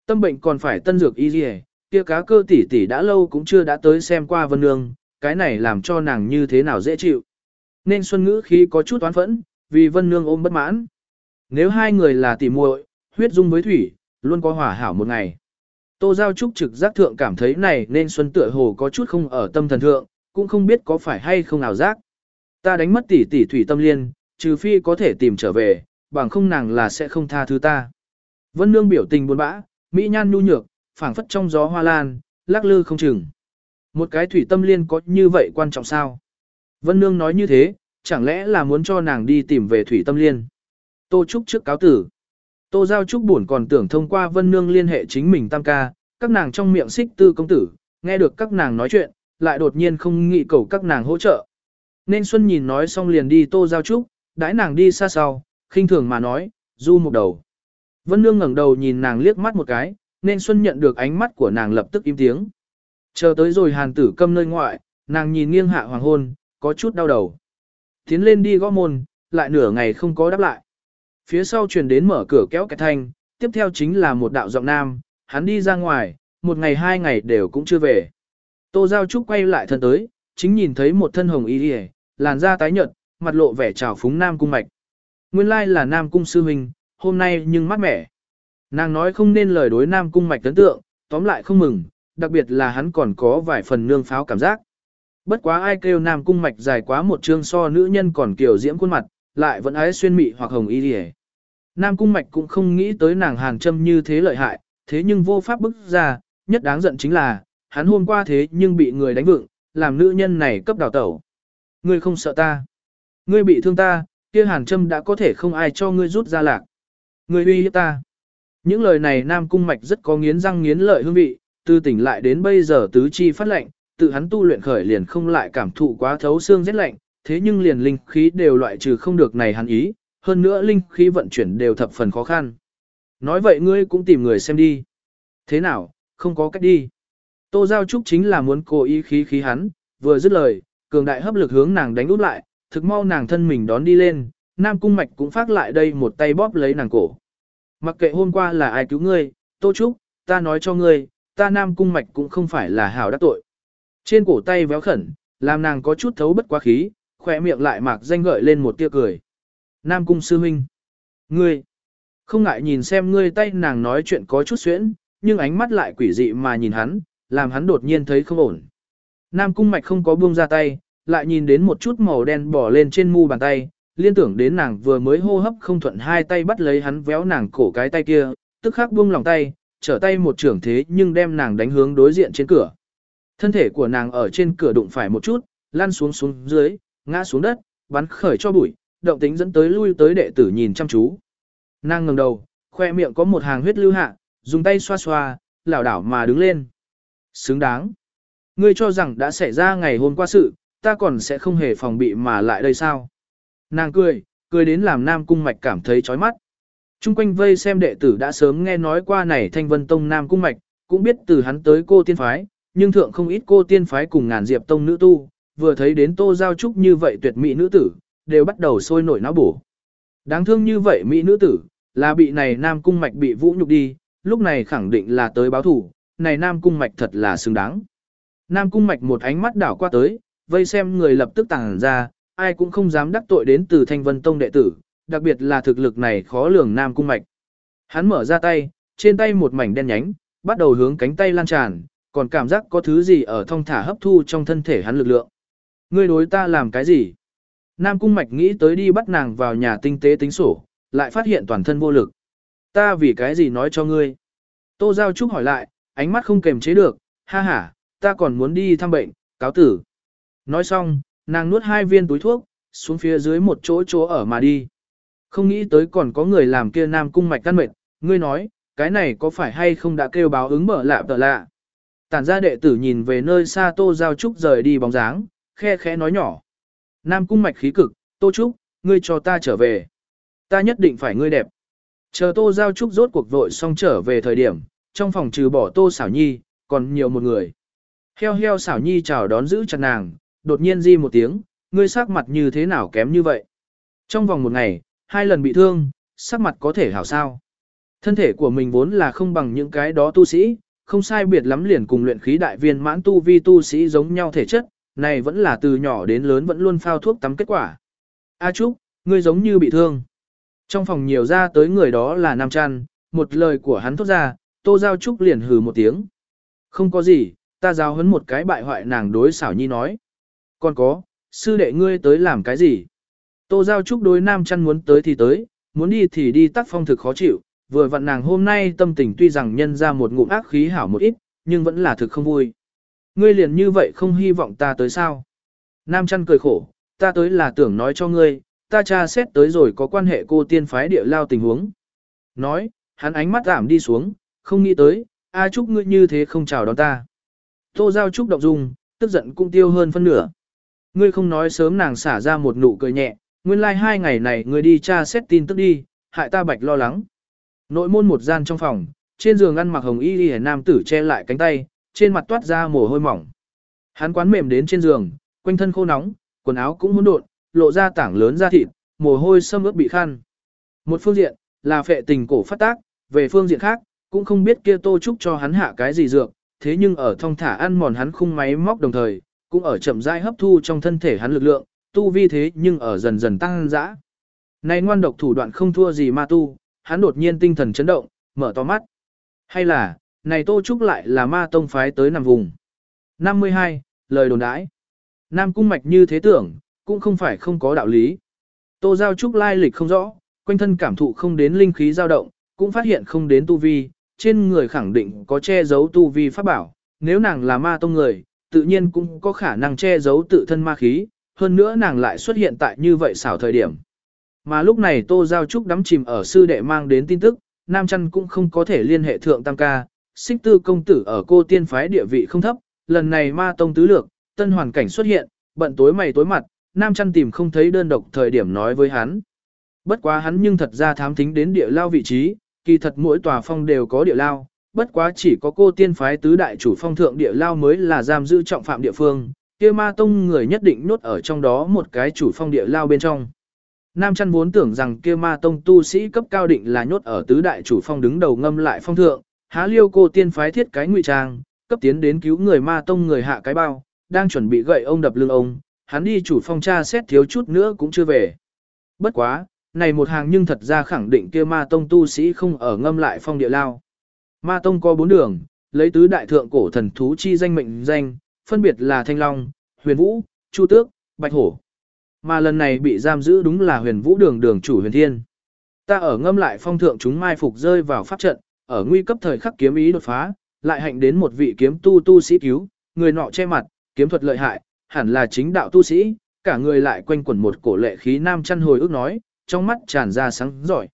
Tâm bệnh còn phải tân dược y gì kia cá cơ tỷ tỷ đã lâu cũng chưa đã tới xem qua Vân Nương, cái này làm cho nàng như thế nào dễ chịu. Nên Xuân Ngữ khi có chút toán phẫn, vì Vân Nương ôm bất mãn. Nếu hai người là tỷ muội, huyết dung với thủy, luôn có hòa hảo một ngày. Tô Giao Trúc trực giác thượng cảm thấy này nên Xuân tựa hồ có chút không ở tâm thần thượng, cũng không biết có phải hay không nào giác. Ta đánh mất tỷ tỷ thủy tâm liên, trừ phi có thể tìm trở về, bằng không nàng là sẽ không tha thứ ta. Vân Nương biểu tình buồn bã, mỹ nhan nhu nhược, phảng phất trong gió hoa lan, lắc lư không chừng. Một cái thủy tâm liên có như vậy quan trọng sao? Vân Nương nói như thế, chẳng lẽ là muốn cho nàng đi tìm về thủy tâm liên? Tô Trúc trước cáo tử. Tô Giao Trúc buồn còn tưởng thông qua Vân Nương liên hệ chính mình tam ca, các nàng trong miệng xích tư công tử, nghe được các nàng nói chuyện, lại đột nhiên không nghị cầu các nàng hỗ trợ. Nên Xuân nhìn nói xong liền đi Tô Giao Trúc, đãi nàng đi xa sau, khinh thường mà nói, du một đầu. Vân Nương ngẩng đầu nhìn nàng liếc mắt một cái, nên Xuân nhận được ánh mắt của nàng lập tức im tiếng. Chờ tới rồi hàn tử câm nơi ngoại, nàng nhìn nghiêng hạ hoàng hôn, có chút đau đầu. Tiến lên đi gõ môn, lại nửa ngày không có đáp lại. Phía sau truyền đến mở cửa kéo cái thanh, tiếp theo chính là một đạo giọng nam, hắn đi ra ngoài, một ngày hai ngày đều cũng chưa về. Tô Giao Trúc quay lại thân tới, chính nhìn thấy một thân hồng y đi làn da tái nhợt, mặt lộ vẻ trào phúng nam cung mạch. Nguyên lai là nam cung sư huynh, hôm nay nhưng mát mẻ. Nàng nói không nên lời đối nam cung mạch tấn tượng, tóm lại không mừng, đặc biệt là hắn còn có vài phần nương pháo cảm giác. Bất quá ai kêu nam cung mạch dài quá một chương so nữ nhân còn kiểu diễm khuôn mặt, lại vẫn ái xuyên mị hoặc hồng y đi Nam cung mạch cũng không nghĩ tới nàng hàn châm như thế lợi hại, thế nhưng vô pháp bức ra, nhất đáng giận chính là, hắn hôm qua thế nhưng bị người đánh vựng, làm nữ nhân này cấp đào tẩu. Ngươi không sợ ta. Ngươi bị thương ta, kia hàn châm đã có thể không ai cho ngươi rút ra lạc. Ngươi uy hiếp ta. Những lời này Nam Cung Mạch rất có nghiến răng nghiến lợi hương vị, từ tỉnh lại đến bây giờ tứ chi phát lệnh, tự hắn tu luyện khởi liền không lại cảm thụ quá thấu xương rét lạnh, thế nhưng liền linh khí đều loại trừ không được này hắn ý, hơn nữa linh khí vận chuyển đều thập phần khó khăn. Nói vậy ngươi cũng tìm người xem đi. Thế nào, không có cách đi. Tô Giao Trúc chính là muốn cố ý khí khí hắn, vừa dứt lời, cường đại hấp lực hướng nàng đánh út lại, thực mau nàng thân mình đón đi lên, Nam Cung Mạch cũng phát lại đây một tay bóp lấy nàng cổ. Mặc kệ hôm qua là ai cứu ngươi, Tô Trúc, ta nói cho ngươi, ta Nam Cung Mạch cũng không phải là hảo đắc tội. Trên cổ tay véo khẩn, làm nàng có chút thấu bất quá khí, khỏe miệng lại mạc danh gợi lên một tia cười. Nam Cung Sư huynh, Ngươi. Không ngại nhìn xem ngươi tay nàng nói chuyện có chút xuyễn, nhưng ánh mắt lại quỷ dị mà nhìn hắn, làm hắn đột nhiên thấy không ổn. Nam Cung Mạch không có buông ra tay, lại nhìn đến một chút màu đen bỏ lên trên mu bàn tay, liên tưởng đến nàng vừa mới hô hấp không thuận hai tay bắt lấy hắn véo nàng cổ cái tay kia, tức khắc buông lòng tay, trở tay một trưởng thế nhưng đem nàng đánh hướng đối diện trên cửa. Thân thể của nàng ở trên cửa đụng phải một chút, lăn xuống xuống dưới, ngã xuống đất, bắn khởi cho bụi, động tính dẫn tới lui tới đệ tử nhìn chăm chú. Nàng ngẩng đầu, khoe miệng có một hàng huyết lưu hạ, dùng tay xoa xoa, lảo đảo mà đứng lên. Xứng đáng. Ngươi cho rằng đã xảy ra ngày hôm qua sự, ta còn sẽ không hề phòng bị mà lại đây sao? Nàng cười, cười đến làm Nam Cung Mạch cảm thấy chói mắt. Trung quanh vây xem đệ tử đã sớm nghe nói qua này Thanh Vân Tông Nam Cung Mạch, cũng biết từ hắn tới cô tiên phái, nhưng thượng không ít cô tiên phái cùng ngàn diệp tông nữ tu, vừa thấy đến Tô Giao Trúc như vậy tuyệt mỹ nữ tử, đều bắt đầu sôi nổi não bổ. Đáng thương như vậy mỹ nữ tử, là bị này nam cung mạch bị vũ nhục đi, lúc này khẳng định là tới báo thủ, này nam cung mạch thật là xứng đáng. Nam cung mạch một ánh mắt đảo qua tới, vây xem người lập tức tàng ra, ai cũng không dám đắc tội đến từ thanh vân tông đệ tử, đặc biệt là thực lực này khó lường nam cung mạch. Hắn mở ra tay, trên tay một mảnh đen nhánh, bắt đầu hướng cánh tay lan tràn, còn cảm giác có thứ gì ở thông thả hấp thu trong thân thể hắn lực lượng. Ngươi đối ta làm cái gì? Nam Cung Mạch nghĩ tới đi bắt nàng vào nhà tinh tế tính sổ, lại phát hiện toàn thân vô lực. Ta vì cái gì nói cho ngươi? Tô Giao Trúc hỏi lại, ánh mắt không kềm chế được, ha ha, ta còn muốn đi thăm bệnh, cáo tử. Nói xong, nàng nuốt hai viên túi thuốc, xuống phía dưới một chỗ chỗ ở mà đi. Không nghĩ tới còn có người làm kia Nam Cung Mạch căn mệt, ngươi nói, cái này có phải hay không đã kêu báo ứng mở lạ tờ lạ. Tản ra đệ tử nhìn về nơi xa Tô Giao Trúc rời đi bóng dáng, khe khẽ nói nhỏ. Nam cung mạch khí cực, Tô Trúc, ngươi cho ta trở về. Ta nhất định phải ngươi đẹp. Chờ Tô Giao Trúc rốt cuộc vội xong trở về thời điểm, trong phòng trừ bỏ Tô Xảo Nhi, còn nhiều một người. Heo heo Xảo Nhi chào đón giữ chặt nàng, đột nhiên di một tiếng, ngươi sắc mặt như thế nào kém như vậy. Trong vòng một ngày, hai lần bị thương, sắc mặt có thể hảo sao. Thân thể của mình vốn là không bằng những cái đó tu sĩ, không sai biệt lắm liền cùng luyện khí đại viên mãn tu vi tu sĩ giống nhau thể chất, này vẫn là từ nhỏ đến lớn vẫn luôn phao thuốc tắm kết quả. A Trúc, ngươi giống như bị thương. Trong phòng nhiều ra tới người đó là Nam Trăn, một lời của hắn thốt ra, Tô Giao Trúc liền hừ một tiếng. Không có gì, ta giao hấn một cái bại hoại nàng đối xảo nhi nói. Còn có, sư đệ ngươi tới làm cái gì? Tô Giao Trúc đối Nam Trăn muốn tới thì tới, muốn đi thì đi tác phong thực khó chịu, vừa vặn nàng hôm nay tâm tình tuy rằng nhân ra một ngụm ác khí hảo một ít, nhưng vẫn là thực không vui. Ngươi liền như vậy không hy vọng ta tới sao? Nam chăn cười khổ, ta tới là tưởng nói cho ngươi, ta tra xét tới rồi có quan hệ cô tiên phái địa lao tình huống. Nói, hắn ánh mắt giảm đi xuống, không nghĩ tới, a chúc ngươi như thế không chào đón ta. Tô giao trúc động dung, tức giận cũng tiêu hơn phân nửa. Ngươi không nói sớm nàng xả ra một nụ cười nhẹ, nguyên lai like hai ngày này ngươi đi tra xét tin tức đi, hại ta bạch lo lắng. Nội môn một gian trong phòng, trên giường ăn mặc hồng y y nam tử che lại cánh tay, trên mặt toát ra mồ hôi mỏng. Hắn quán mềm đến trên giường, quanh thân khô nóng, quần áo cũng hỗn độn, lộ ra tảng lớn da thịt, mồ hôi xâm ướt bị khăn. Một phương diện, là phệ tình cổ phát tác, về phương diện khác, cũng không biết kia tô trúc cho hắn hạ cái gì dược, thế nhưng ở thông thả ăn mòn hắn khung máy móc đồng thời, cũng ở chậm rãi hấp thu trong thân thể hắn lực lượng, tu vi thế nhưng ở dần dần tăng dã. Này ngoan độc thủ đoạn không thua gì ma tu, hắn đột nhiên tinh thần chấn động, mở to mắt. Hay là, này Tô Trúc lại là ma tông phái tới nằm vùng. 52. Lời đồn đãi. Nam cung mạch như thế tưởng, cũng không phải không có đạo lý. Tô Giao Trúc lai lịch không rõ, quanh thân cảm thụ không đến linh khí dao động, cũng phát hiện không đến tu vi, trên người khẳng định có che giấu tu vi pháp bảo. Nếu nàng là ma tông người, tự nhiên cũng có khả năng che giấu tự thân ma khí, hơn nữa nàng lại xuất hiện tại như vậy xảo thời điểm. Mà lúc này Tô Giao Trúc đắm chìm ở sư đệ mang đến tin tức, Nam Trăn cũng không có thể liên hệ thượng tam ca, xích tư công tử ở cô tiên phái địa vị không thấp, lần này ma tông tứ lược, tân hoàn cảnh xuất hiện, bận tối mày tối mặt, Nam chăn tìm không thấy đơn độc thời điểm nói với hắn. Bất quá hắn nhưng thật ra thám thính đến địa lao vị trí, kỳ thật mỗi tòa phong đều có địa lao, bất quá chỉ có cô tiên phái tứ đại chủ phong thượng địa lao mới là giam giữ trọng phạm địa phương, kia ma tông người nhất định nốt ở trong đó một cái chủ phong địa lao bên trong. Nam chăn vốn tưởng rằng kia ma tông tu sĩ cấp cao định là nhốt ở tứ đại chủ phong đứng đầu ngâm lại phong thượng, há liêu cô tiên phái thiết cái ngụy trang, cấp tiến đến cứu người ma tông người hạ cái bao, đang chuẩn bị gậy ông đập lưng ông, hắn đi chủ phong tra xét thiếu chút nữa cũng chưa về. Bất quá, này một hàng nhưng thật ra khẳng định kia ma tông tu sĩ không ở ngâm lại phong địa lao. Ma tông có bốn đường, lấy tứ đại thượng cổ thần thú chi danh mệnh danh, phân biệt là Thanh Long, Huyền Vũ, Chu Tước, Bạch Hổ. Mà lần này bị giam giữ đúng là huyền vũ đường đường chủ huyền thiên. Ta ở ngâm lại phong thượng chúng mai phục rơi vào pháp trận, ở nguy cấp thời khắc kiếm ý đột phá, lại hạnh đến một vị kiếm tu tu sĩ cứu, người nọ che mặt, kiếm thuật lợi hại, hẳn là chính đạo tu sĩ, cả người lại quanh quẩn một cổ lệ khí nam chăn hồi ước nói, trong mắt tràn ra sáng giỏi.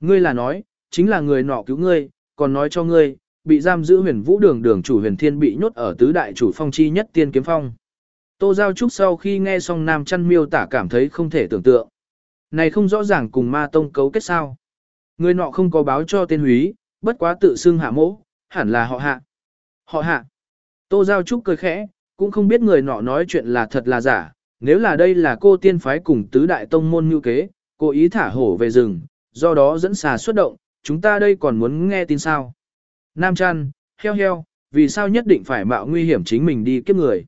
Ngươi là nói, chính là người nọ cứu ngươi, còn nói cho ngươi, bị giam giữ huyền vũ đường đường chủ huyền thiên bị nhốt ở tứ đại chủ phong chi nhất tiên kiếm phong. Tô Giao Trúc sau khi nghe xong Nam Chăn miêu tả cảm thấy không thể tưởng tượng. Này không rõ ràng cùng ma tông cấu kết sao. Người nọ không có báo cho tên húy, bất quá tự xưng hạ mỗ, hẳn là họ hạ. Họ hạ. Tô Giao Trúc cười khẽ, cũng không biết người nọ nói chuyện là thật là giả. Nếu là đây là cô tiên phái cùng tứ đại tông môn như kế, cô ý thả hổ về rừng, do đó dẫn xà xuất động, chúng ta đây còn muốn nghe tin sao. Nam trăn heo heo, vì sao nhất định phải mạo nguy hiểm chính mình đi kiếp người.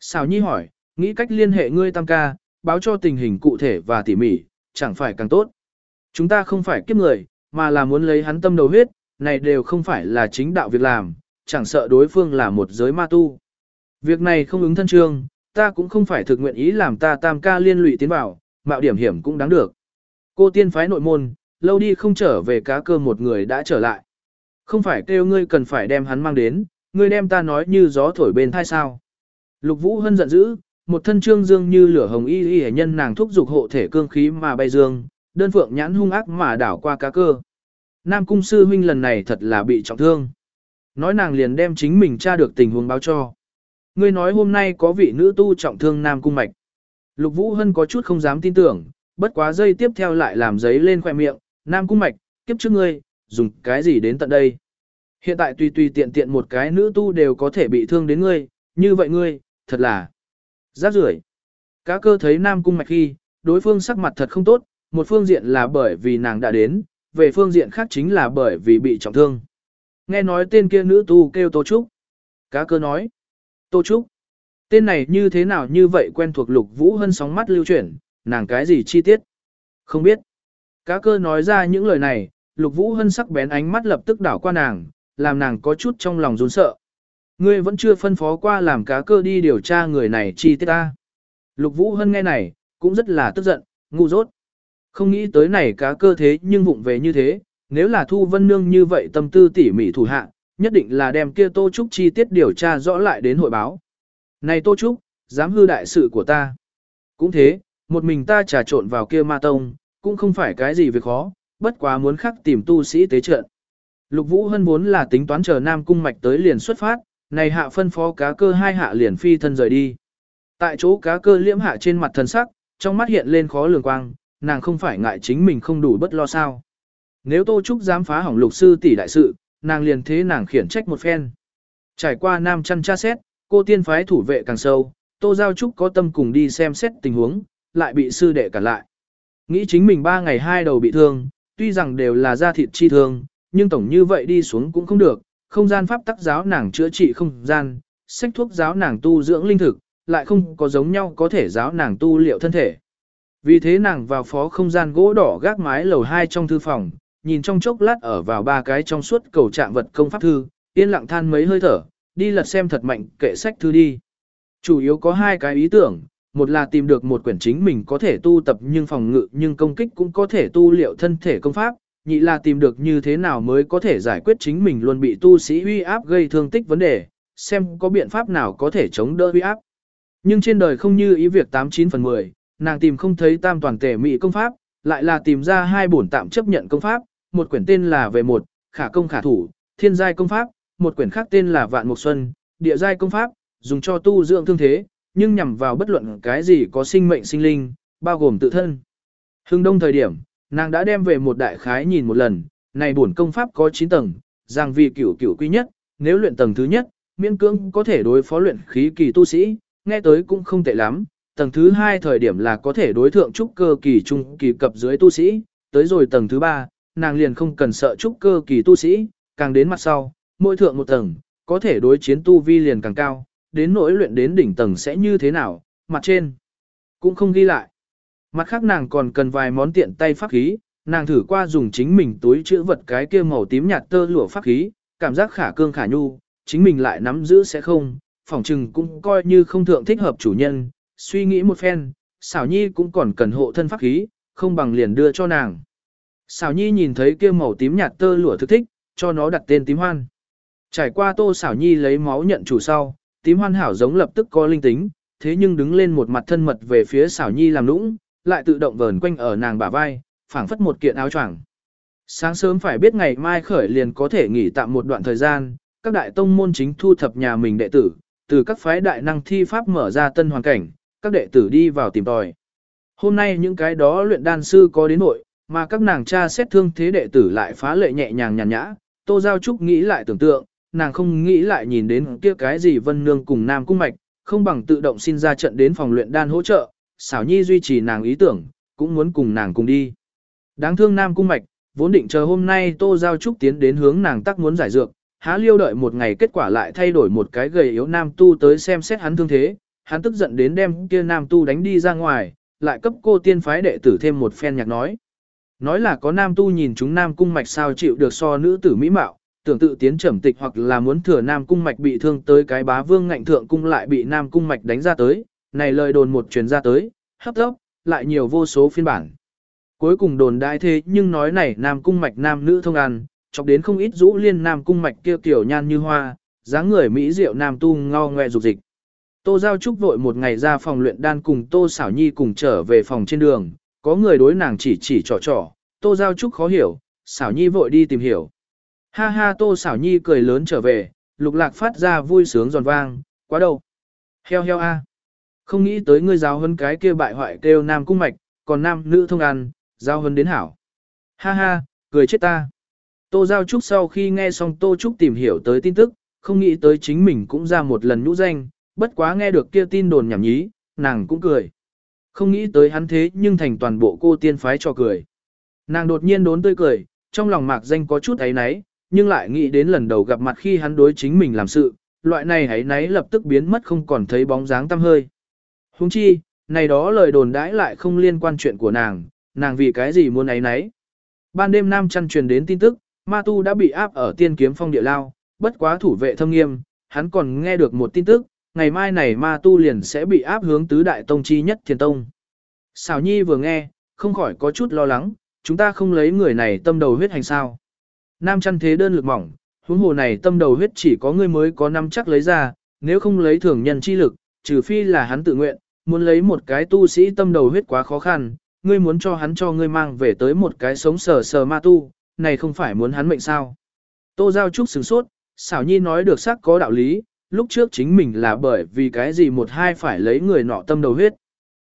Xào nhi hỏi, nghĩ cách liên hệ ngươi tam ca, báo cho tình hình cụ thể và tỉ mỉ, chẳng phải càng tốt. Chúng ta không phải kiếp người, mà là muốn lấy hắn tâm đầu huyết, này đều không phải là chính đạo việc làm, chẳng sợ đối phương là một giới ma tu. Việc này không ứng thân trương, ta cũng không phải thực nguyện ý làm ta tam ca liên lụy tiến vào, mạo điểm hiểm cũng đáng được. Cô tiên phái nội môn, lâu đi không trở về cá cơ một người đã trở lại. Không phải kêu ngươi cần phải đem hắn mang đến, ngươi đem ta nói như gió thổi bên thai sao. Lục Vũ Hân giận dữ, một thân trương dương như lửa hồng y y nhân nàng thúc dục hộ thể cương khí mà bay dương, đơn phượng nhãn hung ác mà đảo qua cá cơ. Nam cung sư huynh lần này thật là bị trọng thương. Nói nàng liền đem chính mình tra được tình huống báo cho. Ngươi nói hôm nay có vị nữ tu trọng thương Nam cung mạch. Lục Vũ Hân có chút không dám tin tưởng, bất quá dây tiếp theo lại làm giấy lên khoe miệng, Nam cung mạch, kiếp trước ngươi, dùng cái gì đến tận đây. Hiện tại tùy tùy tiện tiện một cái nữ tu đều có thể bị thương đến ngươi, như vậy ngươi, thật là rác rưởi. Cá cơ thấy Nam cung mạch khi, đối phương sắc mặt thật không tốt, một phương diện là bởi vì nàng đã đến, về phương diện khác chính là bởi vì bị trọng thương. Nghe nói tên kia nữ tu kêu Tô Trúc. Cá cơ nói. Tô Trúc. Tên này như thế nào như vậy quen thuộc lục vũ hân sóng mắt lưu chuyển, nàng cái gì chi tiết? Không biết. Cá cơ nói ra những lời này, lục vũ hân sắc bén ánh mắt lập tức đảo qua nàng, làm nàng có chút trong lòng rốn sợ. Ngươi vẫn chưa phân phó qua làm cá cơ đi điều tra người này chi tiết ta. Lục vũ hân nghe này, cũng rất là tức giận, ngu dốt. Không nghĩ tới này cá cơ thế nhưng vụng về như thế, nếu là Thu Vân Nương như vậy tâm tư tỉ mỉ thủ hạ, nhất định là đem kia Tô Trúc chi tiết điều tra rõ lại đến hội báo. Này Tô Trúc, dám hư đại sự của ta. Cũng thế, một mình ta trà trộn vào kia ma tông, cũng không phải cái gì việc khó, bất quá muốn khắc tìm tu sĩ tế trận. Lục Vũ Hân vốn là tính toán chờ Nam Cung Mạch tới liền xuất phát, này hạ phân phó cá cơ hai hạ liền phi thân rời đi. Tại chỗ cá cơ liễm hạ trên mặt thần sắc, trong mắt hiện lên khó lường quang, nàng không phải ngại chính mình không đủ bất lo sao. Nếu Tô Trúc dám phá hỏng lục sư tỷ đại sự, nàng liền thế nàng khiển trách một phen. Trải qua nam chăn tra xét, cô tiên phái thủ vệ càng sâu, Tô Giao Trúc có tâm cùng đi xem xét tình huống, lại bị sư đệ cản lại. Nghĩ chính mình ba ngày hai đầu bị thương, tuy rằng đều là da thịt chi thương, nhưng tổng như vậy đi xuống cũng không được, không gian pháp tắc giáo nàng chữa trị không gian, sách thuốc giáo nàng tu dưỡng linh thực, lại không có giống nhau có thể giáo nàng tu liệu thân thể. Vì thế nàng vào phó không gian gỗ đỏ gác mái lầu 2 trong thư phòng, nhìn trong chốc lát ở vào ba cái trong suốt cầu trạng vật công pháp thư, yên lặng than mấy hơi thở, đi lật xem thật mạnh kệ sách thư đi. Chủ yếu có hai cái ý tưởng, một là tìm được một quyển chính mình có thể tu tập nhưng phòng ngự nhưng công kích cũng có thể tu liệu thân thể công pháp, nhị là tìm được như thế nào mới có thể giải quyết chính mình luôn bị tu sĩ uy áp gây thương tích vấn đề, xem có biện pháp nào có thể chống đỡ uy áp. Nhưng trên đời không như ý việc 89 phần 10, nàng tìm không thấy tam toàn tề mỹ công pháp, lại là tìm ra hai bổn tạm chấp nhận công pháp, một quyển tên là về một, khả công khả thủ, thiên giai công pháp, một quyển khác tên là vạn mục xuân, địa giai công pháp, dùng cho tu dưỡng thương thế, nhưng nhằm vào bất luận cái gì có sinh mệnh sinh linh, bao gồm tự thân. Hưng đông thời điểm, nàng đã đem về một đại khái nhìn một lần, này bổn công pháp có 9 tầng, rằng vì cửu cửu quý nhất, nếu luyện tầng thứ nhất, miễn cưỡng có thể đối phó luyện khí kỳ tu sĩ, nghe tới cũng không tệ lắm, tầng thứ hai thời điểm là có thể đối thượng trúc cơ kỳ trung kỳ cập dưới tu sĩ, tới rồi tầng thứ ba, nàng liền không cần sợ trúc cơ kỳ tu sĩ, càng đến mặt sau, mỗi thượng một tầng, có thể đối chiến tu vi liền càng cao, đến nỗi luyện đến đỉnh tầng sẽ như thế nào, mặt trên, cũng không ghi lại. Mặt khác nàng còn cần vài món tiện tay pháp khí, nàng thử qua dùng chính mình túi chữ vật cái kia màu tím nhạt tơ lụa pháp khí, cảm giác khả cương khả nhu, chính mình lại nắm giữ sẽ không, phỏng chừng cũng coi như không thượng thích hợp chủ nhân, suy nghĩ một phen, xảo nhi cũng còn cần hộ thân pháp khí, không bằng liền đưa cho nàng. Xảo nhi nhìn thấy kia màu tím nhạt tơ lụa thực thích, cho nó đặt tên tím hoan. Trải qua tô xảo nhi lấy máu nhận chủ sau, tím hoan hảo giống lập tức có linh tính, thế nhưng đứng lên một mặt thân mật về phía xảo nhi làm nũng, lại tự động vờn quanh ở nàng bả vai, phảng phất một kiện áo choàng. Sáng sớm phải biết ngày mai khởi liền có thể nghỉ tạm một đoạn thời gian, các đại tông môn chính thu thập nhà mình đệ tử, từ các phái đại năng thi pháp mở ra tân hoàn cảnh, các đệ tử đi vào tìm tòi. Hôm nay những cái đó luyện đan sư có đến nội, mà các nàng cha xét thương thế đệ tử lại phá lệ nhẹ nhàng nhàn nhã, Tô Giao Trúc nghĩ lại tưởng tượng, nàng không nghĩ lại nhìn đến kia cái gì Vân Nương cùng Nam Cung Mạch, không bằng tự động xin ra trận đến phòng luyện đan hỗ trợ, xảo nhi duy trì nàng ý tưởng, cũng muốn cùng nàng cùng đi. Đáng thương Nam Cung Mạch, vốn định chờ hôm nay Tô Giao Trúc tiến đến hướng nàng tắc muốn giải dược, há liêu đợi một ngày kết quả lại thay đổi một cái gầy yếu Nam Tu tới xem xét hắn thương thế, hắn tức giận đến đem kia Nam Tu đánh đi ra ngoài, lại cấp cô tiên phái đệ tử thêm một phen nhạc nói. Nói là có Nam Tu nhìn chúng Nam Cung Mạch sao chịu được so nữ tử mỹ mạo, tưởng tự tiến trầm tịch hoặc là muốn thừa Nam Cung Mạch bị thương tới cái bá vương ngạnh thượng cung lại bị Nam Cung Mạch đánh ra tới, này lời đồn một truyền ra tới, hấp tốc, lại nhiều vô số phiên bản. Cuối cùng đồn đại thế nhưng nói này Nam Cung Mạch nam nữ thông ăn, chọc đến không ít rũ liên Nam Cung Mạch kia kiểu nhan như hoa, dáng người Mỹ diệu Nam Tu ngao ngoe dục dịch. Tô Giao Trúc vội một ngày ra phòng luyện đan cùng Tô Xảo Nhi cùng trở về phòng trên đường, có người đối nàng chỉ chỉ trò trò, Tô Giao Trúc khó hiểu, Xảo Nhi vội đi tìm hiểu. Ha ha Tô Xảo Nhi cười lớn trở về, lục lạc phát ra vui sướng giòn vang, quá đâu. Heo heo a. Không nghĩ tới ngươi giáo hơn cái kia bại hoại kêu nam cung mạch, còn nam nữ thông ăn, giao hơn đến hảo. Ha ha, cười chết ta. Tô Giao Trúc sau khi nghe xong Tô Trúc tìm hiểu tới tin tức, không nghĩ tới chính mình cũng ra một lần nhũ danh, bất quá nghe được kia tin đồn nhảm nhí, nàng cũng cười. Không nghĩ tới hắn thế nhưng thành toàn bộ cô tiên phái cho cười. Nàng đột nhiên đốn tươi cười, trong lòng mạc danh có chút ấy náy, nhưng lại nghĩ đến lần đầu gặp mặt khi hắn đối chính mình làm sự, loại này ấy náy lập tức biến mất không còn thấy bóng dáng tăm hơi. Huống chi, này đó lời đồn đãi lại không liên quan chuyện của nàng, nàng vì cái gì muốn ấy náy? Ban đêm Nam chăn truyền đến tin tức, Ma Tu đã bị áp ở tiên kiếm phong địa lao, bất quá thủ vệ thâm nghiêm, hắn còn nghe được một tin tức, ngày mai này Ma Tu liền sẽ bị áp hướng tứ đại tông chi nhất thiền tông. Xảo Nhi vừa nghe, không khỏi có chút lo lắng, chúng ta không lấy người này tâm đầu huyết hành sao. Nam chăn thế đơn lực mỏng, huống hồ này tâm đầu huyết chỉ có người mới có năm chắc lấy ra, nếu không lấy thường nhân chi lực, trừ phi là hắn tự nguyện, muốn lấy một cái tu sĩ tâm đầu huyết quá khó khăn, ngươi muốn cho hắn cho ngươi mang về tới một cái sống sờ sờ ma tu, này không phải muốn hắn mệnh sao. Tô Giao Trúc sửng sốt, xảo nhi nói được xác có đạo lý, lúc trước chính mình là bởi vì cái gì một hai phải lấy người nọ tâm đầu huyết.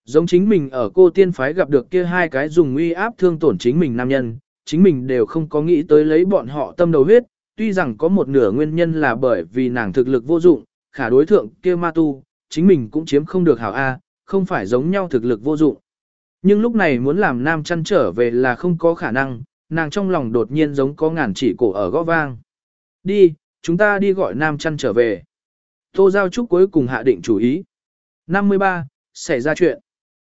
Giống chính mình ở cô tiên phái gặp được kia hai cái dùng uy áp thương tổn chính mình nam nhân, chính mình đều không có nghĩ tới lấy bọn họ tâm đầu huyết, tuy rằng có một nửa nguyên nhân là bởi vì nàng thực lực vô dụng, khả đối thượng kia ma tu, chính mình cũng chiếm không được hảo A, không phải giống nhau thực lực vô dụng. Nhưng lúc này muốn làm nam chăn trở về là không có khả năng, nàng trong lòng đột nhiên giống có ngàn chỉ cổ ở gõ vang. Đi, chúng ta đi gọi nam chăn trở về. Tô Giao Trúc cuối cùng hạ định chủ ý. 53. Xảy ra chuyện.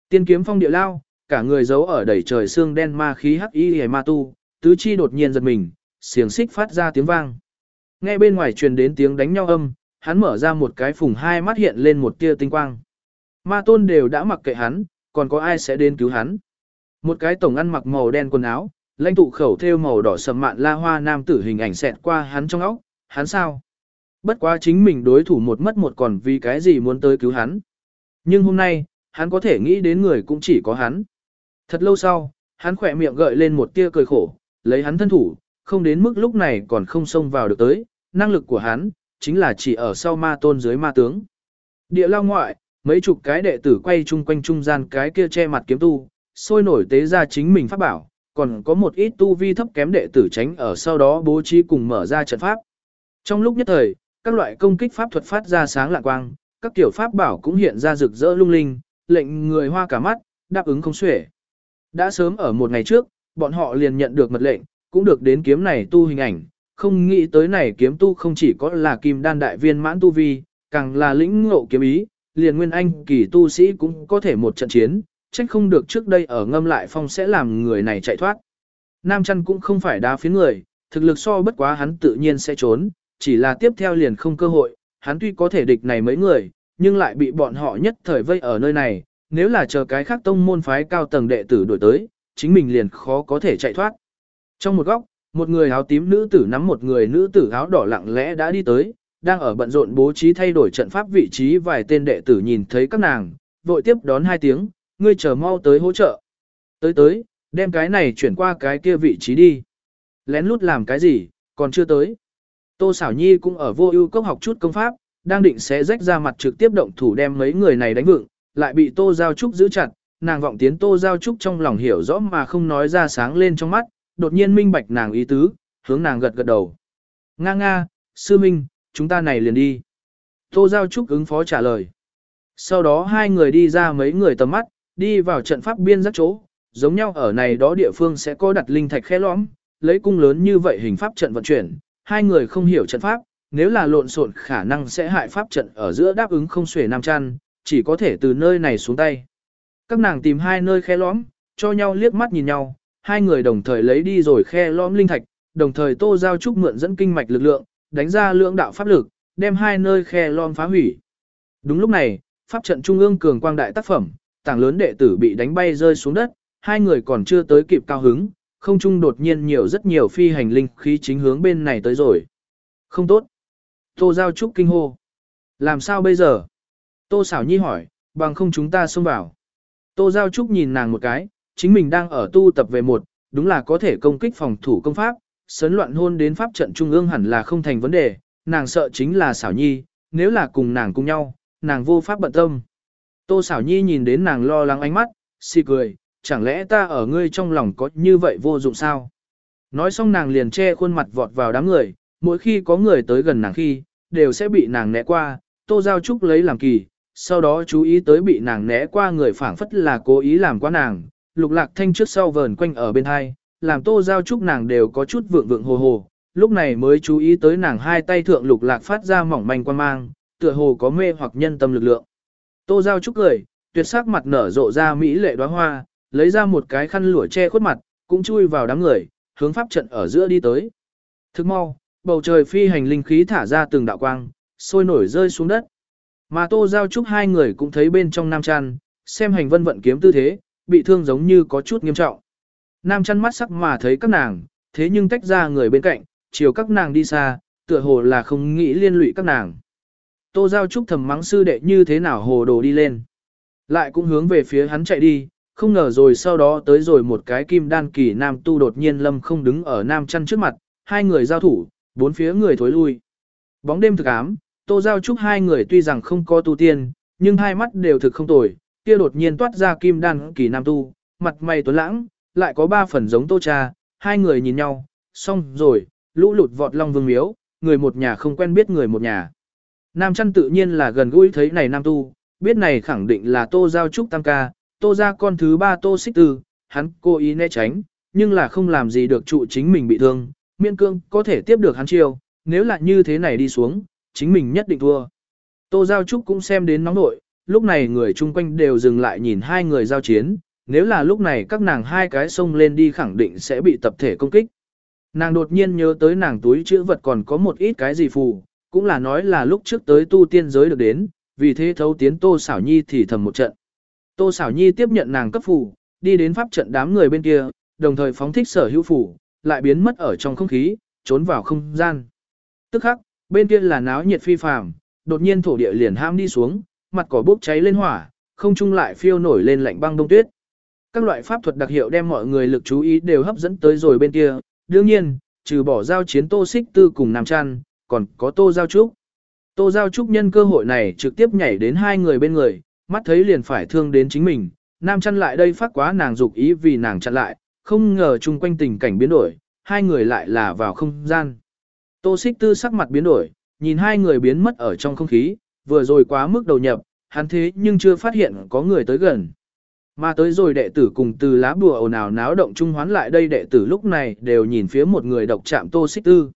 Tiên kiếm phong địa lao, cả người giấu ở đầy trời xương đen ma khí hắc y hề ma tu, tứ chi đột nhiên giật mình, xiềng xích phát ra tiếng vang. Nghe bên ngoài truyền đến tiếng đánh nhau âm, hắn mở ra một cái phùng hai mắt hiện lên một tia tinh quang. Ma tôn đều đã mặc kệ hắn, còn có ai sẽ đến cứu hắn. Một cái tổng ăn mặc màu đen quần áo, lãnh tụ khẩu thêu màu đỏ sầm mạn la hoa nam tử hình ảnh xẹt qua hắn trong óc, hắn sao? Bất quá chính mình đối thủ một mất một còn vì cái gì muốn tới cứu hắn. Nhưng hôm nay, hắn có thể nghĩ đến người cũng chỉ có hắn. Thật lâu sau, hắn khỏe miệng gợi lên một tia cười khổ, lấy hắn thân thủ, không đến mức lúc này còn không xông vào được tới, năng lực của hắn, chính là chỉ ở sau ma tôn dưới ma tướng. Địa lao ngoại, mấy chục cái đệ tử quay chung quanh trung gian cái kia che mặt kiếm tu, sôi nổi tế ra chính mình pháp bảo, còn có một ít tu vi thấp kém đệ tử tránh ở sau đó bố trí cùng mở ra trận pháp. Trong lúc nhất thời, các loại công kích pháp thuật phát ra sáng lạ quang, các tiểu pháp bảo cũng hiện ra rực rỡ lung linh, lệnh người hoa cả mắt, đáp ứng không xuể. Đã sớm ở một ngày trước, bọn họ liền nhận được mật lệnh, cũng được đến kiếm này tu hình ảnh, không nghĩ tới này kiếm tu không chỉ có là kim đan đại viên mãn tu vi, càng là lĩnh ngộ kiếm ý, liền nguyên anh kỳ tu sĩ cũng có thể một trận chiến, trách không được trước đây ở ngâm lại phong sẽ làm người này chạy thoát. Nam chăn cũng không phải đá phiến người, thực lực so bất quá hắn tự nhiên sẽ trốn, chỉ là tiếp theo liền không cơ hội, hắn tuy có thể địch này mấy người, nhưng lại bị bọn họ nhất thời vây ở nơi này, nếu là chờ cái khác tông môn phái cao tầng đệ tử đổi tới, chính mình liền khó có thể chạy thoát. Trong một góc, một người áo tím nữ tử nắm một người nữ tử áo đỏ lặng lẽ đã đi tới, đang ở bận rộn bố trí thay đổi trận pháp vị trí vài tên đệ tử nhìn thấy các nàng, vội tiếp đón hai tiếng, ngươi chờ mau tới hỗ trợ. Tới tới, đem cái này chuyển qua cái kia vị trí đi. Lén lút làm cái gì, còn chưa tới. Tô Sảo nhi cũng ở vô ưu cốc học chút công pháp, đang định sẽ rách ra mặt trực tiếp động thủ đem mấy người này đánh vựng, lại bị tô giao trúc giữ chặt, nàng vọng tiến tô giao trúc trong lòng hiểu rõ mà không nói ra sáng lên trong mắt, đột nhiên minh bạch nàng ý tứ, hướng nàng gật gật đầu. Nga nga, sư minh, chúng ta này liền đi. Tô Giao Trúc ứng phó trả lời. Sau đó hai người đi ra mấy người tầm mắt, đi vào trận pháp biên giác chỗ, giống nhau ở này đó địa phương sẽ có đặt linh thạch khe lõm, lấy cung lớn như vậy hình pháp trận vận chuyển, hai người không hiểu trận pháp, nếu là lộn xộn khả năng sẽ hại pháp trận ở giữa đáp ứng không xuể nam chăn, chỉ có thể từ nơi này xuống tay. Các nàng tìm hai nơi khe lõm, cho nhau liếc mắt nhìn nhau, hai người đồng thời lấy đi rồi khe lõm linh thạch, đồng thời Tô Giao Trúc mượn dẫn kinh mạch lực lượng, đánh ra lượng đạo pháp lực, đem hai nơi khe lõm phá hủy. Đúng lúc này, pháp trận trung ương cường quang đại tác phẩm, tảng lớn đệ tử bị đánh bay rơi xuống đất, hai người còn chưa tới kịp cao hứng, không trung đột nhiên nhiều rất nhiều phi hành linh khí chính hướng bên này tới rồi. Không tốt. Tô Giao Trúc kinh hô. Làm sao bây giờ? Tô Sảo Nhi hỏi, bằng không chúng ta xông vào. Tô Giao Trúc nhìn nàng một cái, chính mình đang ở tu tập về một, đúng là có thể công kích phòng thủ công pháp, sấn loạn hôn đến pháp trận trung ương hẳn là không thành vấn đề, nàng sợ chính là Sảo Nhi, nếu là cùng nàng cùng nhau, nàng vô pháp bận tâm. Tô Sảo Nhi nhìn đến nàng lo lắng ánh mắt, si cười, chẳng lẽ ta ở ngươi trong lòng có như vậy vô dụng sao? Nói xong nàng liền che khuôn mặt vọt vào đám người, mỗi khi có người tới gần nàng khi, đều sẽ bị nàng né qua, Tô Giao Trúc lấy làm kỳ, sau đó chú ý tới bị nàng né qua người phảng phất là cố ý làm qua nàng, lục lạc thanh trước sau vờn quanh ở bên hai, làm Tô Giao Trúc nàng đều có chút vượng vượng hồ hồ, lúc này mới chú ý tới nàng hai tay thượng lục lạc phát ra mỏng manh quan mang, tựa hồ có mê hoặc nhân tâm lực lượng. Tô Giao Trúc cười, tuyệt sắc mặt nở rộ ra mỹ lệ đóa hoa, lấy ra một cái khăn lụa che khuất mặt, cũng chui vào đám người, hướng pháp trận ở giữa đi tới. Thức mau, bầu trời phi hành linh khí thả ra từng đạo quang, sôi nổi rơi xuống đất. Mà Tô Giao Trúc hai người cũng thấy bên trong Nam trăn xem hành vân vận kiếm tư thế, bị thương giống như có chút nghiêm trọng. Nam trăn mắt sắc mà thấy các nàng, thế nhưng tách ra người bên cạnh, chiều các nàng đi xa, tựa hồ là không nghĩ liên lụy các nàng. Tô Giao Trúc thầm mắng sư đệ như thế nào hồ đồ đi lên. Lại cũng hướng về phía hắn chạy đi, không ngờ rồi sau đó tới rồi một cái kim đan kỳ nam tu đột nhiên lâm không đứng ở nam chăn trước mặt, hai người giao thủ, bốn phía người thối lui. Bóng đêm thực ám, tô giao trúc hai người tuy rằng không có tu tiên, nhưng hai mắt đều thực không tồi, kia đột nhiên toát ra kim đan kỳ nam tu, mặt mày tuấn lãng, lại có ba phần giống tô cha, hai người nhìn nhau, xong rồi, lũ lụt vọt long vương miếu, người một nhà không quen biết người một nhà. Nam chăn tự nhiên là gần gũi thấy này nam tu, biết này khẳng định là tô giao trúc tam ca, tô ra con thứ ba tô xích tư, hắn cố ý né tránh, nhưng là không làm gì được trụ chính mình bị thương, miên cương có thể tiếp được hắn chiêu, nếu là như thế này đi xuống, chính mình nhất định thua. Tô Giao Trúc cũng xem đến nóng nội, lúc này người chung quanh đều dừng lại nhìn hai người giao chiến, nếu là lúc này các nàng hai cái xông lên đi khẳng định sẽ bị tập thể công kích. Nàng đột nhiên nhớ tới nàng túi chữ vật còn có một ít cái gì phù, cũng là nói là lúc trước tới tu tiên giới được đến, vì thế thấu tiến Tô Xảo Nhi thì thầm một trận. Tô Sảo Nhi tiếp nhận nàng cấp phủ, đi đến pháp trận đám người bên kia, đồng thời phóng thích sở hữu phủ, lại biến mất ở trong không khí, trốn vào không gian. Tức khắc, bên kia là náo nhiệt phi phàm, đột nhiên thổ địa liền ham đi xuống, mặt cỏ bốc cháy lên hỏa, không trung lại phiêu nổi lên lạnh băng đông tuyết. Các loại pháp thuật đặc hiệu đem mọi người lực chú ý đều hấp dẫn tới rồi bên kia, đương nhiên, trừ bỏ giao chiến Tô Xích Tư cùng Nam Trăn, còn có Tô Giao Trúc. Tô Giao Trúc nhân cơ hội này trực tiếp nhảy đến hai người bên người, mắt thấy liền phải thương đến chính mình, Nam chăn lại đây phát quá nàng dục ý vì nàng chặn lại, không ngờ chung quanh tình cảnh biến đổi, hai người lại là vào không gian. Tô xích tư sắc mặt biến đổi, nhìn hai người biến mất ở trong không khí, vừa rồi quá mức đầu nhập, hắn thế nhưng chưa phát hiện có người tới gần. Mà tới rồi đệ tử cùng từ lá bùa ồn ào náo động trung hoán lại đây đệ tử lúc này đều nhìn phía một người độc chạm tô xích tư.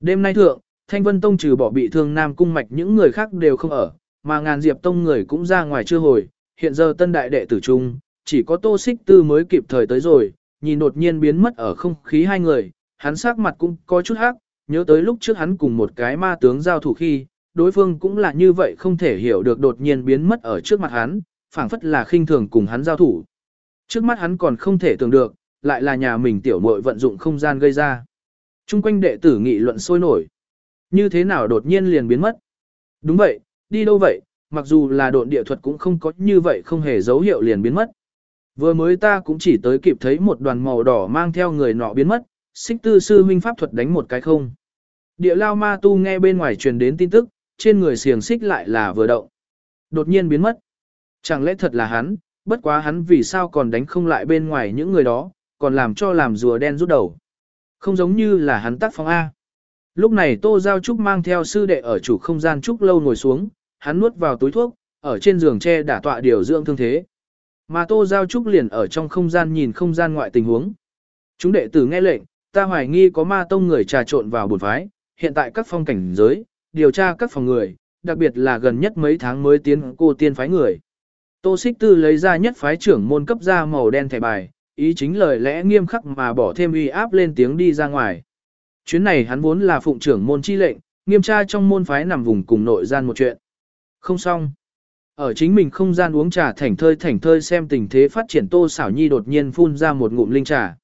Đêm nay thượng, Thanh Vân Tông trừ bỏ bị thương Nam Cung Mạch những người khác đều không ở, mà ngàn diệp tông người cũng ra ngoài chưa hồi, hiện giờ tân đại đệ tử trung, chỉ có tô xích tư mới kịp thời tới rồi, nhìn đột nhiên biến mất ở không khí hai người, hắn sắc mặt cũng có chút hắc, nhớ tới lúc trước hắn cùng một cái ma tướng giao thủ khi, đối phương cũng là như vậy không thể hiểu được đột nhiên biến mất ở trước mặt hắn, phảng phất là khinh thường cùng hắn giao thủ. Trước mắt hắn còn không thể tưởng được, lại là nhà mình tiểu muội vận dụng không gian gây ra. Trung quanh đệ tử nghị luận sôi nổi. Như thế nào đột nhiên liền biến mất? Đúng vậy, đi đâu vậy? Mặc dù là độn địa thuật cũng không có như vậy không hề dấu hiệu liền biến mất. Vừa mới ta cũng chỉ tới kịp thấy một đoàn màu đỏ mang theo người nọ biến mất, xích tư sư huynh pháp thuật đánh một cái không. Địa lao ma tu nghe bên ngoài truyền đến tin tức, trên người xiềng xích lại là vừa động. Đột nhiên biến mất. Chẳng lẽ thật là hắn, bất quá hắn vì sao còn đánh không lại bên ngoài những người đó, còn làm cho làm rùa đen rút đầu. Không giống như là hắn tác phong A. Lúc này Tô Giao Trúc mang theo sư đệ ở chủ không gian Trúc lâu ngồi xuống, hắn nuốt vào túi thuốc, ở trên giường tre đả tọa điều dưỡng thương thế. Mà Tô Giao Trúc liền ở trong không gian nhìn không gian ngoại tình huống. Chúng đệ tử nghe lệnh, ta hoài nghi có ma tông người trà trộn vào bổn phái, hiện tại các phong cảnh giới, điều tra các phòng người, đặc biệt là gần nhất mấy tháng mới tiến cô tiên phái người. Tô Xích Tư lấy ra nhất phái trưởng môn cấp ra màu đen thẻ bài, ý chính lời lẽ nghiêm khắc mà bỏ thêm uy áp lên tiếng đi ra ngoài. Chuyến này hắn vốn là phụng trưởng môn chi lệnh, nghiêm tra trong môn phái nằm vùng cùng nội gian một chuyện. Không xong. Ở chính mình không gian uống trà thảnh thơi thảnh thơi xem tình thế phát triển Tô Xảo Nhi đột nhiên phun ra một ngụm linh trà.